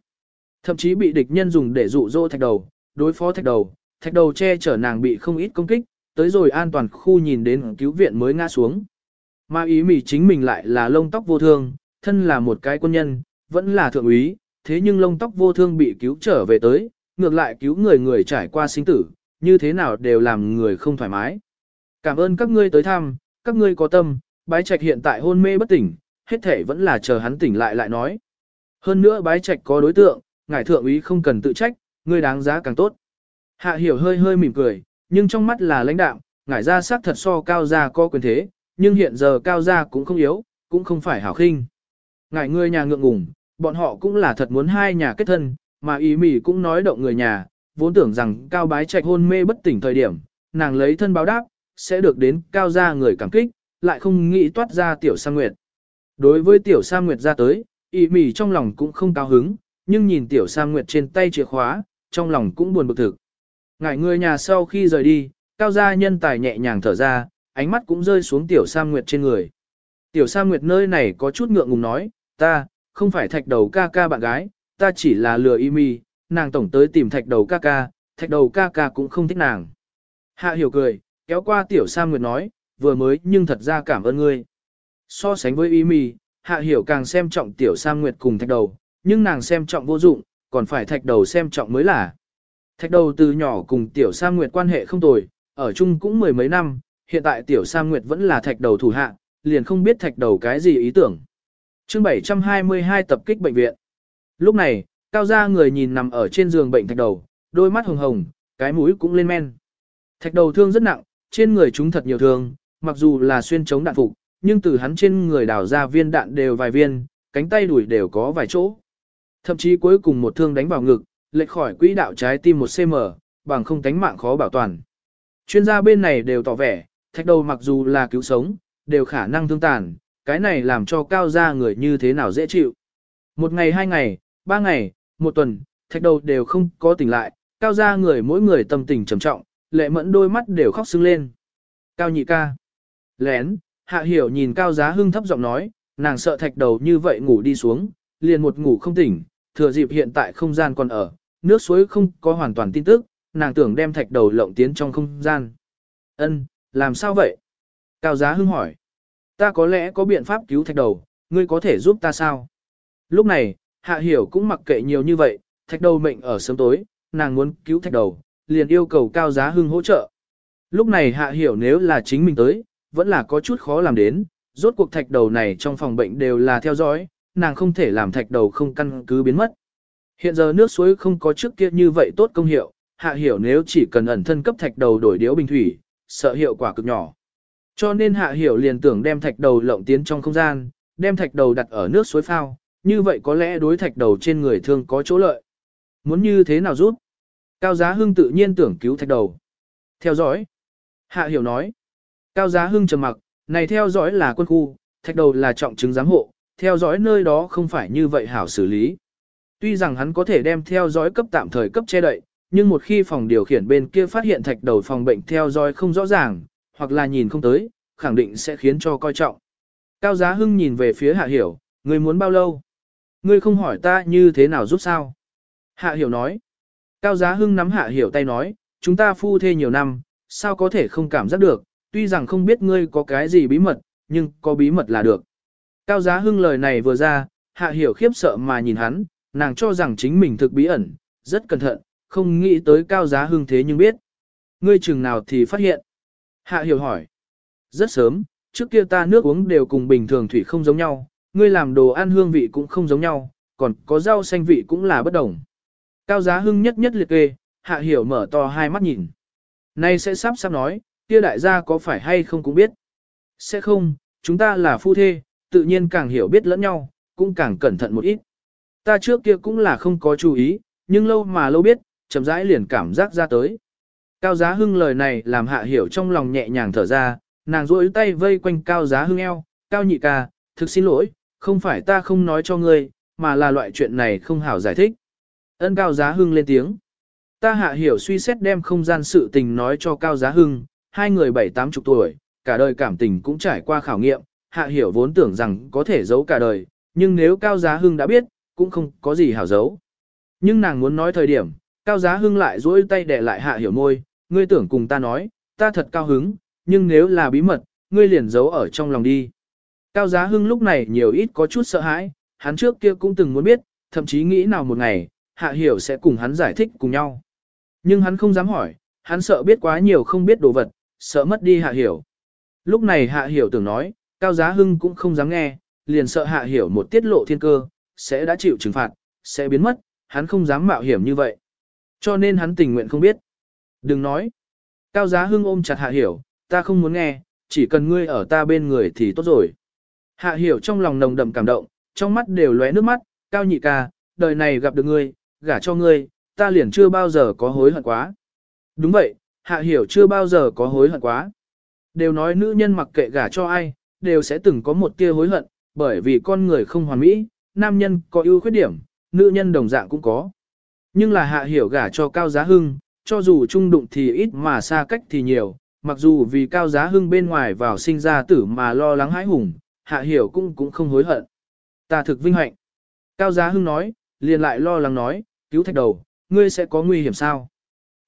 Thậm chí bị địch nhân dùng để dụ dỗ thạch đầu, đối phó thạch đầu, thạch đầu che chở nàng bị không ít công kích, tới rồi an toàn khu nhìn đến cứu viện mới ngã xuống. Mà ý mỉ chính mình lại là lông tóc vô thương, thân là một cái quân nhân, vẫn là thượng úy, thế nhưng lông tóc vô thương bị cứu trở về tới, ngược lại cứu người người trải qua sinh tử, như thế nào đều làm người không thoải mái. Cảm ơn các ngươi tới thăm, các ngươi có tâm, bái trạch hiện tại hôn mê bất tỉnh, hết thể vẫn là chờ hắn tỉnh lại lại nói. Hơn nữa bái trạch có đối tượng, ngài thượng úy không cần tự trách, ngươi đáng giá càng tốt. Hạ hiểu hơi hơi mỉm cười, nhưng trong mắt là lãnh đạm, ngải ra sắc thật so cao gia có quyền thế, nhưng hiện giờ cao gia cũng không yếu, cũng không phải hảo khinh. Ngải ngươi nhà ngượng ngùng, bọn họ cũng là thật muốn hai nhà kết thân, mà ý mỉ cũng nói động người nhà, vốn tưởng rằng cao bái trạch hôn mê bất tỉnh thời điểm, nàng lấy thân báo đáp, sẽ được đến cao gia người cảm kích, lại không nghĩ toát ra tiểu sa nguyệt. Đối với tiểu sa nguyệt ra tới, ý mỉ trong lòng cũng không cao hứng, nhưng nhìn tiểu sa nguyệt trên tay chìa khóa, trong lòng cũng buồn bực thực. Ngải người nhà sau khi rời đi, cao gia nhân tài nhẹ nhàng thở ra, ánh mắt cũng rơi xuống tiểu sa nguyệt trên người. Tiểu sa nguyệt nơi này có chút ngượng ngùng nói, ta, không phải thạch đầu ca ca bạn gái, ta chỉ là lừa y mi, nàng tổng tới tìm thạch đầu ca ca, thạch đầu ca ca cũng không thích nàng. Hạ hiểu cười, kéo qua tiểu sa nguyệt nói, vừa mới nhưng thật ra cảm ơn ngươi. So sánh với y mi, hạ hiểu càng xem trọng tiểu sa nguyệt cùng thạch đầu, nhưng nàng xem trọng vô dụng, còn phải thạch đầu xem trọng mới là. Thạch đầu từ nhỏ cùng tiểu sa nguyệt quan hệ không tồi, ở chung cũng mười mấy năm, hiện tại tiểu sa nguyệt vẫn là thạch đầu thủ hạ, liền không biết thạch đầu cái gì ý tưởng. chương 722 tập kích bệnh viện. Lúc này, cao gia người nhìn nằm ở trên giường bệnh thạch đầu, đôi mắt hồng hồng, cái mũi cũng lên men. Thạch đầu thương rất nặng, trên người chúng thật nhiều thương, mặc dù là xuyên chống đạn phục, nhưng từ hắn trên người đào ra viên đạn đều vài viên, cánh tay đuổi đều có vài chỗ. Thậm chí cuối cùng một thương đánh vào ngực, lệch khỏi quỹ đạo trái tim một cm, bằng không tánh mạng khó bảo toàn. Chuyên gia bên này đều tỏ vẻ, thạch đầu mặc dù là cứu sống, đều khả năng thương tàn, cái này làm cho cao gia người như thế nào dễ chịu. Một ngày hai ngày, ba ngày, một tuần, thạch đầu đều không có tỉnh lại, cao gia người mỗi người tâm tình trầm trọng, lệ mẫn đôi mắt đều khóc sưng lên. Cao nhị ca. Lén, hạ hiểu nhìn cao giá hưng thấp giọng nói, nàng sợ thạch đầu như vậy ngủ đi xuống, liền một ngủ không tỉnh, thừa dịp hiện tại không gian còn ở, nước suối không có hoàn toàn tin tức, nàng tưởng đem thạch đầu lộng tiến trong không gian. Ân, làm sao vậy? Cao giá hưng hỏi. Ta có lẽ có biện pháp cứu thạch đầu, ngươi có thể giúp ta sao? Lúc này, hạ hiểu cũng mặc kệ nhiều như vậy, thạch đầu mệnh ở sớm tối, nàng muốn cứu thạch đầu, liền yêu cầu cao giá hưng hỗ trợ. Lúc này hạ hiểu nếu là chính mình tới, vẫn là có chút khó làm đến, rốt cuộc thạch đầu này trong phòng bệnh đều là theo dõi, nàng không thể làm thạch đầu không căn cứ biến mất. Hiện giờ nước suối không có trước kia như vậy tốt công hiệu, hạ hiểu nếu chỉ cần ẩn thân cấp thạch đầu đổi điếu bình thủy, sợ hiệu quả cực nhỏ. Cho nên hạ hiểu liền tưởng đem thạch đầu lộng tiến trong không gian, đem thạch đầu đặt ở nước suối phao, như vậy có lẽ đối thạch đầu trên người thương có chỗ lợi. Muốn như thế nào giúp? Cao Giá Hưng tự nhiên tưởng cứu thạch đầu. Theo dõi. Hạ hiểu nói. Cao Giá Hưng trầm mặc, này theo dõi là quân khu, thạch đầu là trọng chứng giám hộ, theo dõi nơi đó không phải như vậy hảo xử lý. Tuy rằng hắn có thể đem theo dõi cấp tạm thời cấp che đậy, nhưng một khi phòng điều khiển bên kia phát hiện thạch đầu phòng bệnh theo dõi không rõ ràng, hoặc là nhìn không tới, khẳng định sẽ khiến cho coi trọng. Cao Giá Hưng nhìn về phía Hạ Hiểu, người muốn bao lâu? Ngươi không hỏi ta như thế nào giúp sao? Hạ Hiểu nói. Cao Giá Hưng nắm Hạ Hiểu tay nói, chúng ta phu thê nhiều năm, sao có thể không cảm giác được, tuy rằng không biết ngươi có cái gì bí mật, nhưng có bí mật là được. Cao Giá Hưng lời này vừa ra, Hạ Hiểu khiếp sợ mà nhìn hắn, nàng cho rằng chính mình thực bí ẩn, rất cẩn thận, không nghĩ tới Cao Giá Hưng thế nhưng biết. Ngươi chừng nào thì phát hiện. Hạ Hiểu hỏi. Rất sớm, trước kia ta nước uống đều cùng bình thường thủy không giống nhau, ngươi làm đồ ăn hương vị cũng không giống nhau, còn có rau xanh vị cũng là bất đồng. Cao Giá Hưng nhất nhất liệt kê, Hạ Hiểu mở to hai mắt nhìn. Nay sẽ sắp sắp nói, kia đại gia có phải hay không cũng biết. Sẽ không, chúng ta là phu thê, tự nhiên càng hiểu biết lẫn nhau, cũng càng cẩn thận một ít. Ta trước kia cũng là không có chú ý, nhưng lâu mà lâu biết, chậm rãi liền cảm giác ra tới. Cao Giá Hưng lời này làm hạ hiểu trong lòng nhẹ nhàng thở ra, nàng duỗi tay vây quanh Cao Giá Hưng eo, Cao nhị ca, thực xin lỗi, không phải ta không nói cho ngươi, mà là loại chuyện này không hảo giải thích. Ân Cao Giá Hưng lên tiếng. Ta hạ hiểu suy xét đem không gian sự tình nói cho Cao Giá Hưng, hai người bảy tám chục tuổi, cả đời cảm tình cũng trải qua khảo nghiệm, hạ hiểu vốn tưởng rằng có thể giấu cả đời, nhưng nếu Cao Giá Hưng đã biết, cũng không có gì hảo giấu. Nhưng nàng muốn nói thời điểm, Cao Giá Hưng lại duỗi tay để lại hạ hiểu môi, ngươi tưởng cùng ta nói, ta thật cao hứng, nhưng nếu là bí mật, ngươi liền giấu ở trong lòng đi. Cao Giá Hưng lúc này nhiều ít có chút sợ hãi, hắn trước kia cũng từng muốn biết, thậm chí nghĩ nào một ngày, hạ hiểu sẽ cùng hắn giải thích cùng nhau. Nhưng hắn không dám hỏi, hắn sợ biết quá nhiều không biết đồ vật, sợ mất đi hạ hiểu. Lúc này hạ hiểu tưởng nói, Cao Giá Hưng cũng không dám nghe, liền sợ hạ hiểu một tiết lộ thiên cơ, sẽ đã chịu trừng phạt, sẽ biến mất, hắn không dám mạo hiểm như vậy. Cho nên hắn tình nguyện không biết. Đừng nói. Cao Giá Hưng ôm chặt hạ hiểu, ta không muốn nghe, chỉ cần ngươi ở ta bên người thì tốt rồi. Hạ hiểu trong lòng nồng đậm cảm động, trong mắt đều lóe nước mắt, Cao nhị ca, đời này gặp được ngươi, gả cho ngươi, ta liền chưa bao giờ có hối hận quá. Đúng vậy, hạ hiểu chưa bao giờ có hối hận quá. Đều nói nữ nhân mặc kệ gả cho ai, đều sẽ từng có một tia hối hận, bởi vì con người không hoàn mỹ, nam nhân có ưu khuyết điểm, nữ nhân đồng dạng cũng có. Nhưng là hạ hiểu gả cho cao giá hưng, cho dù trung đụng thì ít mà xa cách thì nhiều, mặc dù vì cao giá hưng bên ngoài vào sinh ra tử mà lo lắng hãi hùng, hạ hiểu cũng cũng không hối hận. Ta thực vinh hạnh. Cao giá hưng nói, liền lại lo lắng nói, cứu thạch đầu, ngươi sẽ có nguy hiểm sao?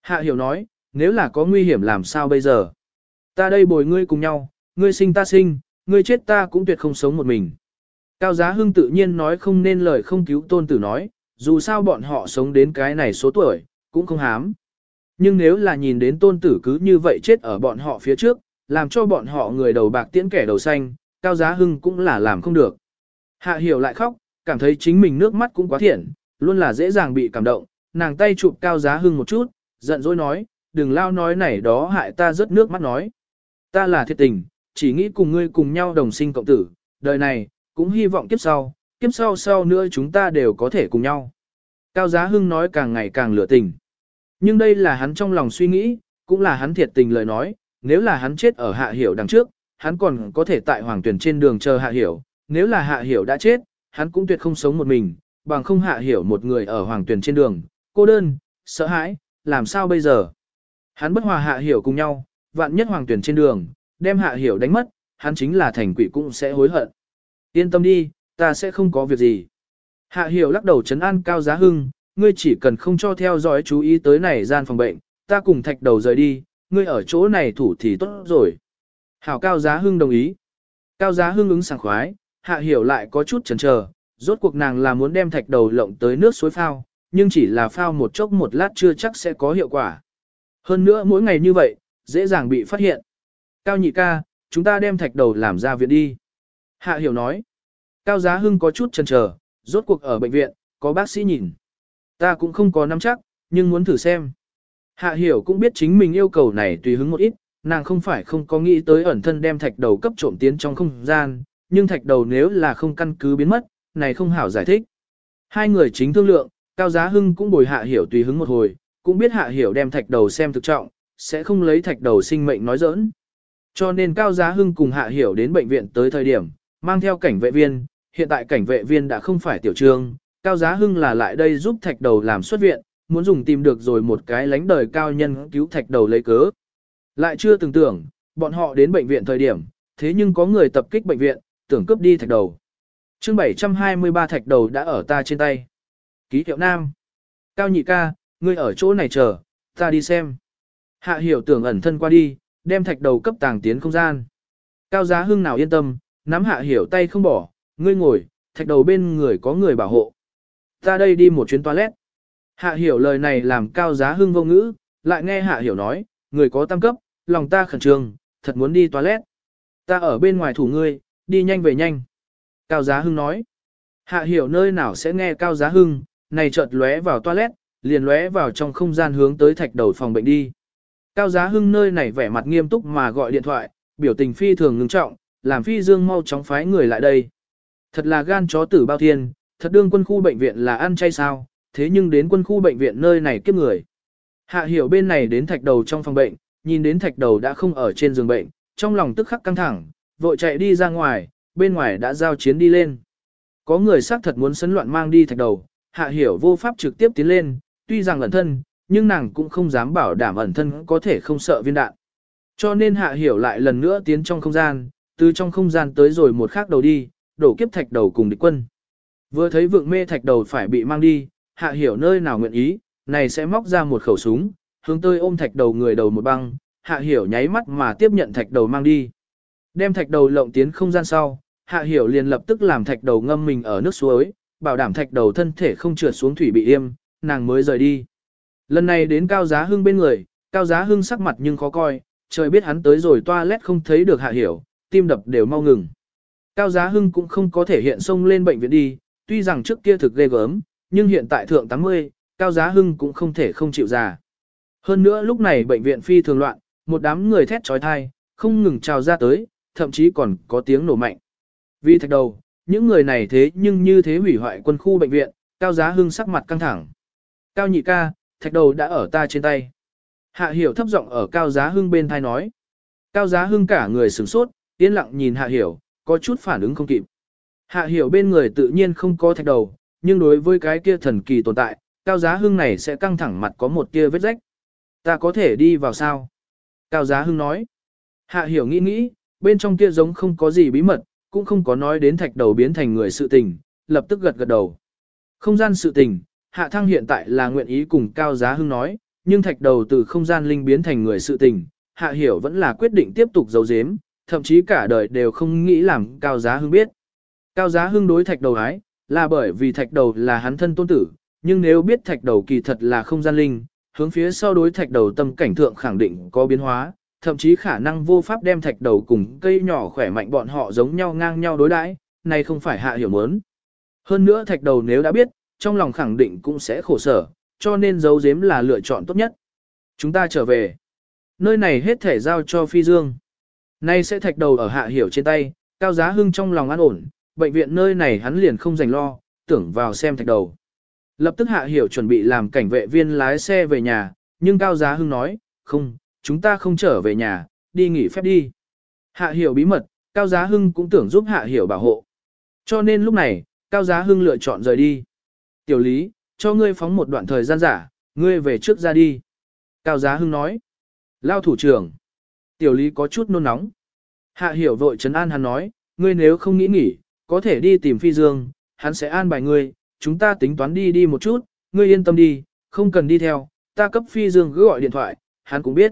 Hạ hiểu nói, nếu là có nguy hiểm làm sao bây giờ? Ta đây bồi ngươi cùng nhau, ngươi sinh ta sinh, ngươi chết ta cũng tuyệt không sống một mình. Cao Giá Hưng tự nhiên nói không nên lời không cứu tôn tử nói, dù sao bọn họ sống đến cái này số tuổi, cũng không hám. Nhưng nếu là nhìn đến tôn tử cứ như vậy chết ở bọn họ phía trước, làm cho bọn họ người đầu bạc tiễn kẻ đầu xanh, Cao Giá Hưng cũng là làm không được. Hạ hiểu lại khóc, cảm thấy chính mình nước mắt cũng quá thiện, luôn là dễ dàng bị cảm động, nàng tay chụp Cao Giá Hưng một chút, giận dỗi nói, đừng lao nói này đó hại ta rớt nước mắt nói. Ta là thiệt tình, chỉ nghĩ cùng ngươi cùng nhau đồng sinh cộng tử, đời này, cũng hy vọng kiếp sau, kiếp sau sau nữa chúng ta đều có thể cùng nhau. Cao Giá Hưng nói càng ngày càng lửa tình. Nhưng đây là hắn trong lòng suy nghĩ, cũng là hắn thiệt tình lời nói, nếu là hắn chết ở hạ hiểu đằng trước, hắn còn có thể tại hoàng tuyển trên đường chờ hạ hiểu, nếu là hạ hiểu đã chết, hắn cũng tuyệt không sống một mình, bằng không hạ hiểu một người ở hoàng tuyển trên đường, cô đơn, sợ hãi, làm sao bây giờ? Hắn bất hòa hạ hiểu cùng nhau, vạn nhất hoàng tuyển trên đường, đem hạ hiểu đánh mất, hắn chính là thành quỷ cũng sẽ hối hận. Yên tâm đi, ta sẽ không có việc gì. Hạ hiểu lắc đầu chấn an cao giá hưng, ngươi chỉ cần không cho theo dõi chú ý tới này gian phòng bệnh, ta cùng thạch đầu rời đi, ngươi ở chỗ này thủ thì tốt rồi. Hảo cao giá hưng đồng ý. Cao giá hưng ứng sảng khoái, hạ hiểu lại có chút chần chờ, rốt cuộc nàng là muốn đem thạch đầu lộng tới nước suối phao, nhưng chỉ là phao một chốc một lát chưa chắc sẽ có hiệu quả. Hơn nữa mỗi ngày như vậy, dễ dàng bị phát hiện. Cao nhị ca, chúng ta đem thạch đầu làm ra viện đi. Hạ hiểu nói. Cao giá hưng có chút chần chờ, rốt cuộc ở bệnh viện, có bác sĩ nhìn. Ta cũng không có nắm chắc, nhưng muốn thử xem. Hạ hiểu cũng biết chính mình yêu cầu này tùy hứng một ít, nàng không phải không có nghĩ tới ẩn thân đem thạch đầu cấp trộm tiến trong không gian, nhưng thạch đầu nếu là không căn cứ biến mất, này không hảo giải thích. Hai người chính thương lượng, Cao Giá Hưng cũng bồi hạ hiểu tùy hứng một hồi, cũng biết hạ hiểu đem thạch đầu xem thực trọng, sẽ không lấy thạch đầu sinh mệnh nói giỡn. Cho nên Cao Giá Hưng cùng hạ hiểu đến bệnh viện tới thời điểm, mang theo cảnh vệ viên, hiện tại cảnh vệ viên đã không phải tiểu trương, Cao Giá Hưng là lại đây giúp thạch đầu làm xuất viện, muốn dùng tìm được rồi một cái lánh đời cao nhân cứu thạch đầu lấy cớ. Lại chưa từng tưởng, bọn họ đến bệnh viện thời điểm, thế nhưng có người tập kích bệnh viện, tưởng cướp đi thạch đầu. chương 723 thạch đầu đã ở ta trên tay. Ký hiệu nam. Cao nhị ca, ngươi ở chỗ này chờ, ta đi xem. Hạ hiểu tưởng ẩn thân qua đi, đem thạch đầu cấp tàng tiến không gian. Cao giá hưng nào yên tâm, nắm hạ hiểu tay không bỏ, ngươi ngồi, thạch đầu bên người có người bảo hộ. Ta đây đi một chuyến toilet. Hạ hiểu lời này làm cao giá hưng vô ngữ, lại nghe hạ hiểu nói, người có tam cấp, lòng ta khẩn trương, thật muốn đi toilet. Ta ở bên ngoài thủ ngươi, đi nhanh về nhanh. Cao giá hưng nói. Hạ hiểu nơi nào sẽ nghe cao giá hưng, này chợt lóe vào toilet, liền lóe vào trong không gian hướng tới thạch đầu phòng bệnh đi. Cao giá hưng nơi này vẻ mặt nghiêm túc mà gọi điện thoại, biểu tình phi thường ngưng trọng, làm phi dương mau chóng phái người lại đây. Thật là gan chó tử bao thiên, thật đương quân khu bệnh viện là ăn chay sao, thế nhưng đến quân khu bệnh viện nơi này kiếp người. Hạ hiểu bên này đến thạch đầu trong phòng bệnh, nhìn đến thạch đầu đã không ở trên giường bệnh, trong lòng tức khắc căng thẳng, vội chạy đi ra ngoài, bên ngoài đã giao chiến đi lên. Có người xác thật muốn sấn loạn mang đi thạch đầu, hạ hiểu vô pháp trực tiếp tiến lên, tuy rằng lẩn thân, nhưng nàng cũng không dám bảo đảm ẩn thân có thể không sợ viên đạn. Cho nên hạ hiểu lại lần nữa tiến trong không gian, từ trong không gian tới rồi một khác đầu đi, đổ kiếp thạch đầu cùng địch quân. Vừa thấy vượng mê thạch đầu phải bị mang đi, hạ hiểu nơi nào nguyện ý, này sẽ móc ra một khẩu súng, hướng tới ôm thạch đầu người đầu một băng, hạ hiểu nháy mắt mà tiếp nhận thạch đầu mang đi. Đem thạch đầu lộng tiến không gian sau, hạ hiểu liền lập tức làm thạch đầu ngâm mình ở nước suối, bảo đảm thạch đầu thân thể không trượt xuống thủy bị im, nàng mới rời đi. Lần này đến cao giá hưng bên người, cao giá hưng sắc mặt nhưng khó coi, trời biết hắn tới rồi toilet không thấy được hạ hiểu, tim đập đều mau ngừng. Cao giá hưng cũng không có thể hiện xông lên bệnh viện đi, tuy rằng trước kia thực ghê gớm, nhưng hiện tại thượng 80, cao giá hưng cũng không thể không chịu già. Hơn nữa lúc này bệnh viện phi thường loạn, một đám người thét trói thai, không ngừng trào ra tới, thậm chí còn có tiếng nổ mạnh. Vì thạch đầu, những người này thế nhưng như thế hủy hoại quân khu bệnh viện, cao giá hưng sắc mặt căng thẳng. Cao nhị ca, thạch đầu đã ở ta trên tay. Hạ hiểu thấp giọng ở cao giá hưng bên thai nói. Cao giá hưng cả người sửng sốt, yên lặng nhìn hạ hiểu, có chút phản ứng không kịp. Hạ hiểu bên người tự nhiên không có thạch đầu, nhưng đối với cái kia thần kỳ tồn tại, cao giá hưng này sẽ căng thẳng mặt có một kia vết rách. Ta có thể đi vào sao? Cao giá hưng nói. Hạ hiểu nghĩ nghĩ, bên trong kia giống không có gì bí mật, cũng không có nói đến thạch đầu biến thành người sự tình, lập tức gật gật đầu. Không gian sự tình, hạ thăng hiện tại là nguyện ý cùng cao giá hưng nói, nhưng thạch đầu từ không gian linh biến thành người sự tình, hạ hiểu vẫn là quyết định tiếp tục giấu giếm, thậm chí cả đời đều không nghĩ làm cao giá hưng biết. Cao giá hưng đối thạch đầu ái, là bởi vì thạch đầu là hắn thân tôn tử, nhưng nếu biết thạch đầu kỳ thật là không gian linh, hướng phía sau đối thạch đầu tâm cảnh thượng khẳng định có biến hóa, thậm chí khả năng vô pháp đem thạch đầu cùng cây nhỏ khỏe mạnh bọn họ giống nhau ngang nhau đối đãi, này không phải hạ hiểu muốn. Hơn nữa thạch đầu nếu đã biết, trong lòng khẳng định cũng sẽ khổ sở, cho nên giấu giếm là lựa chọn tốt nhất. Chúng ta trở về. Nơi này hết thể giao cho phi dương. Nay sẽ thạch đầu ở hạ hiểu trên tay, cao giá hưng trong lòng an ổn, bệnh viện nơi này hắn liền không dành lo, tưởng vào xem thạch đầu. Lập tức hạ hiểu chuẩn bị làm cảnh vệ viên lái xe về nhà, nhưng cao giá hưng nói, không, chúng ta không trở về nhà, đi nghỉ phép đi. Hạ hiểu bí mật, cao giá hưng cũng tưởng giúp hạ hiểu bảo hộ. Cho nên lúc này, cao giá hưng lựa chọn rời đi. Tiểu lý, cho ngươi phóng một đoạn thời gian giả, ngươi về trước ra đi. Cao giá hưng nói. Lao thủ trưởng. Tiểu lý có chút nôn nóng. Hạ hiểu vội trấn an hắn nói, ngươi nếu không nghĩ nghỉ, có thể đi tìm phi dương, hắn sẽ an bài ngươi, chúng ta tính toán đi đi một chút, ngươi yên tâm đi, không cần đi theo, ta cấp phi dương cứ gọi điện thoại, hắn cũng biết.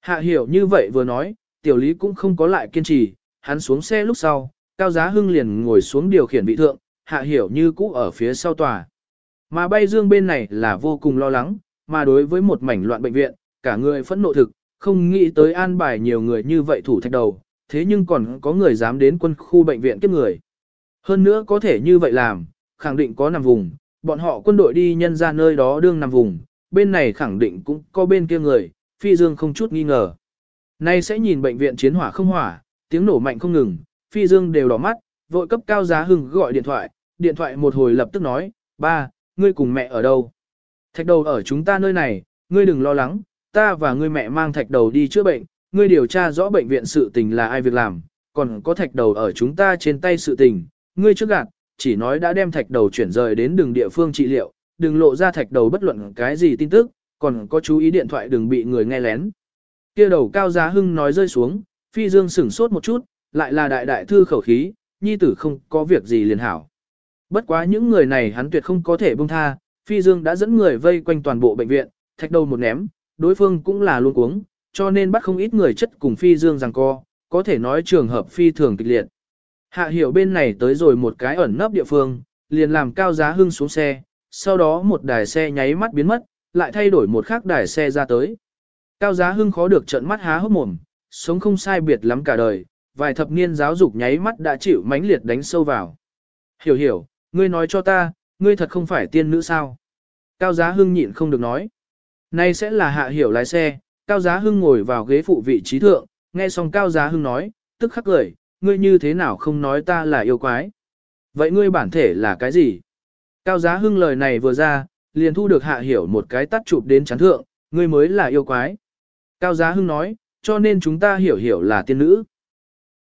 Hạ hiểu như vậy vừa nói, tiểu lý cũng không có lại kiên trì, hắn xuống xe lúc sau, cao giá hưng liền ngồi xuống điều khiển vị thượng, hạ hiểu như cũ ở phía sau tòa. Mà bay dương bên này là vô cùng lo lắng, mà đối với một mảnh loạn bệnh viện, cả người phẫn nộ thực, không nghĩ tới an bài nhiều người như vậy thủ thạch đầu, thế nhưng còn có người dám đến quân khu bệnh viện kiếp người. Hơn nữa có thể như vậy làm, khẳng định có nằm vùng, bọn họ quân đội đi nhân ra nơi đó đương nằm vùng, bên này khẳng định cũng có bên kia người, phi dương không chút nghi ngờ. Nay sẽ nhìn bệnh viện chiến hỏa không hỏa, tiếng nổ mạnh không ngừng, phi dương đều đỏ mắt, vội cấp cao giá hưng gọi điện thoại, điện thoại một hồi lập tức nói, ba, ngươi cùng mẹ ở đâu? Thạch đầu ở chúng ta nơi này, ngươi đừng lo lắng, ta và ngươi mẹ mang thạch đầu đi chữa bệnh, ngươi điều tra rõ bệnh viện sự tình là ai việc làm, còn có thạch đầu ở chúng ta trên tay sự tình, ngươi trước gạt, chỉ nói đã đem thạch đầu chuyển rời đến đường địa phương trị liệu, đừng lộ ra thạch đầu bất luận cái gì tin tức, còn có chú ý điện thoại đừng bị người nghe lén. Kia đầu cao giá hưng nói rơi xuống, phi dương sửng sốt một chút, lại là đại đại thư khẩu khí, nhi tử không có việc gì liền hảo. Bất quá những người này hắn tuyệt không có thể buông tha, phi dương đã dẫn người vây quanh toàn bộ bệnh viện, thạch đầu một ném, đối phương cũng là luôn cuống, cho nên bắt không ít người chất cùng phi dương rằng co, có thể nói trường hợp phi thường kịch liệt. Hạ hiểu bên này tới rồi một cái ẩn nấp địa phương, liền làm cao giá hưng xuống xe, sau đó một đài xe nháy mắt biến mất, lại thay đổi một khác đài xe ra tới. Cao giá hưng khó được trận mắt há hốc mồm, sống không sai biệt lắm cả đời, vài thập niên giáo dục nháy mắt đã chịu mãnh liệt đánh sâu vào. Hiểu hiểu, ngươi nói cho ta, ngươi thật không phải tiên nữ sao? Cao giá hưng nhịn không được nói. Nay sẽ là hạ hiểu lái xe, Cao giá hưng ngồi vào ghế phụ vị trí thượng, nghe xong Cao giá hưng nói, tức khắc cười, ngươi như thế nào không nói ta là yêu quái? Vậy ngươi bản thể là cái gì? Cao giá hưng lời này vừa ra, liền thu được hạ hiểu một cái tắt chụp đến chán thượng, ngươi mới là yêu quái. Cao giá hưng nói, cho nên chúng ta hiểu hiểu là tiên nữ.